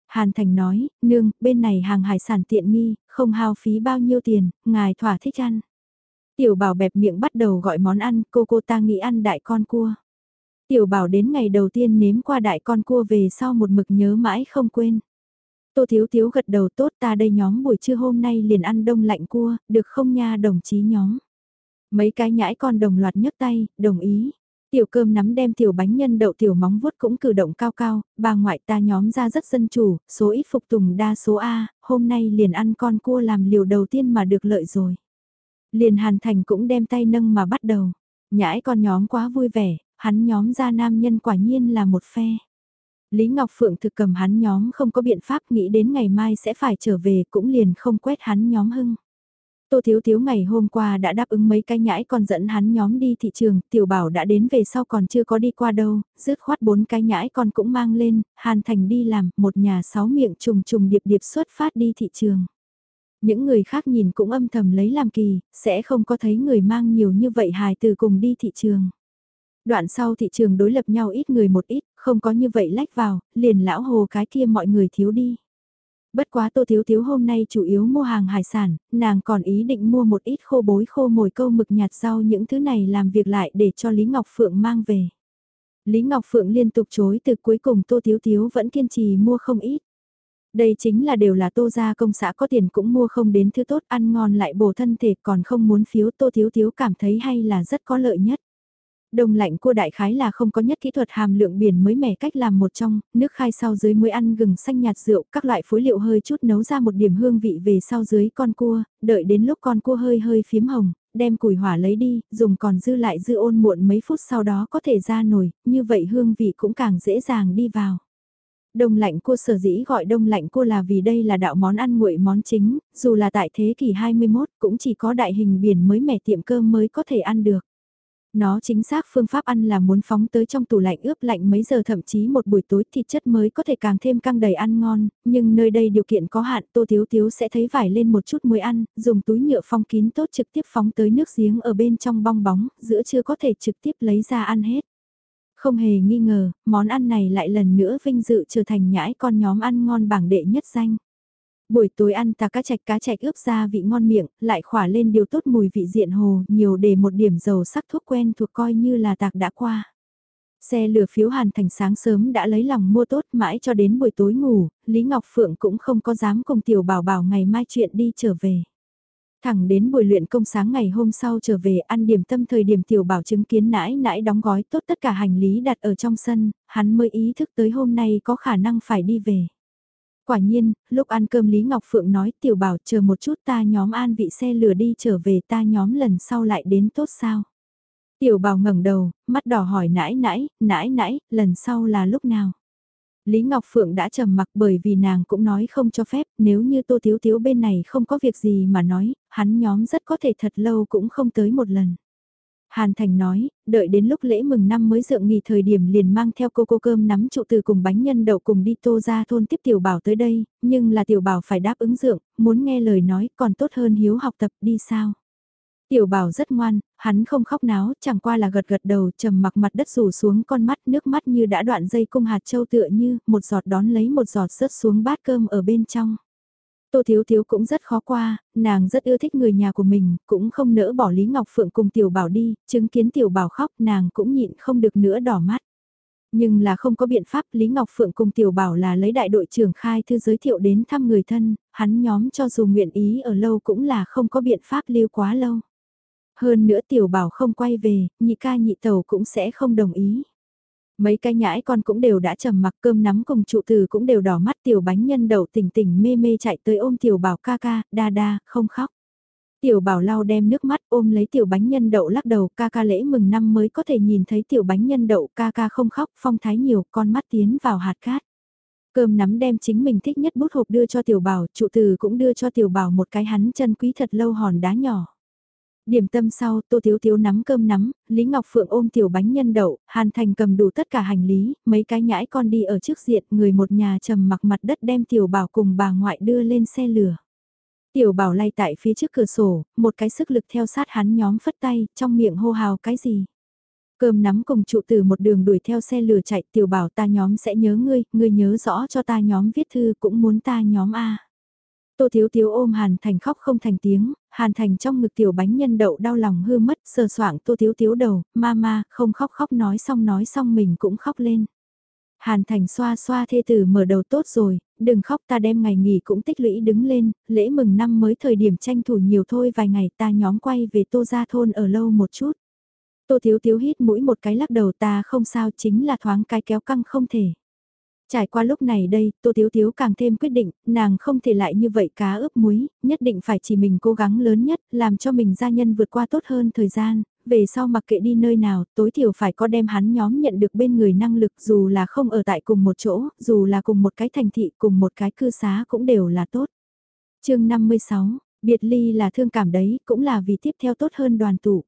Hàn Thành nói, nương, bên này hàng hải sản tiện nghi, không hao phí bao nhiêu tiền, ngài thỏa thích ăn. Tiểu bảo bẹp miệng bắt đầu gọi món ăn, cô cô ta nghĩ ăn đại con cua. Tiểu bảo đến ngày đầu tiên nếm qua đại con cua về sau một mực nhớ mãi không quên. Tô Thiếu Thiếu gật đầu tốt ta đây nhóm buổi trưa hôm nay liền ăn đông lạnh cua, được không nha đồng chí nhóm. Mấy cái nhãi con đồng loạt nhấc tay, đồng ý. Tiểu cơm nắm đem tiểu bánh nhân đậu tiểu móng vuốt cũng cử động cao cao, bà ngoại ta nhóm ra rất dân chủ, số ít phục tùng đa số A, hôm nay liền ăn con cua làm liều đầu tiên mà được lợi rồi. Liền Hàn Thành cũng đem tay nâng mà bắt đầu. Nhãi con nhóm quá vui vẻ, hắn nhóm ra nam nhân quả nhiên là một phe. Lý Ngọc Phượng thực cầm hắn nhóm không có biện pháp nghĩ đến ngày mai sẽ phải trở về cũng liền không quét hắn nhóm hưng. Tô Thiếu Thiếu ngày hôm qua đã đáp ứng mấy cái nhãi còn dẫn hắn nhóm đi thị trường, tiểu bảo đã đến về sau còn chưa có đi qua đâu, dứt khoát bốn cái nhãi con cũng mang lên, Hàn Thành đi làm, một nhà sáu miệng trùng trùng điệp điệp xuất phát đi thị trường. Những người khác nhìn cũng âm thầm lấy làm kỳ, sẽ không có thấy người mang nhiều như vậy hài từ cùng đi thị trường. Đoạn sau thị trường đối lập nhau ít người một ít, không có như vậy lách vào, liền lão hồ cái kia mọi người thiếu đi. Bất quá tô thiếu thiếu hôm nay chủ yếu mua hàng hải sản, nàng còn ý định mua một ít khô bối khô mồi câu mực nhạt rau những thứ này làm việc lại để cho Lý Ngọc Phượng mang về. Lý Ngọc Phượng liên tục chối từ cuối cùng tô thiếu thiếu vẫn kiên trì mua không ít. Đây chính là đều là tô gia công xã có tiền cũng mua không đến thứ tốt ăn ngon lại bổ thân thể còn không muốn phiếu tô thiếu thiếu cảm thấy hay là rất có lợi nhất. Đông lạnh cua đại khái là không có nhất kỹ thuật hàm lượng biển mới mẻ cách làm một trong, nước khai sau dưới mới ăn gừng xanh nhạt rượu, các loại phối liệu hơi chút nấu ra một điểm hương vị về sau dưới con cua, đợi đến lúc con cua hơi hơi phím hồng, đem củi hỏa lấy đi, dùng còn dư lại dư ôn muộn mấy phút sau đó có thể ra nồi, như vậy hương vị cũng càng dễ dàng đi vào. Đông lạnh cua sở dĩ gọi đông lạnh cua là vì đây là đạo món ăn nguội món chính, dù là tại thế kỷ 21 cũng chỉ có đại hình biển mới mẻ tiệm cơm mới có thể ăn được. Nó chính xác phương pháp ăn là muốn phóng tới trong tủ lạnh ướp lạnh mấy giờ thậm chí một buổi tối thịt chất mới có thể càng thêm căng đầy ăn ngon, nhưng nơi đây điều kiện có hạn tô thiếu thiếu sẽ thấy vải lên một chút muối ăn, dùng túi nhựa phong kín tốt trực tiếp phóng tới nước giếng ở bên trong bong bóng, giữa chưa có thể trực tiếp lấy ra ăn hết. Không hề nghi ngờ, món ăn này lại lần nữa vinh dự trở thành nhãi con nhóm ăn ngon bảng đệ nhất danh. Buổi tối ăn tà cá chạch cá chạch ướp ra vị ngon miệng, lại khỏa lên điều tốt mùi vị diện hồ, nhiều để một điểm dầu sắc thuốc quen thuộc coi như là tạc đã qua. Xe lửa phiếu Hàn Thành sáng sớm đã lấy lòng mua tốt mãi cho đến buổi tối ngủ, Lý Ngọc Phượng cũng không có dám cùng tiểu bảo bảo ngày mai chuyện đi trở về. Thẳng đến buổi luyện công sáng ngày hôm sau trở về ăn điểm tâm thời điểm tiểu bảo chứng kiến nãi nãi đóng gói tốt tất cả hành lý đặt ở trong sân, hắn mới ý thức tới hôm nay có khả năng phải đi về. Quả nhiên, lúc ăn cơm Lý Ngọc Phượng nói tiểu bảo chờ một chút ta nhóm an vị xe lửa đi trở về ta nhóm lần sau lại đến tốt sao. Tiểu bảo ngẩng đầu, mắt đỏ hỏi nãi nãi, nãi nãi, lần sau là lúc nào? Lý Ngọc Phượng đã trầm mặc bởi vì nàng cũng nói không cho phép, nếu như Tô Thiếu Thiếu bên này không có việc gì mà nói, hắn nhóm rất có thể thật lâu cũng không tới một lần. Hàn Thành nói, đợi đến lúc lễ mừng năm mới dượng nghỉ thời điểm liền mang theo cô cô cơm nắm trụ từ cùng bánh nhân đậu cùng đi tô ra thôn tiếp tiểu bảo tới đây, nhưng là tiểu bảo phải đáp ứng dượng, muốn nghe lời nói còn tốt hơn hiếu học tập đi sao. Tiểu bảo rất ngoan, hắn không khóc náo, chẳng qua là gật gật đầu trầm mặc mặt đất rủ xuống con mắt nước mắt như đã đoạn dây cung hạt châu tựa như một giọt đón lấy một giọt rớt xuống bát cơm ở bên trong. Tô Thiếu Thiếu cũng rất khó qua, nàng rất ưa thích người nhà của mình, cũng không nỡ bỏ Lý Ngọc Phượng cùng Tiểu Bảo đi, chứng kiến Tiểu Bảo khóc nàng cũng nhịn không được nữa đỏ mắt. Nhưng là không có biện pháp Lý Ngọc Phượng cùng Tiểu Bảo là lấy đại đội trưởng khai thư giới thiệu đến thăm người thân, hắn nhóm cho dù nguyện ý ở lâu cũng là không có biện pháp lưu quá lâu. Hơn nữa tiểu bảo không quay về, nhị ca nhị tàu cũng sẽ không đồng ý. Mấy cái nhãi con cũng đều đã trầm mặc cơm nắm cùng trụ từ cũng đều đỏ mắt tiểu bánh nhân đậu tỉnh tỉnh mê mê chạy tới ôm tiểu bảo ca ca, đa đa, không khóc. Tiểu bảo lau đem nước mắt ôm lấy tiểu bánh nhân đậu lắc đầu ca ca lễ mừng năm mới có thể nhìn thấy tiểu bánh nhân đậu ca ca không khóc phong thái nhiều con mắt tiến vào hạt cát. Cơm nắm đem chính mình thích nhất bút hộp đưa cho tiểu bảo, trụ từ cũng đưa cho tiểu bảo một cái hắn chân quý thật lâu hòn đá nhỏ. Điểm tâm sau, Tô Thiếu Thiếu nắm cơm nắm, Lý Ngọc Phượng ôm tiểu bánh nhân đậu, Hàn Thành cầm đủ tất cả hành lý, mấy cái nhãi con đi ở trước diện, người một nhà trầm mặc mặt đất đem tiểu bảo cùng bà ngoại đưa lên xe lửa. Tiểu bảo lay tại phía trước cửa sổ, một cái sức lực theo sát hắn nhóm phất tay, trong miệng hô hào cái gì. Cơm nắm cùng trụ từ một đường đuổi theo xe lửa chạy tiểu bảo ta nhóm sẽ nhớ ngươi, ngươi nhớ rõ cho ta nhóm viết thư cũng muốn ta nhóm A. Tô Thiếu Thiếu ôm Hàn Thành khóc không thành tiếng, Hàn Thành trong ngực tiểu bánh nhân đậu đau lòng hư mất, sờ soạng Tô Thiếu Thiếu đầu, mama, không khóc khóc nói xong nói xong mình cũng khóc lên. Hàn Thành xoa xoa thê tử mở đầu tốt rồi, đừng khóc ta đem ngày nghỉ cũng tích lũy đứng lên, lễ mừng năm mới thời điểm tranh thủ nhiều thôi vài ngày ta nhóm quay về Tô Gia Thôn ở lâu một chút. Tô Thiếu Thiếu hít mũi một cái lắc đầu ta không sao chính là thoáng cái kéo căng không thể. Trải qua lúc này đây, Tô Tiếu Tiếu càng thêm quyết định, nàng không thể lại như vậy cá ướp muối, nhất định phải chỉ mình cố gắng lớn nhất, làm cho mình gia nhân vượt qua tốt hơn thời gian, về sau mặc kệ đi nơi nào, tối thiểu phải có đem hắn nhóm nhận được bên người năng lực dù là không ở tại cùng một chỗ, dù là cùng một cái thành thị, cùng một cái cư xá cũng đều là tốt. chương 56, biệt ly là thương cảm đấy, cũng là vì tiếp theo tốt hơn đoàn tụ.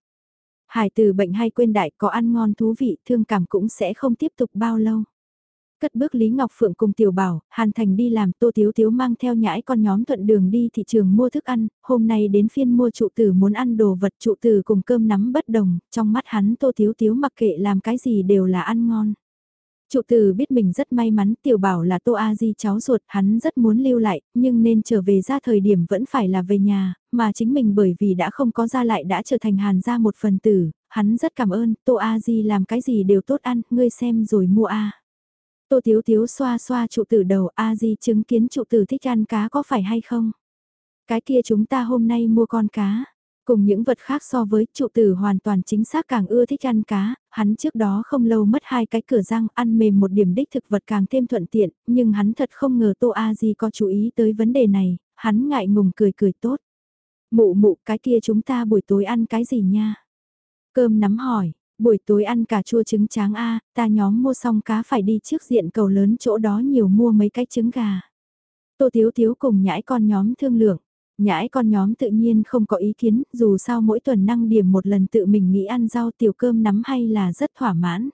Hải từ bệnh hay quên đại có ăn ngon thú vị, thương cảm cũng sẽ không tiếp tục bao lâu. Cất bước Lý Ngọc Phượng cùng Tiểu Bảo, Hàn Thành đi làm Tô Tiếu Tiếu mang theo nhãi con nhóm thuận đường đi thị trường mua thức ăn, hôm nay đến phiên mua trụ tử muốn ăn đồ vật trụ tử cùng cơm nắm bất đồng, trong mắt hắn Tô Tiếu Tiếu mặc kệ làm cái gì đều là ăn ngon. Trụ tử biết mình rất may mắn Tiểu Bảo là Tô A Di cháu ruột, hắn rất muốn lưu lại, nhưng nên trở về ra thời điểm vẫn phải là về nhà, mà chính mình bởi vì đã không có ra lại đã trở thành Hàn ra một phần tử, hắn rất cảm ơn, Tô A Di làm cái gì đều tốt ăn, ngươi xem rồi mua A. Tô Tiếu Tiếu xoa xoa trụ tử đầu A Di chứng kiến trụ tử thích ăn cá có phải hay không? Cái kia chúng ta hôm nay mua con cá. Cùng những vật khác so với trụ tử hoàn toàn chính xác càng ưa thích ăn cá, hắn trước đó không lâu mất hai cái cửa răng ăn mềm một điểm đích thực vật càng thêm thuận tiện, nhưng hắn thật không ngờ Tô A Di có chú ý tới vấn đề này, hắn ngại ngùng cười cười tốt. Mụ mụ cái kia chúng ta buổi tối ăn cái gì nha? Cơm nắm hỏi, Buổi tối ăn cà chua trứng tráng A, ta nhóm mua xong cá phải đi trước diện cầu lớn chỗ đó nhiều mua mấy cái trứng gà. Tô Tiếu Tiếu cùng nhãi con nhóm thương lượng. Nhãi con nhóm tự nhiên không có ý kiến, dù sao mỗi tuần năng điểm một lần tự mình nghĩ ăn rau tiểu cơm nắm hay là rất thỏa mãn.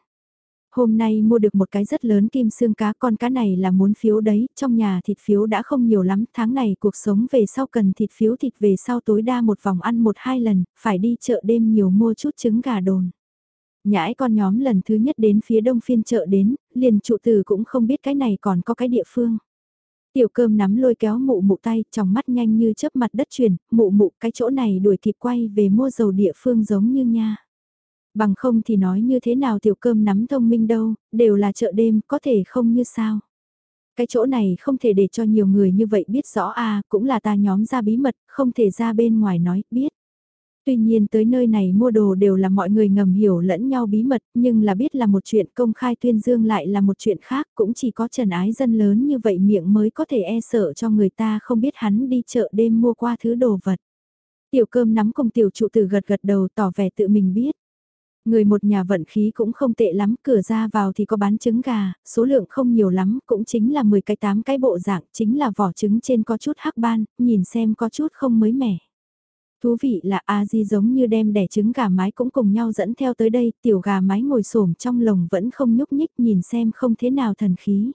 Hôm nay mua được một cái rất lớn kim xương cá con cá này là muốn phiếu đấy, trong nhà thịt phiếu đã không nhiều lắm, tháng này cuộc sống về sau cần thịt phiếu thịt về sau tối đa một vòng ăn một hai lần, phải đi chợ đêm nhiều mua chút trứng gà đồn. Nhãi con nhóm lần thứ nhất đến phía đông phiên chợ đến, liền trụ từ cũng không biết cái này còn có cái địa phương. Tiểu cơm nắm lôi kéo mụ mụ tay, trong mắt nhanh như chớp mặt đất chuyển, mụ mụ cái chỗ này đuổi kịp quay về mua dầu địa phương giống như nha. Bằng không thì nói như thế nào tiểu cơm nắm thông minh đâu, đều là chợ đêm, có thể không như sao. Cái chỗ này không thể để cho nhiều người như vậy biết rõ à, cũng là ta nhóm ra bí mật, không thể ra bên ngoài nói, biết. Tuy nhiên tới nơi này mua đồ đều là mọi người ngầm hiểu lẫn nhau bí mật, nhưng là biết là một chuyện công khai tuyên dương lại là một chuyện khác, cũng chỉ có trần ái dân lớn như vậy miệng mới có thể e sợ cho người ta không biết hắn đi chợ đêm mua qua thứ đồ vật. Tiểu cơm nắm cùng tiểu trụ tử gật gật đầu tỏ vẻ tự mình biết. Người một nhà vận khí cũng không tệ lắm, cửa ra vào thì có bán trứng gà, số lượng không nhiều lắm, cũng chính là 10 cái 8 cái bộ dạng, chính là vỏ trứng trên có chút hắc ban, nhìn xem có chút không mới mẻ. Thú vị là A Di giống như đem đẻ trứng gà mái cũng cùng nhau dẫn theo tới đây, tiểu gà mái ngồi xổm trong lồng vẫn không nhúc nhích nhìn xem không thế nào thần khí.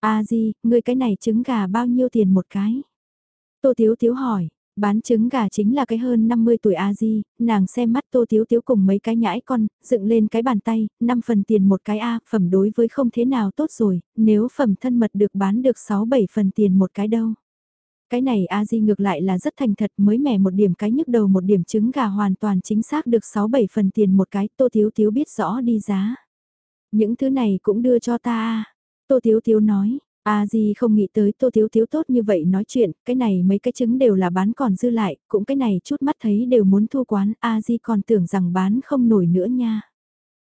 A Di, ngươi cái này trứng gà bao nhiêu tiền một cái? Tô Tiếu Tiếu hỏi, Bán trứng gà chính là cái hơn 50 tuổi a di, nàng xem mắt tô thiếu thiếu cùng mấy cái nhãi con, dựng lên cái bàn tay, 5 phần tiền một cái a, phẩm đối với không thế nào tốt rồi, nếu phẩm thân mật được bán được 6-7 phần tiền một cái đâu. Cái này a di ngược lại là rất thành thật mới mẻ một điểm cái nhức đầu một điểm trứng gà hoàn toàn chính xác được 6-7 phần tiền một cái, tô thiếu thiếu biết rõ đi giá. Những thứ này cũng đưa cho ta tô thiếu thiếu nói, A Di không nghĩ tới Tô Thiếu Thiếu tốt như vậy nói chuyện, cái này mấy cái trứng đều là bán còn dư lại, cũng cái này chút mắt thấy đều muốn thu quán, A Di còn tưởng rằng bán không nổi nữa nha.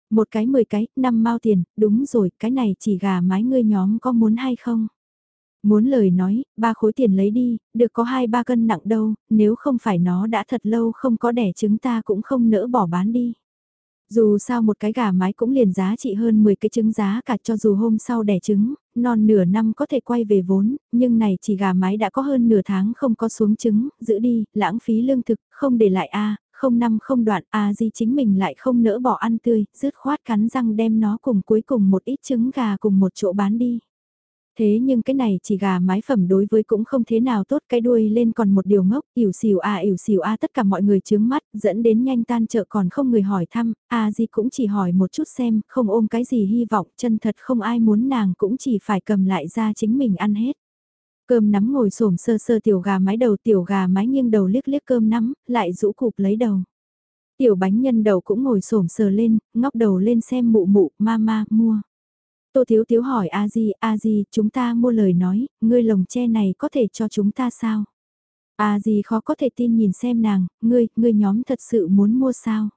Một cái mười cái, năm mao tiền, đúng rồi, cái này chỉ gà mái ngươi nhóm có muốn hay không? Muốn lời nói, ba khối tiền lấy đi, được có hai ba cân nặng đâu, nếu không phải nó đã thật lâu không có đẻ trứng ta cũng không nỡ bỏ bán đi. Dù sao một cái gà mái cũng liền giá trị hơn 10 cái trứng giá cả cho dù hôm sau đẻ trứng, non nửa năm có thể quay về vốn, nhưng này chỉ gà mái đã có hơn nửa tháng không có xuống trứng, giữ đi, lãng phí lương thực, không để lại a không năm không đoạn a à, chính mình lại không nỡ bỏ ăn tươi, rứt khoát cắn răng đem nó cùng cuối cùng một ít trứng gà cùng một chỗ bán đi. Thế nhưng cái này chỉ gà mái phẩm đối với cũng không thế nào tốt cái đuôi lên còn một điều ngốc, ỉu xìu a à, ỉu xìu a tất cả mọi người chướng mắt, dẫn đến nhanh tan chợ còn không người hỏi thăm, a gì cũng chỉ hỏi một chút xem, không ôm cái gì hy vọng, chân thật không ai muốn nàng cũng chỉ phải cầm lại ra chính mình ăn hết. Cơm nắm ngồi xổm sơ sơ tiểu gà mái đầu tiểu gà mái nghiêng đầu liếc liếc cơm nắm, lại rũ cụp lấy đầu. Tiểu bánh nhân đầu cũng ngồi xổm sờ lên, ngóc đầu lên xem mụ mụ, ma ma, mua. Tô Thiếu Thiếu hỏi A Di, A Di, chúng ta mua lời nói, ngươi lồng tre này có thể cho chúng ta sao? A Di khó có thể tin nhìn xem nàng, ngươi, ngươi nhóm thật sự muốn mua sao?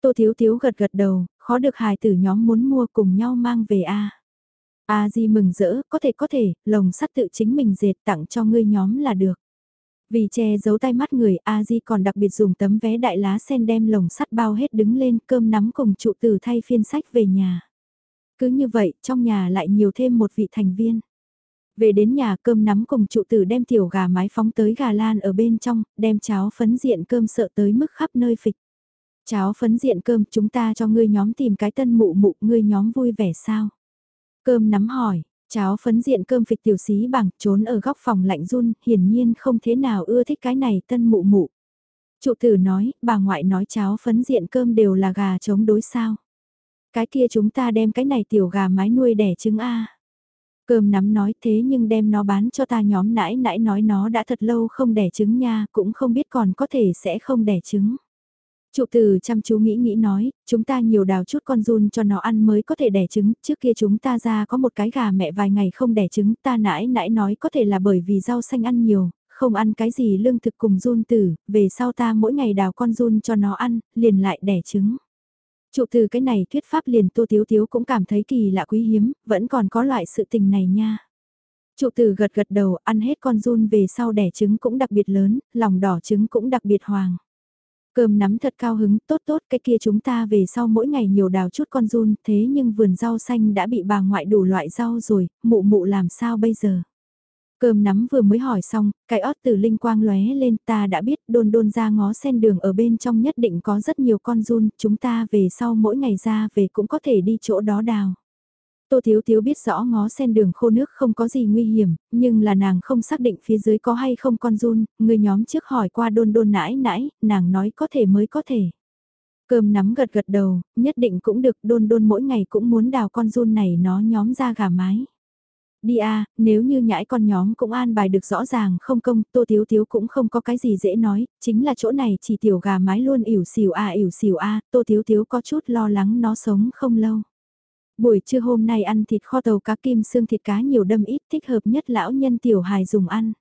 Tô Thiếu Thiếu gật gật đầu, khó được hài tử nhóm muốn mua cùng nhau mang về A. A Di mừng rỡ, có thể có thể, lồng sắt tự chính mình dệt tặng cho ngươi nhóm là được. Vì che giấu tay mắt người, A Di còn đặc biệt dùng tấm vé đại lá sen đem lồng sắt bao hết đứng lên cơm nắm cùng trụ tử thay phiên sách về nhà. Cứ như vậy, trong nhà lại nhiều thêm một vị thành viên. Về đến nhà cơm nắm cùng trụ tử đem tiểu gà mái phóng tới gà lan ở bên trong, đem cháo phấn diện cơm sợ tới mức khắp nơi phịch. Cháo phấn diện cơm chúng ta cho ngươi nhóm tìm cái tân mụ mụ ngươi nhóm vui vẻ sao? Cơm nắm hỏi, cháo phấn diện cơm phịch tiểu xí bằng trốn ở góc phòng lạnh run, hiển nhiên không thế nào ưa thích cái này tân mụ mụ. Trụ tử nói, bà ngoại nói cháo phấn diện cơm đều là gà chống đối sao. Cái kia chúng ta đem cái này tiểu gà mái nuôi đẻ trứng A. Cơm nắm nói thế nhưng đem nó bán cho ta nhóm nãi nãi nói nó đã thật lâu không đẻ trứng nha, cũng không biết còn có thể sẽ không đẻ trứng. Trụ từ chăm chú nghĩ nghĩ nói, chúng ta nhiều đào chút con run cho nó ăn mới có thể đẻ trứng, trước kia chúng ta ra có một cái gà mẹ vài ngày không đẻ trứng, ta nãi nãi nói có thể là bởi vì rau xanh ăn nhiều, không ăn cái gì lương thực cùng run tử, về sau ta mỗi ngày đào con run cho nó ăn, liền lại đẻ trứng. Chủ từ cái này thuyết pháp liền Tô Tiếu Tiếu cũng cảm thấy kỳ lạ quý hiếm, vẫn còn có loại sự tình này nha. Trụ từ gật gật đầu, ăn hết con run về sau đẻ trứng cũng đặc biệt lớn, lòng đỏ trứng cũng đặc biệt hoàng. Cơm nắm thật cao hứng, tốt tốt, cái kia chúng ta về sau mỗi ngày nhiều đào chút con run, thế nhưng vườn rau xanh đã bị bà ngoại đủ loại rau rồi, mụ mụ làm sao bây giờ? Cơm nắm vừa mới hỏi xong, cái ót từ linh quang lóe lên ta đã biết đôn đôn ra ngó sen đường ở bên trong nhất định có rất nhiều con run, chúng ta về sau mỗi ngày ra về cũng có thể đi chỗ đó đào. Tô Thiếu Thiếu biết rõ ngó sen đường khô nước không có gì nguy hiểm, nhưng là nàng không xác định phía dưới có hay không con run, người nhóm trước hỏi qua đôn đôn nãi nãi, nàng nói có thể mới có thể. Cơm nắm gật gật đầu, nhất định cũng được đôn đôn mỗi ngày cũng muốn đào con run này nó nhóm ra gà mái. Đi a nếu như nhãi con nhóm cũng an bài được rõ ràng không công, tô thiếu thiếu cũng không có cái gì dễ nói, chính là chỗ này chỉ tiểu gà mái luôn ỉu xìu a ỉu xìu a, tô thiếu thiếu có chút lo lắng nó sống không lâu. Buổi trưa hôm nay ăn thịt kho tàu cá kim xương thịt cá nhiều đâm ít thích hợp nhất lão nhân tiểu hài dùng ăn.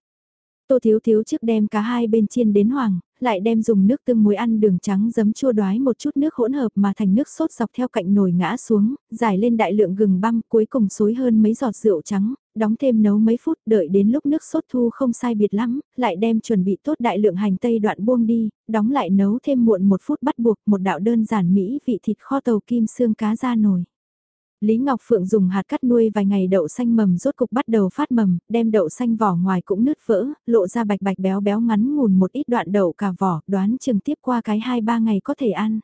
Tô Thiếu Thiếu trước đem cá hai bên chiên đến hoàng, lại đem dùng nước tương muối ăn đường trắng giấm chua đoái một chút nước hỗn hợp mà thành nước sốt dọc theo cạnh nồi ngã xuống, giải lên đại lượng gừng băm cuối cùng xối hơn mấy giọt rượu trắng, đóng thêm nấu mấy phút đợi đến lúc nước sốt thu không sai biệt lắm, lại đem chuẩn bị tốt đại lượng hành tây đoạn buông đi, đóng lại nấu thêm muộn một phút bắt buộc một đạo đơn giản mỹ vị thịt kho tàu kim xương cá ra nồi. Lý Ngọc Phượng dùng hạt cắt nuôi vài ngày đậu xanh mầm rốt cục bắt đầu phát mầm, đem đậu xanh vỏ ngoài cũng nứt vỡ, lộ ra bạch bạch béo béo ngắn ngùn một ít đoạn đậu cả vỏ, đoán chừng tiếp qua cái 2-3 ngày có thể ăn.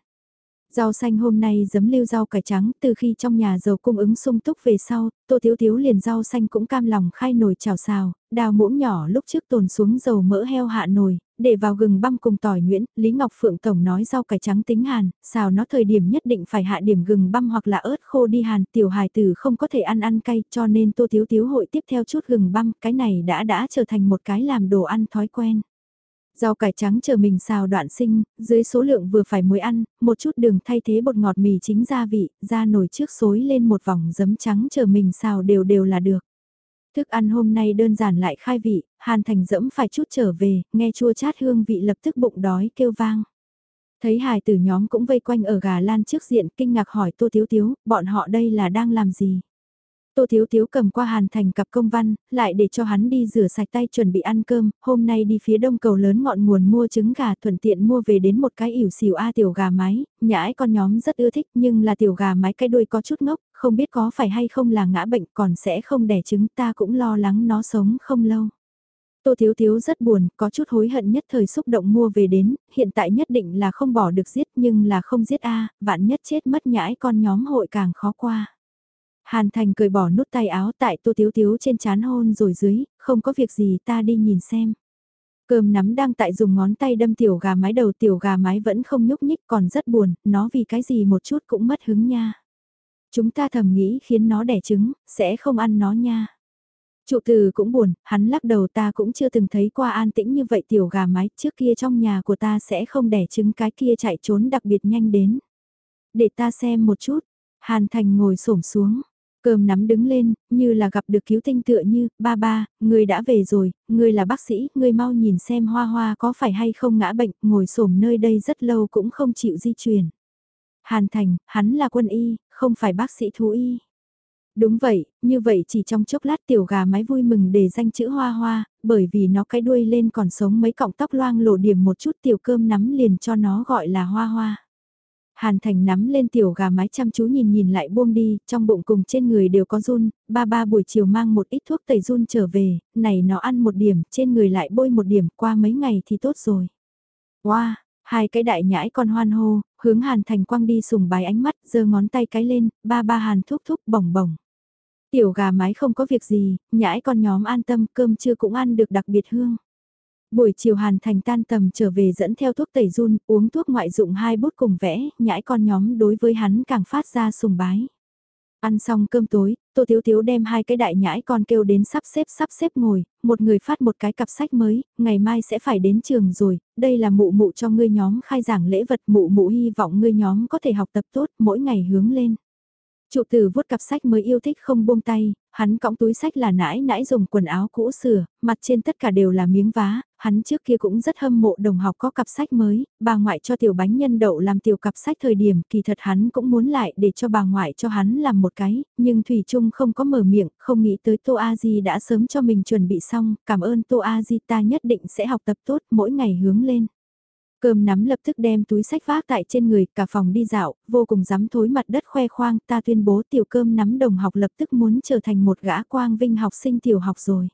Rau xanh hôm nay giấm lưu rau cải trắng từ khi trong nhà dầu cung ứng sung túc về sau, tô thiếu thiếu liền rau xanh cũng cam lòng khai nồi chảo xào, đào muỗng nhỏ lúc trước tồn xuống dầu mỡ heo hạ nồi, để vào gừng băm cùng tỏi nhuyễn, Lý Ngọc Phượng Tổng nói rau cải trắng tính hàn, xào nó thời điểm nhất định phải hạ điểm gừng băm hoặc là ớt khô đi hàn, tiểu hài tử không có thể ăn ăn cay cho nên tô thiếu thiếu hội tiếp theo chút gừng băm, cái này đã đã trở thành một cái làm đồ ăn thói quen. Rau cải trắng chờ mình xào đoạn sinh, dưới số lượng vừa phải muối ăn, một chút đường thay thế bột ngọt mì chính gia vị, ra nồi trước xối lên một vòng giấm trắng chờ mình xào đều đều là được. Thức ăn hôm nay đơn giản lại khai vị, Hàn Thành dẫm phải chút trở về, nghe chua chát hương vị lập tức bụng đói kêu vang. Thấy hài tử nhóm cũng vây quanh ở gà lan trước diện kinh ngạc hỏi Tô Tiếu Tiếu, bọn họ đây là đang làm gì? Tô Thiếu Thiếu cầm qua Hàn Thành cặp công văn, lại để cho hắn đi rửa sạch tay chuẩn bị ăn cơm, hôm nay đi phía đông cầu lớn ngọn nguồn mua trứng gà thuận tiện mua về đến một cái ỉu xìu A tiểu gà mái, nhãi con nhóm rất ưa thích nhưng là tiểu gà mái cái đuôi có chút ngốc, không biết có phải hay không là ngã bệnh còn sẽ không đẻ trứng ta cũng lo lắng nó sống không lâu. Tô Thiếu Thiếu rất buồn, có chút hối hận nhất thời xúc động mua về đến, hiện tại nhất định là không bỏ được giết nhưng là không giết A, vạn nhất chết mất nhãi con nhóm hội càng khó qua. Hàn Thành cười bỏ nút tay áo tại Tô Tiếu Tiếu trên chán hôn rồi dưới, không có việc gì ta đi nhìn xem. Cơm nắm đang tại dùng ngón tay đâm tiểu gà mái đầu tiểu gà mái vẫn không nhúc nhích còn rất buồn, nó vì cái gì một chút cũng mất hứng nha. Chúng ta thầm nghĩ khiến nó đẻ trứng, sẽ không ăn nó nha. Trụ từ cũng buồn, hắn lắc đầu ta cũng chưa từng thấy qua an tĩnh như vậy tiểu gà mái trước kia trong nhà của ta sẽ không đẻ trứng cái kia chạy trốn đặc biệt nhanh đến. Để ta xem một chút, Hàn Thành ngồi xổm xuống, Cơm nắm đứng lên, như là gặp được cứu tinh tựa như, ba ba, người đã về rồi, người là bác sĩ, người mau nhìn xem hoa hoa có phải hay không ngã bệnh, ngồi xổm nơi đây rất lâu cũng không chịu di chuyển. Hàn Thành, hắn là quân y, không phải bác sĩ thú y. Đúng vậy, như vậy chỉ trong chốc lát tiểu gà mái vui mừng để danh chữ hoa hoa, bởi vì nó cái đuôi lên còn sống mấy cọng tóc loang lộ điểm một chút tiểu cơm nắm liền cho nó gọi là hoa hoa. Hàn Thành nắm lên tiểu gà mái chăm chú nhìn nhìn lại buông đi, trong bụng cùng trên người đều có run, ba ba buổi chiều mang một ít thuốc tẩy run trở về, này nó ăn một điểm, trên người lại bôi một điểm, qua mấy ngày thì tốt rồi. Wow, hai cái đại nhãi con hoan hô, hướng Hàn Thành quăng đi sùng bài ánh mắt, giơ ngón tay cái lên, ba ba Hàn thúc thúc bổng bổng. Tiểu gà mái không có việc gì, nhãi con nhóm an tâm, cơm trưa cũng ăn được đặc biệt hương. Buổi chiều Hàn Thành tan tầm trở về dẫn theo thuốc tẩy run, uống thuốc ngoại dụng hai bút cùng vẽ, nhãi con nhóm đối với hắn càng phát ra sùng bái. Ăn xong cơm tối, Tô Thiếu Thiếu đem hai cái đại nhãi con kêu đến sắp xếp sắp xếp ngồi, một người phát một cái cặp sách mới, ngày mai sẽ phải đến trường rồi, đây là mụ mụ cho ngươi nhóm khai giảng lễ vật mụ mụ hy vọng ngươi nhóm có thể học tập tốt mỗi ngày hướng lên. Trụ tử vuốt cặp sách mới yêu thích không buông tay, hắn cõng túi sách là nãi nãi dùng quần áo cũ sửa, mặt trên tất cả đều là miếng vá, hắn trước kia cũng rất hâm mộ đồng học có cặp sách mới, bà ngoại cho tiểu bánh nhân đậu làm tiểu cặp sách thời điểm, kỳ thật hắn cũng muốn lại để cho bà ngoại cho hắn làm một cái, nhưng Thủy Trung không có mở miệng, không nghĩ tới Tô A Di đã sớm cho mình chuẩn bị xong, cảm ơn Tô A Di ta nhất định sẽ học tập tốt mỗi ngày hướng lên. Cơm nắm lập tức đem túi sách vác tại trên người, cả phòng đi dạo, vô cùng dám thối mặt đất khoe khoang, ta tuyên bố tiểu cơm nắm đồng học lập tức muốn trở thành một gã quang vinh học sinh tiểu học rồi.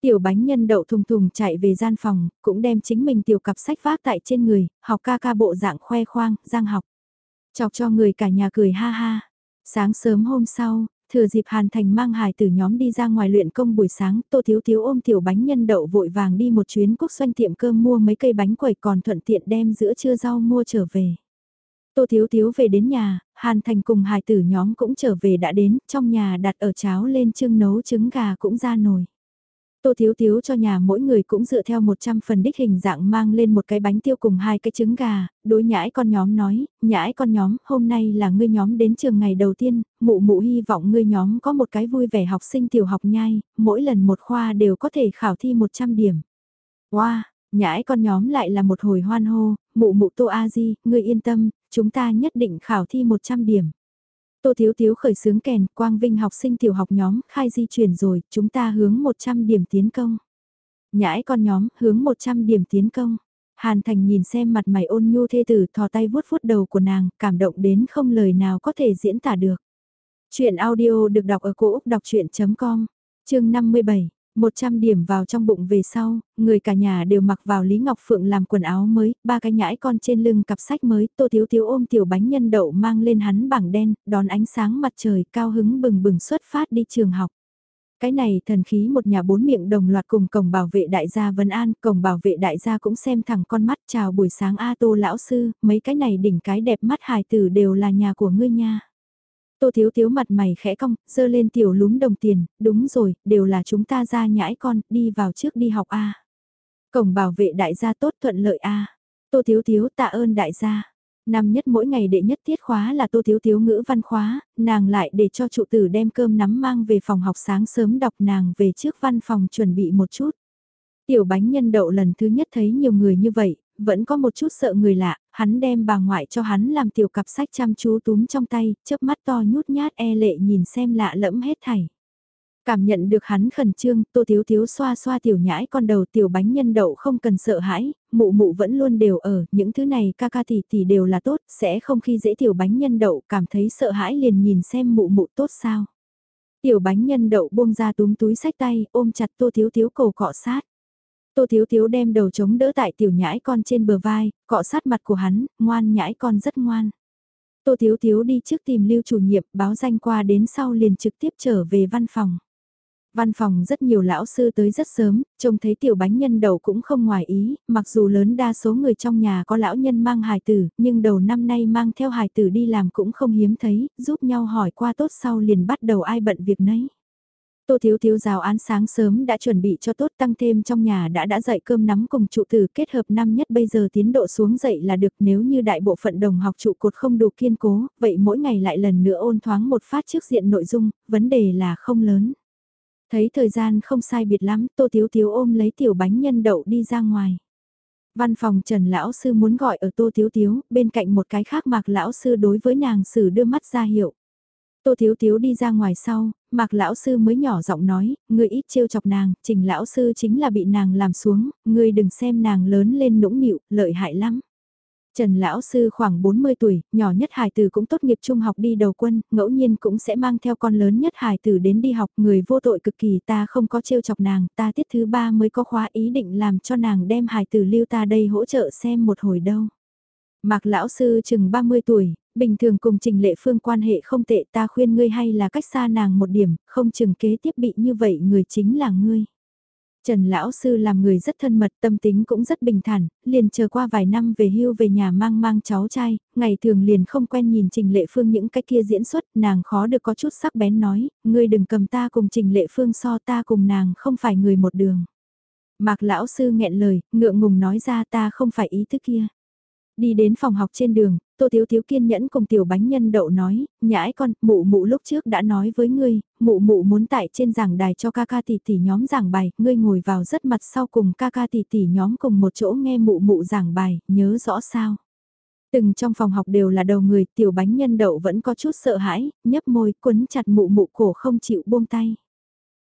Tiểu bánh nhân đậu thùng thùng chạy về gian phòng, cũng đem chính mình tiểu cặp sách vác tại trên người, học ca ca bộ dạng khoe khoang, giang học. Chọc cho người cả nhà cười ha ha. Sáng sớm hôm sau, thừa dịp Hàn Thành mang hài từ nhóm đi ra ngoài luyện công buổi sáng, Tô Thiếu Thiếu ôm tiểu bánh nhân đậu vội vàng đi một chuyến quốc xoanh tiệm cơm mua mấy cây bánh quẩy còn thuận tiện đem giữa trưa rau mua trở về. Tô Thiếu Thiếu về đến nhà, Hàn Thành cùng hài tử nhóm cũng trở về đã đến, trong nhà đặt ở cháo lên chương nấu trứng gà cũng ra nồi. Tô Thiếu Thiếu cho nhà mỗi người cũng dựa theo 100 phần đích hình dạng mang lên một cái bánh tiêu cùng hai cái trứng gà, đối nhãi con nhóm nói, nhãi con nhóm, hôm nay là ngươi nhóm đến trường ngày đầu tiên, mụ mụ hy vọng ngươi nhóm có một cái vui vẻ học sinh tiểu học nhai, mỗi lần một khoa đều có thể khảo thi 100 điểm. Wow, nhãi con nhóm lại là một hồi hoan hô, mụ mụ Tô A Di, ngươi yên tâm, chúng ta nhất định khảo thi 100 điểm. Tô Thiếu Thiếu khởi xướng kèn, Quang Vinh học sinh tiểu học nhóm, khai di chuyển rồi, chúng ta hướng 100 điểm tiến công. Nhãi con nhóm, hướng 100 điểm tiến công. Hàn Thành nhìn xem mặt mày ôn nhu thê tử thò tay vuốt vuốt đầu của nàng, cảm động đến không lời nào có thể diễn tả được. Chuyện audio được đọc ở cổ Úc đọc chuyện.com, chương 57. 100 điểm vào trong bụng về sau, người cả nhà đều mặc vào Lý Ngọc Phượng làm quần áo mới, ba cái nhãi con trên lưng cặp sách mới, Tô Thiếu Thiếu ôm tiểu bánh nhân đậu mang lên hắn bảng đen, đón ánh sáng mặt trời cao hứng bừng bừng xuất phát đi trường học. Cái này thần khí một nhà bốn miệng đồng loạt cùng cổng bảo vệ đại gia Vân An, cổng bảo vệ đại gia cũng xem thẳng con mắt chào buổi sáng A Tô lão sư, mấy cái này đỉnh cái đẹp mắt hài tử đều là nhà của ngươi nha. Tô Thiếu Thiếu mặt mày khẽ cong, dơ lên tiểu lúm đồng tiền, đúng rồi, đều là chúng ta ra nhãi con, đi vào trước đi học A. Cổng bảo vệ đại gia tốt thuận lợi A. Tô Thiếu Thiếu tạ ơn đại gia. Năm nhất mỗi ngày đệ nhất tiết khóa là Tô Thiếu Thiếu ngữ văn khóa, nàng lại để cho trụ tử đem cơm nắm mang về phòng học sáng sớm đọc nàng về trước văn phòng chuẩn bị một chút. Tiểu bánh nhân đậu lần thứ nhất thấy nhiều người như vậy, vẫn có một chút sợ người lạ, hắn đem bà ngoại cho hắn làm tiểu cặp sách chăm chú túm trong tay, chớp mắt to nhút nhát e lệ nhìn xem lạ lẫm hết thảy. Cảm nhận được hắn khẩn trương, tô thiếu thiếu xoa xoa tiểu nhãi con đầu tiểu bánh nhân đậu không cần sợ hãi, mụ mụ vẫn luôn đều ở, những thứ này ca ca tỷ tỷ đều là tốt, sẽ không khi dễ tiểu bánh nhân đậu cảm thấy sợ hãi liền nhìn xem mụ mụ tốt sao. Tiểu bánh nhân đậu buông ra túm túi sách tay, ôm chặt tô thiếu thiếu cổ cọ sát. Tô Thiếu Thiếu đem đầu chống đỡ tại tiểu nhãi con trên bờ vai, cọ sát mặt của hắn, ngoan nhãi con rất ngoan. Tô Thiếu Thiếu đi trước tìm lưu chủ nhiệm, báo danh qua đến sau liền trực tiếp trở về văn phòng. Văn phòng rất nhiều lão sư tới rất sớm, trông thấy tiểu bánh nhân đầu cũng không ngoài ý, mặc dù lớn đa số người trong nhà có lão nhân mang hài tử, nhưng đầu năm nay mang theo hài tử đi làm cũng không hiếm thấy, giúp nhau hỏi qua tốt sau liền bắt đầu ai bận việc nấy. Tô Thiếu Thiếu rào án sáng sớm đã chuẩn bị cho tốt tăng thêm trong nhà đã đã dậy cơm nắm cùng trụ tử kết hợp năm nhất bây giờ tiến độ xuống dậy là được nếu như đại bộ phận đồng học trụ cột không đủ kiên cố, vậy mỗi ngày lại lần nữa ôn thoáng một phát trước diện nội dung, vấn đề là không lớn. Thấy thời gian không sai biệt lắm, Tô Thiếu Thiếu ôm lấy tiểu bánh nhân đậu đi ra ngoài. Văn phòng Trần Lão Sư muốn gọi ở Tô Thiếu Thiếu, bên cạnh một cái khác mạc Lão Sư đối với nàng sử đưa mắt ra hiệu. Tô Thiếu Thiếu đi ra ngoài sau, Mạc lão sư mới nhỏ giọng nói, ngươi ít trêu chọc nàng, Trình lão sư chính là bị nàng làm xuống, ngươi đừng xem nàng lớn lên nũng nịu, lợi hại lắm. Trần lão sư khoảng 40 tuổi, nhỏ nhất hài tử cũng tốt nghiệp trung học đi đầu quân, ngẫu nhiên cũng sẽ mang theo con lớn nhất hài tử đến đi học, người vô tội cực kỳ ta không có trêu chọc nàng, ta tiết thứ ba mới có khóa ý định làm cho nàng đem hài tử lưu ta đây hỗ trợ xem một hồi đâu. Mạc lão sư chừng 30 tuổi, bình thường cùng Trình Lệ Phương quan hệ không tệ ta khuyên ngươi hay là cách xa nàng một điểm, không chừng kế tiếp bị như vậy người chính là ngươi. Trần Lão Sư làm người rất thân mật, tâm tính cũng rất bình thản, liền chờ qua vài năm về hưu về nhà mang mang cháu trai, ngày thường liền không quen nhìn Trình Lệ Phương những cái kia diễn xuất, nàng khó được có chút sắc bén nói, ngươi đừng cầm ta cùng Trình Lệ Phương so ta cùng nàng không phải người một đường. Mạc Lão Sư nghẹn lời, ngượng ngùng nói ra ta không phải ý thức kia. Đi đến phòng học trên đường, Tô Thiếu Thiếu kiên nhẫn cùng tiểu bánh nhân đậu nói, nhãi con, mụ mụ lúc trước đã nói với ngươi, mụ mụ muốn tại trên giảng đài cho ca ca tỷ tỷ nhóm giảng bài, ngươi ngồi vào rất mặt sau cùng ca ca tỷ tỷ nhóm cùng một chỗ nghe mụ mụ giảng bài, nhớ rõ sao. Từng trong phòng học đều là đầu người, tiểu bánh nhân đậu vẫn có chút sợ hãi, nhấp môi, quấn chặt mụ mụ cổ không chịu buông tay.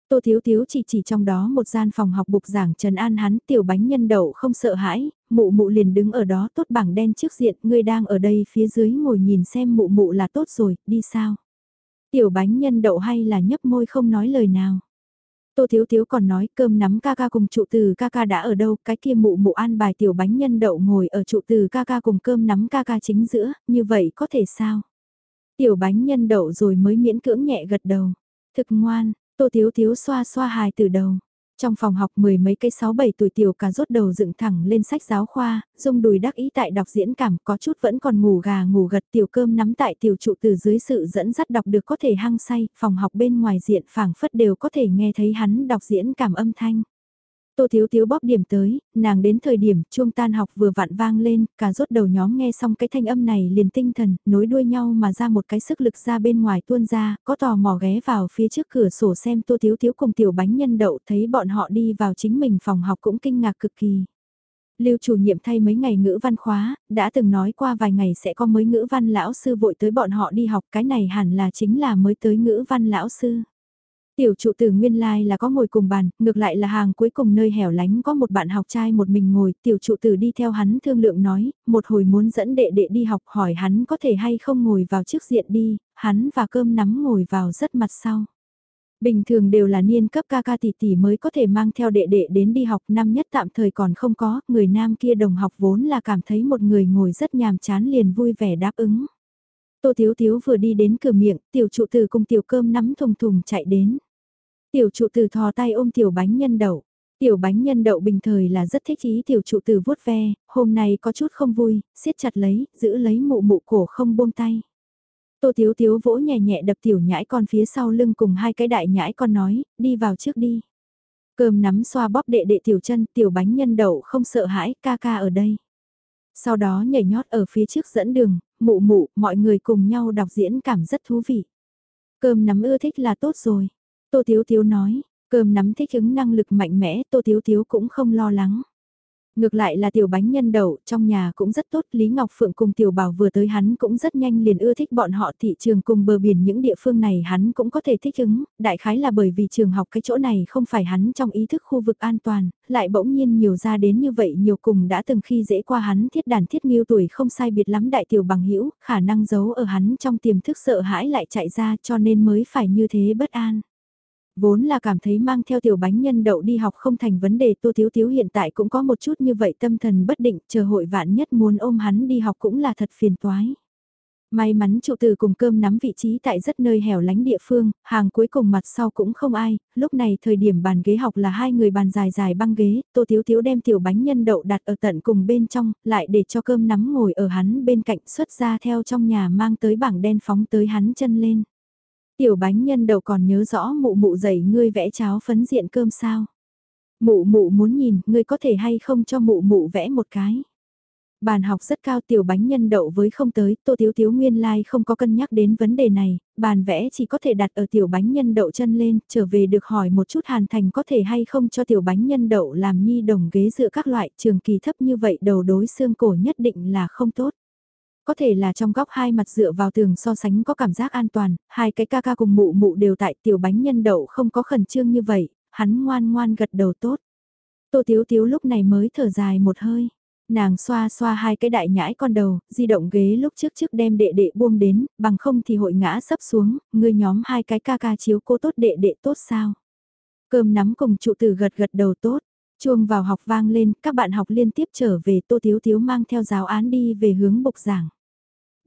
Tô Thiếu Thiếu chỉ chỉ trong đó một gian phòng học bục giảng Trần An hắn tiểu bánh nhân đậu không sợ hãi, mụ mụ liền đứng ở đó tốt bảng đen trước diện, ngươi đang ở đây phía dưới ngồi nhìn xem mụ mụ là tốt rồi, đi sao? Tiểu bánh nhân đậu hay là nhấp môi không nói lời nào. Tô Thiếu Thiếu còn nói cơm nắm ca ca cùng trụ từ ca ca đã ở đâu, cái kia mụ mụ an bài tiểu bánh nhân đậu ngồi ở trụ từ ca ca cùng cơm nắm ca ca chính giữa, như vậy có thể sao? Tiểu bánh nhân đậu rồi mới miễn cưỡng nhẹ gật đầu. Thực ngoan, Tô Thiếu Thiếu xoa xoa hài từ đầu. Trong phòng học mười mấy cây sáu bảy tuổi tiểu cả rốt đầu dựng thẳng lên sách giáo khoa, dung đùi đắc ý tại đọc diễn cảm có chút vẫn còn ngủ gà ngủ gật tiểu cơm nắm tại tiểu trụ từ dưới sự dẫn dắt đọc được có thể hăng say, phòng học bên ngoài diện phảng phất đều có thể nghe thấy hắn đọc diễn cảm âm thanh. Tô Thiếu Thiếu bóp điểm tới, nàng đến thời điểm chuông tan học vừa vặn vang lên, cả rốt đầu nhóm nghe xong cái thanh âm này liền tinh thần, nối đuôi nhau mà ra một cái sức lực ra bên ngoài tuôn ra, có tò mò ghé vào phía trước cửa sổ xem Tô Thiếu Thiếu cùng tiểu bánh nhân đậu thấy bọn họ đi vào chính mình phòng học cũng kinh ngạc cực kỳ. Lưu chủ nhiệm thay mấy ngày ngữ văn khóa, đã từng nói qua vài ngày sẽ có mới ngữ văn lão sư vội tới bọn họ đi học cái này hẳn là chính là mới tới ngữ văn lão sư. Tiểu trụ tử nguyên lai like là có ngồi cùng bàn, ngược lại là hàng cuối cùng nơi hẻo lánh có một bạn học trai một mình ngồi, tiểu trụ tử đi theo hắn thương lượng nói, một hồi muốn dẫn đệ đệ đi học hỏi hắn có thể hay không ngồi vào trước diện đi, hắn và cơm nắm ngồi vào rất mặt sau. Bình thường đều là niên cấp ca ca tỷ tỷ mới có thể mang theo đệ đệ đến đi học năm nhất tạm thời còn không có, người nam kia đồng học vốn là cảm thấy một người ngồi rất nhàm chán liền vui vẻ đáp ứng. Tô Thiếu Thiếu vừa đi đến cửa miệng, tiểu trụ tử cùng tiểu cơm nắm thùng thùng chạy đến. Tiểu trụ tử thò tay ôm tiểu bánh nhân đậu. Tiểu bánh nhân đậu bình thời là rất thích ý tiểu trụ tử vuốt ve, hôm nay có chút không vui, siết chặt lấy, giữ lấy mụ mụ cổ không buông tay. Tô Tiếu Tiếu vỗ nhẹ nhẹ đập tiểu nhãi con phía sau lưng cùng hai cái đại nhãi con nói, đi vào trước đi. Cơm nắm xoa bóp đệ đệ tiểu chân, tiểu bánh nhân đậu không sợ hãi, ca ca ở đây. Sau đó nhảy nhót ở phía trước dẫn đường, mụ mụ, mọi người cùng nhau đọc diễn cảm rất thú vị. Cơm nắm ưa thích là tốt rồi. Tô Tiếu Tiếu nói, cơm nắm thích ứng năng lực mạnh mẽ, Tô Tiếu Tiếu cũng không lo lắng. Ngược lại là tiểu bánh nhân đậu, trong nhà cũng rất tốt, Lý Ngọc Phượng cùng tiểu bảo vừa tới hắn cũng rất nhanh liền ưa thích bọn họ thị trường cùng bờ biển những địa phương này hắn cũng có thể thích ứng, đại khái là bởi vì trường học cái chỗ này không phải hắn trong ý thức khu vực an toàn, lại bỗng nhiên nhiều ra đến như vậy nhiều cùng đã từng khi dễ qua hắn thiết đàn thiết nghiêu tuổi không sai biệt lắm đại tiểu bằng hữu khả năng giấu ở hắn trong tiềm thức sợ hãi lại chạy ra cho nên mới phải như thế bất an. Vốn là cảm thấy mang theo tiểu bánh nhân đậu đi học không thành vấn đề Tô Thiếu Thiếu hiện tại cũng có một chút như vậy tâm thần bất định, chờ hội vạn nhất muốn ôm hắn đi học cũng là thật phiền toái. May mắn trụ từ cùng cơm nắm vị trí tại rất nơi hẻo lánh địa phương, hàng cuối cùng mặt sau cũng không ai, lúc này thời điểm bàn ghế học là hai người bàn dài dài băng ghế, Tô Thiếu Thiếu đem tiểu bánh nhân đậu đặt ở tận cùng bên trong, lại để cho cơm nắm ngồi ở hắn bên cạnh xuất ra theo trong nhà mang tới bảng đen phóng tới hắn chân lên. Tiểu bánh nhân đầu còn nhớ rõ mụ mụ dạy ngươi vẽ cháo phấn diện cơm sao. Mụ mụ muốn nhìn, ngươi có thể hay không cho mụ mụ vẽ một cái. Bàn học rất cao tiểu bánh nhân đậu với không tới, tô thiếu thiếu nguyên lai like không có cân nhắc đến vấn đề này, bàn vẽ chỉ có thể đặt ở tiểu bánh nhân đậu chân lên, trở về được hỏi một chút hàn thành có thể hay không cho tiểu bánh nhân đậu làm nhi đồng ghế dựa các loại trường kỳ thấp như vậy đầu đối xương cổ nhất định là không tốt. Có thể là trong góc hai mặt dựa vào tường so sánh có cảm giác an toàn, hai cái ca ca cùng mụ mụ đều tại tiểu bánh nhân đậu không có khẩn trương như vậy, hắn ngoan ngoan gật đầu tốt. Tô Tiếu Tiếu lúc này mới thở dài một hơi. Nàng xoa xoa hai cái đại nhãi con đầu, di động ghế lúc trước trước đem đệ đệ buông đến, bằng không thì hội ngã sấp xuống, người nhóm hai cái ca ca chiếu cô tốt đệ đệ tốt sao. Cơm nắm cùng trụ tử gật gật đầu tốt, chuông vào học vang lên, các bạn học liên tiếp trở về Tô Tiếu Tiếu mang theo giáo án đi về hướng bục giảng.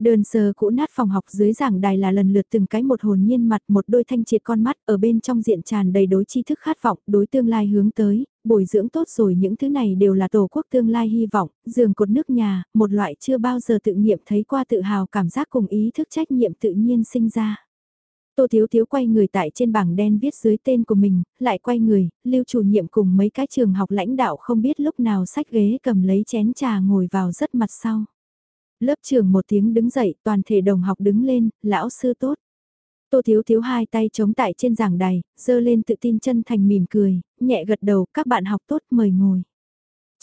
Đơn sơ cũ nát phòng học dưới giảng đài là lần lượt từng cái một hồn nhiên mặt một đôi thanh triệt con mắt ở bên trong diện tràn đầy đối tri thức khát vọng, đối tương lai hướng tới, bồi dưỡng tốt rồi những thứ này đều là tổ quốc tương lai hy vọng, giường cột nước nhà, một loại chưa bao giờ tự nghiệm thấy qua tự hào cảm giác cùng ý thức trách nhiệm tự nhiên sinh ra. Tô Thiếu Thiếu quay người tại trên bảng đen viết dưới tên của mình, lại quay người, lưu chủ nhiệm cùng mấy cái trường học lãnh đạo không biết lúc nào sách ghế cầm lấy chén trà ngồi vào rất mặt sau. Lớp trường một tiếng đứng dậy, toàn thể đồng học đứng lên, lão sư tốt. Tô Thiếu Thiếu hai tay chống tại trên giảng đài, dơ lên tự tin chân thành mỉm cười, nhẹ gật đầu, các bạn học tốt mời ngồi.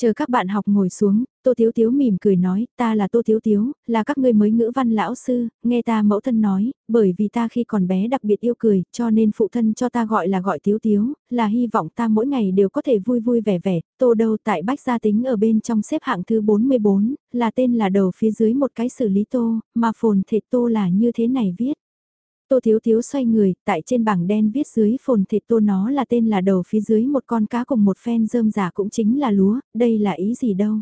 Chờ các bạn học ngồi xuống, Tô Thiếu Thiếu mỉm cười nói, ta là Tô Thiếu Thiếu, là các ngươi mới ngữ văn lão sư, nghe ta mẫu thân nói, bởi vì ta khi còn bé đặc biệt yêu cười, cho nên phụ thân cho ta gọi là gọi Thiếu Thiếu, là hy vọng ta mỗi ngày đều có thể vui vui vẻ vẻ, Tô đâu tại Bách Gia Tính ở bên trong xếp hạng thứ 44, là tên là đầu phía dưới một cái xử lý Tô, mà phồn thể Tô là như thế này viết. Tô Thiếu Thiếu xoay người, tại trên bảng đen viết dưới phồn thịt tô nó là tên là đầu phía dưới một con cá cùng một phen rơm giả cũng chính là lúa, đây là ý gì đâu.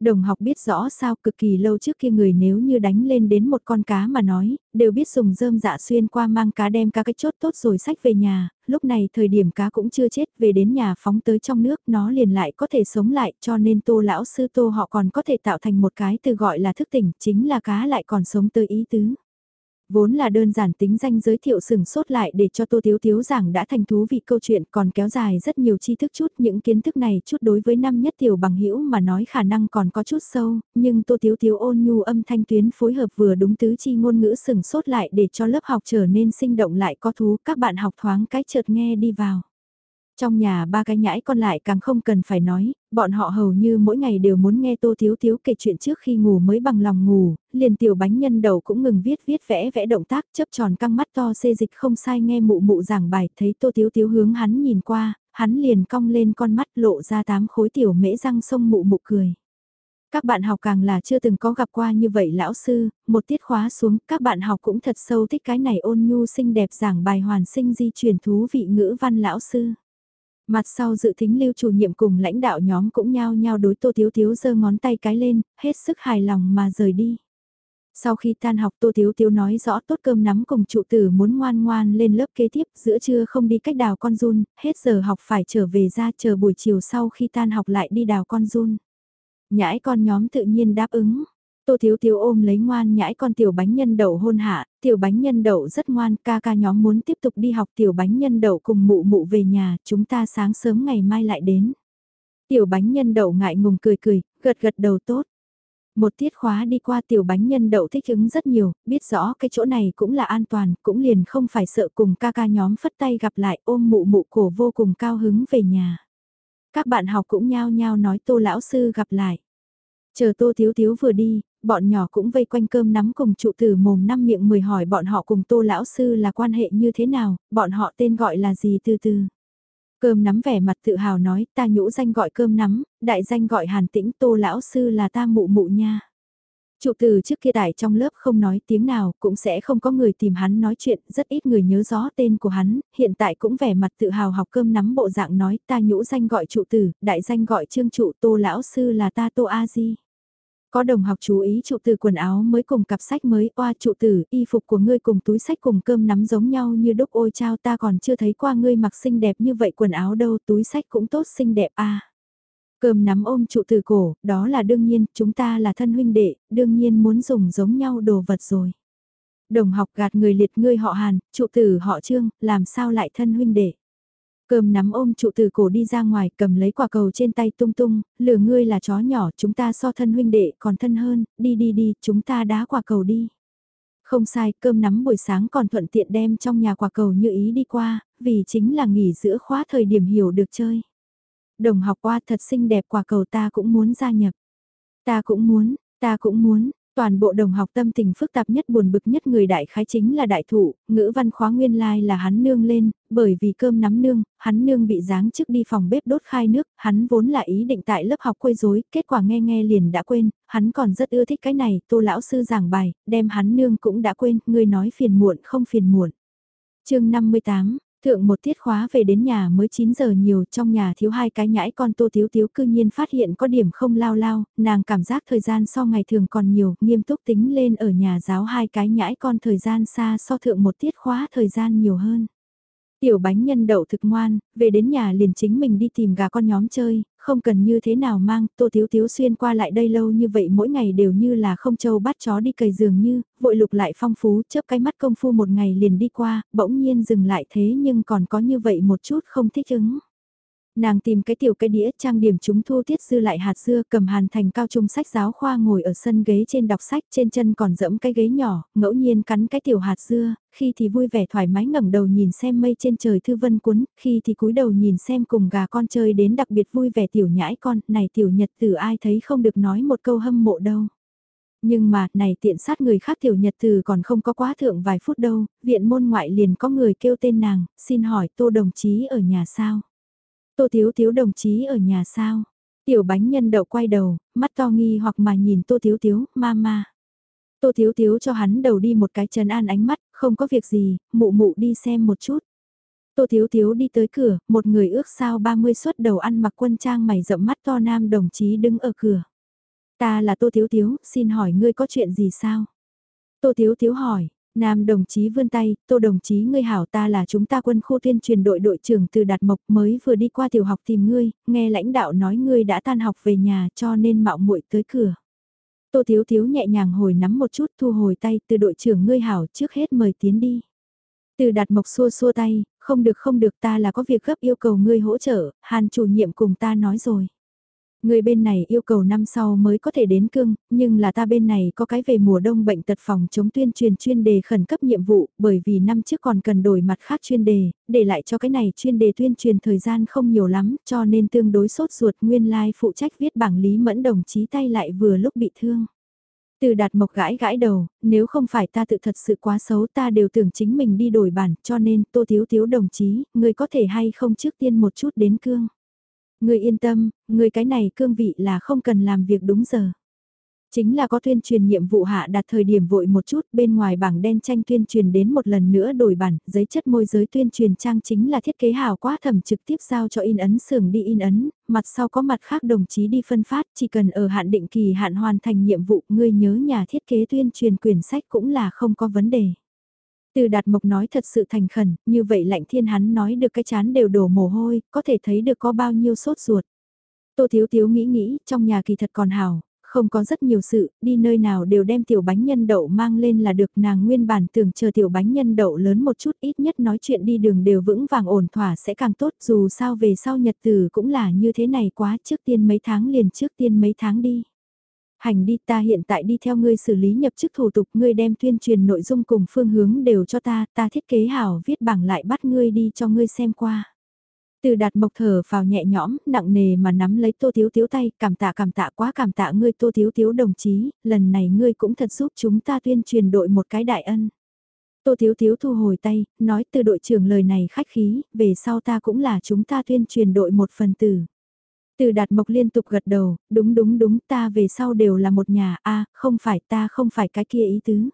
Đồng học biết rõ sao cực kỳ lâu trước kia người nếu như đánh lên đến một con cá mà nói, đều biết dùng rơm dạ xuyên qua mang cá đem cá cái chốt tốt rồi sách về nhà, lúc này thời điểm cá cũng chưa chết về đến nhà phóng tới trong nước nó liền lại có thể sống lại cho nên tô lão sư tô họ còn có thể tạo thành một cái từ gọi là thức tỉnh chính là cá lại còn sống tới ý tứ. Vốn là đơn giản tính danh giới thiệu sừng sốt lại để cho Tô Thiếu Thiếu giảng đã thành thú vị câu chuyện còn kéo dài rất nhiều tri thức chút. Những kiến thức này chút đối với năm nhất tiểu bằng hữu mà nói khả năng còn có chút sâu, nhưng Tô Thiếu Thiếu ôn nhu âm thanh tuyến phối hợp vừa đúng tứ chi ngôn ngữ sừng sốt lại để cho lớp học trở nên sinh động lại có thú các bạn học thoáng cái chợt nghe đi vào. Trong nhà ba cái nhãi con lại càng không cần phải nói, bọn họ hầu như mỗi ngày đều muốn nghe Tô Thiếu Thiếu kể chuyện trước khi ngủ mới bằng lòng ngủ, liền tiểu bánh nhân đầu cũng ngừng viết viết vẽ vẽ động tác chớp tròn căng mắt to xê dịch không sai nghe mụ mụ giảng bài thấy Tô Thiếu Thiếu hướng hắn nhìn qua, hắn liền cong lên con mắt lộ ra tám khối tiểu mễ răng sông mụ mụ cười. Các bạn học càng là chưa từng có gặp qua như vậy lão sư, một tiết khóa xuống, các bạn học cũng thật sâu thích cái này ôn nhu xinh đẹp giảng bài hoàn sinh di truyền thú vị ngữ văn lão sư. Mặt sau dự thính lưu chủ nhiệm cùng lãnh đạo nhóm cũng nhao nhao đối Tô Thiếu Thiếu giơ ngón tay cái lên, hết sức hài lòng mà rời đi. Sau khi tan học Tô Thiếu Thiếu nói rõ tốt cơm nắm cùng trụ tử muốn ngoan ngoan lên lớp kế tiếp giữa trưa không đi cách đào con run, hết giờ học phải trở về ra chờ buổi chiều sau khi tan học lại đi đào con run. Nhãi con nhóm tự nhiên đáp ứng, Tô Thiếu Thiếu ôm lấy ngoan nhãi con tiểu bánh nhân đậu hôn hạ, tiểu bánh nhân đậu rất ngoan, ca ca nhóm muốn tiếp tục đi học tiểu bánh nhân đậu cùng mụ mụ về nhà, chúng ta sáng sớm ngày mai lại đến. Tiểu bánh nhân đậu ngại ngùng cười cười, gật gật đầu tốt. Một tiết khóa đi qua tiểu bánh nhân đậu thích ứng rất nhiều, biết rõ cái chỗ này cũng là an toàn, cũng liền không phải sợ cùng ca ca nhóm phất tay gặp lại ôm mụ mụ cổ vô cùng cao hứng về nhà. Các bạn học cũng nhao nhao nói tô lão sư gặp lại. Chờ tô thiếu thiếu vừa đi, bọn nhỏ cũng vây quanh cơm nắm cùng trụ tử mồm năm miệng mười hỏi bọn họ cùng tô lão sư là quan hệ như thế nào, bọn họ tên gọi là gì từ từ. Cơm nắm vẻ mặt tự hào nói ta nhũ danh gọi cơm nắm, đại danh gọi hàn tĩnh tô lão sư là ta mụ mụ nha. Trụ từ trước kia tại trong lớp không nói tiếng nào, cũng sẽ không có người tìm hắn nói chuyện, rất ít người nhớ rõ tên của hắn, hiện tại cũng vẻ mặt tự hào học cơm nắm bộ dạng nói ta nhũ danh gọi trụ tử, đại danh gọi trương trụ tô lão sư là ta tô A-di. Có đồng học chú ý trụ từ quần áo mới cùng cặp sách mới, oa trụ tử, y phục của ngươi cùng túi sách cùng cơm nắm giống nhau như đúc ôi trao ta còn chưa thấy qua ngươi mặc xinh đẹp như vậy quần áo đâu, túi sách cũng tốt xinh đẹp à. Cơm nắm ôm trụ từ cổ, đó là đương nhiên, chúng ta là thân huynh đệ, đương nhiên muốn dùng giống nhau đồ vật rồi. Đồng học gạt người liệt ngươi họ Hàn, trụ tử họ Trương, làm sao lại thân huynh đệ. Cơm nắm ôm trụ từ cổ đi ra ngoài cầm lấy quả cầu trên tay tung tung, lừa ngươi là chó nhỏ chúng ta so thân huynh đệ còn thân hơn, đi đi đi, chúng ta đá quả cầu đi. Không sai, cơm nắm buổi sáng còn thuận tiện đem trong nhà quả cầu như ý đi qua, vì chính là nghỉ giữa khóa thời điểm hiểu được chơi. Đồng học qua thật xinh đẹp quả cầu ta cũng muốn gia nhập. Ta cũng muốn, ta cũng muốn, Toàn bộ đồng học tâm tình phức tạp nhất buồn bực nhất người đại khái chính là đại thụ, ngữ văn khóa nguyên lai là hắn nương lên, bởi vì cơm nắm nương, hắn nương bị giáng trước đi phòng bếp đốt khai nước, hắn vốn là ý định tại lớp học quấy rối, kết quả nghe nghe liền đã quên, hắn còn rất ưa thích cái này, tô lão sư giảng bài, đem hắn nương cũng đã quên, người nói phiền muộn không phiền muộn. chương 58 Thượng một tiết khóa về đến nhà mới 9 giờ nhiều, trong nhà thiếu hai cái nhãi con tô thiếu thiếu cư nhiên phát hiện có điểm không lao lao, nàng cảm giác thời gian so ngày thường còn nhiều, nghiêm túc tính lên ở nhà giáo hai cái nhãi con thời gian xa so thượng một tiết khóa thời gian nhiều hơn. Tiểu bánh nhân đậu thực ngoan, về đến nhà liền chính mình đi tìm gà con nhóm chơi, không cần như thế nào mang, tô thiếu thiếu xuyên qua lại đây lâu như vậy mỗi ngày đều như là không châu bắt chó đi cầy giường như, vội lục lại phong phú, chớp cái mắt công phu một ngày liền đi qua, bỗng nhiên dừng lại thế nhưng còn có như vậy một chút không thích ứng. Nàng tìm cái tiểu cái đĩa trang điểm chúng thu tiết dư lại hạt dưa cầm hàn thành cao trung sách giáo khoa ngồi ở sân ghế trên đọc sách trên chân còn dẫm cái ghế nhỏ, ngẫu nhiên cắn cái tiểu hạt dưa, khi thì vui vẻ thoải mái ngẩng đầu nhìn xem mây trên trời thư vân cuốn, khi thì cúi đầu nhìn xem cùng gà con chơi đến đặc biệt vui vẻ tiểu nhãi con, này tiểu nhật tử ai thấy không được nói một câu hâm mộ đâu. Nhưng mà, này tiện sát người khác tiểu nhật từ còn không có quá thượng vài phút đâu, viện môn ngoại liền có người kêu tên nàng, xin hỏi tô đồng chí ở nhà sao? Tô Thiếu Thiếu đồng chí ở nhà sao? Tiểu bánh nhân đậu quay đầu, mắt to nghi hoặc mà nhìn Tô Thiếu Thiếu, mama. Tô Thiếu Thiếu cho hắn đầu đi một cái chân an ánh mắt, không có việc gì, mụ mụ đi xem một chút. Tô Thiếu Thiếu đi tới cửa, một người ước sao 30 suất đầu ăn mặc quân trang mày rậm mắt to nam đồng chí đứng ở cửa. Ta là Tô Thiếu Thiếu, xin hỏi ngươi có chuyện gì sao? Tô Thiếu Thiếu hỏi, Nam đồng chí vươn tay, Tô đồng chí ngươi hảo ta là chúng ta quân khu tuyên truyền đội đội trưởng từ Đạt Mộc mới vừa đi qua tiểu học tìm ngươi, nghe lãnh đạo nói ngươi đã tan học về nhà cho nên mạo muội tới cửa. Tô Thiếu Thiếu nhẹ nhàng hồi nắm một chút thu hồi tay từ đội trưởng ngươi hảo trước hết mời tiến đi. Từ Đạt Mộc xua xua tay, không được không được ta là có việc gấp yêu cầu ngươi hỗ trợ, hàn chủ nhiệm cùng ta nói rồi. Người bên này yêu cầu năm sau mới có thể đến cương, nhưng là ta bên này có cái về mùa đông bệnh tật phòng chống tuyên truyền chuyên đề khẩn cấp nhiệm vụ, bởi vì năm trước còn cần đổi mặt khác chuyên đề, để lại cho cái này chuyên đề tuyên truyền thời gian không nhiều lắm, cho nên tương đối sốt ruột nguyên lai like phụ trách viết bảng lý mẫn đồng chí tay lại vừa lúc bị thương. Từ đạt mộc gãi gãi đầu, nếu không phải ta tự thật sự quá xấu ta đều tưởng chính mình đi đổi bản, cho nên tô thiếu thiếu đồng chí, người có thể hay không trước tiên một chút đến cương. Người yên tâm, người cái này cương vị là không cần làm việc đúng giờ. Chính là có tuyên truyền nhiệm vụ hạ đặt thời điểm vội một chút bên ngoài bảng đen tranh tuyên truyền đến một lần nữa đổi bản, giấy chất môi giới tuyên truyền trang chính là thiết kế hào quá thẩm trực tiếp giao cho in ấn xưởng đi in ấn, mặt sau có mặt khác đồng chí đi phân phát chỉ cần ở hạn định kỳ hạn hoàn thành nhiệm vụ ngươi nhớ nhà thiết kế tuyên truyền quyển sách cũng là không có vấn đề. Từ đạt mộc nói thật sự thành khẩn, như vậy lạnh thiên hắn nói được cái chán đều đổ mồ hôi, có thể thấy được có bao nhiêu sốt ruột. Tô Thiếu Thiếu nghĩ nghĩ, trong nhà kỳ thật còn hào, không có rất nhiều sự, đi nơi nào đều đem tiểu bánh nhân đậu mang lên là được nàng nguyên bản tưởng chờ tiểu bánh nhân đậu lớn một chút ít nhất nói chuyện đi đường đều vững vàng ổn thỏa sẽ càng tốt dù sao về sau nhật từ cũng là như thế này quá trước tiên mấy tháng liền trước tiên mấy tháng đi. Hành đi ta hiện tại đi theo ngươi xử lý nhập chức thủ tục ngươi đem tuyên truyền nội dung cùng phương hướng đều cho ta, ta thiết kế hảo viết bảng lại bắt ngươi đi cho ngươi xem qua. Từ đạt mộc thở vào nhẹ nhõm, nặng nề mà nắm lấy tô thiếu thiếu tay, cảm tạ cảm tạ quá cảm tạ ngươi tô thiếu thiếu đồng chí, lần này ngươi cũng thật giúp chúng ta tuyên truyền đội một cái đại ân. Tô thiếu thiếu thu hồi tay, nói từ đội trưởng lời này khách khí, về sau ta cũng là chúng ta tuyên truyền đội một phần tử. Từ đạt mộc liên tục gật đầu, đúng đúng đúng ta về sau đều là một nhà, a không phải ta không phải cái kia ý tứ.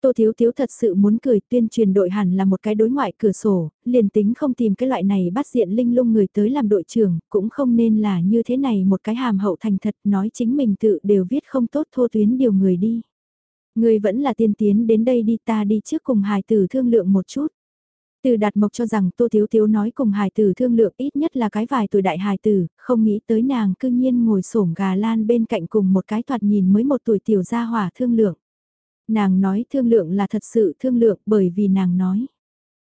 Tô Thiếu Thiếu thật sự muốn cười tuyên truyền đội hẳn là một cái đối ngoại cửa sổ, liền tính không tìm cái loại này bắt diện linh lung người tới làm đội trưởng, cũng không nên là như thế này một cái hàm hậu thành thật nói chính mình tự đều viết không tốt thô tuyến điều người đi. Người vẫn là tiên tiến đến đây đi ta đi trước cùng hài tử thương lượng một chút. Từ đạt mộc cho rằng Tô Thiếu Thiếu nói cùng hài tử thương lượng ít nhất là cái vài tuổi đại hài tử, không nghĩ tới nàng cư nhiên ngồi xổm gà lan bên cạnh cùng một cái thoạt nhìn mới một tuổi tiểu gia hỏa thương lượng. Nàng nói thương lượng là thật sự thương lượng bởi vì nàng nói.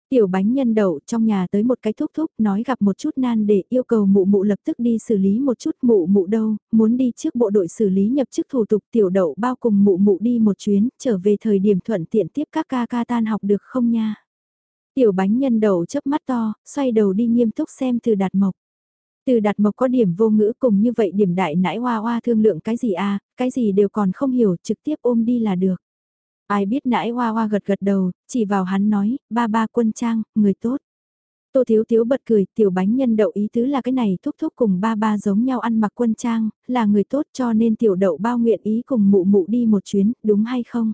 Tiểu bánh nhân đậu trong nhà tới một cái thúc thúc nói gặp một chút nan để yêu cầu mụ mụ lập tức đi xử lý một chút mụ mụ đâu, muốn đi trước bộ đội xử lý nhập chức thủ tục tiểu đậu bao cùng mụ mụ đi một chuyến, trở về thời điểm thuận tiện tiếp các ca ca tan học được không nha. Tiểu bánh nhân đậu chớp mắt to, xoay đầu đi nghiêm túc xem từ đạt mộc. Từ đạt mộc có điểm vô ngữ cùng như vậy điểm đại nãi hoa hoa thương lượng cái gì à, cái gì đều còn không hiểu trực tiếp ôm đi là được. Ai biết nãi hoa hoa gật gật đầu, chỉ vào hắn nói, ba ba quân trang, người tốt. Tô Thiếu Thiếu bật cười, tiểu bánh nhân đậu ý tứ là cái này thúc thúc cùng ba ba giống nhau ăn mặc quân trang, là người tốt cho nên tiểu đậu bao nguyện ý cùng mụ mụ đi một chuyến, đúng hay không?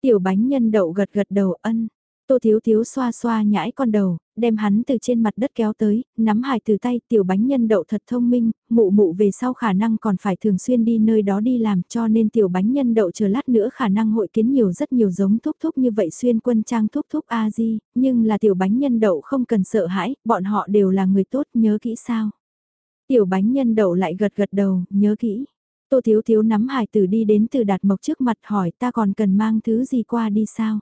Tiểu bánh nhân đậu gật gật đầu ân, Tô Thiếu Thiếu xoa xoa nhãi con đầu, đem hắn từ trên mặt đất kéo tới, nắm hài từ tay tiểu bánh nhân đậu thật thông minh, mụ mụ về sau khả năng còn phải thường xuyên đi nơi đó đi làm cho nên tiểu bánh nhân đậu chờ lát nữa khả năng hội kiến nhiều rất nhiều giống thúc thúc như vậy xuyên quân trang thúc thúc A-di, nhưng là tiểu bánh nhân đậu không cần sợ hãi, bọn họ đều là người tốt nhớ kỹ sao. Tiểu bánh nhân đậu lại gật gật đầu, nhớ kỹ. Tô Thiếu Thiếu nắm hài tử đi đến từ đạt mộc trước mặt hỏi ta còn cần mang thứ gì qua đi sao.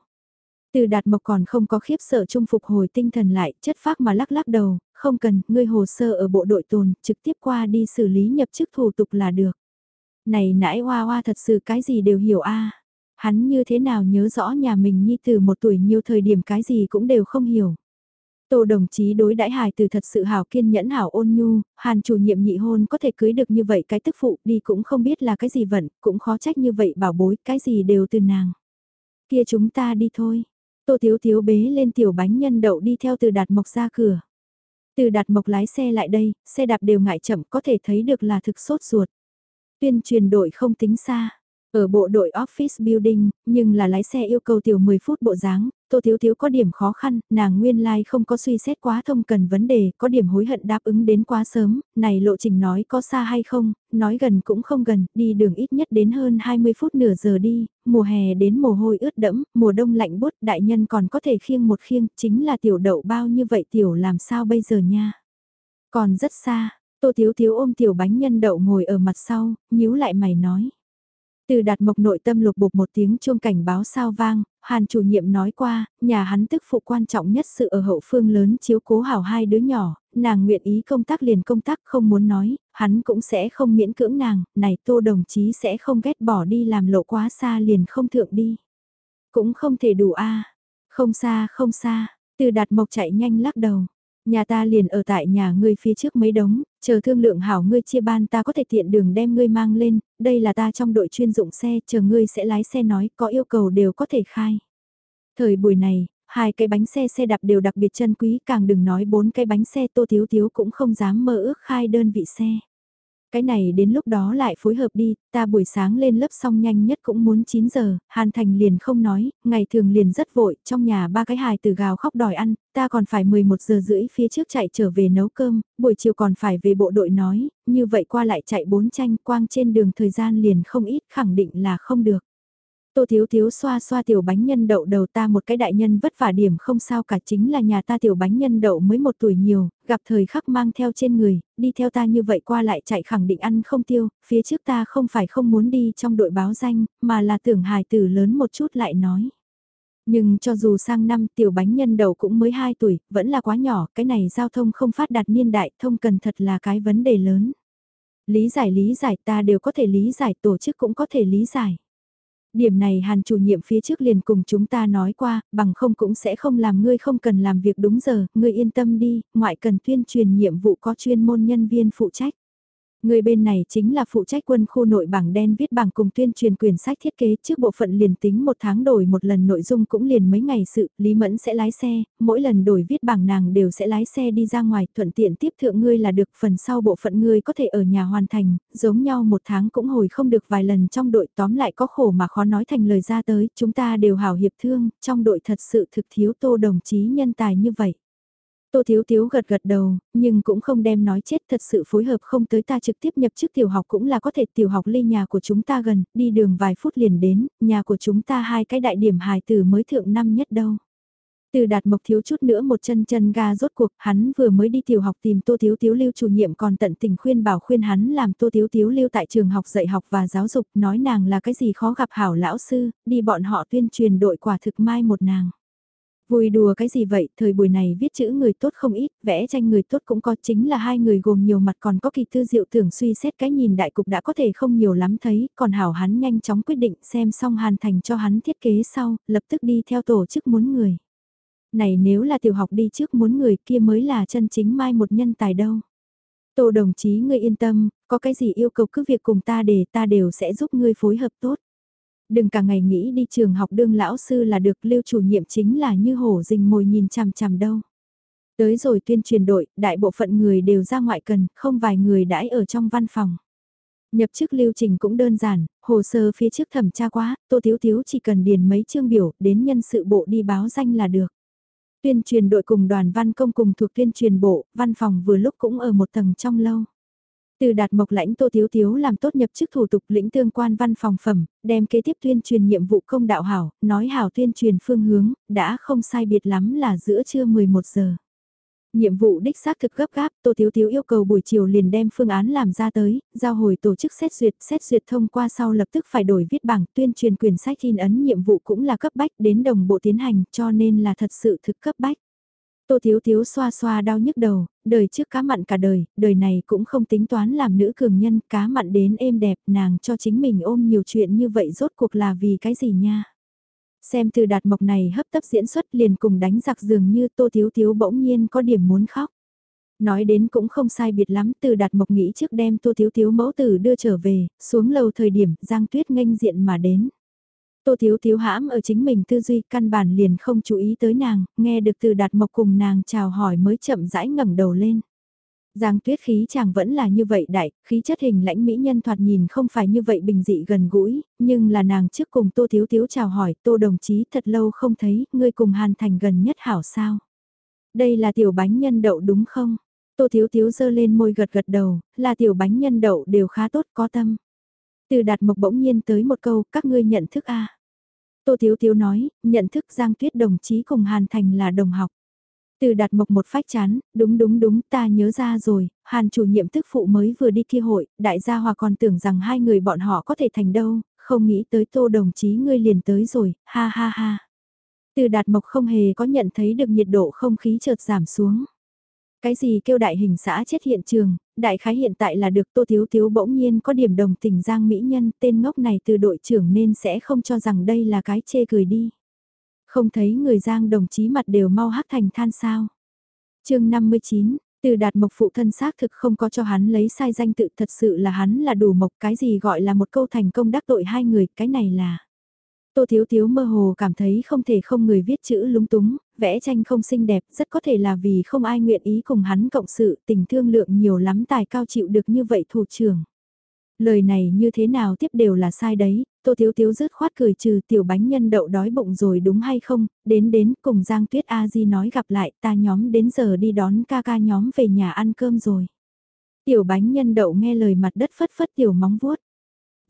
Từ đạt mộc còn không có khiếp sợ trung phục hồi tinh thần lại, chất phác mà lắc lắc đầu, không cần, ngươi hồ sơ ở bộ đội tồn, trực tiếp qua đi xử lý nhập chức thủ tục là được. Này nãi hoa hoa thật sự cái gì đều hiểu a Hắn như thế nào nhớ rõ nhà mình nhi từ một tuổi nhiều thời điểm cái gì cũng đều không hiểu. Tô đồng chí đối đãi hài từ thật sự hảo kiên nhẫn hảo ôn nhu, hàn chủ nhiệm nhị hôn có thể cưới được như vậy cái tức phụ đi cũng không biết là cái gì vận, cũng khó trách như vậy bảo bối, cái gì đều từ nàng. Kia chúng ta đi thôi, Tô Thiếu Thiếu bế lên tiểu bánh nhân đậu đi theo từ đạt mộc ra cửa. Từ đạt mộc lái xe lại đây, xe đạp đều ngại chậm có thể thấy được là thực sốt ruột. Tuyên truyền đội không tính xa. Ở bộ đội Office Building, nhưng là lái xe yêu cầu tiểu 10 phút bộ dáng, Tô Thiếu Thiếu có điểm khó khăn, nàng nguyên lai like không có suy xét quá thông cần vấn đề, có điểm hối hận đáp ứng đến quá sớm, này lộ trình nói có xa hay không, nói gần cũng không gần, đi đường ít nhất đến hơn 20 phút nửa giờ đi, mùa hè đến mồ hôi ướt đẫm, mùa đông lạnh bút đại nhân còn có thể khiêng một khiêng, chính là tiểu đậu bao như vậy tiểu làm sao bây giờ nha. Còn rất xa, Tô Thiếu Thiếu ôm tiểu bánh nhân đậu ngồi ở mặt sau, nhíu lại mày nói. Từ đạt mộc nội tâm lục bục một tiếng chuông cảnh báo sao vang, Hàn chủ nhiệm nói qua, nhà hắn tức phụ quan trọng nhất sự ở hậu phương lớn chiếu cố hảo hai đứa nhỏ, nàng nguyện ý công tác liền công tác không muốn nói, hắn cũng sẽ không miễn cưỡng nàng, này tô đồng chí sẽ không ghét bỏ đi làm lộ quá xa liền không thượng đi. Cũng không thể đủ a không xa không xa, từ đạt mộc chạy nhanh lắc đầu. Nhà ta liền ở tại nhà ngươi phía trước mấy đống, chờ thương lượng hảo ngươi chia ban ta có thể tiện đường đem ngươi mang lên, đây là ta trong đội chuyên dụng xe, chờ ngươi sẽ lái xe nói, có yêu cầu đều có thể khai. Thời buổi này, hai cái bánh xe xe đạp đều đặc biệt chân quý, càng đừng nói bốn cái bánh xe tô thiếu thiếu cũng không dám mơ ước khai đơn vị xe. Cái này đến lúc đó lại phối hợp đi, ta buổi sáng lên lớp xong nhanh nhất cũng muốn 9 giờ, Hàn Thành liền không nói, ngày thường liền rất vội, trong nhà ba cái hài từ gào khóc đòi ăn, ta còn phải 11 giờ rưỡi phía trước chạy trở về nấu cơm, buổi chiều còn phải về bộ đội nói, như vậy qua lại chạy bốn tranh quang trên đường thời gian liền không ít khẳng định là không được. Tô Thiếu Thiếu xoa xoa tiểu bánh nhân đậu đầu ta một cái đại nhân vất vả điểm không sao cả chính là nhà ta tiểu bánh nhân đậu mới một tuổi nhiều, gặp thời khắc mang theo trên người, đi theo ta như vậy qua lại chạy khẳng định ăn không tiêu, phía trước ta không phải không muốn đi trong đội báo danh, mà là tưởng hài tử lớn một chút lại nói. Nhưng cho dù sang năm tiểu bánh nhân đậu cũng mới 2 tuổi, vẫn là quá nhỏ, cái này giao thông không phát đạt niên đại thông cần thật là cái vấn đề lớn. Lý giải lý giải ta đều có thể lý giải tổ chức cũng có thể lý giải. Điểm này hàn chủ nhiệm phía trước liền cùng chúng ta nói qua, bằng không cũng sẽ không làm ngươi không cần làm việc đúng giờ, ngươi yên tâm đi, ngoại cần tuyên truyền nhiệm vụ có chuyên môn nhân viên phụ trách. Người bên này chính là phụ trách quân khu nội bảng đen viết bảng cùng tuyên truyền quyền sách thiết kế trước bộ phận liền tính một tháng đổi một lần nội dung cũng liền mấy ngày sự, Lý Mẫn sẽ lái xe, mỗi lần đổi viết bảng nàng đều sẽ lái xe đi ra ngoài thuận tiện tiếp thượng ngươi là được phần sau bộ phận ngươi có thể ở nhà hoàn thành, giống nhau một tháng cũng hồi không được vài lần trong đội tóm lại có khổ mà khó nói thành lời ra tới, chúng ta đều hảo hiệp thương, trong đội thật sự thực thiếu tô đồng chí nhân tài như vậy. Tô Thiếu Thiếu gật gật đầu, nhưng cũng không đem nói chết thật sự phối hợp không tới ta trực tiếp nhập chức tiểu học cũng là có thể tiểu học ly nhà của chúng ta gần, đi đường vài phút liền đến, nhà của chúng ta hai cái đại điểm hài từ mới thượng năm nhất đâu. Từ đạt mộc thiếu chút nữa một chân chân ga rốt cuộc, hắn vừa mới đi tiểu học tìm Tô Thiếu Thiếu lưu chủ nhiệm còn tận tình khuyên bảo khuyên hắn làm Tô Thiếu Thiếu lưu tại trường học dạy học và giáo dục, nói nàng là cái gì khó gặp hảo lão sư, đi bọn họ tuyên truyền đội quả thực mai một nàng. Vui đùa cái gì vậy, thời buổi này viết chữ người tốt không ít, vẽ tranh người tốt cũng có chính là hai người gồm nhiều mặt còn có kỳ thư diệu tưởng suy xét cái nhìn đại cục đã có thể không nhiều lắm thấy, còn hảo hắn nhanh chóng quyết định xem xong hàn thành cho hắn thiết kế sau, lập tức đi theo tổ chức muốn người. Này nếu là tiểu học đi trước muốn người kia mới là chân chính mai một nhân tài đâu. tổ đồng chí ngươi yên tâm, có cái gì yêu cầu cứ việc cùng ta để ta đều sẽ giúp ngươi phối hợp tốt. Đừng cả ngày nghĩ đi trường học đương lão sư là được lưu chủ nhiệm chính là như hổ rình mồi nhìn chằm chằm đâu. Tới rồi tuyên truyền đội, đại bộ phận người đều ra ngoại cần, không vài người đãi ở trong văn phòng. Nhập chức lưu trình cũng đơn giản, hồ sơ phía trước thẩm tra quá, Tô Thiếu Thiếu chỉ cần điền mấy chương biểu, đến nhân sự bộ đi báo danh là được. Tuyên truyền đội cùng đoàn văn công cùng thuộc tuyên truyền bộ, văn phòng vừa lúc cũng ở một tầng trong lâu. Từ đạt mộc lãnh Tô Thiếu Thiếu làm tốt nhập chức thủ tục lĩnh tương quan văn phòng phẩm, đem kế tiếp tuyên truyền nhiệm vụ công đạo hảo, nói hảo tuyên truyền phương hướng, đã không sai biệt lắm là giữa trưa 11 giờ. Nhiệm vụ đích xác thực gấp gáp, Tô Thiếu Thiếu yêu cầu buổi chiều liền đem phương án làm ra tới, giao hồi tổ chức xét duyệt, xét duyệt thông qua sau lập tức phải đổi viết bảng tuyên truyền quyền sách in ấn nhiệm vụ cũng là cấp bách đến đồng bộ tiến hành cho nên là thật sự thực cấp bách. Tô Thiếu Thiếu xoa xoa đau nhức đầu, đời trước cá mặn cả đời, đời này cũng không tính toán làm nữ cường nhân, cá mặn đến êm đẹp, nàng cho chính mình ôm nhiều chuyện như vậy rốt cuộc là vì cái gì nha. Xem từ đạt mộc này hấp tấp diễn xuất liền cùng đánh giặc dường như Tô Thiếu Thiếu bỗng nhiên có điểm muốn khóc. Nói đến cũng không sai biệt lắm từ đạt mộc nghĩ trước đem Tô Thiếu Thiếu mẫu tử đưa trở về, xuống lầu thời điểm Giang Tuyết nghênh diện mà đến. Tô Thiếu Thiếu hãm ở chính mình tư duy căn bản liền không chú ý tới nàng, nghe được từ đạt mộc cùng nàng chào hỏi mới chậm rãi ngẩng đầu lên. Giang tuyết khí chàng vẫn là như vậy đại, khí chất hình lãnh mỹ nhân thoạt nhìn không phải như vậy bình dị gần gũi, nhưng là nàng trước cùng Tô Thiếu Thiếu chào hỏi Tô đồng chí thật lâu không thấy, ngươi cùng Hàn Thành gần nhất hảo sao. Đây là tiểu bánh nhân đậu đúng không? Tô Thiếu Thiếu dơ lên môi gật gật đầu, là tiểu bánh nhân đậu đều khá tốt có tâm. Từ đạt mộc bỗng nhiên tới một câu, các ngươi nhận thức a Tô Thiếu Thiếu nói, nhận thức Giang Tuyết đồng chí cùng Hàn Thành là đồng học. Từ đạt mộc một phách chán, đúng đúng đúng ta nhớ ra rồi, hàn chủ nhiệm tức phụ mới vừa đi kia hội, đại gia hòa còn tưởng rằng hai người bọn họ có thể thành đâu, không nghĩ tới tô đồng chí ngươi liền tới rồi, ha ha ha. Từ đạt mộc không hề có nhận thấy được nhiệt độ không khí chợt giảm xuống. Cái gì kêu đại hình xã chết hiện trường, đại khái hiện tại là được tô thiếu thiếu bỗng nhiên có điểm đồng tình giang mỹ nhân tên ngốc này từ đội trưởng nên sẽ không cho rằng đây là cái chê cười đi. Không thấy người giang đồng chí mặt đều mau hắc thành than sao. chương 59, từ đạt mộc phụ thân xác thực không có cho hắn lấy sai danh tự thật sự là hắn là đủ mộc cái gì gọi là một câu thành công đắc tội hai người, cái này là. Tô Thiếu Thiếu mơ hồ cảm thấy không thể không người viết chữ lúng túng, vẽ tranh không xinh đẹp, rất có thể là vì không ai nguyện ý cùng hắn cộng sự, tình thương lượng nhiều lắm tài cao chịu được như vậy thủ trưởng. Lời này như thế nào tiếp đều là sai đấy, Tô Thiếu Thiếu rứt khoát cười trừ tiểu bánh nhân đậu đói bụng rồi đúng hay không, đến đến cùng Giang Tuyết A Di nói gặp lại ta nhóm đến giờ đi đón ca ca nhóm về nhà ăn cơm rồi. Tiểu bánh nhân đậu nghe lời mặt đất phất phất tiểu móng vuốt.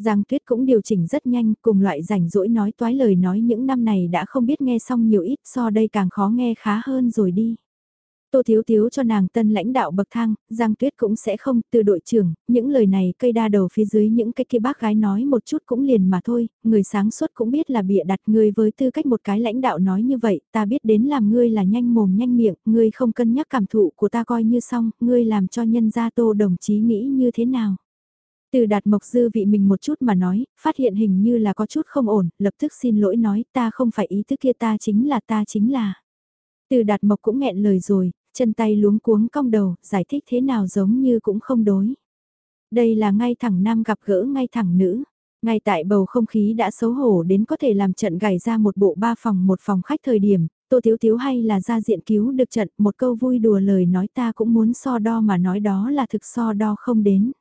Giang Tuyết cũng điều chỉnh rất nhanh cùng loại rảnh rỗi nói toái lời nói những năm này đã không biết nghe xong nhiều ít so đây càng khó nghe khá hơn rồi đi. Tô Thiếu Thiếu cho nàng tân lãnh đạo bậc thang, Giang Tuyết cũng sẽ không, từ đội trưởng, những lời này cây đa đầu phía dưới những cái kia bác gái nói một chút cũng liền mà thôi, người sáng suốt cũng biết là bịa đặt ngươi với tư cách một cái lãnh đạo nói như vậy, ta biết đến làm ngươi là nhanh mồm nhanh miệng, ngươi không cân nhắc cảm thụ của ta coi như xong, ngươi làm cho nhân gia tô đồng chí nghĩ như thế nào. Từ đạt mộc dư vị mình một chút mà nói, phát hiện hình như là có chút không ổn, lập tức xin lỗi nói ta không phải ý thức kia ta chính là ta chính là. Từ đạt mộc cũng nghẹn lời rồi, chân tay luống cuống cong đầu, giải thích thế nào giống như cũng không đối. Đây là ngay thẳng nam gặp gỡ ngay thẳng nữ. Ngay tại bầu không khí đã xấu hổ đến có thể làm trận gảy ra một bộ ba phòng một phòng khách thời điểm, Tô Thiếu Thiếu hay là ra diện cứu được trận, một câu vui đùa lời nói ta cũng muốn so đo mà nói đó là thực so đo không đến.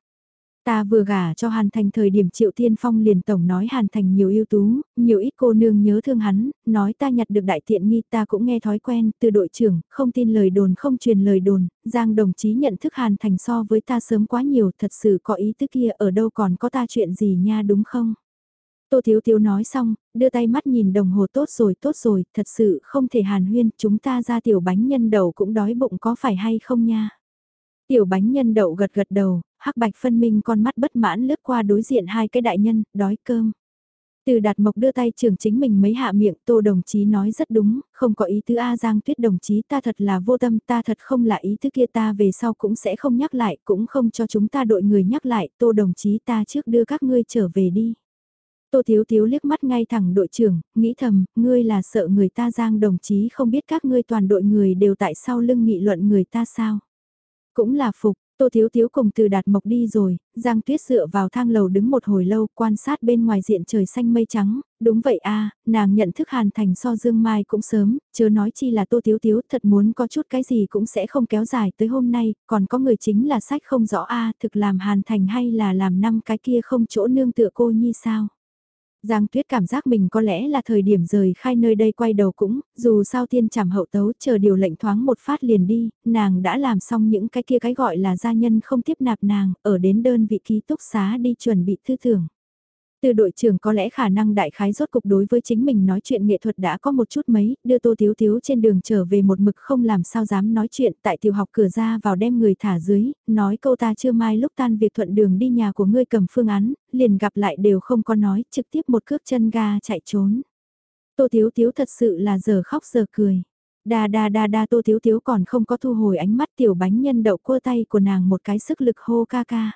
Ta vừa gả cho Hàn Thành thời điểm Triệu Thiên Phong liền tổng nói Hàn Thành nhiều ưu tú, nhiều ít cô nương nhớ thương hắn, nói ta nhặt được đại tiện nghi ta cũng nghe thói quen, từ đội trưởng, không tin lời đồn không truyền lời đồn, Giang đồng chí nhận thức Hàn Thành so với ta sớm quá nhiều, thật sự có ý tứ kia ở đâu còn có ta chuyện gì nha đúng không? Tô Thiếu Thiếu nói xong, đưa tay mắt nhìn đồng hồ tốt rồi tốt rồi, thật sự không thể hàn huyên, chúng ta ra tiểu bánh nhân đầu cũng đói bụng có phải hay không nha? Tiểu bánh nhân đậu gật gật đầu, hắc bạch phân minh con mắt bất mãn lướt qua đối diện hai cái đại nhân, đói cơm. Từ đạt mộc đưa tay trưởng chính mình mấy hạ miệng, tô đồng chí nói rất đúng, không có ý tứ A Giang tuyết đồng chí ta thật là vô tâm, ta thật không là ý tứ kia ta về sau cũng sẽ không nhắc lại, cũng không cho chúng ta đội người nhắc lại, tô đồng chí ta trước đưa các ngươi trở về đi. Tô Thiếu Thiếu liếc mắt ngay thẳng đội trưởng, nghĩ thầm, ngươi là sợ người ta Giang đồng chí không biết các ngươi toàn đội người đều tại sau lưng nghị luận người ta sao. Cũng là phục, Tô Thiếu Thiếu cùng từ đạt mộc đi rồi, Giang Tuyết dựa vào thang lầu đứng một hồi lâu quan sát bên ngoài diện trời xanh mây trắng, đúng vậy a nàng nhận thức Hàn Thành so Dương Mai cũng sớm, chớ nói chi là Tô Thiếu Thiếu thật muốn có chút cái gì cũng sẽ không kéo dài tới hôm nay, còn có người chính là sách không rõ a thực làm Hàn Thành hay là làm năm cái kia không chỗ nương tựa cô nhi sao. Giang Tuyết cảm giác mình có lẽ là thời điểm rời khai nơi đây quay đầu cũng, dù sao tiên trảm hậu tấu chờ điều lệnh thoáng một phát liền đi, nàng đã làm xong những cái kia cái gọi là gia nhân không tiếp nạp nàng, ở đến đơn vị ký túc xá đi chuẩn bị thư thưởng. Từ đội trưởng có lẽ khả năng đại khái rốt cục đối với chính mình nói chuyện nghệ thuật đã có một chút mấy, đưa Tô Tiếu Tiếu trên đường trở về một mực không làm sao dám nói chuyện tại tiểu học cửa ra vào đem người thả dưới, nói câu ta chưa mai lúc tan việc thuận đường đi nhà của ngươi cầm phương án, liền gặp lại đều không có nói, trực tiếp một cước chân ga chạy trốn. Tô Tiếu Tiếu thật sự là giờ khóc giờ cười. Đa đa đa đa Tô Tiếu Tiếu còn không có thu hồi ánh mắt tiểu bánh nhân đậu cua tay của nàng một cái sức lực hô ca ca.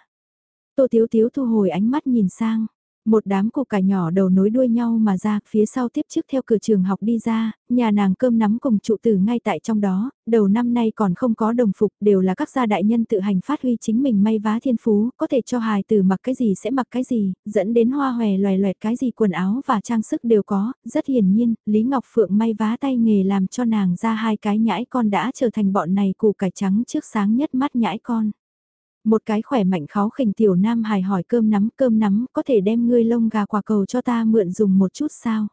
Tô Tiếu Tiếu thu hồi ánh mắt nhìn sang một đám cụ cải nhỏ đầu nối đuôi nhau mà ra, phía sau tiếp trước theo cửa trường học đi ra, nhà nàng cơm nắm cùng trụ tử ngay tại trong đó, đầu năm nay còn không có đồng phục, đều là các gia đại nhân tự hành phát huy chính mình may vá thiên phú, có thể cho hài tử mặc cái gì sẽ mặc cái gì, dẫn đến hoa hòe loè loẹt cái gì quần áo và trang sức đều có, rất hiển nhiên, Lý Ngọc Phượng may vá tay nghề làm cho nàng ra hai cái nhãi con đã trở thành bọn này củ cải trắng trước sáng nhất mắt nhãi con. Một cái khỏe mạnh khó khỉnh tiểu nam hài hỏi cơm nắm cơm nắm có thể đem ngươi lông gà quả cầu cho ta mượn dùng một chút sao?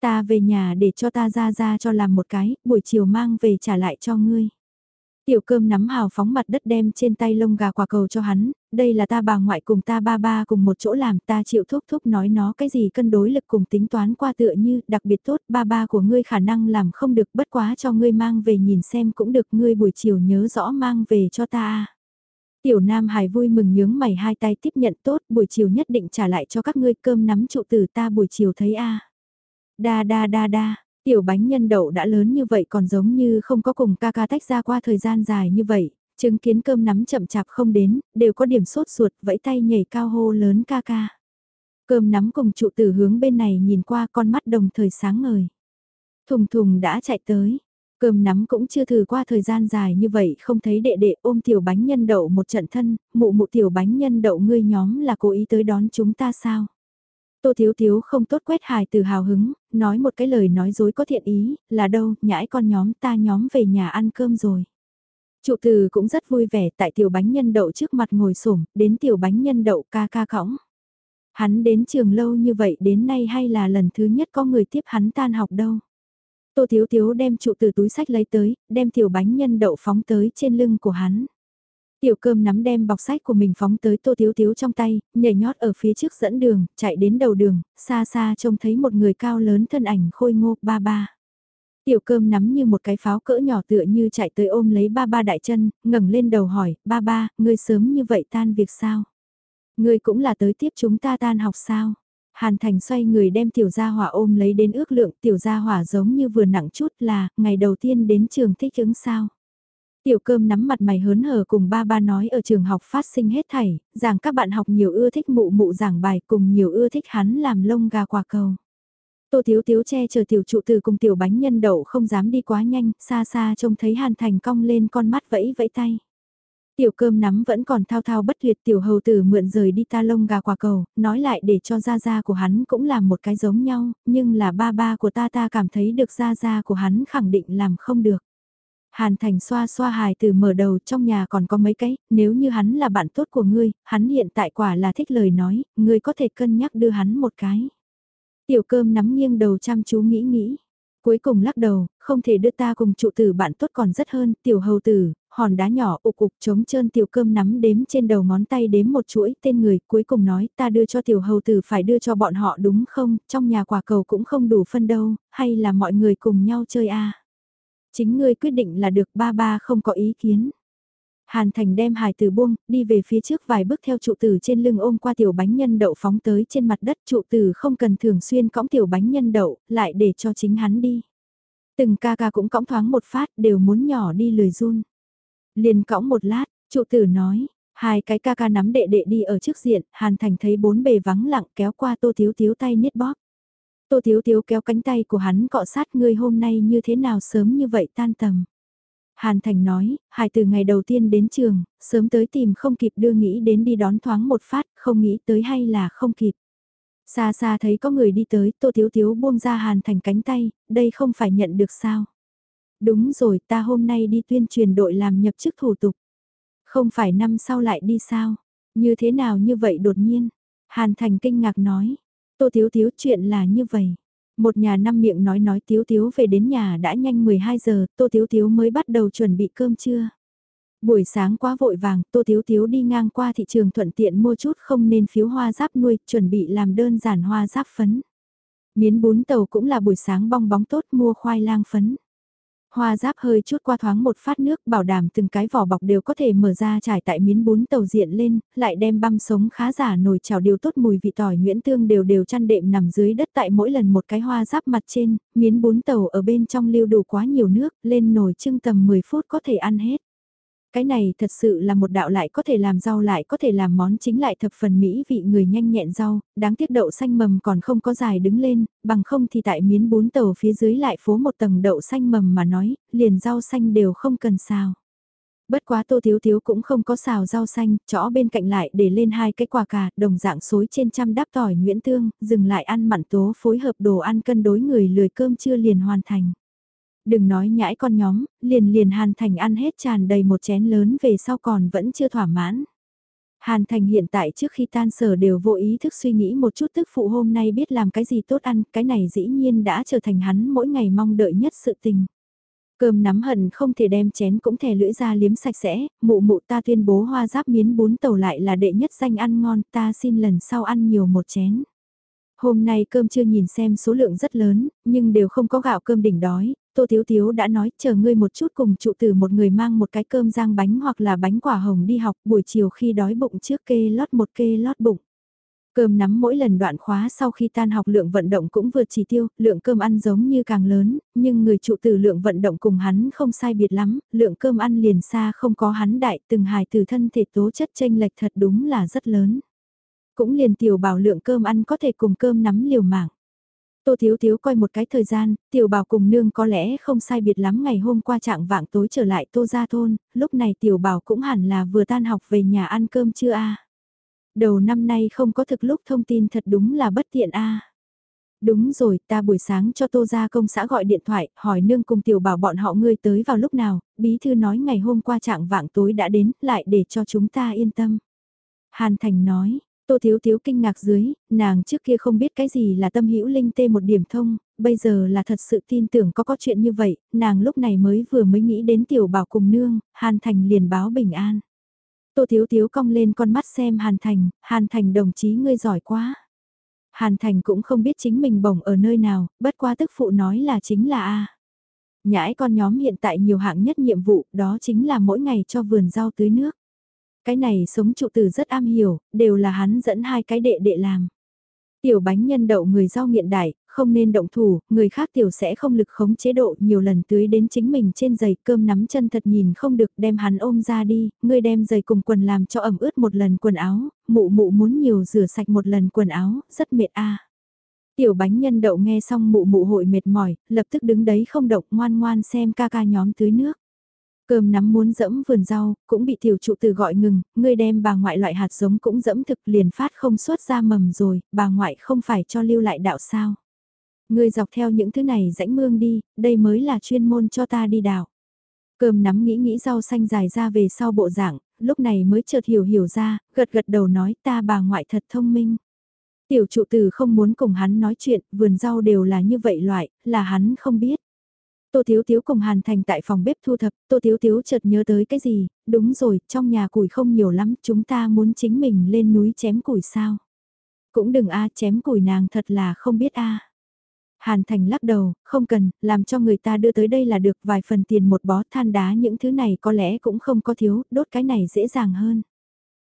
Ta về nhà để cho ta ra ra cho làm một cái, buổi chiều mang về trả lại cho ngươi. Tiểu cơm nắm hào phóng mặt đất đem trên tay lông gà quả cầu cho hắn, đây là ta bà ngoại cùng ta ba ba cùng một chỗ làm ta chịu thúc thúc nói nó cái gì cân đối lực cùng tính toán qua tựa như đặc biệt tốt ba ba của ngươi khả năng làm không được bất quá cho ngươi mang về nhìn xem cũng được ngươi buổi chiều nhớ rõ mang về cho ta. Tiểu Nam Hải vui mừng nhướng mày hai tay tiếp nhận tốt, buổi chiều nhất định trả lại cho các ngươi cơm nắm trụ từ ta buổi chiều thấy a. Đa đa đa đa, tiểu bánh nhân đậu đã lớn như vậy còn giống như không có cùng ca ca tách ra qua thời gian dài như vậy, chứng kiến cơm nắm chậm chạp không đến, đều có điểm sốt ruột vẫy tay nhảy cao hô lớn ca ca. Cơm nắm cùng trụ tử hướng bên này nhìn qua con mắt đồng thời sáng ngời. Thùng thùng đã chạy tới, Cơm nắm cũng chưa thử qua thời gian dài như vậy không thấy đệ đệ ôm tiểu bánh nhân đậu một trận thân, mụ mụ tiểu bánh nhân đậu ngươi nhóm là cố ý tới đón chúng ta sao? Tô Thiếu Thiếu không tốt quét hài từ hào hứng, nói một cái lời nói dối có thiện ý, là đâu, nhãi con nhóm ta nhóm về nhà ăn cơm rồi. Trụ từ cũng rất vui vẻ tại tiểu bánh nhân đậu trước mặt ngồi sổm, đến tiểu bánh nhân đậu ca ca khõng. Hắn đến trường lâu như vậy đến nay hay là lần thứ nhất có người tiếp hắn tan học đâu. Tô Thiếu Thiếu đem trụ từ túi sách lấy tới, đem tiểu bánh nhân đậu phóng tới trên lưng của hắn. Tiểu cơm nắm đem bọc sách của mình phóng tới Tô Thiếu Thiếu trong tay, nhảy nhót ở phía trước dẫn đường, chạy đến đầu đường, xa xa trông thấy một người cao lớn thân ảnh khôi ngô ba ba. Tiểu cơm nắm như một cái pháo cỡ nhỏ tựa như chạy tới ôm lấy ba ba đại chân, ngẩng lên đầu hỏi, ba ba, ngươi sớm như vậy tan việc sao? Ngươi cũng là tới tiếp chúng ta tan học sao? Hàn Thành xoay người đem tiểu gia hỏa ôm lấy đến ước lượng tiểu gia hỏa giống như vừa nặng chút là ngày đầu tiên đến trường thích ứng sao. Tiểu cơm nắm mặt mày hớn hở cùng ba ba nói ở trường học phát sinh hết thảy, rằng các bạn học nhiều ưa thích mụ mụ giảng bài cùng nhiều ưa thích hắn làm lông gà quả cầu. Tô Thiếu Thiếu che chờ tiểu trụ từ cùng tiểu bánh nhân đậu không dám đi quá nhanh, xa xa trông thấy Hàn Thành cong lên con mắt vẫy vẫy tay. Tiểu cơm nắm vẫn còn thao thao bất tuyệt tiểu hầu tử mượn rời đi ta lông gà quả cầu, nói lại để cho gia gia của hắn cũng làm một cái giống nhau, nhưng là ba ba của ta ta cảm thấy được gia gia của hắn khẳng định làm không được. Hàn Thành xoa xoa hài từ mở đầu trong nhà còn có mấy cái, nếu như hắn là bạn tốt của ngươi, hắn hiện tại quả là thích lời nói, ngươi có thể cân nhắc đưa hắn một cái. Tiểu cơm nắm nghiêng đầu chăm chú nghĩ nghĩ. Cuối cùng lắc đầu, không thể đưa ta cùng trụ tử bạn tốt còn rất hơn, tiểu hầu tử, hòn đá nhỏ ục ục trống trơn tiểu cơm nắm đếm trên đầu ngón tay đếm một chuỗi tên người, cuối cùng nói ta đưa cho tiểu hầu tử phải đưa cho bọn họ đúng không, trong nhà quả cầu cũng không đủ phân đâu, hay là mọi người cùng nhau chơi a Chính ngươi quyết định là được ba ba không có ý kiến. Hàn Thành đem hài tử buông, đi về phía trước vài bước theo trụ tử trên lưng ôm qua tiểu bánh nhân đậu phóng tới trên mặt đất trụ tử không cần thường xuyên cõng tiểu bánh nhân đậu, lại để cho chính hắn đi. Từng ca ca cũng cõng thoáng một phát đều muốn nhỏ đi lười run. Liền cõng một lát, trụ tử nói, hai cái ca ca nắm đệ đệ đi ở trước diện, Hàn Thành thấy bốn bề vắng lặng kéo qua tô thiếu thiếu tay niết bóp. Tô thiếu thiếu kéo cánh tay của hắn cọ sát ngươi hôm nay như thế nào sớm như vậy tan tầm. Hàn Thành nói, hải từ ngày đầu tiên đến trường, sớm tới tìm không kịp đưa nghĩ đến đi đón thoáng một phát, không nghĩ tới hay là không kịp. Xa xa thấy có người đi tới, Tô Thiếu Thiếu buông ra Hàn Thành cánh tay, đây không phải nhận được sao. Đúng rồi, ta hôm nay đi tuyên truyền đội làm nhập chức thủ tục. Không phải năm sau lại đi sao? Như thế nào như vậy đột nhiên? Hàn Thành kinh ngạc nói. Tô Thiếu Thiếu chuyện là như vậy. Một nhà năm miệng nói nói Tiếu Tiếu về đến nhà đã nhanh 12 giờ, Tô Tiếu Tiếu mới bắt đầu chuẩn bị cơm trưa. Buổi sáng quá vội vàng, Tô Tiếu Tiếu đi ngang qua thị trường thuận tiện mua chút không nên phiếu hoa giáp nuôi, chuẩn bị làm đơn giản hoa giáp phấn. Miến bún tàu cũng là buổi sáng bong bóng tốt mua khoai lang phấn. Hoa giáp hơi chút qua thoáng một phát nước bảo đảm từng cái vỏ bọc đều có thể mở ra trải tại miến bún tàu diện lên, lại đem băm sống khá giả nồi chảo điều tốt mùi vị tỏi nguyễn tương đều đều chăn đệm nằm dưới đất tại mỗi lần một cái hoa giáp mặt trên, miến bún tàu ở bên trong lưu đủ quá nhiều nước, lên nồi trưng tầm 10 phút có thể ăn hết. Cái này thật sự là một đạo lại có thể làm rau lại có thể làm món chính lại thập phần mỹ vị người nhanh nhẹn rau, đáng tiếc đậu xanh mầm còn không có dài đứng lên, bằng không thì tại miến bún tàu phía dưới lại phố một tầng đậu xanh mầm mà nói, liền rau xanh đều không cần xào. Bất quá tô thiếu thiếu cũng không có xào rau xanh, chõ bên cạnh lại để lên hai cái quả cà, đồng dạng xối trên trăm đáp tỏi nguyễn tương, dừng lại ăn mặn tố phối hợp đồ ăn cân đối người lười cơm chưa liền hoàn thành đừng nói nhãi con nhóm, liền liền Hàn Thành ăn hết tràn đầy một chén lớn về sau còn vẫn chưa thỏa mãn. Hàn Thành hiện tại trước khi tan sở đều vô ý thức suy nghĩ một chút tức phụ hôm nay biết làm cái gì tốt ăn, cái này dĩ nhiên đã trở thành hắn mỗi ngày mong đợi nhất sự tình. Cơm nắm hận không thể đem chén cũng thè lưỡi ra liếm sạch sẽ, mụ mụ ta tuyên bố hoa giáp miến bún tàu lại là đệ nhất danh ăn ngon, ta xin lần sau ăn nhiều một chén. Hôm nay cơm chưa nhìn xem số lượng rất lớn, nhưng đều không có gạo cơm đỉnh đói, Tô Thiếu Thiếu đã nói chờ ngươi một chút cùng trụ tử một người mang một cái cơm rang bánh hoặc là bánh quả hồng đi học buổi chiều khi đói bụng trước kê lót một kê lót bụng. Cơm nắm mỗi lần đoạn khóa sau khi tan học lượng vận động cũng vượt chỉ tiêu, lượng cơm ăn giống như càng lớn, nhưng người trụ tử lượng vận động cùng hắn không sai biệt lắm, lượng cơm ăn liền xa không có hắn đại từng hài từ thân thể tố chất tranh lệch thật đúng là rất lớn. Cũng liền tiểu bảo lượng cơm ăn có thể cùng cơm nắm liều mạng. Tô Thiếu Thiếu coi một cái thời gian, tiểu bảo cùng nương có lẽ không sai biệt lắm ngày hôm qua trạng vạng tối trở lại Tô Gia Thôn, lúc này tiểu bảo cũng hẳn là vừa tan học về nhà ăn cơm chưa a? Đầu năm nay không có thực lúc thông tin thật đúng là bất tiện a. Đúng rồi, ta buổi sáng cho Tô Gia công xã gọi điện thoại, hỏi nương cùng tiểu bảo bọn họ ngươi tới vào lúc nào, bí thư nói ngày hôm qua trạng vạng tối đã đến, lại để cho chúng ta yên tâm. Hàn Thành nói, Tô Thiếu Thiếu kinh ngạc dưới, nàng trước kia không biết cái gì là tâm hữu linh tê một điểm thông, bây giờ là thật sự tin tưởng có có chuyện như vậy, nàng lúc này mới vừa mới nghĩ đến tiểu bảo cùng nương, Hàn Thành liền báo bình an. Tô Thiếu Thiếu cong lên con mắt xem Hàn Thành, Hàn Thành đồng chí ngươi giỏi quá. Hàn Thành cũng không biết chính mình bổng ở nơi nào, bất quá tức phụ nói là chính là A. Nhãi con nhóm hiện tại nhiều hạng nhất nhiệm vụ, đó chính là mỗi ngày cho vườn rau tưới nước. Cái này sống trụ từ rất am hiểu, đều là hắn dẫn hai cái đệ đệ làm. Tiểu bánh nhân đậu người rau nghiện đại, không nên động thủ, người khác tiểu sẽ không lực khống chế độ nhiều lần tưới đến chính mình trên giày cơm nắm chân thật nhìn không được đem hắn ôm ra đi, người đem giày cùng quần làm cho ẩm ướt một lần quần áo, mụ mụ muốn nhiều rửa sạch một lần quần áo, rất mệt a. Tiểu bánh nhân đậu nghe xong mụ mụ hội mệt mỏi, lập tức đứng đấy không động ngoan ngoan xem ca ca nhóm tưới nước. Cơm nắm muốn dẫm vườn rau, cũng bị tiểu trụ từ gọi ngừng, ngươi đem bà ngoại loại hạt giống cũng dẫm thực liền phát không xuất ra mầm rồi, bà ngoại không phải cho lưu lại đạo sao. Ngươi dọc theo những thứ này rãnh mương đi, đây mới là chuyên môn cho ta đi đạo. Cơm nắm nghĩ nghĩ rau xanh dài ra về sau bộ dạng, lúc này mới chợt hiểu hiểu ra, gật gật đầu nói ta bà ngoại thật thông minh. Tiểu trụ từ không muốn cùng hắn nói chuyện, vườn rau đều là như vậy loại, là hắn không biết. Tô Thiếu Thiếu cùng Hàn Thành tại phòng bếp thu thập, Tô Thiếu Thiếu chợt nhớ tới cái gì, đúng rồi, trong nhà củi không nhiều lắm, chúng ta muốn chính mình lên núi chém củi sao. Cũng đừng a chém củi nàng thật là không biết a Hàn Thành lắc đầu, không cần, làm cho người ta đưa tới đây là được vài phần tiền một bó than đá những thứ này có lẽ cũng không có thiếu, đốt cái này dễ dàng hơn.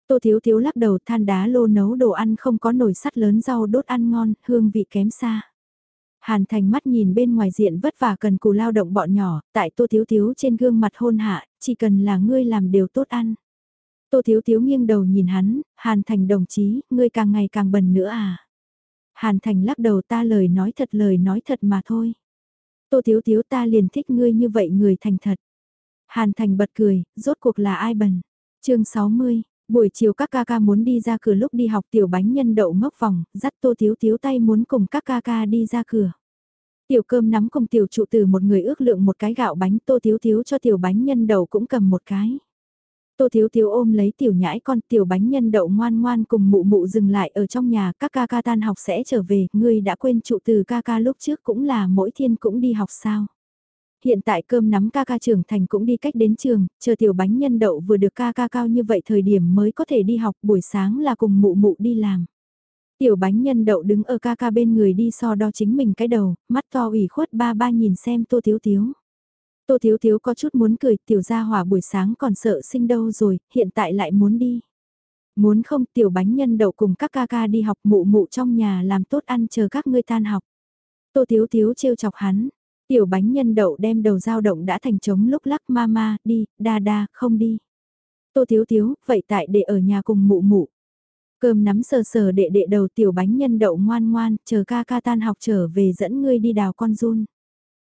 Tô Thiếu Thiếu lắc đầu than đá lô nấu đồ ăn không có nồi sắt lớn rau đốt ăn ngon, hương vị kém xa. Hàn Thành mắt nhìn bên ngoài diện vất vả cần cù lao động bọn nhỏ, tại Tô Thiếu Thiếu trên gương mặt hôn hạ, chỉ cần là ngươi làm đều tốt ăn. Tô Thiếu Thiếu nghiêng đầu nhìn hắn, Hàn Thành đồng chí, ngươi càng ngày càng bần nữa à. Hàn Thành lắc đầu ta lời nói thật lời nói thật mà thôi. Tô Thiếu Thiếu ta liền thích ngươi như vậy người thành thật. Hàn Thành bật cười, rốt cuộc là ai bần. chương 60, buổi chiều các ca ca muốn đi ra cửa lúc đi học tiểu bánh nhân đậu ngốc vòng, dắt Tô Thiếu Thiếu tay muốn cùng các ca ca đi ra cửa. Tiểu cơm nắm cùng tiểu trụ từ một người ước lượng một cái gạo bánh Tô Thiếu Thiếu cho tiểu bánh nhân đậu cũng cầm một cái. Tô Thiếu Thiếu ôm lấy tiểu nhãi con tiểu bánh nhân đậu ngoan ngoan cùng mụ mụ dừng lại ở trong nhà các ca ca tan học sẽ trở về, ngươi đã quên trụ từ ca ca lúc trước cũng là mỗi thiên cũng đi học sao. Hiện tại cơm nắm ca ca trưởng thành cũng đi cách đến trường, chờ tiểu bánh nhân đậu vừa được ca ca cao như vậy thời điểm mới có thể đi học buổi sáng là cùng mụ mụ đi làm. Tiểu bánh nhân đậu đứng ở ca ca bên người đi so đo chính mình cái đầu, mắt to ủy khuất ba ba nhìn xem tô thiếu thiếu. Tô thiếu thiếu có chút muốn cười tiểu gia hỏa buổi sáng còn sợ sinh đâu rồi, hiện tại lại muốn đi. Muốn không tiểu bánh nhân đậu cùng các ca ca đi học mụ mụ trong nhà làm tốt ăn chờ các ngươi tan học. Tô thiếu thiếu trêu chọc hắn, tiểu bánh nhân đậu đem đầu dao động đã thành trống lúc lắc ma ma, đi, đa đa, không đi. Tô Thiếu Thiếu, vậy tại để ở nhà cùng mụ mụ. Cơm nắm sờ sờ đệ đệ đầu tiểu bánh nhân đậu ngoan ngoan, chờ ca ca tan học trở về dẫn ngươi đi đào con run.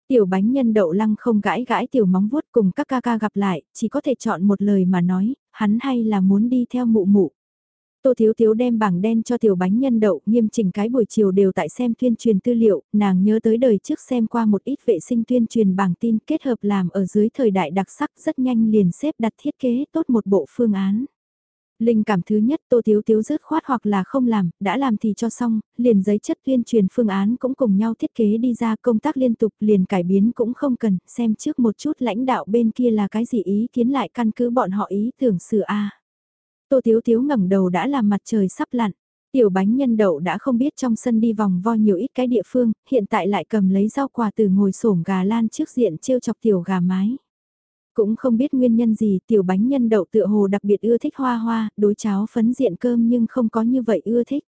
Tiểu bánh nhân đậu lăng không gãi gãi tiểu móng vuốt cùng các ca ca gặp lại, chỉ có thể chọn một lời mà nói, hắn hay là muốn đi theo mụ mụ. Tô Thiếu Thiếu đem bảng đen cho tiểu bánh nhân đậu, nghiêm chỉnh cái buổi chiều đều tại xem tuyên truyền tư liệu, nàng nhớ tới đời trước xem qua một ít vệ sinh tuyên truyền bảng tin kết hợp làm ở dưới thời đại đặc sắc rất nhanh liền xếp đặt thiết kế tốt một bộ phương án. Linh cảm thứ nhất Tô Thiếu Thiếu rớt khoát hoặc là không làm, đã làm thì cho xong, liền giấy chất tuyên truyền phương án cũng cùng nhau thiết kế đi ra công tác liên tục liền cải biến cũng không cần, xem trước một chút lãnh đạo bên kia là cái gì ý kiến lại căn cứ bọn họ ý tưởng sửa A. Tô Thiếu Thiếu ngẩng đầu đã làm mặt trời sắp lặn. Tiểu bánh nhân đậu đã không biết trong sân đi vòng vo nhiều ít cái địa phương, hiện tại lại cầm lấy rau quà từ ngồi sổm gà lan trước diện trêu chọc tiểu gà mái. Cũng không biết nguyên nhân gì tiểu bánh nhân đậu tựa hồ đặc biệt ưa thích hoa hoa, đối cháo phấn diện cơm nhưng không có như vậy ưa thích.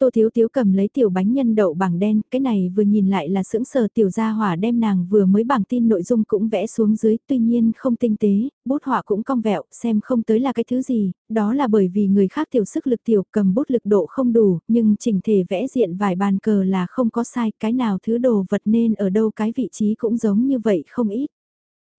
Tô Thiếu Thiếu cầm lấy tiểu bánh nhân đậu bảng đen, cái này vừa nhìn lại là sững sờ tiểu gia hỏa đem nàng vừa mới bảng tin nội dung cũng vẽ xuống dưới, tuy nhiên không tinh tế, bút họa cũng cong vẹo, xem không tới là cái thứ gì, đó là bởi vì người khác tiểu sức lực tiểu cầm bút lực độ không đủ, nhưng chỉnh thể vẽ diện vài bàn cờ là không có sai, cái nào thứ đồ vật nên ở đâu cái vị trí cũng giống như vậy không ít.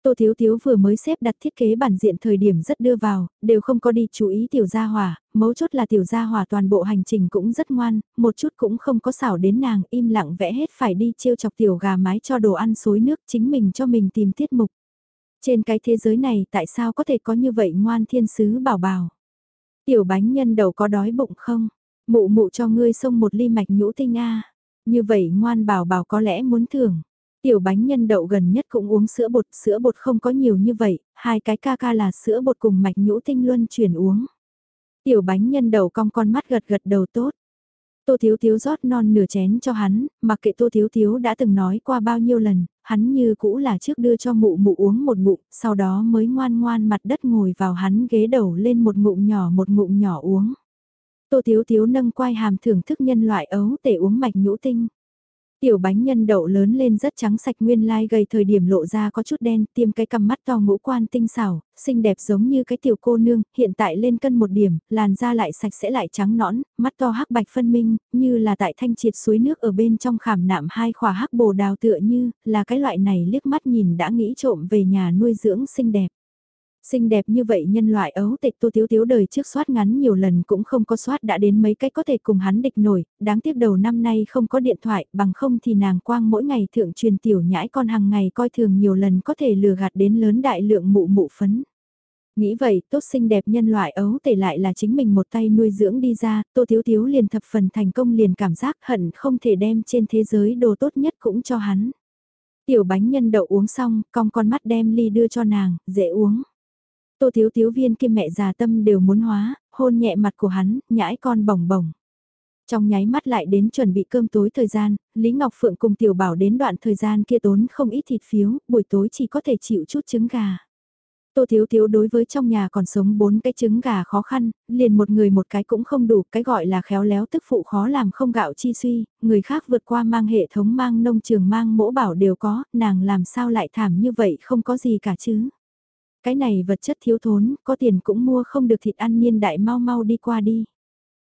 Tô Thiếu Thiếu vừa mới xếp đặt thiết kế bản diện thời điểm rất đưa vào, đều không có đi chú ý tiểu gia hỏa, mấu chốt là tiểu gia hỏa toàn bộ hành trình cũng rất ngoan, một chút cũng không có xảo đến nàng im lặng vẽ hết phải đi trêu chọc tiểu gà mái cho đồ ăn xối nước chính mình cho mình tìm tiết mục. Trên cái thế giới này tại sao có thể có như vậy ngoan thiên sứ bảo bảo. Tiểu bánh nhân đầu có đói bụng không? Mụ mụ cho ngươi xông một ly mạch nhũ tinh a Như vậy ngoan bảo bảo có lẽ muốn thưởng. Tiểu bánh nhân đậu gần nhất cũng uống sữa bột, sữa bột không có nhiều như vậy, hai cái ca ca là sữa bột cùng mạch nhũ tinh luân chuyển uống. Tiểu bánh nhân đậu cong con mắt gật gật đầu tốt. Tô Thiếu Thiếu rót non nửa chén cho hắn, mặc kệ Tô Thiếu Thiếu đã từng nói qua bao nhiêu lần, hắn như cũ là trước đưa cho mụ mụ uống một ngụm, sau đó mới ngoan ngoan mặt đất ngồi vào hắn ghế đầu lên một ngụm nhỏ một ngụm nhỏ uống. Tô Thiếu Thiếu nâng quai hàm thưởng thức nhân loại ấu tể uống mạch nhũ tinh. Tiểu bánh nhân đậu lớn lên rất trắng sạch nguyên lai gầy thời điểm lộ ra có chút đen, tiêm cái cằm mắt to ngũ quan tinh xảo, xinh đẹp giống như cái tiểu cô nương, hiện tại lên cân một điểm, làn da lại sạch sẽ lại trắng nõn, mắt to hắc bạch phân minh, như là tại thanh triệt suối nước ở bên trong khảm nạm hai khỏa hắc bồ đào tựa như, là cái loại này liếc mắt nhìn đã nghĩ trộm về nhà nuôi dưỡng xinh đẹp. Xinh đẹp như vậy nhân loại ấu tịch tô thiếu thiếu đời trước soát ngắn nhiều lần cũng không có soát đã đến mấy cách có thể cùng hắn địch nổi, đáng tiếc đầu năm nay không có điện thoại, bằng không thì nàng quang mỗi ngày thượng truyền tiểu nhãi con hàng ngày coi thường nhiều lần có thể lừa gạt đến lớn đại lượng mụ mụ phấn. Nghĩ vậy, tốt xinh đẹp nhân loại ấu tể lại là chính mình một tay nuôi dưỡng đi ra, tô thiếu thiếu liền thập phần thành công liền cảm giác hận không thể đem trên thế giới đồ tốt nhất cũng cho hắn. Tiểu bánh nhân đậu uống xong, cong con mắt đem ly đưa cho nàng, dễ uống. Tô thiếu thiếu viên kia mẹ già tâm đều muốn hóa, hôn nhẹ mặt của hắn, nhãi con bồng bồng. Trong nháy mắt lại đến chuẩn bị cơm tối thời gian, Lý Ngọc Phượng cùng Tiểu Bảo đến đoạn thời gian kia tốn không ít thịt phiếu, buổi tối chỉ có thể chịu chút trứng gà. Tô Thiếu Thiếu đối với trong nhà còn sống bốn cái trứng gà khó khăn, liền một người một cái cũng không đủ, cái gọi là khéo léo tức phụ khó làm không gạo chi suy, người khác vượt qua mang hệ thống mang nông trường mang mỗ bảo đều có, nàng làm sao lại thảm như vậy không có gì cả chứ. Cái này vật chất thiếu thốn, có tiền cũng mua không được thịt ăn niên đại mau mau đi qua đi.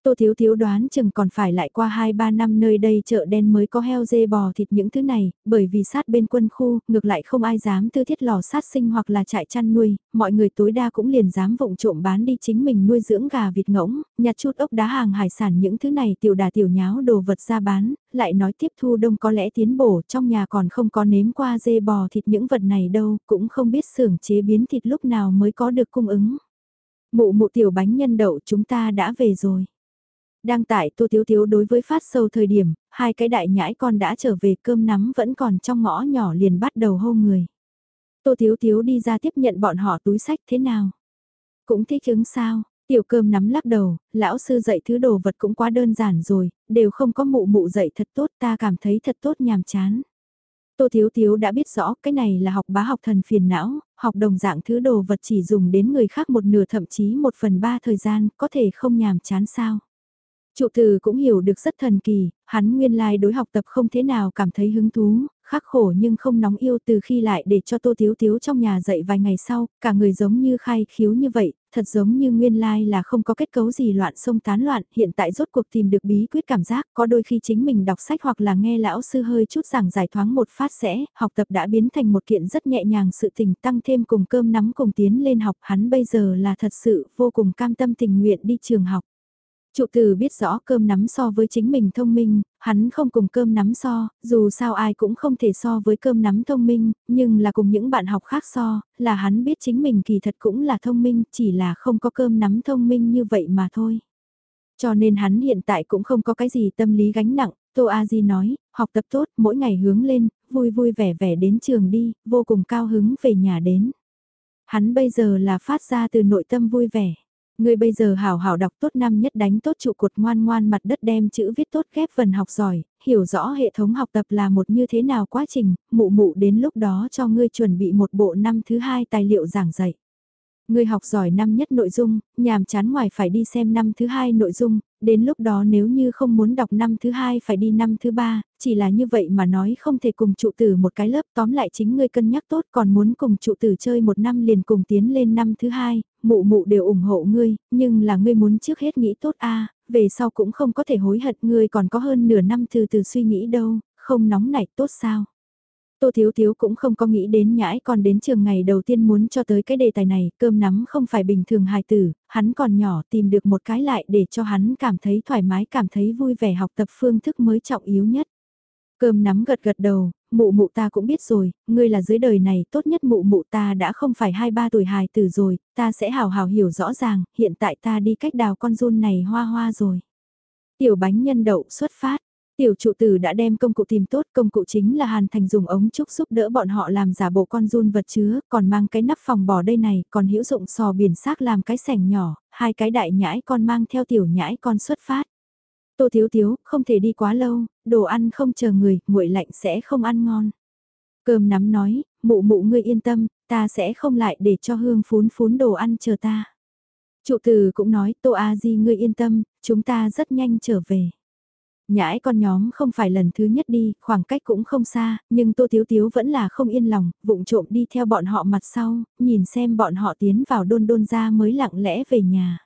Tô Thiếu Thiếu đoán chừng còn phải lại qua 2-3 năm nơi đây chợ đen mới có heo dê bò thịt những thứ này, bởi vì sát bên quân khu, ngược lại không ai dám tư thiết lò sát sinh hoặc là trại chăn nuôi, mọi người tối đa cũng liền dám vụng trộm bán đi chính mình nuôi dưỡng gà vịt ngỗng, nhặt chút ốc đá hàng hải sản những thứ này tiểu đà tiểu nháo đồ vật ra bán, lại nói tiếp thu đông có lẽ tiến bổ trong nhà còn không có nếm qua dê bò thịt những vật này đâu, cũng không biết xưởng chế biến thịt lúc nào mới có được cung ứng. Mụ mụ tiểu bánh nhân đậu chúng ta đã về rồi. Đang tại Tô Thiếu Thiếu đối với phát sâu thời điểm, hai cái đại nhãi con đã trở về cơm nắm vẫn còn trong ngõ nhỏ liền bắt đầu hô người. Tô Thiếu Thiếu đi ra tiếp nhận bọn họ túi sách thế nào? Cũng thích ứng sao? Tiểu cơm nắm lắc đầu, lão sư dạy thứ đồ vật cũng quá đơn giản rồi, đều không có mụ mụ dạy thật tốt ta cảm thấy thật tốt nhàm chán. Tô Thiếu Thiếu đã biết rõ cái này là học bá học thần phiền não, học đồng dạng thứ đồ vật chỉ dùng đến người khác một nửa thậm chí một phần ba thời gian, có thể không nhàm chán sao. Trụ từ cũng hiểu được rất thần kỳ, hắn nguyên lai đối học tập không thế nào cảm thấy hứng thú, khắc khổ nhưng không nóng yêu từ khi lại để cho Tô Tiếu Tiếu trong nhà dạy vài ngày sau, cả người giống như khai khiếu như vậy, thật giống như nguyên lai là không có kết cấu gì loạn sông tán loạn, hiện tại rốt cuộc tìm được bí quyết cảm giác, có đôi khi chính mình đọc sách hoặc là nghe lão sư hơi chút giảng giải thoáng một phát sẽ, học tập đã biến thành một kiện rất nhẹ nhàng sự tình tăng thêm cùng cơm nắm cùng tiến lên học, hắn bây giờ là thật sự vô cùng cam tâm tình nguyện đi trường học. Trụ từ biết rõ cơm nắm so với chính mình thông minh, hắn không cùng cơm nắm so, dù sao ai cũng không thể so với cơm nắm thông minh, nhưng là cùng những bạn học khác so, là hắn biết chính mình kỳ thật cũng là thông minh, chỉ là không có cơm nắm thông minh như vậy mà thôi. Cho nên hắn hiện tại cũng không có cái gì tâm lý gánh nặng, Tô A Di nói, học tập tốt, mỗi ngày hướng lên, vui vui vẻ vẻ đến trường đi, vô cùng cao hứng về nhà đến. Hắn bây giờ là phát ra từ nội tâm vui vẻ ngươi bây giờ hảo hảo đọc tốt năm nhất đánh tốt trụ cột ngoan ngoan mặt đất đem chữ viết tốt ghép phần học giỏi, hiểu rõ hệ thống học tập là một như thế nào quá trình, mụ mụ đến lúc đó cho ngươi chuẩn bị một bộ năm thứ hai tài liệu giảng dạy. ngươi học giỏi năm nhất nội dung, nhàm chán ngoài phải đi xem năm thứ hai nội dung, đến lúc đó nếu như không muốn đọc năm thứ hai phải đi năm thứ ba, chỉ là như vậy mà nói không thể cùng trụ tử một cái lớp tóm lại chính ngươi cân nhắc tốt còn muốn cùng trụ tử chơi một năm liền cùng tiến lên năm thứ hai, mụ mụ đều ủng hộ ngươi, nhưng là ngươi muốn trước hết nghĩ tốt a về sau cũng không có thể hối hận ngươi còn có hơn nửa năm từ từ suy nghĩ đâu, không nóng nảy tốt sao. Tô Thiếu Thiếu cũng không có nghĩ đến nhãi còn đến trường ngày đầu tiên muốn cho tới cái đề tài này, cơm nắm không phải bình thường hài tử, hắn còn nhỏ tìm được một cái lại để cho hắn cảm thấy thoải mái cảm thấy vui vẻ học tập phương thức mới trọng yếu nhất. Cơm nắm gật gật đầu, mụ mụ ta cũng biết rồi, ngươi là dưới đời này tốt nhất mụ mụ ta đã không phải hai ba tuổi hài tử rồi, ta sẽ hào hào hiểu rõ ràng, hiện tại ta đi cách đào con run này hoa hoa rồi. Tiểu bánh nhân đậu xuất phát, Tiểu trụ tử đã đem công cụ tìm tốt, công cụ chính là Hàn Thành dùng ống trúc giúp đỡ bọn họ làm giả bộ con run vật chứa, còn mang cái nắp phòng bỏ đây này, còn hữu dụng sò biển xác làm cái sẻng nhỏ, hai cái đại nhãi con mang theo tiểu nhãi con xuất phát. Tô thiếu thiếu, không thể đi quá lâu, đồ ăn không chờ người, nguội lạnh sẽ không ăn ngon. Cơm nắm nói, mụ mụ ngươi yên tâm, ta sẽ không lại để cho hương phún phún đồ ăn chờ ta. Trụ từ cũng nói, Tô A Di ngươi yên tâm, chúng ta rất nhanh trở về. Nhãi con nhóm không phải lần thứ nhất đi, khoảng cách cũng không xa, nhưng Tô thiếu thiếu vẫn là không yên lòng, vụng trộm đi theo bọn họ mặt sau, nhìn xem bọn họ tiến vào đôn đôn ra mới lặng lẽ về nhà.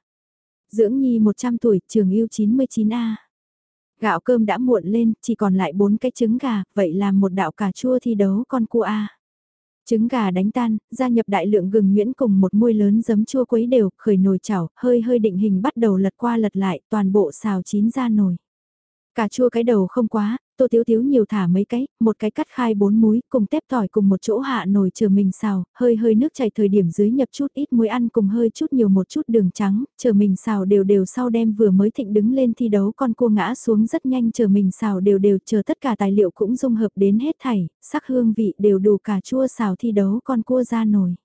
Dưỡng Nhi 100 tuổi, trường yêu 99A. Gạo cơm đã muộn lên, chỉ còn lại 4 cái trứng gà, vậy làm một đạo cà chua thi đấu con cua A. Trứng gà đánh tan, gia nhập đại lượng gừng nhuyễn cùng một muôi lớn giấm chua quấy đều, khởi nồi chảo, hơi hơi định hình bắt đầu lật qua lật lại, toàn bộ xào chín ra nồi. Cà chua cái đầu không quá, tô tiếu tiếu nhiều thả mấy cái, một cái cắt khai bốn múi, cùng tép tỏi cùng một chỗ hạ nồi chờ mình xào, hơi hơi nước chảy thời điểm dưới nhập chút ít muối ăn cùng hơi chút nhiều một chút đường trắng, chờ mình xào đều đều sau đem vừa mới thịnh đứng lên thi đấu con cua ngã xuống rất nhanh chờ mình xào đều đều chờ tất cả tài liệu cũng dung hợp đến hết thảy, sắc hương vị đều đủ cà chua xào thi đấu con cua ra nồi.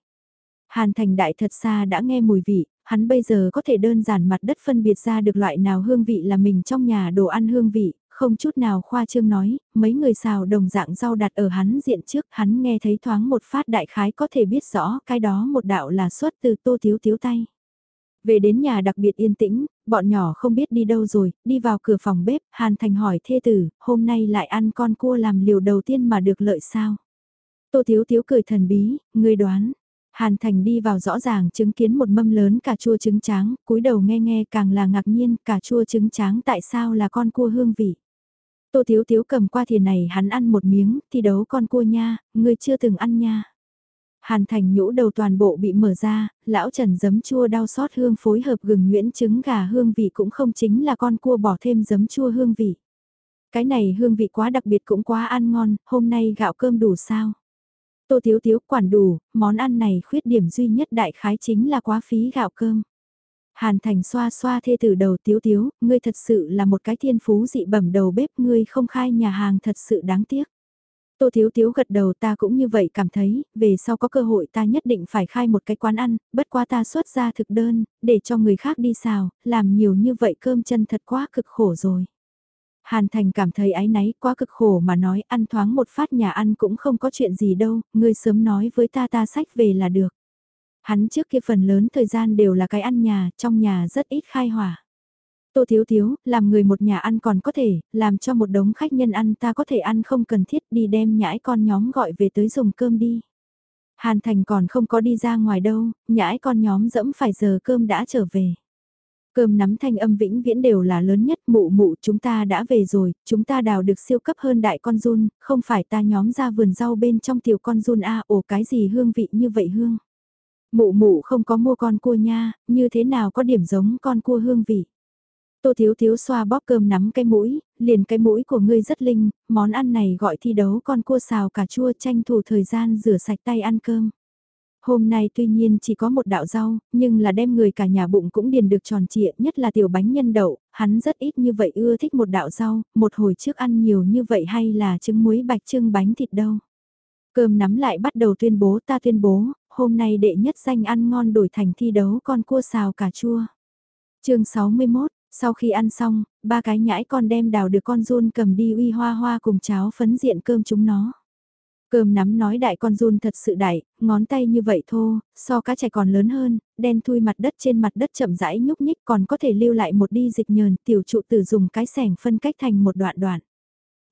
Hàn thành đại thật xa đã nghe mùi vị, hắn bây giờ có thể đơn giản mặt đất phân biệt ra được loại nào hương vị là mình trong nhà đồ ăn hương vị, không chút nào khoa trương nói, mấy người xào đồng dạng rau đặt ở hắn diện trước, hắn nghe thấy thoáng một phát đại khái có thể biết rõ cái đó một đạo là xuất từ tô thiếu thiếu tay. Về đến nhà đặc biệt yên tĩnh, bọn nhỏ không biết đi đâu rồi, đi vào cửa phòng bếp, Hàn Thành hỏi thê tử, hôm nay lại ăn con cua làm liều đầu tiên mà được lợi sao? Tô Thiếu Thiếu cười thần bí, người đoán, Hàn Thành đi vào rõ ràng chứng kiến một mâm lớn cà chua trứng tráng, cúi đầu nghe nghe càng là ngạc nhiên cà chua trứng tráng tại sao là con cua hương vị. Tô Thiếu Thiếu cầm qua thìa này hắn ăn một miếng, thì đấu con cua nha, ngươi chưa từng ăn nha. Hàn Thành nhũ đầu toàn bộ bị mở ra, lão Trần giấm chua đau xót hương phối hợp gừng nguyễn trứng gà hương vị cũng không chính là con cua bỏ thêm giấm chua hương vị. Cái này hương vị quá đặc biệt cũng quá ăn ngon, hôm nay gạo cơm đủ sao? Tô Thiếu Thiếu quản đủ, món ăn này khuyết điểm duy nhất đại khái chính là quá phí gạo cơm. Hàn Thành xoa xoa thê tử đầu Tiếu Tiếu, ngươi thật sự là một cái thiên phú dị bẩm đầu bếp, ngươi không khai nhà hàng thật sự đáng tiếc. Tô Thiếu Thiếu gật đầu ta cũng như vậy cảm thấy, về sau có cơ hội ta nhất định phải khai một cái quán ăn, bất quá ta xuất ra thực đơn, để cho người khác đi xào, làm nhiều như vậy cơm chân thật quá cực khổ rồi. Hàn Thành cảm thấy ái náy quá cực khổ mà nói ăn thoáng một phát nhà ăn cũng không có chuyện gì đâu, ngươi sớm nói với ta ta sách về là được. Hắn trước kia phần lớn thời gian đều là cái ăn nhà, trong nhà rất ít khai hỏa. Tô Thiếu Thiếu, làm người một nhà ăn còn có thể, làm cho một đống khách nhân ăn ta có thể ăn không cần thiết đi đem nhãi con nhóm gọi về tới dùng cơm đi. Hàn Thành còn không có đi ra ngoài đâu, nhãi con nhóm dẫm phải giờ cơm đã trở về. Cơm nắm thanh âm vĩnh viễn đều là lớn nhất mụ mụ chúng ta đã về rồi, chúng ta đào được siêu cấp hơn đại con run, không phải ta nhóm ra vườn rau bên trong tiểu con run a ồ cái gì hương vị như vậy hương. Mụ mụ không có mua con cua nha, như thế nào có điểm giống con cua hương vị. Tô Thiếu Thiếu xoa bóp cơm nắm cái mũi, liền cái mũi của ngươi rất linh, món ăn này gọi thi đấu con cua xào cà chua tranh thủ thời gian rửa sạch tay ăn cơm. Hôm nay tuy nhiên chỉ có một đạo rau, nhưng là đem người cả nhà bụng cũng điền được tròn trịa, nhất là tiểu bánh nhân đậu, hắn rất ít như vậy ưa thích một đạo rau, một hồi trước ăn nhiều như vậy hay là trứng muối bạch trưng bánh thịt đâu. Cơm nắm lại bắt đầu tuyên bố ta tuyên bố, hôm nay đệ nhất danh ăn ngon đổi thành thi đấu con cua xào cà chua. chương 61, sau khi ăn xong, ba cái nhãi con đem đào được con run cầm đi uy hoa hoa cùng cháo phấn diện cơm chúng nó. Cơm nắm nói đại con run thật sự đại, ngón tay như vậy thô, so cá trẻ còn lớn hơn, đen thui mặt đất trên mặt đất chậm rãi nhúc nhích còn có thể lưu lại một đi dịch nhờn tiểu trụ tử dùng cái sẻng phân cách thành một đoạn đoạn.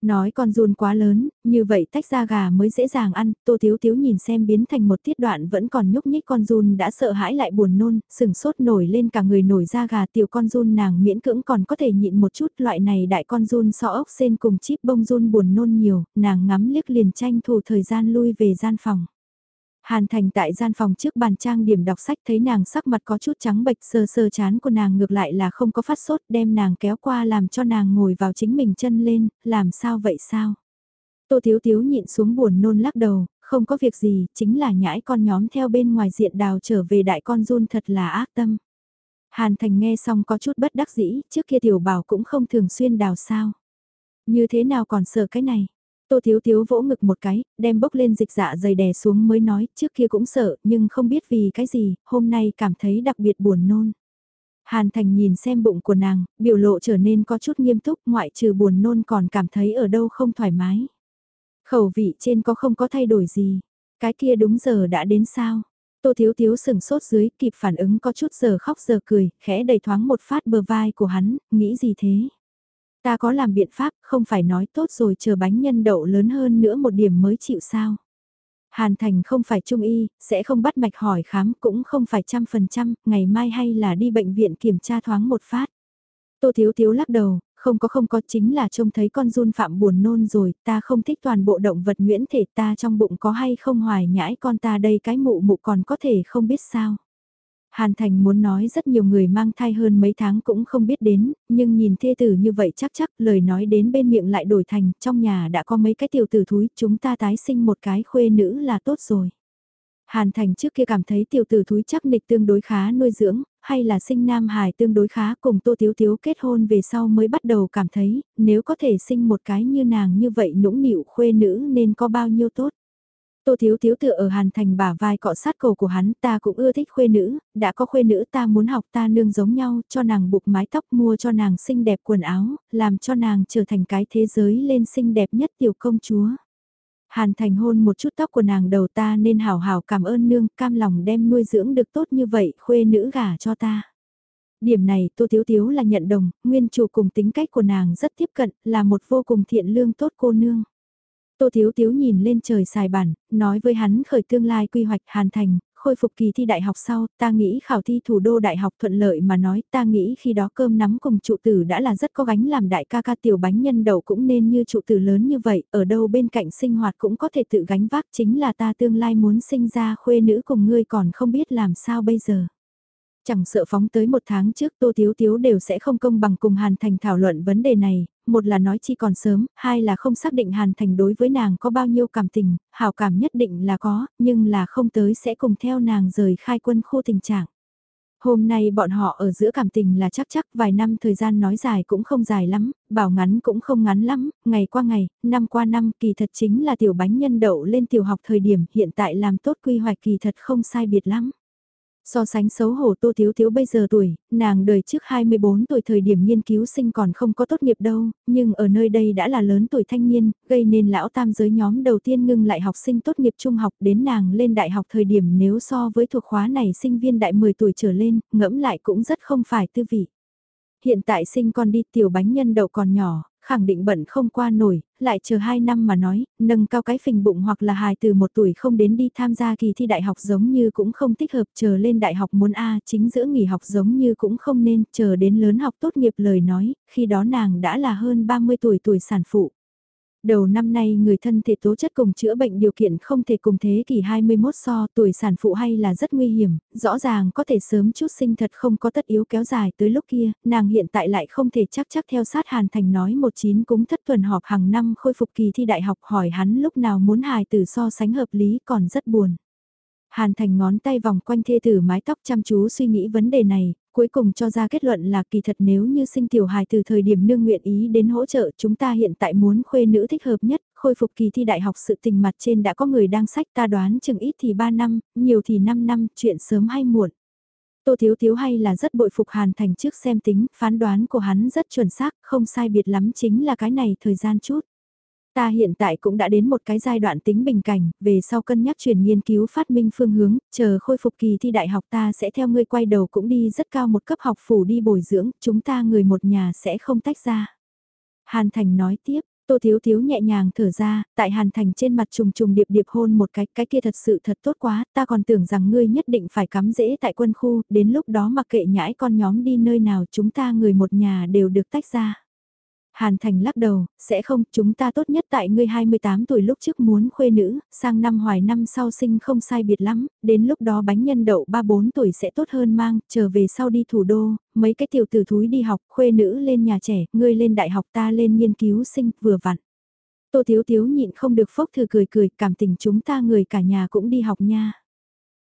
Nói con run quá lớn, như vậy tách ra gà mới dễ dàng ăn, tô thiếu thiếu nhìn xem biến thành một tiết đoạn vẫn còn nhúc nhích con run đã sợ hãi lại buồn nôn, sừng sốt nổi lên cả người nổi ra gà tiểu con run nàng miễn cưỡng còn có thể nhịn một chút loại này đại con run so ốc sen cùng chip bông run buồn nôn nhiều, nàng ngắm liếc liền tranh thủ thời gian lui về gian phòng. Hàn Thành tại gian phòng trước bàn trang điểm đọc sách thấy nàng sắc mặt có chút trắng bệch sơ sơ chán của nàng ngược lại là không có phát sốt đem nàng kéo qua làm cho nàng ngồi vào chính mình chân lên, làm sao vậy sao? Tô Thiếu Thiếu nhịn xuống buồn nôn lắc đầu, không có việc gì, chính là nhãi con nhóm theo bên ngoài diện đào trở về đại con run thật là ác tâm. Hàn Thành nghe xong có chút bất đắc dĩ, trước kia tiểu bảo cũng không thường xuyên đào sao. Như thế nào còn sợ cái này? Tô Thiếu Thiếu vỗ ngực một cái, đem bốc lên dịch dạ dày đè xuống mới nói, trước kia cũng sợ, nhưng không biết vì cái gì, hôm nay cảm thấy đặc biệt buồn nôn. Hàn Thành nhìn xem bụng của nàng, biểu lộ trở nên có chút nghiêm túc, ngoại trừ buồn nôn còn cảm thấy ở đâu không thoải mái. Khẩu vị trên có không có thay đổi gì, cái kia đúng giờ đã đến sao. Tô Thiếu Thiếu sừng sốt dưới, kịp phản ứng có chút giờ khóc giờ cười, khẽ đầy thoáng một phát bờ vai của hắn, nghĩ gì thế? Ta có làm biện pháp, không phải nói tốt rồi chờ bánh nhân đậu lớn hơn nữa một điểm mới chịu sao. Hàn Thành không phải trung y, sẽ không bắt mạch hỏi khám, cũng không phải trăm phần trăm, ngày mai hay là đi bệnh viện kiểm tra thoáng một phát. Tô Thiếu Thiếu lắc đầu, không có không có chính là trông thấy con run phạm buồn nôn rồi, ta không thích toàn bộ động vật nguyễn thể ta trong bụng có hay không hoài nhãi con ta đây cái mụ mụ còn có thể không biết sao. Hàn Thành muốn nói rất nhiều người mang thai hơn mấy tháng cũng không biết đến, nhưng nhìn thê tử như vậy chắc chắc lời nói đến bên miệng lại đổi thành, trong nhà đã có mấy cái tiểu tử thúi, chúng ta tái sinh một cái khuê nữ là tốt rồi. Hàn Thành trước kia cảm thấy tiểu tử thúi chắc nịch tương đối khá nuôi dưỡng, hay là sinh nam hài tương đối khá cùng Tô Tiếu Tiếu kết hôn về sau mới bắt đầu cảm thấy, nếu có thể sinh một cái như nàng như vậy nũng nịu khuê nữ nên có bao nhiêu tốt. Tô Thiếu Thiếu tựa ở Hàn Thành bả vai cọ sát cổ của hắn, ta cũng ưa thích khuê nữ, đã có khuê nữ ta muốn học ta nương giống nhau, cho nàng buộc mái tóc mua cho nàng xinh đẹp quần áo, làm cho nàng trở thành cái thế giới lên xinh đẹp nhất tiểu công chúa. Hàn Thành hôn một chút tóc của nàng đầu ta nên hào hào cảm ơn nương, cam lòng đem nuôi dưỡng được tốt như vậy, khuê nữ gả cho ta. Điểm này Tô Thiếu Thiếu là nhận đồng, nguyên chủ cùng tính cách của nàng rất tiếp cận, là một vô cùng thiện lương tốt cô nương. Tô Thiếu Thiếu nhìn lên trời xài bản, nói với hắn khởi tương lai quy hoạch Hàn Thành, khôi phục kỳ thi đại học sau, ta nghĩ khảo thi thủ đô đại học thuận lợi mà nói, ta nghĩ khi đó cơm nắm cùng trụ tử đã là rất có gánh làm đại ca ca tiểu bánh nhân đầu cũng nên như trụ tử lớn như vậy, ở đâu bên cạnh sinh hoạt cũng có thể tự gánh vác chính là ta tương lai muốn sinh ra khuê nữ cùng ngươi còn không biết làm sao bây giờ chẳng sợ phóng tới một tháng trước Tô Tiếu Tiếu đều sẽ không công bằng cùng Hàn Thành thảo luận vấn đề này, một là nói chi còn sớm, hai là không xác định Hàn Thành đối với nàng có bao nhiêu cảm tình, hảo cảm nhất định là có, nhưng là không tới sẽ cùng theo nàng rời khai quân khu tình trạng. Hôm nay bọn họ ở giữa cảm tình là chắc chắc vài năm thời gian nói dài cũng không dài lắm, bảo ngắn cũng không ngắn lắm, ngày qua ngày, năm qua năm kỳ thật chính là tiểu bánh nhân đậu lên tiểu học thời điểm hiện tại làm tốt quy hoạch kỳ thật không sai biệt lắm. So sánh xấu hổ Tô Thiếu Thiếu bây giờ tuổi, nàng đời trước 24 tuổi thời điểm nghiên cứu sinh còn không có tốt nghiệp đâu, nhưng ở nơi đây đã là lớn tuổi thanh niên, gây nên lão tam giới nhóm đầu tiên ngưng lại học sinh tốt nghiệp trung học đến nàng lên đại học thời điểm nếu so với thuộc khóa này sinh viên đại 10 tuổi trở lên, ngẫm lại cũng rất không phải tư vị. Hiện tại sinh con đi tiểu bánh nhân đậu còn nhỏ, khẳng định bận không qua nổi, lại chờ 2 năm mà nói, nâng cao cái phình bụng hoặc là hài từ một tuổi không đến đi tham gia kỳ thi đại học giống như cũng không thích hợp, chờ lên đại học muốn A chính giữa nghỉ học giống như cũng không nên, chờ đến lớn học tốt nghiệp lời nói, khi đó nàng đã là hơn 30 tuổi tuổi sản phụ. Đầu năm nay người thân thể tố chất cùng chữa bệnh điều kiện không thể cùng thế kỷ 21 so tuổi sản phụ hay là rất nguy hiểm, rõ ràng có thể sớm chút sinh thật không có tất yếu kéo dài tới lúc kia, nàng hiện tại lại không thể chắc chắc theo sát Hàn Thành nói một chín cúng thất tuần họp hàng năm khôi phục kỳ thi đại học hỏi hắn lúc nào muốn hài tử so sánh hợp lý còn rất buồn. Hàn Thành ngón tay vòng quanh thê tử mái tóc chăm chú suy nghĩ vấn đề này, cuối cùng cho ra kết luận là kỳ thật nếu như sinh tiểu hài từ thời điểm nương nguyện ý đến hỗ trợ chúng ta hiện tại muốn khuê nữ thích hợp nhất, khôi phục kỳ thi đại học sự tình mặt trên đã có người đang sách ta đoán chừng ít thì 3 năm, nhiều thì 5 năm, chuyện sớm hay muộn. Tô Thiếu Thiếu hay là rất bội phục Hàn Thành trước xem tính, phán đoán của hắn rất chuẩn xác, không sai biệt lắm chính là cái này thời gian chút. Ta hiện tại cũng đã đến một cái giai đoạn tính bình cảnh, về sau cân nhắc chuyển nghiên cứu phát minh phương hướng, chờ khôi phục kỳ thi đại học ta sẽ theo ngươi quay đầu cũng đi rất cao một cấp học phủ đi bồi dưỡng, chúng ta người một nhà sẽ không tách ra. Hàn Thành nói tiếp, Tô Thiếu Thiếu nhẹ nhàng thở ra, tại Hàn Thành trên mặt trùng trùng điệp điệp hôn một cái, cái kia thật sự thật tốt quá, ta còn tưởng rằng ngươi nhất định phải cắm dễ tại quân khu, đến lúc đó mặc kệ nhãi con nhóm đi nơi nào chúng ta người một nhà đều được tách ra. Hàn Thành lắc đầu, sẽ không, chúng ta tốt nhất tại ngươi 28 tuổi lúc trước muốn khuê nữ, sang năm hoài năm sau sinh không sai biệt lắm, đến lúc đó bánh nhân đậu 3-4 tuổi sẽ tốt hơn mang, trở về sau đi thủ đô, mấy cái tiểu tử thúi đi học, khuê nữ lên nhà trẻ, ngươi lên đại học ta lên nghiên cứu sinh, vừa vặn. Tô Thiếu Thiếu nhịn không được phốc thư cười cười, cảm tình chúng ta người cả nhà cũng đi học nha.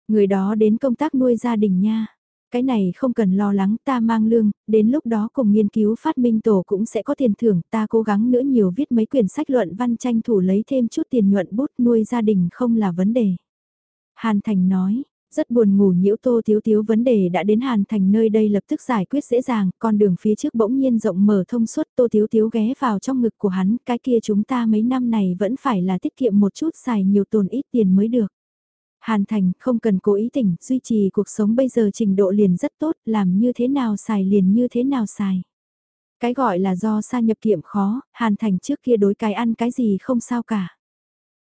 Người đó đến công tác nuôi gia đình nha. Cái này không cần lo lắng ta mang lương, đến lúc đó cùng nghiên cứu phát minh tổ cũng sẽ có tiền thưởng, ta cố gắng nữa nhiều viết mấy quyển sách luận văn tranh thủ lấy thêm chút tiền nhuận bút nuôi gia đình không là vấn đề. Hàn Thành nói, rất buồn ngủ nhiễu tô thiếu thiếu vấn đề đã đến Hàn Thành nơi đây lập tức giải quyết dễ dàng, con đường phía trước bỗng nhiên rộng mở thông suốt tô thiếu thiếu ghé vào trong ngực của hắn, cái kia chúng ta mấy năm này vẫn phải là tiết kiệm một chút xài nhiều tồn ít tiền mới được. Hàn Thành không cần cố ý tỉnh, duy trì cuộc sống bây giờ trình độ liền rất tốt, làm như thế nào xài liền như thế nào xài. Cái gọi là do xa nhập kiệm khó, Hàn Thành trước kia đối cái ăn cái gì không sao cả.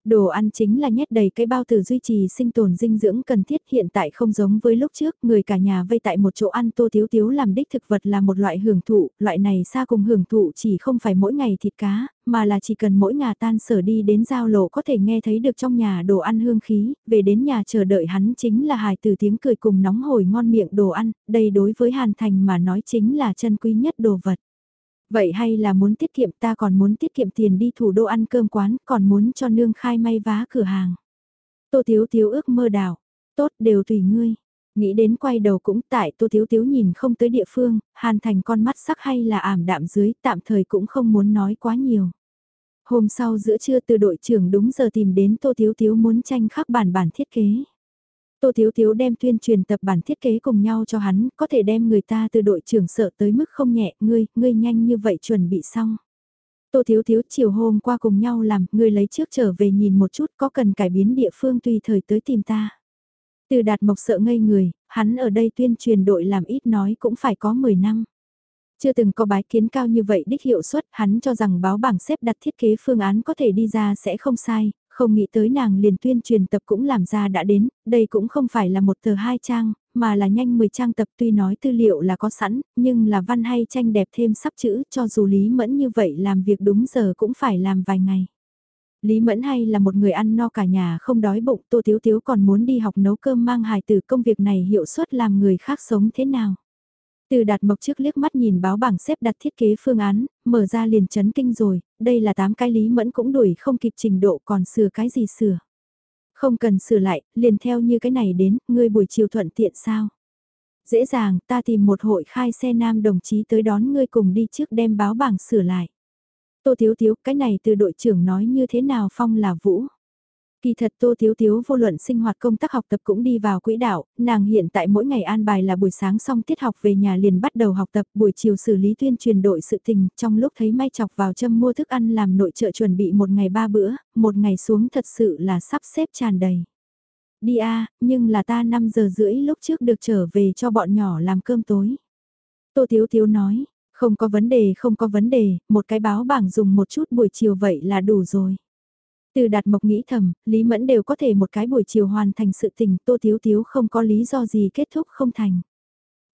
Đồ ăn chính là nhét đầy cái bao tử duy trì sinh tồn dinh dưỡng cần thiết hiện tại không giống với lúc trước, người cả nhà vây tại một chỗ ăn tô thiếu thiếu làm đích thực vật là một loại hưởng thụ, loại này xa cùng hưởng thụ chỉ không phải mỗi ngày thịt cá, mà là chỉ cần mỗi ngà tan sở đi đến giao lộ có thể nghe thấy được trong nhà đồ ăn hương khí, về đến nhà chờ đợi hắn chính là hài từ tiếng cười cùng nóng hổi ngon miệng đồ ăn, đây đối với Hàn Thành mà nói chính là chân quý nhất đồ vật. Vậy hay là muốn tiết kiệm ta còn muốn tiết kiệm tiền đi thủ đô ăn cơm quán, còn muốn cho nương khai may vá cửa hàng. Tô Thiếu Thiếu ước mơ đảo, tốt đều tùy ngươi. Nghĩ đến quay đầu cũng tại Tô Thiếu Thiếu nhìn không tới địa phương, hàn thành con mắt sắc hay là ảm đạm dưới, tạm thời cũng không muốn nói quá nhiều. Hôm sau giữa trưa từ đội trưởng đúng giờ tìm đến Tô Thiếu Thiếu muốn tranh khắc bản bản thiết kế. Tô Thiếu Thiếu đem tuyên truyền tập bản thiết kế cùng nhau cho hắn, có thể đem người ta từ đội trưởng sợ tới mức không nhẹ, ngươi, ngươi nhanh như vậy chuẩn bị xong. Tô Thiếu Thiếu chiều hôm qua cùng nhau làm, ngươi lấy trước trở về nhìn một chút có cần cải biến địa phương tùy thời tới tìm ta. Từ đạt mộc sợ ngây người, hắn ở đây tuyên truyền đội làm ít nói cũng phải có 10 năm. Chưa từng có bái kiến cao như vậy đích hiệu suất, hắn cho rằng báo bảng xếp đặt thiết kế phương án có thể đi ra sẽ không sai, không nghĩ tới nàng liền tuyên truyền tập cũng làm ra đã đến, đây cũng không phải là một tờ hai trang, mà là nhanh 10 trang tập tuy nói tư liệu là có sẵn, nhưng là văn hay tranh đẹp thêm sắp chữ cho dù Lý Mẫn như vậy làm việc đúng giờ cũng phải làm vài ngày. Lý Mẫn hay là một người ăn no cả nhà không đói bụng Tô thiếu thiếu còn muốn đi học nấu cơm mang hài từ công việc này hiệu suất làm người khác sống thế nào. Từ đạt mộc trước liếc mắt nhìn báo bảng xếp đặt thiết kế phương án, mở ra liền chấn kinh rồi, đây là 8 cái lý mẫn cũng đuổi không kịp trình độ còn sửa cái gì sửa. Không cần sửa lại, liền theo như cái này đến, ngươi buổi chiều thuận tiện sao? Dễ dàng, ta tìm một hội khai xe nam đồng chí tới đón ngươi cùng đi trước đem báo bảng sửa lại. Tô Thiếu Thiếu, cái này từ đội trưởng nói như thế nào phong là vũ. Kỳ thật Tô Thiếu Thiếu vô luận sinh hoạt công tác học tập cũng đi vào quỹ đạo, nàng hiện tại mỗi ngày an bài là buổi sáng xong tiết học về nhà liền bắt đầu học tập, buổi chiều xử lý tuyên truyền đội sự tình, trong lúc thấy may chọc vào châm mua thức ăn làm nội trợ chuẩn bị một ngày ba bữa, một ngày xuống thật sự là sắp xếp tràn đầy. Đi a nhưng là ta 5 giờ rưỡi lúc trước được trở về cho bọn nhỏ làm cơm tối. Tô Thiếu Thiếu nói, Không có vấn đề không có vấn đề, một cái báo bảng dùng một chút buổi chiều vậy là đủ rồi. Từ đạt mộc nghĩ thầm, Lý Mẫn đều có thể một cái buổi chiều hoàn thành sự tình, Tô Thiếu Thiếu không có lý do gì kết thúc không thành.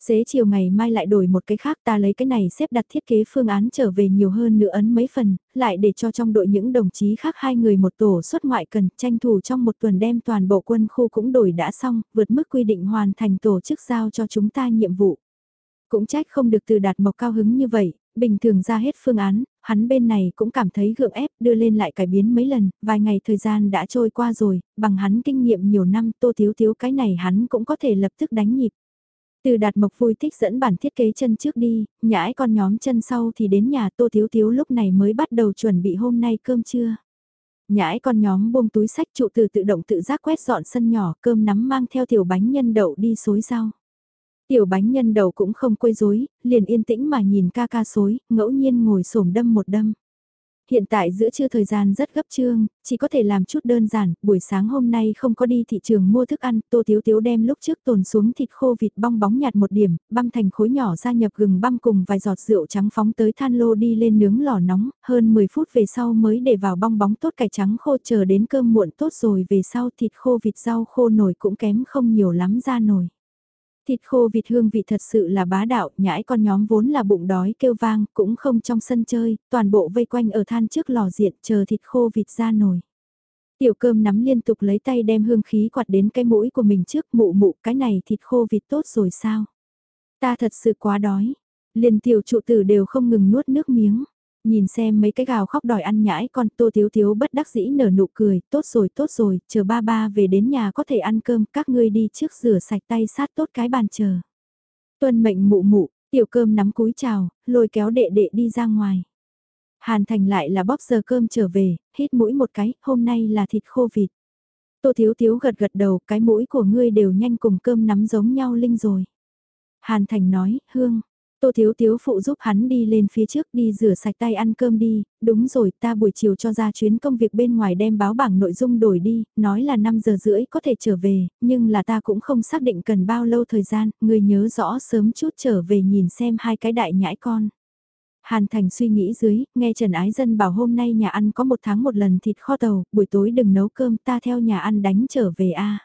Xế chiều ngày mai lại đổi một cái khác ta lấy cái này xếp đặt thiết kế phương án trở về nhiều hơn nữa ấn mấy phần, lại để cho trong đội những đồng chí khác hai người một tổ xuất ngoại cần tranh thủ trong một tuần đem toàn bộ quân khu cũng đổi đã xong, vượt mức quy định hoàn thành tổ chức giao cho chúng ta nhiệm vụ. Cũng trách không được từ đạt mộc cao hứng như vậy, bình thường ra hết phương án, hắn bên này cũng cảm thấy gượng ép đưa lên lại cải biến mấy lần, vài ngày thời gian đã trôi qua rồi, bằng hắn kinh nghiệm nhiều năm tô thiếu thiếu cái này hắn cũng có thể lập tức đánh nhịp. Từ đạt mộc vui thích dẫn bản thiết kế chân trước đi, nhãi con nhóm chân sau thì đến nhà tô thiếu thiếu lúc này mới bắt đầu chuẩn bị hôm nay cơm trưa. Nhãi con nhóm buông túi sách trụ từ tự động tự giác quét dọn sân nhỏ cơm nắm mang theo tiểu bánh nhân đậu đi xối rau. Tiểu bánh nhân đầu cũng không quấy rối, liền yên tĩnh mà nhìn ca ca xối, ngẫu nhiên ngồi xổm đâm một đâm. Hiện tại giữa trưa thời gian rất gấp trương, chỉ có thể làm chút đơn giản, buổi sáng hôm nay không có đi thị trường mua thức ăn, Tô Tiếu Tiếu đem lúc trước tồn xuống thịt khô vịt bong bóng nhạt một điểm, băm thành khối nhỏ gia nhập gừng băm cùng vài giọt rượu trắng phóng tới than lô đi lên nướng lò nóng, hơn 10 phút về sau mới để vào bong bóng tốt cải trắng khô chờ đến cơm muộn tốt rồi về sau thịt khô vịt rau khô nổi cũng kém không nhiều lắm ra nổi. Thịt khô vịt hương vị thật sự là bá đạo, nhãi con nhóm vốn là bụng đói kêu vang, cũng không trong sân chơi, toàn bộ vây quanh ở than trước lò diện chờ thịt khô vịt ra nồi. Tiểu cơm nắm liên tục lấy tay đem hương khí quạt đến cái mũi của mình trước mụ mụ cái này thịt khô vịt tốt rồi sao? Ta thật sự quá đói. Liền tiểu trụ tử đều không ngừng nuốt nước miếng. Nhìn xem mấy cái gào khóc đòi ăn nhãi con tô thiếu thiếu bất đắc dĩ nở nụ cười, tốt rồi tốt rồi, chờ ba ba về đến nhà có thể ăn cơm, các ngươi đi trước rửa sạch tay sát tốt cái bàn chờ. Tuân mệnh mụ mụ, tiểu cơm nắm cúi chào, lôi kéo đệ đệ đi ra ngoài. Hàn thành lại là bóp giờ cơm trở về, hít mũi một cái, hôm nay là thịt khô vịt. Tô thiếu thiếu gật gật đầu, cái mũi của ngươi đều nhanh cùng cơm nắm giống nhau linh rồi. Hàn thành nói, hương, Tô Thiếu Thiếu phụ giúp hắn đi lên phía trước đi rửa sạch tay ăn cơm đi, đúng rồi ta buổi chiều cho ra chuyến công việc bên ngoài đem báo bảng nội dung đổi đi, nói là 5 giờ rưỡi có thể trở về, nhưng là ta cũng không xác định cần bao lâu thời gian, người nhớ rõ sớm chút trở về nhìn xem hai cái đại nhãi con. Hàn Thành suy nghĩ dưới, nghe Trần Ái Dân bảo hôm nay nhà ăn có một tháng một lần thịt kho tàu, buổi tối đừng nấu cơm ta theo nhà ăn đánh trở về a.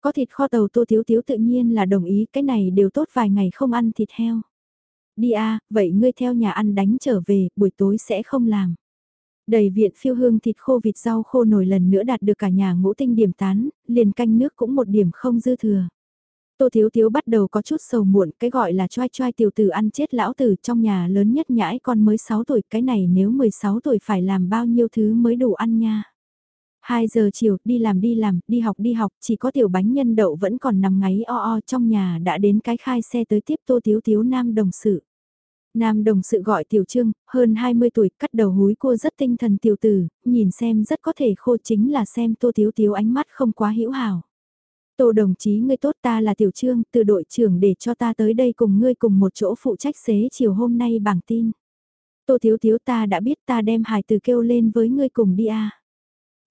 Có thịt kho tàu tô thiếu thiếu tự nhiên là đồng ý cái này đều tốt vài ngày không ăn thịt heo đi a vậy ngươi theo nhà ăn đánh trở về, buổi tối sẽ không làm. Đầy viện phiêu hương thịt khô vịt rau khô nổi lần nữa đạt được cả nhà ngũ tinh điểm tán, liền canh nước cũng một điểm không dư thừa. Tô Thiếu Thiếu bắt đầu có chút sầu muộn, cái gọi là choai choai tiểu tử ăn chết lão tử trong nhà lớn nhất nhãi con mới 6 tuổi, cái này nếu 16 tuổi phải làm bao nhiêu thứ mới đủ ăn nha. 2 giờ chiều, đi làm đi làm, đi học đi học, chỉ có tiểu bánh nhân đậu vẫn còn nằm ngáy o o trong nhà đã đến cái khai xe tới tiếp tô thiếu thiếu nam đồng sự. Nam đồng sự gọi tiểu trương, hơn 20 tuổi, cắt đầu húi cua rất tinh thần tiểu tử, nhìn xem rất có thể khô chính là xem tô thiếu thiếu ánh mắt không quá hữu hảo. Tô đồng chí ngươi tốt ta là tiểu trương, từ đội trưởng để cho ta tới đây cùng ngươi cùng một chỗ phụ trách xế chiều hôm nay bảng tin. Tô thiếu thiếu ta đã biết ta đem hài từ kêu lên với ngươi cùng đi a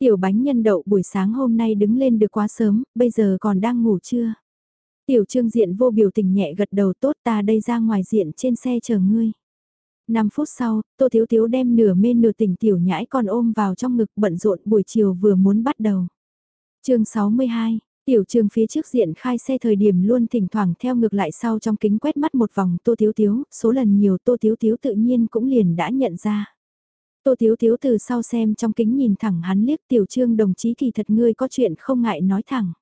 Tiểu bánh nhân đậu buổi sáng hôm nay đứng lên được quá sớm, bây giờ còn đang ngủ chưa? Tiểu trương diện vô biểu tình nhẹ gật đầu tốt ta đây ra ngoài diện trên xe chờ ngươi. 5 phút sau, Tô Thiếu Thiếu đem nửa mê nửa tỉnh tiểu nhãi con ôm vào trong ngực bận rộn buổi chiều vừa muốn bắt đầu. chương 62, tiểu trường phía trước diện khai xe thời điểm luôn thỉnh thoảng theo ngược lại sau trong kính quét mắt một vòng Tô Thiếu Thiếu, số lần nhiều Tô Thiếu Thiếu tự nhiên cũng liền đã nhận ra. Tô Thiếu Thiếu từ sau xem trong kính nhìn thẳng hắn liếc tiểu trương đồng chí kỳ thật ngươi có chuyện không ngại nói thẳng.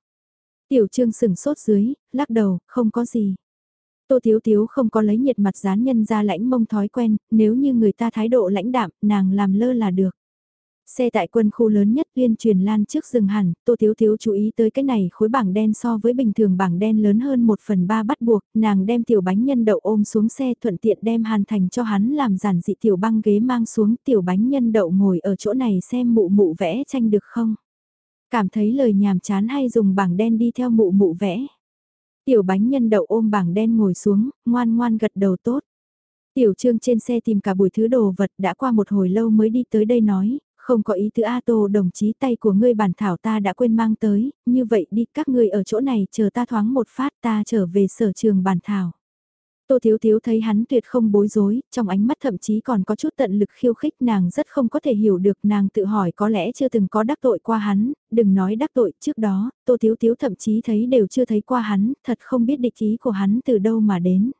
Tiểu trương sừng sốt dưới, lắc đầu, không có gì. Tô Thiếu Thiếu không có lấy nhiệt mặt dán nhân ra lãnh mông thói quen, nếu như người ta thái độ lãnh đạm, nàng làm lơ là được. Xe tại quân khu lớn nhất tuyên truyền lan trước rừng hẳn, Tô Thiếu Thiếu chú ý tới cái này khối bảng đen so với bình thường bảng đen lớn hơn 1 phần 3 bắt buộc, nàng đem tiểu bánh nhân đậu ôm xuống xe thuận tiện đem hàn thành cho hắn làm giản dị tiểu băng ghế mang xuống tiểu bánh nhân đậu ngồi ở chỗ này xem mụ mụ vẽ tranh được không. Cảm thấy lời nhàm chán hay dùng bảng đen đi theo mụ mụ vẽ. Tiểu bánh nhân đậu ôm bảng đen ngồi xuống, ngoan ngoan gật đầu tốt. Tiểu trương trên xe tìm cả buổi thứ đồ vật đã qua một hồi lâu mới đi tới đây nói, không có ý tứ A Tô đồng chí tay của ngươi bản thảo ta đã quên mang tới, như vậy đi các ngươi ở chỗ này chờ ta thoáng một phát ta trở về sở trường bản thảo. Tô Thiếu Thiếu thấy hắn tuyệt không bối rối, trong ánh mắt thậm chí còn có chút tận lực khiêu khích nàng rất không có thể hiểu được nàng tự hỏi có lẽ chưa từng có đắc tội qua hắn, đừng nói đắc tội trước đó, Tô Thiếu Thiếu thậm chí thấy đều chưa thấy qua hắn, thật không biết địch ý của hắn từ đâu mà đến.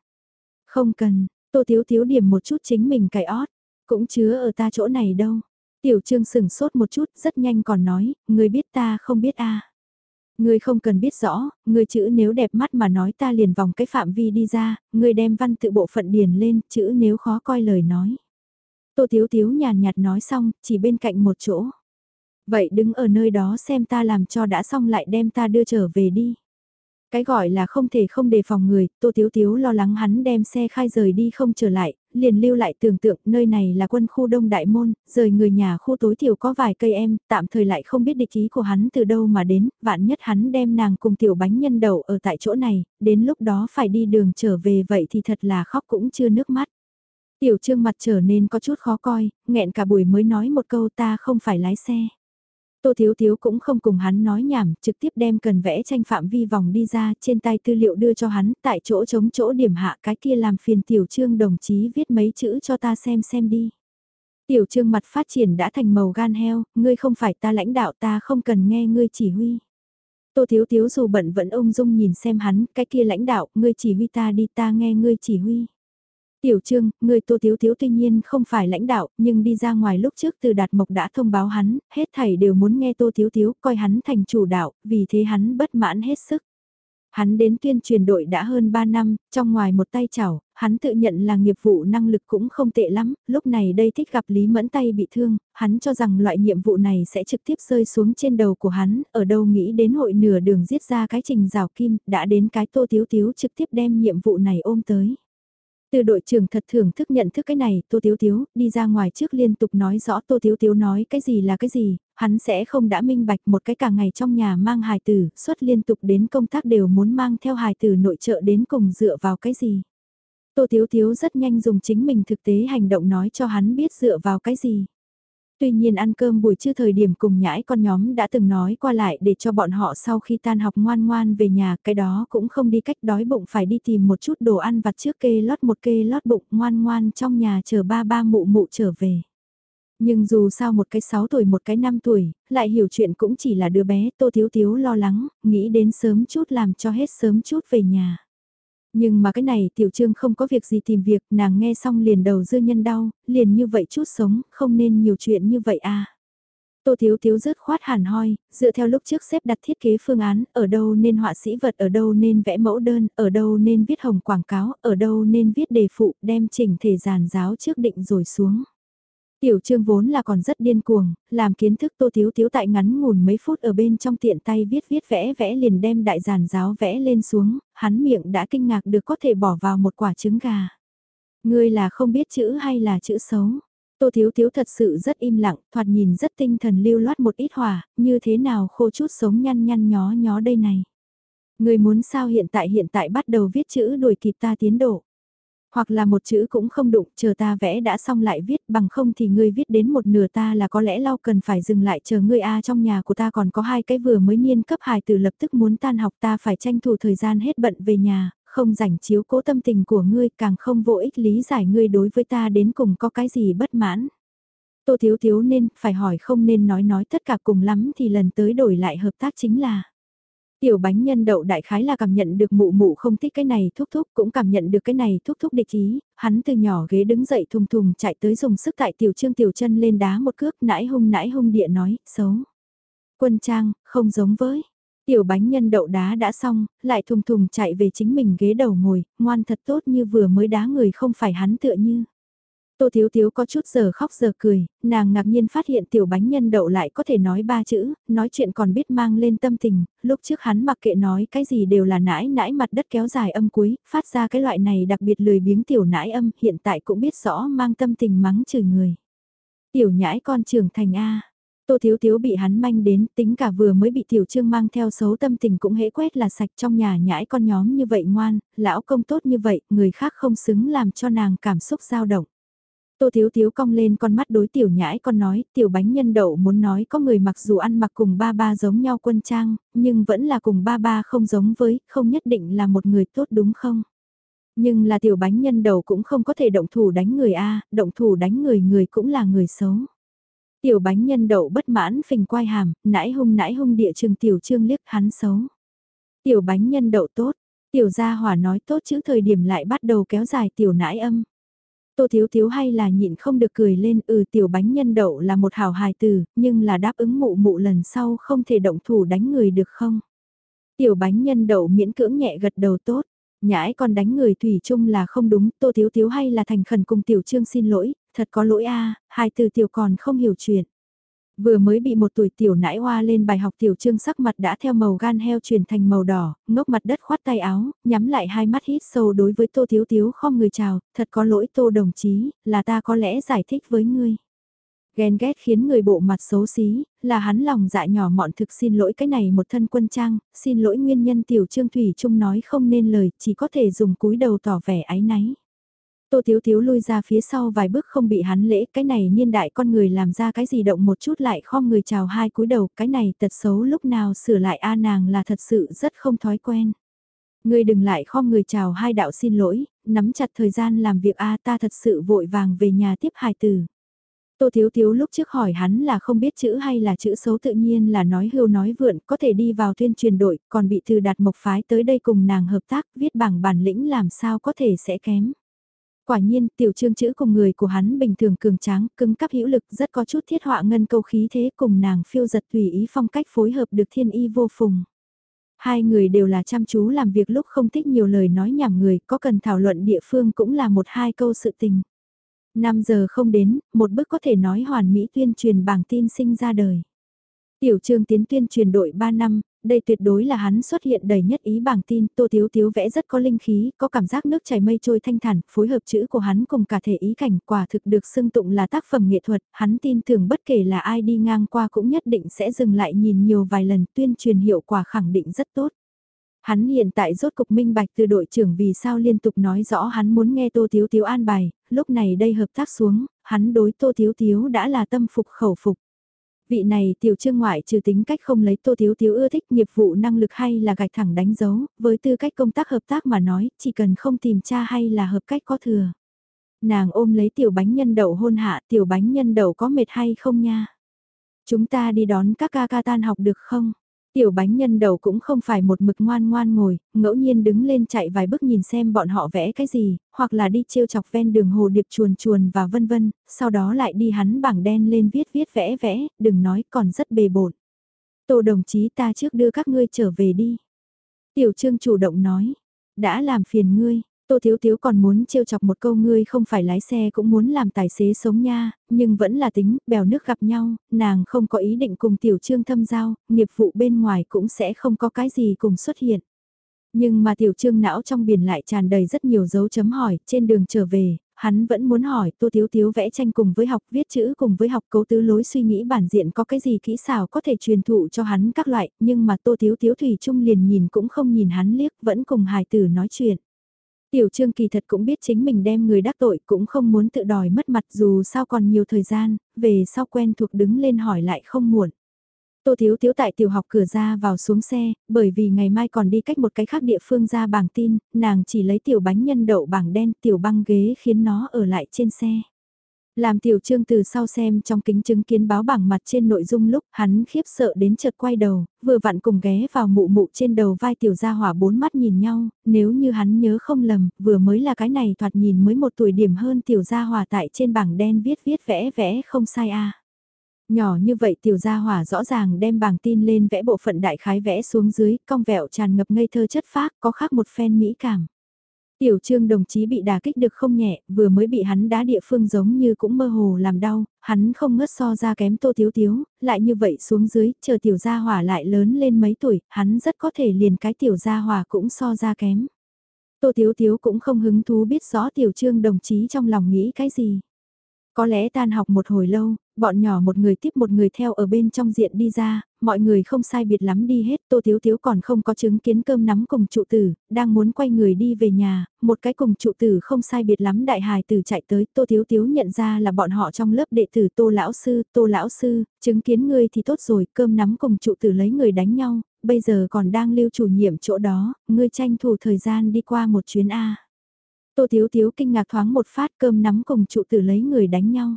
Không cần, Tô Thiếu Thiếu điểm một chút chính mình cài ót, cũng chứa ở ta chỗ này đâu. Tiểu Trương sừng sốt một chút, rất nhanh còn nói, người biết ta không biết a. Ngươi không cần biết rõ, ngươi chữ nếu đẹp mắt mà nói ta liền vòng cái phạm vi đi ra, ngươi đem văn tự bộ phận điền lên, chữ nếu khó coi lời nói. Tô thiếu thiếu nhàn nhạt nói xong, chỉ bên cạnh một chỗ. Vậy đứng ở nơi đó xem ta làm cho đã xong lại đem ta đưa trở về đi. Cái gọi là không thể không đề phòng người, Tô Tiếu Tiếu lo lắng hắn đem xe khai rời đi không trở lại, liền lưu lại tưởng tượng nơi này là quân khu đông đại môn, rời người nhà khu tối thiểu có vài cây em, tạm thời lại không biết địch ý của hắn từ đâu mà đến, vạn nhất hắn đem nàng cùng tiểu bánh nhân đậu ở tại chỗ này, đến lúc đó phải đi đường trở về vậy thì thật là khóc cũng chưa nước mắt. Tiểu trương mặt trở nên có chút khó coi, nghẹn cả buổi mới nói một câu ta không phải lái xe. Tô Thiếu Thiếu cũng không cùng hắn nói nhảm, trực tiếp đem cần vẽ tranh phạm vi vòng đi ra, trên tay tư liệu đưa cho hắn, tại chỗ chống chỗ điểm hạ cái kia làm phiền tiểu trương đồng chí viết mấy chữ cho ta xem xem đi. Tiểu trương mặt phát triển đã thành màu gan heo, ngươi không phải ta lãnh đạo ta không cần nghe ngươi chỉ huy. Tô Thiếu Thiếu dù bận vẫn ung dung nhìn xem hắn, cái kia lãnh đạo, ngươi chỉ huy ta đi ta nghe ngươi chỉ huy. Tiểu Trương, người Tô thiếu thiếu tuy nhiên không phải lãnh đạo, nhưng đi ra ngoài lúc trước từ Đạt Mộc đã thông báo hắn, hết thảy đều muốn nghe Tô thiếu thiếu coi hắn thành chủ đạo, vì thế hắn bất mãn hết sức. Hắn đến tuyên truyền đội đã hơn 3 năm, trong ngoài một tay chảo, hắn tự nhận là nghiệp vụ năng lực cũng không tệ lắm, lúc này đây thích gặp Lý Mẫn tay bị thương, hắn cho rằng loại nhiệm vụ này sẽ trực tiếp rơi xuống trên đầu của hắn, ở đâu nghĩ đến hội nửa đường giết ra cái trình rào kim, đã đến cái tô tiếu tiếu trực tiếp đem nhiệm vụ này ôm tới. Từ đội trưởng thật thưởng thức nhận thức cái này, Tô Tiếu Tiếu, đi ra ngoài trước liên tục nói rõ Tô Tiếu Tiếu nói cái gì là cái gì, hắn sẽ không đã minh bạch một cái cả ngày trong nhà mang hài tử, suốt liên tục đến công tác đều muốn mang theo hài tử nội trợ đến cùng dựa vào cái gì. Tô Tiếu Tiếu rất nhanh dùng chính mình thực tế hành động nói cho hắn biết dựa vào cái gì. Tuy nhiên ăn cơm buổi trưa thời điểm cùng nhãi con nhóm đã từng nói qua lại để cho bọn họ sau khi tan học ngoan ngoan về nhà, cái đó cũng không đi cách đói bụng phải đi tìm một chút đồ ăn vặt trước kê lót một kê lót bụng ngoan ngoan trong nhà chờ ba ba mụ mụ trở về. Nhưng dù sao một cái 6 tuổi một cái 5 tuổi, lại hiểu chuyện cũng chỉ là đứa bé, Tô Thiếu Thiếu lo lắng, nghĩ đến sớm chút làm cho hết sớm chút về nhà. Nhưng mà cái này tiểu trương không có việc gì tìm việc, nàng nghe xong liền đầu dư nhân đau, liền như vậy chút sống, không nên nhiều chuyện như vậy à. Tô Thiếu Thiếu rớt khoát hẳn hoi, dựa theo lúc trước xếp đặt thiết kế phương án, ở đâu nên họa sĩ vật, ở đâu nên vẽ mẫu đơn, ở đâu nên viết hồng quảng cáo, ở đâu nên viết đề phụ, đem chỉnh thể giàn giáo trước định rồi xuống. Tiểu trương vốn là còn rất điên cuồng, làm kiến thức tô thiếu thiếu tại ngắn ngủn mấy phút ở bên trong tiện tay viết viết vẽ vẽ liền đem đại giản giáo vẽ lên xuống, hắn miệng đã kinh ngạc được có thể bỏ vào một quả trứng gà. Ngươi là không biết chữ hay là chữ xấu? Tô thiếu thiếu thật sự rất im lặng, thoạt nhìn rất tinh thần lưu loát một ít hòa, như thế nào khô chút sống nhăn nhăn nhó nhó đây này. Ngươi muốn sao hiện tại hiện tại bắt đầu viết chữ đuổi kịp ta tiến độ. Hoặc là một chữ cũng không đụng, chờ ta vẽ đã xong lại viết, bằng không thì ngươi viết đến một nửa ta là có lẽ lau cần phải dừng lại chờ ngươi A trong nhà của ta còn có hai cái vừa mới niên cấp hài từ lập tức muốn tan học ta phải tranh thủ thời gian hết bận về nhà, không rảnh chiếu cố tâm tình của ngươi càng không vô ích lý giải ngươi đối với ta đến cùng có cái gì bất mãn. Tô Thiếu Thiếu nên, phải hỏi không nên nói nói tất cả cùng lắm thì lần tới đổi lại hợp tác chính là. Tiểu bánh nhân đậu đại khái là cảm nhận được mụ mụ không thích cái này thúc thúc cũng cảm nhận được cái này thúc thúc địch ý, hắn từ nhỏ ghế đứng dậy thùng thùng chạy tới dùng sức tại tiểu trương tiểu chân lên đá một cước nãi hung nãi hung địa nói, xấu. Quân trang, không giống với. Tiểu bánh nhân đậu đá đã xong, lại thùng thùng chạy về chính mình ghế đầu ngồi, ngoan thật tốt như vừa mới đá người không phải hắn tựa như. Tô Thiếu Thiếu có chút giờ khóc giờ cười, nàng ngạc nhiên phát hiện tiểu bánh nhân đậu lại có thể nói ba chữ, nói chuyện còn biết mang lên tâm tình, lúc trước hắn mặc kệ nói cái gì đều là nãi nãi mặt đất kéo dài âm cuối, phát ra cái loại này đặc biệt lười biếng tiểu nãi âm, hiện tại cũng biết rõ mang tâm tình mắng chửi người. Tiểu nhãi con trưởng thành A. Tô Thiếu Thiếu bị hắn manh đến, tính cả vừa mới bị Tiểu Trương mang theo xấu tâm tình cũng hễ quét là sạch trong nhà nhãi con nhóm như vậy ngoan, lão công tốt như vậy, người khác không xứng làm cho nàng cảm xúc dao động. Tô Thiếu Thiếu cong lên con mắt đối tiểu nhãi con nói, tiểu bánh nhân đậu muốn nói có người mặc dù ăn mặc cùng ba ba giống nhau quân trang, nhưng vẫn là cùng ba ba không giống với, không nhất định là một người tốt đúng không? Nhưng là tiểu bánh nhân đầu cũng không có thể động thủ đánh người a, động thủ đánh người người cũng là người xấu. Tiểu bánh nhân đậu bất mãn phình quai hàm, nãi hung nãi hung địa trường tiểu trương liếc hắn xấu. Tiểu bánh nhân đậu tốt, tiểu gia hỏa nói tốt chữ thời điểm lại bắt đầu kéo dài tiểu nãi âm. Tô Thiếu Thiếu hay là nhịn không được cười lên ừ tiểu bánh nhân đậu là một hảo hài từ, nhưng là đáp ứng mụ mụ lần sau không thể động thủ đánh người được không? Tiểu bánh nhân đậu miễn cưỡng nhẹ gật đầu tốt, nhãi còn đánh người thủy chung là không đúng, Tô Thiếu Thiếu hay là thành khẩn cùng tiểu trương xin lỗi, thật có lỗi a hai từ tiểu còn không hiểu chuyện. Vừa mới bị một tuổi tiểu nãi hoa lên bài học tiểu trương sắc mặt đã theo màu gan heo chuyển thành màu đỏ, ngốc mặt đất khoát tay áo, nhắm lại hai mắt hít sâu đối với tô thiếu thiếu không người chào, thật có lỗi tô đồng chí, là ta có lẽ giải thích với ngươi. Ghen ghét khiến người bộ mặt xấu xí, là hắn lòng dạ nhỏ mọn thực xin lỗi cái này một thân quân trang, xin lỗi nguyên nhân tiểu trương thủy trung nói không nên lời, chỉ có thể dùng cúi đầu tỏ vẻ ái náy. Tô Thiếu Thiếu lui ra phía sau vài bước không bị hắn lễ, cái này niên đại con người làm ra cái gì động một chút lại khom người chào hai cúi đầu, cái này tật xấu lúc nào sửa lại a à nàng là thật sự rất không thói quen. ngươi đừng lại khom người chào hai đạo xin lỗi, nắm chặt thời gian làm việc a ta thật sự vội vàng về nhà tiếp hài tử. Tô Thiếu Thiếu lúc trước hỏi hắn là không biết chữ hay là chữ xấu tự nhiên là nói hưu nói vượn, có thể đi vào tuyên truyền đội, còn bị từ đạt mộc phái tới đây cùng nàng hợp tác, viết bảng bản lĩnh làm sao có thể sẽ kém. Quả nhiên, tiểu trương chữ cùng người của hắn bình thường cường tráng, cứng cắp hữu lực rất có chút thiết họa ngân câu khí thế cùng nàng phiêu giật tùy ý phong cách phối hợp được thiên y vô phùng. Hai người đều là chăm chú làm việc lúc không thích nhiều lời nói nhảm người, có cần thảo luận địa phương cũng là một hai câu sự tình. 5 giờ không đến, một bước có thể nói hoàn mỹ tuyên truyền bảng tin sinh ra đời. Tiểu trương tiến tuyên truyền đội 3 năm, đây tuyệt đối là hắn xuất hiện đầy nhất ý bảng tin, Tô Tiếu Tiếu vẽ rất có linh khí, có cảm giác nước chảy mây trôi thanh thản, phối hợp chữ của hắn cùng cả thể ý cảnh quả thực được xưng tụng là tác phẩm nghệ thuật, hắn tin tưởng bất kể là ai đi ngang qua cũng nhất định sẽ dừng lại nhìn nhiều vài lần tuyên truyền hiệu quả khẳng định rất tốt. Hắn hiện tại rốt cục minh bạch từ đội trưởng vì sao liên tục nói rõ hắn muốn nghe Tô Tiếu Tiếu an bài, lúc này đây hợp tác xuống, hắn đối Tô Tiếu Tiếu đã là tâm phục khẩu phục. Vị này tiểu trương ngoại trừ tính cách không lấy tô thiếu thiếu ưa thích nghiệp vụ năng lực hay là gạch thẳng đánh dấu, với tư cách công tác hợp tác mà nói, chỉ cần không tìm cha hay là hợp cách có thừa. Nàng ôm lấy tiểu bánh nhân đậu hôn hạ tiểu bánh nhân đậu có mệt hay không nha? Chúng ta đi đón các ca ca tan học được không? Tiểu bánh nhân đầu cũng không phải một mực ngoan ngoan ngồi, ngẫu nhiên đứng lên chạy vài bước nhìn xem bọn họ vẽ cái gì, hoặc là đi trêu chọc ven đường hồ điệp chuồn chuồn và vân vân, sau đó lại đi hắn bảng đen lên viết viết vẽ vẽ, đừng nói còn rất bề bộn. Tô đồng chí ta trước đưa các ngươi trở về đi. Tiểu trương chủ động nói, đã làm phiền ngươi, Tô Thiếu Thiếu còn muốn trêu chọc một câu ngươi không phải lái xe cũng muốn làm tài xế sống nha, nhưng vẫn là tính, bèo nước gặp nhau, nàng không có ý định cùng Tiểu Trương thâm giao, nghiệp vụ bên ngoài cũng sẽ không có cái gì cùng xuất hiện. Nhưng mà Tiểu Trương não trong biển lại tràn đầy rất nhiều dấu chấm hỏi, trên đường trở về, hắn vẫn muốn hỏi Tô Thiếu Thiếu vẽ tranh cùng với học viết chữ cùng với học cấu tứ lối suy nghĩ bản diện có cái gì kỹ xảo có thể truyền thụ cho hắn các loại, nhưng mà Tô Thiếu Thiếu Thủy Trung liền nhìn cũng không nhìn hắn liếc vẫn cùng hài tử nói chuyện. Tiểu Trương kỳ thật cũng biết chính mình đem người đắc tội cũng không muốn tự đòi mất mặt dù sao còn nhiều thời gian, về sau quen thuộc đứng lên hỏi lại không muộn. Tô Thiếu Thiếu tại tiểu học cửa ra vào xuống xe, bởi vì ngày mai còn đi cách một cái khác địa phương ra bảng tin, nàng chỉ lấy tiểu bánh nhân đậu bảng đen tiểu băng ghế khiến nó ở lại trên xe. Làm tiểu trương từ sau xem trong kính chứng kiến báo bảng mặt trên nội dung lúc hắn khiếp sợ đến chợt quay đầu, vừa vặn cùng ghé vào mụ mụ trên đầu vai tiểu gia hỏa bốn mắt nhìn nhau, nếu như hắn nhớ không lầm, vừa mới là cái này thoạt nhìn mới một tuổi điểm hơn tiểu gia hỏa tại trên bảng đen viết viết vẽ vẽ không sai a Nhỏ như vậy tiểu gia hỏa rõ ràng đem bảng tin lên vẽ bộ phận đại khái vẽ xuống dưới, cong vẹo tràn ngập ngây thơ chất phác, có khác một phen mỹ cảm. Tiểu trương đồng chí bị đả kích được không nhẹ, vừa mới bị hắn đá địa phương giống như cũng mơ hồ làm đau, hắn không ngớt so ra kém tô thiếu thiếu, lại như vậy xuống dưới, chờ tiểu gia hỏa lại lớn lên mấy tuổi, hắn rất có thể liền cái tiểu gia hỏa cũng so ra kém. Tô thiếu thiếu cũng không hứng thú biết rõ tiểu trương đồng chí trong lòng nghĩ cái gì. Có lẽ tan học một hồi lâu, bọn nhỏ một người tiếp một người theo ở bên trong diện đi ra, mọi người không sai biệt lắm đi hết, Tô Thiếu Thiếu còn không có chứng kiến cơm nắm cùng trụ tử, đang muốn quay người đi về nhà, một cái cùng trụ tử không sai biệt lắm đại hài tử chạy tới, Tô Thiếu Thiếu nhận ra là bọn họ trong lớp đệ tử Tô Lão Sư, Tô Lão Sư, chứng kiến ngươi thì tốt rồi, cơm nắm cùng trụ tử lấy người đánh nhau, bây giờ còn đang lưu chủ nhiệm chỗ đó, ngươi tranh thủ thời gian đi qua một chuyến A. Tô Thiếu Thiếu kinh ngạc thoáng một phát cơm nắm cùng trụ tử lấy người đánh nhau.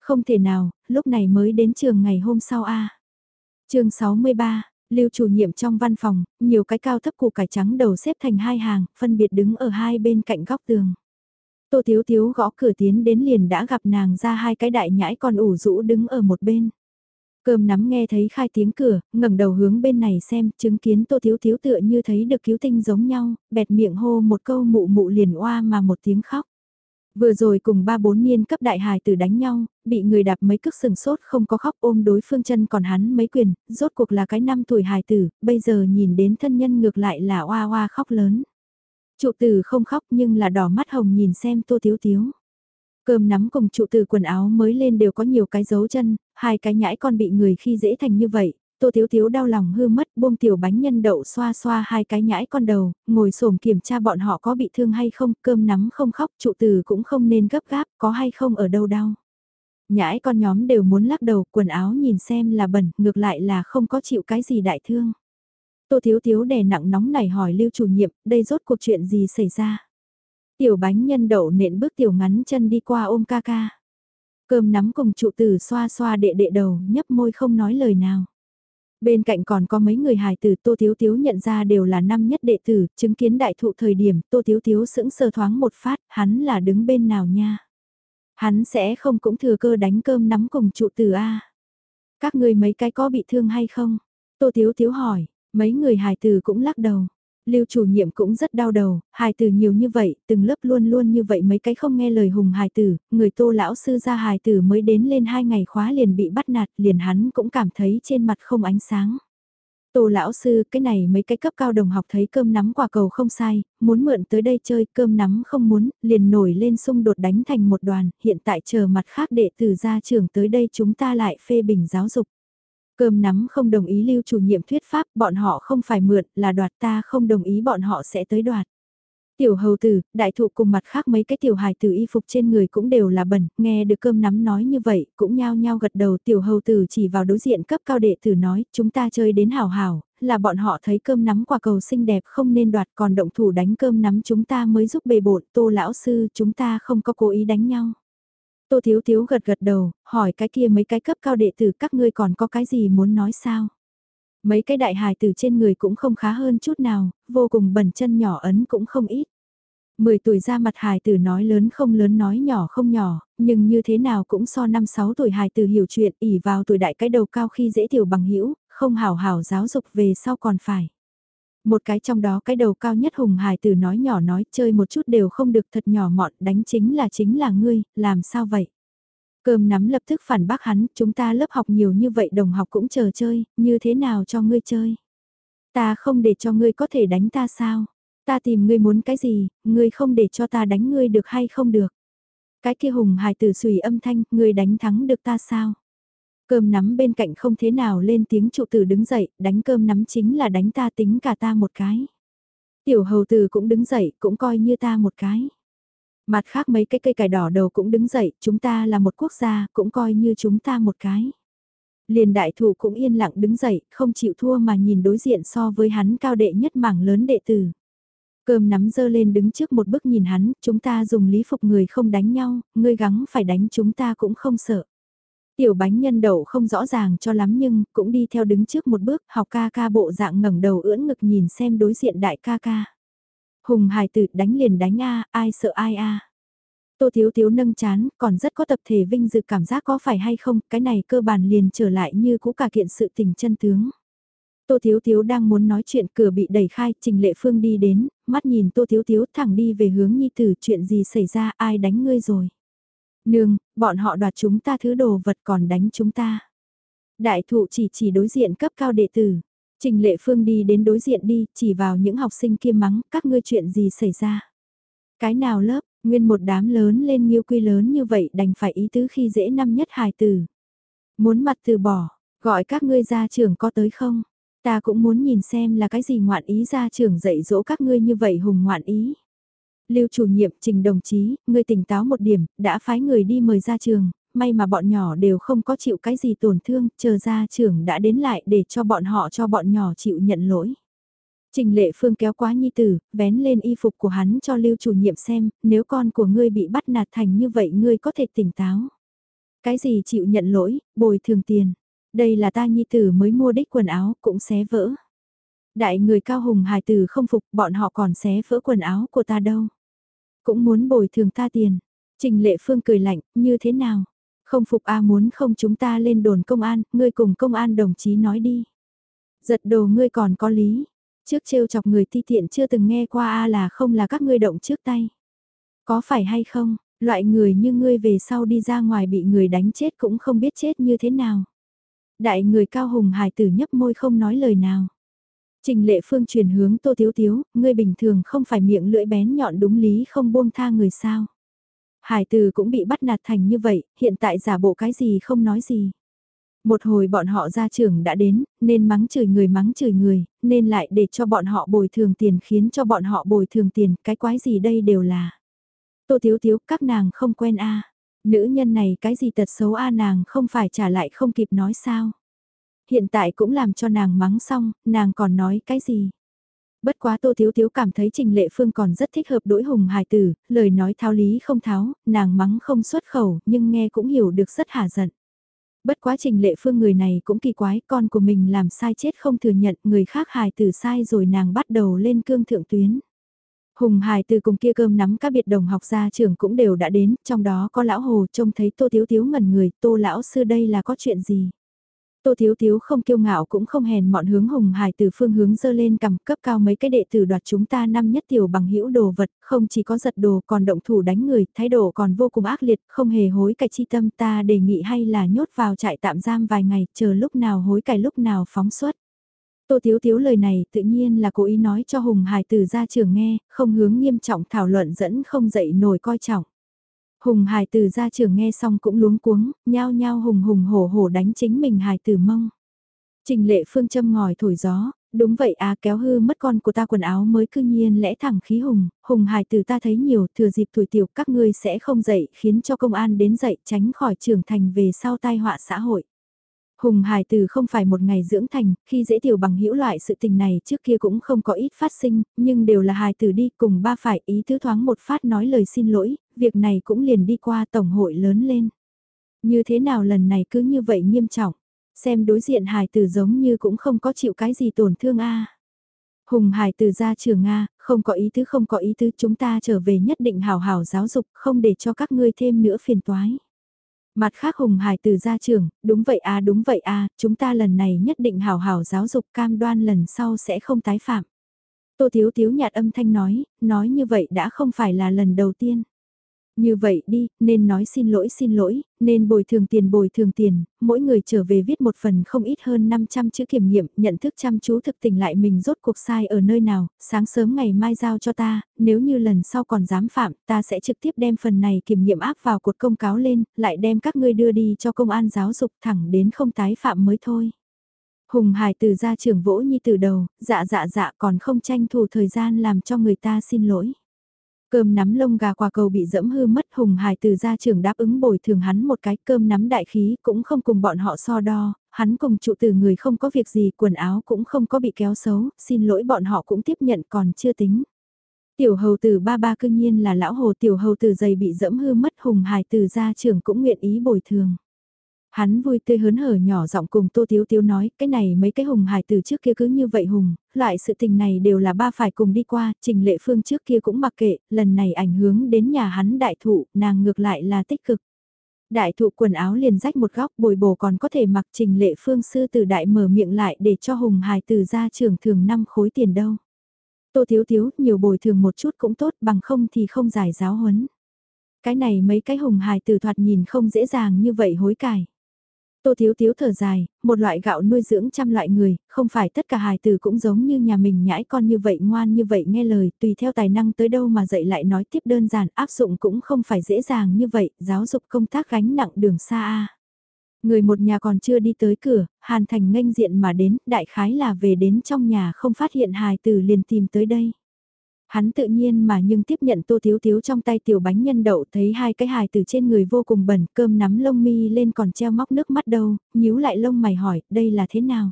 Không thể nào, lúc này mới đến trường ngày hôm sau a. À. Chương 63, Lưu chủ nhiệm trong văn phòng, nhiều cái cao thấp củ cải trắng đầu xếp thành hai hàng, phân biệt đứng ở hai bên cạnh góc tường. Tô Thiếu Thiếu gõ cửa tiến đến liền đã gặp nàng ra hai cái đại nhãi con ủ rũ đứng ở một bên. Cơm nắm nghe thấy khai tiếng cửa, ngẩng đầu hướng bên này xem, chứng kiến Tô Thiếu Thiếu tựa như thấy được cứu tinh giống nhau, bẹt miệng hô một câu mụ mụ liền oa mà một tiếng khóc. Vừa rồi cùng ba bốn niên cấp đại hài tử đánh nhau, bị người đạp mấy cước sừng sốt không có khóc ôm đối phương chân còn hắn mấy quyền, rốt cuộc là cái năm tuổi hài tử, bây giờ nhìn đến thân nhân ngược lại là oa oa khóc lớn. Trụ tử không khóc nhưng là đỏ mắt hồng nhìn xem tô thiếu thiếu. Cơm nắm cùng trụ tử quần áo mới lên đều có nhiều cái dấu chân, hai cái nhãi con bị người khi dễ thành như vậy, Tô Thiếu Thiếu đau lòng hư mất buông tiểu bánh nhân đậu xoa xoa hai cái nhãi con đầu, ngồi xổm kiểm tra bọn họ có bị thương hay không, cơm nắm không khóc, trụ từ cũng không nên gấp gáp, có hay không ở đâu đau. Nhãi con nhóm đều muốn lắc đầu, quần áo nhìn xem là bẩn, ngược lại là không có chịu cái gì đại thương. Tô Thiếu Thiếu đè nặng nóng này hỏi lưu chủ nhiệm, đây rốt cuộc chuyện gì xảy ra. Tiểu bánh nhân đậu nện bước tiểu ngắn chân đi qua ôm ca ca. Cơm nắm cùng trụ tử xoa xoa đệ đệ đầu, nhấp môi không nói lời nào. Bên cạnh còn có mấy người hài tử Tô Thiếu Thiếu nhận ra đều là năm nhất đệ tử, chứng kiến đại thụ thời điểm Tô Thiếu Thiếu sững sờ thoáng một phát, hắn là đứng bên nào nha. Hắn sẽ không cũng thừa cơ đánh cơm nắm cùng trụ tử A. Các người mấy cái có bị thương hay không? Tô Thiếu Thiếu hỏi, mấy người hài tử cũng lắc đầu. Lưu chủ nhiệm cũng rất đau đầu, hài tử nhiều như vậy, từng lớp luôn luôn như vậy mấy cái không nghe lời hùng hài tử, người tô lão sư ra hài tử mới đến lên hai ngày khóa liền bị bắt nạt, liền hắn cũng cảm thấy trên mặt không ánh sáng. Tô lão sư, cái này mấy cái cấp cao đồng học thấy cơm nắm quả cầu không sai, muốn mượn tới đây chơi cơm nắm không muốn, liền nổi lên xung đột đánh thành một đoàn, hiện tại chờ mặt khác đệ tử ra trường tới đây chúng ta lại phê bình giáo dục. Cơm nắm không đồng ý lưu chủ nhiệm thuyết pháp, bọn họ không phải mượn, là đoạt ta không đồng ý bọn họ sẽ tới đoạt. Tiểu hầu tử, đại thụ cùng mặt khác mấy cái tiểu hài tử y phục trên người cũng đều là bẩn, nghe được cơm nắm nói như vậy, cũng nhao nhao gật đầu tiểu hầu tử chỉ vào đối diện cấp cao đệ tử nói, chúng ta chơi đến hào hào, là bọn họ thấy cơm nắm quả cầu xinh đẹp không nên đoạt còn động thủ đánh cơm nắm chúng ta mới giúp bề bộn, tô lão sư chúng ta không có cố ý đánh nhau. Tô Thiếu Thiếu gật gật đầu, hỏi cái kia mấy cái cấp cao đệ tử các ngươi còn có cái gì muốn nói sao? Mấy cái đại hài tử trên người cũng không khá hơn chút nào, vô cùng bẩn chân nhỏ ấn cũng không ít. Mười tuổi ra mặt hài tử nói lớn không lớn nói nhỏ không nhỏ, nhưng như thế nào cũng so năm sáu tuổi hài tử hiểu chuyện ỉ vào tuổi đại cái đầu cao khi dễ tiểu bằng hữu không hảo hảo giáo dục về sau còn phải. Một cái trong đó cái đầu cao nhất hùng hài tử nói nhỏ nói chơi một chút đều không được thật nhỏ mọn đánh chính là chính là ngươi, làm sao vậy? Cơm nắm lập tức phản bác hắn, chúng ta lớp học nhiều như vậy đồng học cũng chờ chơi, như thế nào cho ngươi chơi? Ta không để cho ngươi có thể đánh ta sao? Ta tìm ngươi muốn cái gì, ngươi không để cho ta đánh ngươi được hay không được? Cái kia hùng hài tử sùy âm thanh, ngươi đánh thắng được ta sao? Cơm nắm bên cạnh không thế nào lên tiếng trụ tử đứng dậy, đánh cơm nắm chính là đánh ta tính cả ta một cái. Tiểu hầu tử cũng đứng dậy, cũng coi như ta một cái. Mặt khác mấy cái cây cải đỏ đầu cũng đứng dậy, chúng ta là một quốc gia, cũng coi như chúng ta một cái. Liền đại thủ cũng yên lặng đứng dậy, không chịu thua mà nhìn đối diện so với hắn cao đệ nhất mảng lớn đệ tử. Cơm nắm dơ lên đứng trước một bức nhìn hắn, chúng ta dùng lý phục người không đánh nhau, ngươi gắng phải đánh chúng ta cũng không sợ. Tiểu bánh nhân đậu không rõ ràng cho lắm nhưng cũng đi theo đứng trước một bước học ca ca bộ dạng ngẩng đầu ưỡn ngực nhìn xem đối diện đại ca ca. Hùng hài tử đánh liền đánh a ai sợ ai a Tô Thiếu Thiếu nâng chán, còn rất có tập thể vinh dự cảm giác có phải hay không, cái này cơ bản liền trở lại như cũ cả kiện sự tình chân tướng. Tô Thiếu Thiếu đang muốn nói chuyện cửa bị đẩy khai, Trình Lệ Phương đi đến, mắt nhìn Tô Thiếu Thiếu thẳng đi về hướng Nhi Tử chuyện gì xảy ra ai đánh ngươi rồi. Nương, bọn họ đoạt chúng ta thứ đồ vật còn đánh chúng ta. Đại thụ chỉ chỉ đối diện cấp cao đệ tử. Trình Lệ Phương đi đến đối diện đi, chỉ vào những học sinh kia mắng, các ngươi chuyện gì xảy ra. Cái nào lớp, nguyên một đám lớn lên nghiêu quy lớn như vậy đành phải ý tứ khi dễ năm nhất hài tử. Muốn mặt từ bỏ, gọi các ngươi ra trường có tới không? Ta cũng muốn nhìn xem là cái gì ngoạn ý ra trường dạy dỗ các ngươi như vậy hùng ngoạn ý. Lưu chủ nhiệm trình đồng chí, người tỉnh táo một điểm, đã phái người đi mời ra trường, may mà bọn nhỏ đều không có chịu cái gì tổn thương, chờ ra trường đã đến lại để cho bọn họ cho bọn nhỏ chịu nhận lỗi. Trình Lệ Phương kéo quá nhi tử, vén lên y phục của hắn cho lưu chủ nhiệm xem, nếu con của ngươi bị bắt nạt thành như vậy ngươi có thể tỉnh táo. Cái gì chịu nhận lỗi, bồi thường tiền. Đây là ta nhi tử mới mua đích quần áo, cũng xé vỡ. Đại người cao hùng hài tử không phục, bọn họ còn xé vỡ quần áo của ta đâu. Cũng muốn bồi thường ta tiền. Trình Lệ Phương cười lạnh, như thế nào? Không phục A muốn không chúng ta lên đồn công an, ngươi cùng công an đồng chí nói đi. Giật đồ ngươi còn có lý. Trước trêu chọc người ti tiện chưa từng nghe qua A là không là các ngươi động trước tay. Có phải hay không, loại người như ngươi về sau đi ra ngoài bị người đánh chết cũng không biết chết như thế nào. Đại người cao hùng hài tử nhấp môi không nói lời nào. Trình lệ phương truyền hướng tô tiếu tiếu, ngươi bình thường không phải miệng lưỡi bén nhọn đúng lý không buông tha người sao. Hải từ cũng bị bắt nạt thành như vậy, hiện tại giả bộ cái gì không nói gì. Một hồi bọn họ ra trường đã đến, nên mắng chửi người mắng chửi người, nên lại để cho bọn họ bồi thường tiền khiến cho bọn họ bồi thường tiền, cái quái gì đây đều là. Tô Tiếu Tiếu, các nàng không quen a Nữ nhân này cái gì tật xấu a nàng không phải trả lại không kịp nói sao. Hiện tại cũng làm cho nàng mắng xong, nàng còn nói cái gì. Bất quá Tô Thiếu Thiếu cảm thấy Trình Lệ Phương còn rất thích hợp đối hùng hài tử, lời nói tháo lý không tháo, nàng mắng không xuất khẩu, nhưng nghe cũng hiểu được rất hả giận. Bất quá Trình Lệ Phương người này cũng kỳ quái, con của mình làm sai chết không thừa nhận, người khác hài tử sai rồi nàng bắt đầu lên cương thượng tuyến. Hùng hài từ cùng kia cơm nắm các biệt đồng học gia trưởng cũng đều đã đến, trong đó có lão hồ trông thấy tô thiếu thiếu ngẩn người, tô lão sư đây là có chuyện gì. Tô Thiếu Thiếu không kiêu ngạo cũng không hèn mọn hướng hùng hải từ phương hướng dơ lên cầm cấp cao mấy cái đệ tử đoạt chúng ta năm nhất tiểu bằng hữu đồ vật, không chỉ có giật đồ còn động thủ đánh người, thái độ còn vô cùng ác liệt, không hề hối cải chi tâm ta đề nghị hay là nhốt vào trại tạm giam vài ngày, chờ lúc nào hối cải lúc nào phóng xuất. Tô Thiếu Thiếu lời này tự nhiên là cố ý nói cho Hùng Hải Tử ra trường nghe, không hướng nghiêm trọng thảo luận dẫn không dậy nổi coi trọng. Hùng Hải Tử ra trường nghe xong cũng luống cuống, nhao nhao hùng hùng hổ hổ đánh chính mình Hải Tử mông. Trình lệ phương châm ngòi thổi gió, đúng vậy à kéo hư mất con của ta quần áo mới cư nhiên lẽ thẳng khí hùng, hùng Hải Tử ta thấy nhiều thừa dịp tuổi tiểu các ngươi sẽ không dậy khiến cho công an đến dậy tránh khỏi trưởng thành về sau tai họa xã hội. Hùng hài từ không phải một ngày dưỡng thành, khi dễ tiểu bằng hữu loại sự tình này trước kia cũng không có ít phát sinh, nhưng đều là hài từ đi cùng ba phải ý tứ thoáng một phát nói lời xin lỗi, việc này cũng liền đi qua tổng hội lớn lên. Như thế nào lần này cứ như vậy nghiêm trọng, xem đối diện hài từ giống như cũng không có chịu cái gì tổn thương a. Hùng hài từ ra trường Nga, không có ý tứ không có ý tứ chúng ta trở về nhất định hào hào giáo dục không để cho các ngươi thêm nữa phiền toái. Mặt khác Hùng Hải từ gia trưởng, đúng vậy à đúng vậy à, chúng ta lần này nhất định hào hào giáo dục cam đoan lần sau sẽ không tái phạm. Tô Thiếu Thiếu nhạt âm thanh nói, nói như vậy đã không phải là lần đầu tiên. Như vậy đi, nên nói xin lỗi xin lỗi, nên bồi thường tiền bồi thường tiền, mỗi người trở về viết một phần không ít hơn 500 chữ kiểm nghiệm, nhận thức chăm chú thực tình lại mình rốt cuộc sai ở nơi nào, sáng sớm ngày mai giao cho ta, nếu như lần sau còn dám phạm, ta sẽ trực tiếp đem phần này kiểm nghiệm áp vào cột công cáo lên, lại đem các ngươi đưa đi cho công an giáo dục thẳng đến không tái phạm mới thôi. Hùng Hải từ ra trường vỗ nhi từ đầu, dạ dạ dạ còn không tranh thủ thời gian làm cho người ta xin lỗi. Cơm nắm lông gà quả cầu bị dẫm hư mất hùng hải từ gia trưởng đáp ứng bồi thường hắn một cái cơm nắm đại khí cũng không cùng bọn họ so đo, hắn cùng trụ từ người không có việc gì quần áo cũng không có bị kéo xấu, xin lỗi bọn họ cũng tiếp nhận còn chưa tính. Tiểu hầu từ ba ba cương nhiên là lão hồ tiểu hầu từ giày bị dẫm hư mất hùng hải từ gia trưởng cũng nguyện ý bồi thường. Hắn vui tươi hớn hở nhỏ giọng cùng Tô Tiếu Tiếu nói, cái này mấy cái hùng hải từ trước kia cứ như vậy hùng, loại sự tình này đều là ba phải cùng đi qua, trình lệ phương trước kia cũng mặc kệ, lần này ảnh hưởng đến nhà hắn đại thụ, nàng ngược lại là tích cực. Đại thụ quần áo liền rách một góc bồi bổ còn có thể mặc trình lệ phương sư từ đại mở miệng lại để cho hùng hải từ ra trường thường năm khối tiền đâu. Tô Tiếu Tiếu, nhiều bồi thường một chút cũng tốt bằng không thì không giải giáo huấn. Cái này mấy cái hùng hài từ thoạt nhìn không dễ dàng như vậy hối cải. Tô Thiếu Thiếu thở dài, một loại gạo nuôi dưỡng trăm loại người, không phải tất cả hài tử cũng giống như nhà mình nhãi con như vậy ngoan như vậy nghe lời, tùy theo tài năng tới đâu mà dạy lại nói tiếp đơn giản áp dụng cũng không phải dễ dàng như vậy, giáo dục công tác gánh nặng đường xa a. Người một nhà còn chưa đi tới cửa, Hàn Thành nghênh diện mà đến, đại khái là về đến trong nhà không phát hiện hài tử liền tìm tới đây. Hắn tự nhiên mà nhưng tiếp nhận tô thiếu thiếu trong tay tiểu bánh nhân đậu thấy hai cái hài từ trên người vô cùng bẩn cơm nắm lông mi lên còn treo móc nước mắt đâu, nhíu lại lông mày hỏi đây là thế nào.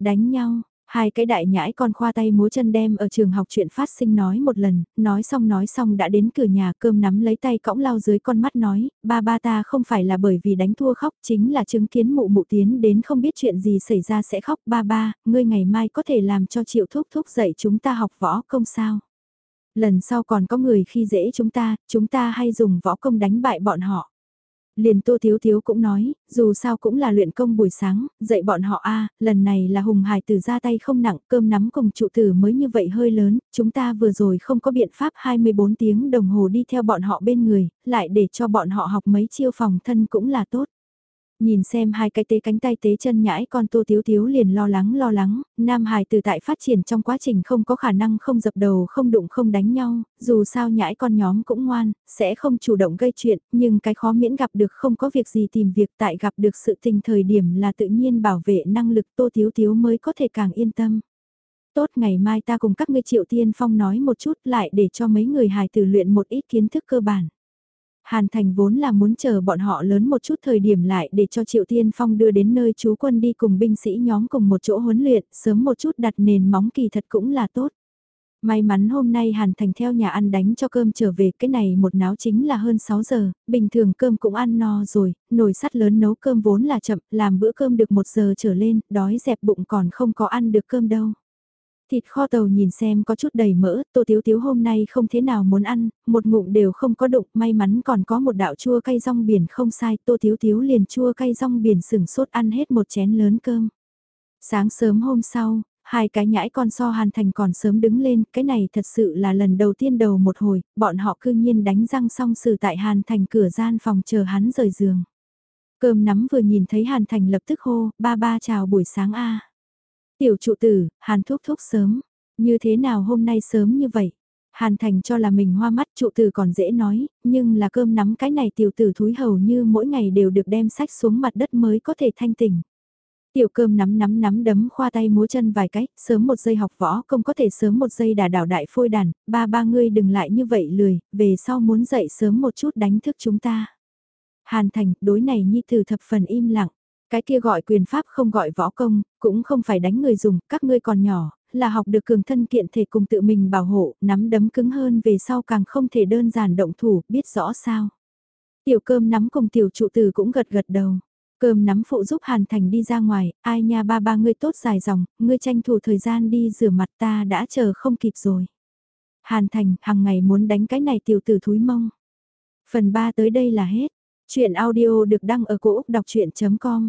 Đánh nhau, Hai cái đại nhãi con khoa tay múa chân đem ở trường học chuyện phát sinh nói một lần, nói xong nói xong đã đến cửa nhà cơm nắm lấy tay cõng lao dưới con mắt nói, ba ba ta không phải là bởi vì đánh thua khóc chính là chứng kiến mụ mụ tiến đến không biết chuyện gì xảy ra sẽ khóc ba ba, ngươi ngày mai có thể làm cho triệu thúc thúc dạy chúng ta học võ công sao. Lần sau còn có người khi dễ chúng ta, chúng ta hay dùng võ công đánh bại bọn họ. Liền Tô Thiếu Thiếu cũng nói, dù sao cũng là luyện công buổi sáng, dạy bọn họ a lần này là hùng hài tử ra tay không nặng, cơm nắm cùng trụ tử mới như vậy hơi lớn, chúng ta vừa rồi không có biện pháp 24 tiếng đồng hồ đi theo bọn họ bên người, lại để cho bọn họ học mấy chiêu phòng thân cũng là tốt. Nhìn xem hai cái tế cánh tay tế chân nhãi con Tô Tiếu Tiếu liền lo lắng lo lắng, Nam hài từ tại phát triển trong quá trình không có khả năng không dập đầu không đụng không đánh nhau, dù sao nhãi con nhóm cũng ngoan, sẽ không chủ động gây chuyện, nhưng cái khó miễn gặp được không có việc gì tìm việc tại gặp được sự tình thời điểm là tự nhiên bảo vệ năng lực Tô Tiếu Tiếu mới có thể càng yên tâm. Tốt ngày mai ta cùng các ngươi triệu tiên phong nói một chút lại để cho mấy người hài tử luyện một ít kiến thức cơ bản. Hàn Thành vốn là muốn chờ bọn họ lớn một chút thời điểm lại để cho Triệu Tiên Phong đưa đến nơi chú quân đi cùng binh sĩ nhóm cùng một chỗ huấn luyện, sớm một chút đặt nền móng kỳ thật cũng là tốt. May mắn hôm nay Hàn Thành theo nhà ăn đánh cho cơm trở về cái này một náo chính là hơn 6 giờ, bình thường cơm cũng ăn no rồi, nồi sắt lớn nấu cơm vốn là chậm, làm bữa cơm được một giờ trở lên, đói dẹp bụng còn không có ăn được cơm đâu. Thịt kho tàu nhìn xem có chút đầy mỡ, tô tiếu tiếu hôm nay không thế nào muốn ăn, một ngụm đều không có đụng, may mắn còn có một đạo chua cay rong biển không sai, tô tiếu tiếu liền chua cay rong biển sừng sốt ăn hết một chén lớn cơm. Sáng sớm hôm sau, hai cái nhãi con so hàn thành còn sớm đứng lên, cái này thật sự là lần đầu tiên đầu một hồi, bọn họ cư nhiên đánh răng xong xử tại hàn thành cửa gian phòng chờ hắn rời giường. Cơm nắm vừa nhìn thấy hàn thành lập tức hô, ba ba chào buổi sáng a Tiểu trụ tử, Hàn thúc thúc sớm. Như thế nào hôm nay sớm như vậy? Hàn Thành cho là mình hoa mắt trụ tử còn dễ nói, nhưng là cơm nắm cái này tiểu tử thúi hầu như mỗi ngày đều được đem sách xuống mặt đất mới có thể thanh tỉnh. Tiểu cơm nắm nắm nắm đấm khoa tay múa chân vài cách, sớm một giây học võ công có thể sớm một giây đả đảo đại phôi đàn, ba ba ngươi đừng lại như vậy lười, về sau muốn dậy sớm một chút đánh thức chúng ta. Hàn Thành, đối này nhi tử thập phần im lặng. Cái kia gọi quyền pháp không gọi võ công, cũng không phải đánh người dùng, các ngươi còn nhỏ, là học được cường thân kiện thể cùng tự mình bảo hộ, nắm đấm cứng hơn về sau càng không thể đơn giản động thủ, biết rõ sao. Tiểu cơm nắm cùng tiểu trụ tử cũng gật gật đầu. Cơm nắm phụ giúp Hàn Thành đi ra ngoài, ai nha ba ba ngươi tốt dài dòng, ngươi tranh thủ thời gian đi rửa mặt ta đã chờ không kịp rồi. Hàn Thành, hàng ngày muốn đánh cái này tiểu tử thúi mông. Phần 3 tới đây là hết. Chuyện audio được đăng ở cổ Úc đọc chuyện.com